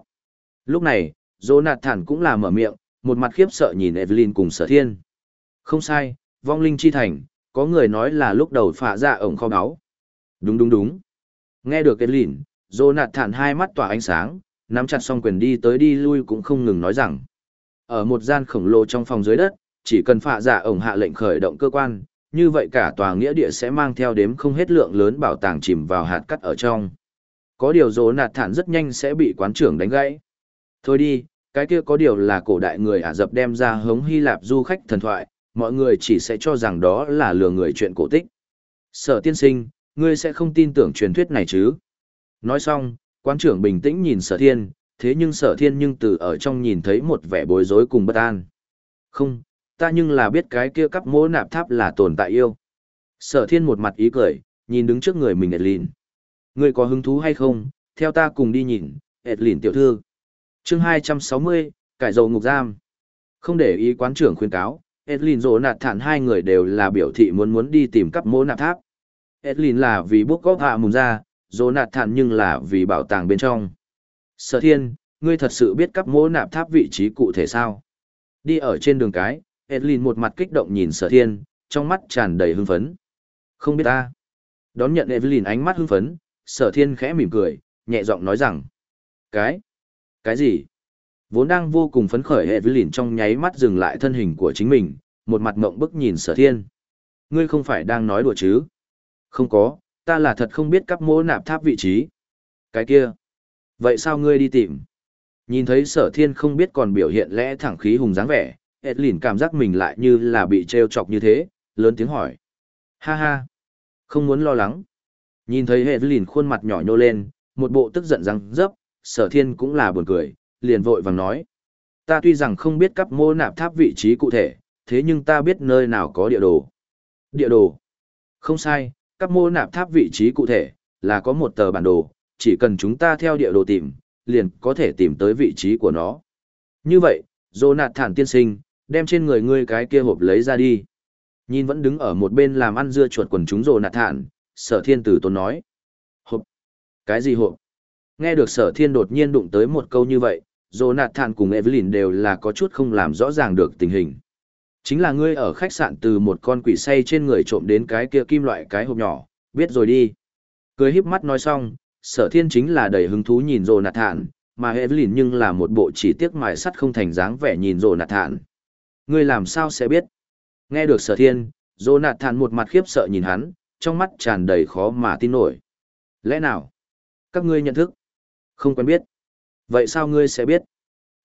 Lúc này, Jonathan cũng là mở miệng, một mặt khiếp sợ nhìn Evelyn cùng sở thiên. Không sai, vong linh chi thành, có người nói là lúc đầu phạ ra ổng kho báu. Đúng đúng đúng. Nghe được Evelyn, Jonathan hai mắt tỏa ánh sáng, nắm chặt song quyền đi tới đi lui cũng không ngừng nói rằng. Ở một gian khổng lồ trong phòng dưới đất, chỉ cần phạ giả ổng hạ lệnh khởi động cơ quan, như vậy cả tòa nghĩa địa sẽ mang theo đếm không hết lượng lớn bảo tàng chìm vào hạt cắt ở trong. Có điều dỗ nạt thản rất nhanh sẽ bị quán trưởng đánh gãy. Thôi đi, cái kia có điều là cổ đại người Ả Rập đem ra hống Hy Lạp du khách thần thoại, mọi người chỉ sẽ cho rằng đó là lừa người chuyện cổ tích. Sở tiên sinh, ngươi sẽ không tin tưởng truyền thuyết này chứ? Nói xong, quán trưởng bình tĩnh nhìn sở thiên, thế nhưng sở thiên nhưng từ ở trong nhìn thấy một vẻ bối rối cùng bất an. Không, ta nhưng là biết cái kia cắp mỗ nạp tháp là tồn tại yêu. Sở thiên một mặt ý cười, nhìn đứng trước người mình Edlin. Ngươi có hứng thú hay không, theo ta cùng đi nhìn, Edlin tiểu thư. chương 260, cải dầu ngục giam. Không để ý quán trưởng khuyên cáo, Edlin rỗ nạt thản hai người đều là biểu thị muốn muốn đi tìm cắp mỗ nạp tháp. Edlin là vì bốc góp hạ mùng ra, rỗ nạt thản nhưng là vì bảo tàng bên trong. Sở thiên, ngươi thật sự biết cắp mỗ nạp tháp vị trí cụ thể sao? Đi ở trên đường cái, Edlin một mặt kích động nhìn sở thiên, trong mắt tràn đầy hưng phấn. Không biết ta. Đón nhận Evelyn ánh mắt hưng phấn, sở thiên khẽ mỉm cười, nhẹ giọng nói rằng. Cái? Cái gì? Vốn đang vô cùng phấn khởi Evelyn trong nháy mắt dừng lại thân hình của chính mình, một mặt mộng bức nhìn sở thiên. Ngươi không phải đang nói đùa chứ? Không có, ta là thật không biết các mô nạp tháp vị trí. Cái kia. Vậy sao ngươi đi tìm? Nhìn thấy sở thiên không biết còn biểu hiện lẽ thẳng khí hùng dáng vẻ, Edlin cảm giác mình lại như là bị treo chọc như thế, lớn tiếng hỏi. Ha ha, không muốn lo lắng. Nhìn thấy Edlin khuôn mặt nhỏ nhô lên, một bộ tức giận răng dấp, sở thiên cũng là buồn cười, liền vội vàng nói. Ta tuy rằng không biết cấp mô nạp tháp vị trí cụ thể, thế nhưng ta biết nơi nào có địa đồ. Địa đồ. Không sai, cấp mô nạp tháp vị trí cụ thể, là có một tờ bản đồ, chỉ cần chúng ta theo địa đồ tìm, liền có thể tìm tới vị trí của nó. Như vậy, Jonathan tiên sinh, đem trên người ngươi cái kia hộp lấy ra đi. Nhìn vẫn đứng ở một bên làm ăn dưa chuột quần chúng dồ nạt thản. sở thiên tử tôn nói. Hộp? Cái gì hộp? Nghe được sở thiên đột nhiên đụng tới một câu như vậy, Dồ nạt thản cùng Evelyn đều là có chút không làm rõ ràng được tình hình. Chính là ngươi ở khách sạn từ một con quỷ say trên người trộm đến cái kia kim loại cái hộp nhỏ, biết rồi đi. Cười híp mắt nói xong, sở thiên chính là đầy hứng thú nhìn rồ nạt thản, mà Evelyn nhưng là một bộ chỉ tiếc mài sắt không thành dáng vẻ nhìn rồ nạt thản. Ngươi làm sao sẽ biết? Nghe được sở thiên, Dô nạt thản một mặt khiếp sợ nhìn hắn, trong mắt tràn đầy khó mà tin nổi. Lẽ nào? Các ngươi nhận thức? Không quen biết. Vậy sao ngươi sẽ biết?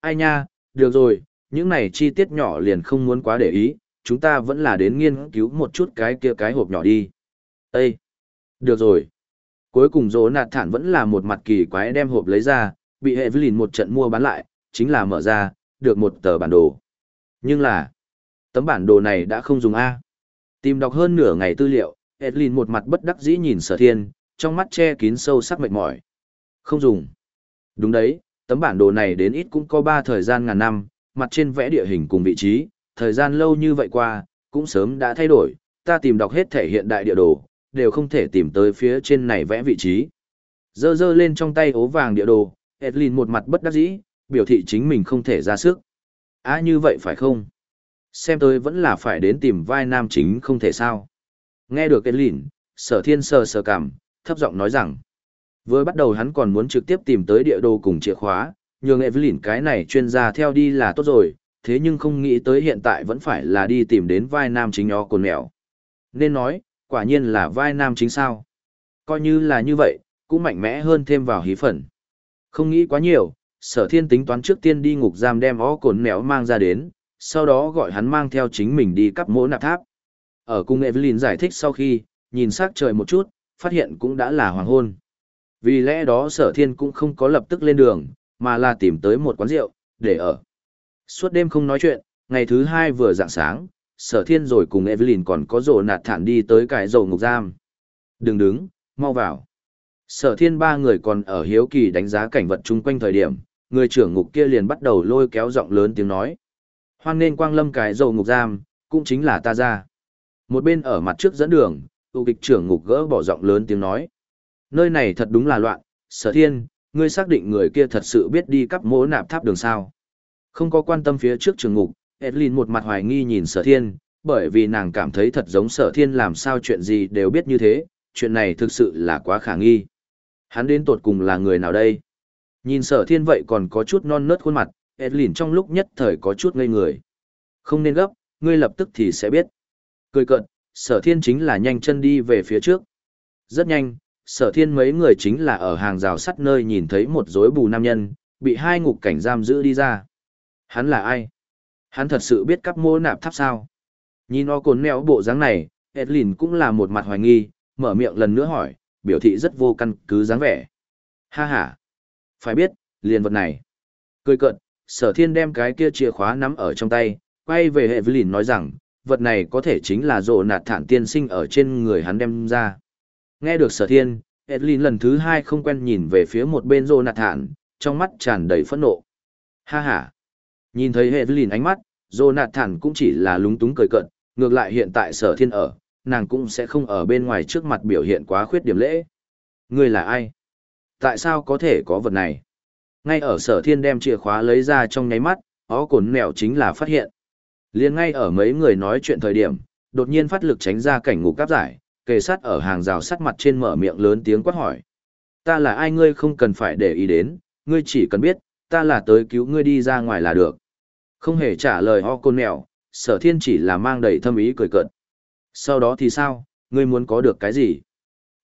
Ai nha, được rồi, những này chi tiết nhỏ liền không muốn quá để ý, chúng ta vẫn là đến nghiên cứu một chút cái kia cái hộp nhỏ đi. Ê! Được rồi. Cuối cùng dỗ nạt thản vẫn là một mặt kỳ quái đem hộp lấy ra, bị hệ lìn một trận mua bán lại, chính là mở ra, được một tờ bản đồ. Nhưng là, tấm bản đồ này đã không dùng A. Tìm đọc hơn nửa ngày tư liệu, Edlin một mặt bất đắc dĩ nhìn sở thiên, trong mắt che kín sâu sắc mệt mỏi. Không dùng. Đúng đấy, tấm bản đồ này đến ít cũng có 3 thời gian ngàn năm, mặt trên vẽ địa hình cùng vị trí, thời gian lâu như vậy qua, cũng sớm đã thay đổi, ta tìm đọc hết thể hiện đại địa đồ, đều không thể tìm tới phía trên này vẽ vị trí. Dơ dơ lên trong tay ố vàng địa đồ, Edlin một mặt bất đắc dĩ, biểu thị chính mình không thể ra sức. À như vậy phải không? Xem tôi vẫn là phải đến tìm vai nam chính không thể sao. Nghe được cái lìn, sở thiên sờ sờ cảm, thấp giọng nói rằng. Với bắt đầu hắn còn muốn trực tiếp tìm tới địa đồ cùng chìa khóa, nhường Evelyn cái này chuyên gia theo đi là tốt rồi, thế nhưng không nghĩ tới hiện tại vẫn phải là đi tìm đến vai nam chính nhỏ cồn mèo. Nên nói, quả nhiên là vai nam chính sao. Coi như là như vậy, cũng mạnh mẽ hơn thêm vào hí phần. Không nghĩ quá nhiều, sở thiên tính toán trước tiên đi ngục giam đem ó cồn mèo mang ra đến, sau đó gọi hắn mang theo chính mình đi cắp mỗ nạp tháp. Ở cung Evelyn giải thích sau khi, nhìn sắc trời một chút, phát hiện cũng đã là hoàng hôn. Vì lẽ đó sở thiên cũng không có lập tức lên đường, mà là tìm tới một quán rượu, để ở. Suốt đêm không nói chuyện, ngày thứ hai vừa dạng sáng, sở thiên rồi cùng Evelyn còn có rổ nạt thản đi tới cái dầu ngục giam. Đừng đứng, mau vào. Sở thiên ba người còn ở hiếu kỳ đánh giá cảnh vật chung quanh thời điểm, người trưởng ngục kia liền bắt đầu lôi kéo giọng lớn tiếng nói. Hoan nên quang lâm cái dầu ngục giam, cũng chính là ta ra. Một bên ở mặt trước dẫn đường, tù kịch trưởng ngục gỡ bỏ giọng lớn tiếng nói. Nơi này thật đúng là loạn, sở thiên, ngươi xác định người kia thật sự biết đi cắp mố nạp tháp đường sao. Không có quan tâm phía trước trường ngục, Edlin một mặt hoài nghi nhìn sở thiên, bởi vì nàng cảm thấy thật giống sở thiên làm sao chuyện gì đều biết như thế, chuyện này thực sự là quá khả nghi. Hắn đến tột cùng là người nào đây? Nhìn sở thiên vậy còn có chút non nớt khuôn mặt, Edlin trong lúc nhất thời có chút ngây người. Không nên gấp, ngươi lập tức thì sẽ biết. Cười cận, sở thiên chính là nhanh chân đi về phía trước. Rất nhanh, sở thiên mấy người chính là ở hàng rào sắt nơi nhìn thấy một dối bù nam nhân, bị hai ngục cảnh giam giữ đi ra. Hắn là ai? Hắn thật sự biết cắp mô nạp tháp sao? Nhìn o cồn neo bộ dáng này, Edlin cũng là một mặt hoài nghi, mở miệng lần nữa hỏi, biểu thị rất vô căn cứ dáng vẻ. Ha ha! Phải biết, liền vật này. Cười cận, sở thiên đem cái kia chìa khóa nắm ở trong tay, quay về hệ Evelyn nói rằng, vật này có thể chính là rộ nạt thản tiên sinh ở trên người hắn đem ra. Nghe được sở thiên, Evelyn lần thứ hai không quen nhìn về phía một bên rộ nạt thản, trong mắt tràn đầy phẫn nộ. Ha ha! Nhìn thấy Evelyn ánh mắt, rộ nạt thản cũng chỉ là lúng túng cười cận, ngược lại hiện tại sở thiên ở, nàng cũng sẽ không ở bên ngoài trước mặt biểu hiện quá khuyết điểm lễ. Người là ai? Tại sao có thể có vật này? Ngay ở sở thiên đem chìa khóa lấy ra trong nháy mắt, ó cồn mèo chính là phát hiện. liền ngay ở mấy người nói chuyện thời điểm, đột nhiên phát lực tránh ra cảnh ngục cáp giải, kề sát ở hàng rào sắt mặt trên mở miệng lớn tiếng quát hỏi. Ta là ai ngươi không cần phải để ý đến, ngươi chỉ cần biết, ta là tới cứu ngươi đi ra ngoài là được. Không hề trả lời ho côn mèo, sở thiên chỉ là mang đầy thâm ý cười cợt. Sau đó thì sao, ngươi muốn có được cái gì?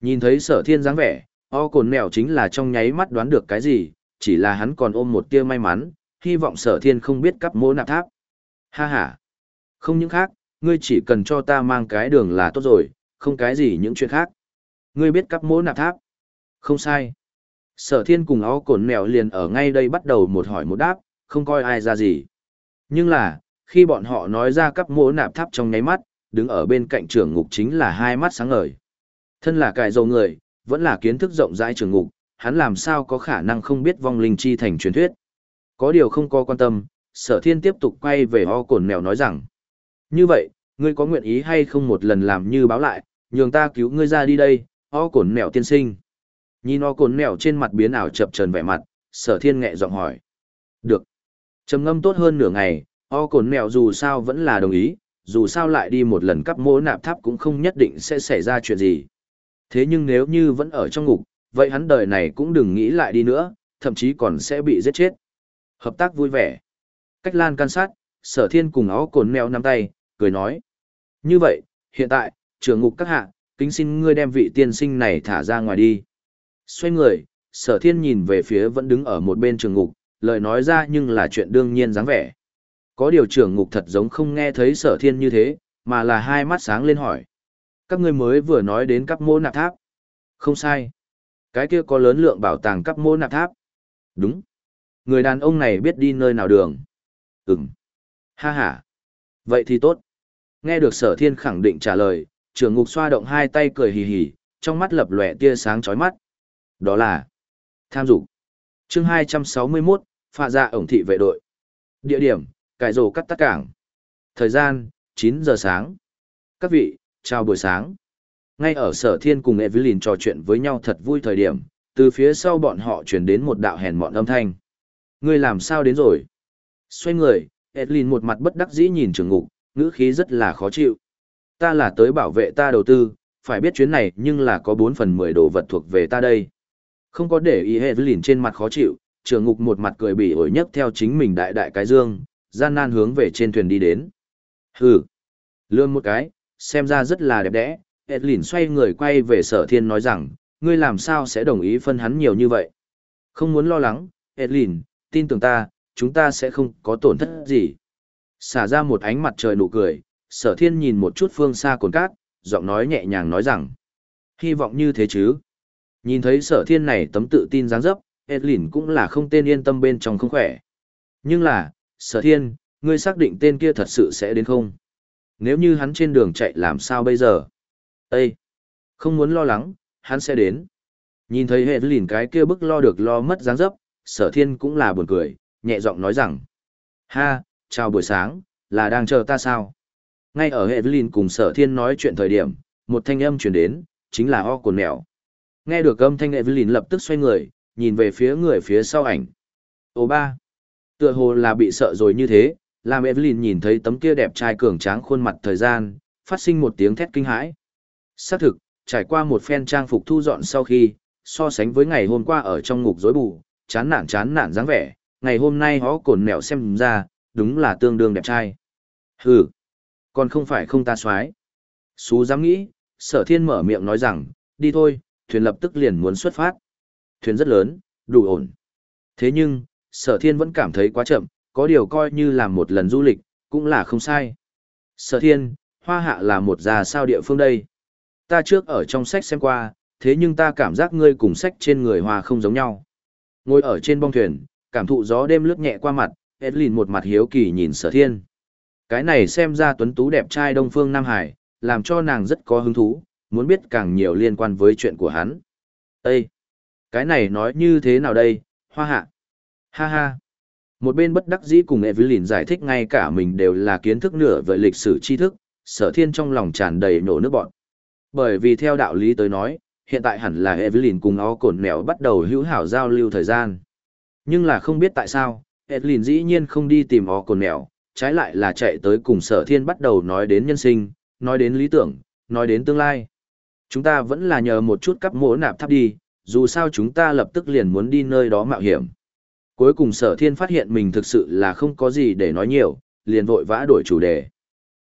Nhìn thấy sở thiên dáng vẻ, O cồn mèo chính là trong nháy mắt đoán được cái gì, chỉ là hắn còn ôm một tia may mắn, hy vọng sở thiên không biết cắp mô nạp tháp. Ha ha! Không những khác, ngươi chỉ cần cho ta mang cái đường là tốt rồi, không cái gì những chuyện khác. Ngươi biết cắp mô nạp tháp? Không sai. Sở thiên cùng O cồn mèo liền ở ngay đây bắt đầu một hỏi một đáp, không coi ai ra gì. Nhưng là, khi bọn họ nói ra cắp mô nạp tháp trong nháy mắt, đứng ở bên cạnh trưởng ngục chính là hai mắt sáng ngời. Thân là cải dầu người, vẫn là kiến thức rộng rãi trường ngục, hắn làm sao có khả năng không biết vong linh chi thành truyền thuyết. Có điều không có quan tâm, sở thiên tiếp tục quay về ho cồn mèo nói rằng. Như vậy, ngươi có nguyện ý hay không một lần làm như báo lại, nhường ta cứu ngươi ra đi đây, ho cồn mèo tiên sinh. Nhìn ho cồn mèo trên mặt biến ảo chập trần vẻ mặt, sở thiên nghẹ giọng hỏi. Được. trầm ngâm tốt hơn nửa ngày, ho cồn mèo dù sao vẫn là đồng ý, dù sao lại đi một lần cắp mỗ nạp tháp cũng không nhất định sẽ xảy ra chuyện gì. Thế nhưng nếu như vẫn ở trong ngục, vậy hắn đời này cũng đừng nghĩ lại đi nữa, thậm chí còn sẽ bị giết chết. Hợp tác vui vẻ. Cách lan can sát, sở thiên cùng áo cồn mèo nắm tay, cười nói. Như vậy, hiện tại, trưởng ngục các hạ, kính xin ngươi đem vị tiên sinh này thả ra ngoài đi. Xoay người, sở thiên nhìn về phía vẫn đứng ở một bên trường ngục, lời nói ra nhưng là chuyện đương nhiên dáng vẻ. Có điều trưởng ngục thật giống không nghe thấy sở thiên như thế, mà là hai mắt sáng lên hỏi. Các ngươi mới vừa nói đến các mô nạp tháp. Không sai. Cái kia có lớn lượng bảo tàng cắp mô nạp tháp. Đúng. Người đàn ông này biết đi nơi nào đường. Ừm. Ha ha. Vậy thì tốt. Nghe được sở thiên khẳng định trả lời, trưởng ngục xoa động hai tay cười hì hì, trong mắt lập lòe tia sáng chói mắt. Đó là tham dục. Chương 261, phạ dạ ổng thị vệ đội. Địa điểm, cải rổ cắt tắt cảng. Thời gian, 9 giờ sáng. Các vị, chào buổi sáng. Ngay ở sở thiên cùng Evelyn trò chuyện với nhau thật vui thời điểm, từ phía sau bọn họ chuyển đến một đạo hèn mọn âm thanh. Ngươi làm sao đến rồi? Xoay người, Evelyn một mặt bất đắc dĩ nhìn trường ngục, ngữ khí rất là khó chịu. Ta là tới bảo vệ ta đầu tư, phải biết chuyến này nhưng là có 4 phần 10 đồ vật thuộc về ta đây. Không có để ý Evelyn trên mặt khó chịu, trường ngục một mặt cười bỉ ổi nhất theo chính mình đại đại cái dương, gian nan hướng về trên thuyền đi đến. Hừ, lươn một cái, xem ra rất là đẹp đẽ, Edlin xoay người quay về sở thiên nói rằng, ngươi làm sao sẽ đồng ý phân hắn nhiều như vậy? Không muốn lo lắng, Edlin, tin tưởng ta, chúng ta sẽ không có tổn thất gì. Xả ra một ánh mặt trời nụ cười, sở thiên nhìn một chút phương xa cồn cát, giọng nói nhẹ nhàng nói rằng, hy vọng như thế chứ. Nhìn thấy sở thiên này tấm tự tin dáng dấp, Edlin cũng là không tên yên tâm bên trong không khỏe. Nhưng là, sở thiên, ngươi xác định tên kia thật sự sẽ đến không? Nếu như hắn trên đường chạy làm sao bây giờ? Ê! Không muốn lo lắng, hắn sẽ đến. Nhìn thấy hệ lìn cái kia bức lo được lo mất dáng dấp, sở thiên cũng là buồn cười, nhẹ giọng nói rằng. Ha, chào buổi sáng, là đang chờ ta sao? Ngay ở hệ lìn cùng sở thiên nói chuyện thời điểm, một thanh âm truyền đến, chính là o cồn mèo. Nghe được âm thanh Evelyn lập tức xoay người, nhìn về phía người phía sau ảnh. Ô ba. Tựa hồ là bị sợ rồi như thế, làm Evelyn nhìn thấy tấm kia đẹp trai cường tráng khuôn mặt thời gian, phát sinh một tiếng thét kinh hãi. Xác thực, trải qua một phen trang phục thu dọn sau khi, so sánh với ngày hôm qua ở trong ngục rối bù, chán nản chán nản dáng vẻ, ngày hôm nay họ cồn mẹo xem ra, đúng là tương đương đẹp trai. Hừ, còn không phải không ta xoái. Xú dám nghĩ, sở thiên mở miệng nói rằng, đi thôi, thuyền lập tức liền muốn xuất phát. Thuyền rất lớn, đủ ổn. Thế nhưng, sở thiên vẫn cảm thấy quá chậm, có điều coi như là một lần du lịch, cũng là không sai. Sở thiên, hoa hạ là một già sao địa phương đây. Ta trước ở trong sách xem qua, thế nhưng ta cảm giác ngươi cùng sách trên người hoa không giống nhau. Ngồi ở trên bong thuyền, cảm thụ gió đêm lướt nhẹ qua mặt, Edlin một mặt hiếu kỳ nhìn sở thiên. Cái này xem ra tuấn tú đẹp trai Đông Phương Nam Hải, làm cho nàng rất có hứng thú, muốn biết càng nhiều liên quan với chuyện của hắn. Ê! Cái này nói như thế nào đây, hoa hạ? Ha ha! Một bên bất đắc dĩ cùng Evelyn giải thích ngay cả mình đều là kiến thức nửa về lịch sử tri thức, sở thiên trong lòng tràn đầy nổ nước bọn. Bởi vì theo đạo lý tới nói, hiện tại hẳn là Evelyn cùng O cồn mèo bắt đầu hữu hảo giao lưu thời gian. Nhưng là không biết tại sao, Evelyn dĩ nhiên không đi tìm O cồn mèo, trái lại là chạy tới cùng sở thiên bắt đầu nói đến nhân sinh, nói đến lý tưởng, nói đến tương lai. Chúng ta vẫn là nhờ một chút cắp mỗ nạp tháp đi, dù sao chúng ta lập tức liền muốn đi nơi đó mạo hiểm. Cuối cùng sở thiên phát hiện mình thực sự là không có gì để nói nhiều, liền vội vã đổi chủ đề.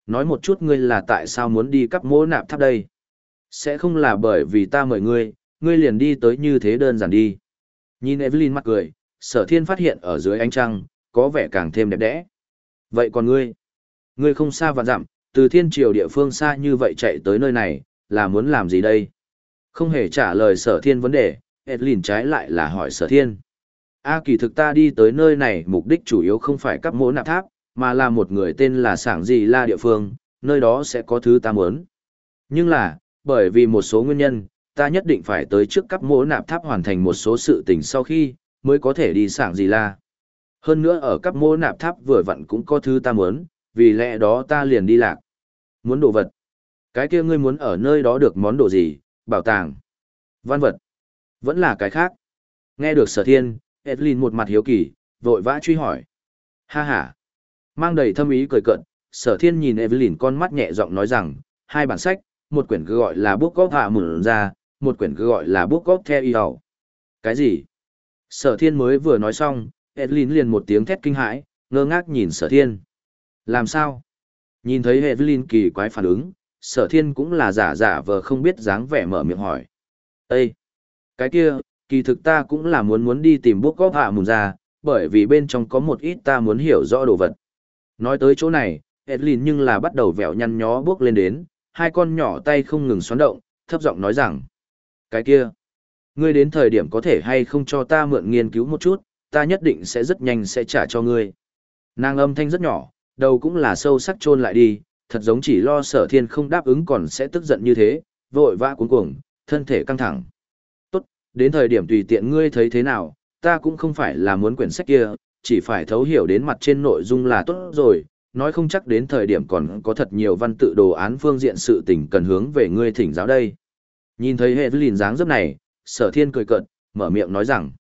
Nói một chút ngươi là tại sao muốn đi cắp mỗ nạp tháp đây? Sẽ không là bởi vì ta mời ngươi, ngươi liền đi tới như thế đơn giản đi. Nhìn Evelyn mặt cười, sở thiên phát hiện ở dưới ánh trăng, có vẻ càng thêm đẹp đẽ. Vậy còn ngươi? Ngươi không xa và dặm, từ thiên triều địa phương xa như vậy chạy tới nơi này, là muốn làm gì đây? Không hề trả lời sở thiên vấn đề, Evelyn trái lại là hỏi sở thiên. A kỳ thực ta đi tới nơi này mục đích chủ yếu không phải cắp mỗ nạp tháp, mà là một người tên là sảng gì la địa phương, nơi đó sẽ có thứ ta muốn. Nhưng là, bởi vì một số nguyên nhân, ta nhất định phải tới trước cắp mỗ nạp tháp hoàn thành một số sự tình sau khi, mới có thể đi sảng gì la. Hơn nữa ở cắp mỗ nạp tháp vừa vặn cũng có thứ ta muốn, vì lẽ đó ta liền đi lạc. Muốn đồ vật. Cái kia ngươi muốn ở nơi đó được món đồ gì, bảo tàng, văn vật, vẫn là cái khác. Nghe được sở thiên, Edlin một mặt hiếu kỳ, vội vã truy hỏi. Ha ha. Mang đầy thâm ý cười cận, sở thiên nhìn Evelyn con mắt nhẹ giọng nói rằng, hai bản sách, một quyển cứ gọi là Book of Hạ Mượn ra, một quyển cứ gọi là Book of Theo Yêu. Cái gì? Sở thiên mới vừa nói xong, Edlin liền một tiếng thét kinh hãi, ngơ ngác nhìn sở thiên. Làm sao? Nhìn thấy Evelyn kỳ quái phản ứng, sở thiên cũng là giả giả vờ không biết dáng vẻ mở miệng hỏi. Ê! Cái kia, kỳ thực ta cũng là muốn muốn đi tìm bút góp hạ mùn ra, bởi vì bên trong có một ít ta muốn hiểu rõ đồ vật. Nói tới chỗ này, Edlin nhưng là bắt đầu vẹo nhăn nhó bước lên đến, hai con nhỏ tay không ngừng xoắn động, thấp giọng nói rằng. Cái kia! Ngươi đến thời điểm có thể hay không cho ta mượn nghiên cứu một chút, ta nhất định sẽ rất nhanh sẽ trả cho ngươi. Nàng âm thanh rất nhỏ, đầu cũng là sâu sắc chôn lại đi, thật giống chỉ lo sở thiên không đáp ứng còn sẽ tức giận như thế, vội vã cuống cuồng, thân thể căng thẳng. Đến thời điểm tùy tiện ngươi thấy thế nào, ta cũng không phải là muốn quyển sách kia, chỉ phải thấu hiểu đến mặt trên nội dung là tốt rồi, nói không chắc đến thời điểm còn có thật nhiều văn tự đồ án phương diện sự tình cần hướng về ngươi thỉnh giáo đây. Nhìn thấy hệ lìn dáng dấp này, sở thiên cười cợt, mở miệng nói rằng,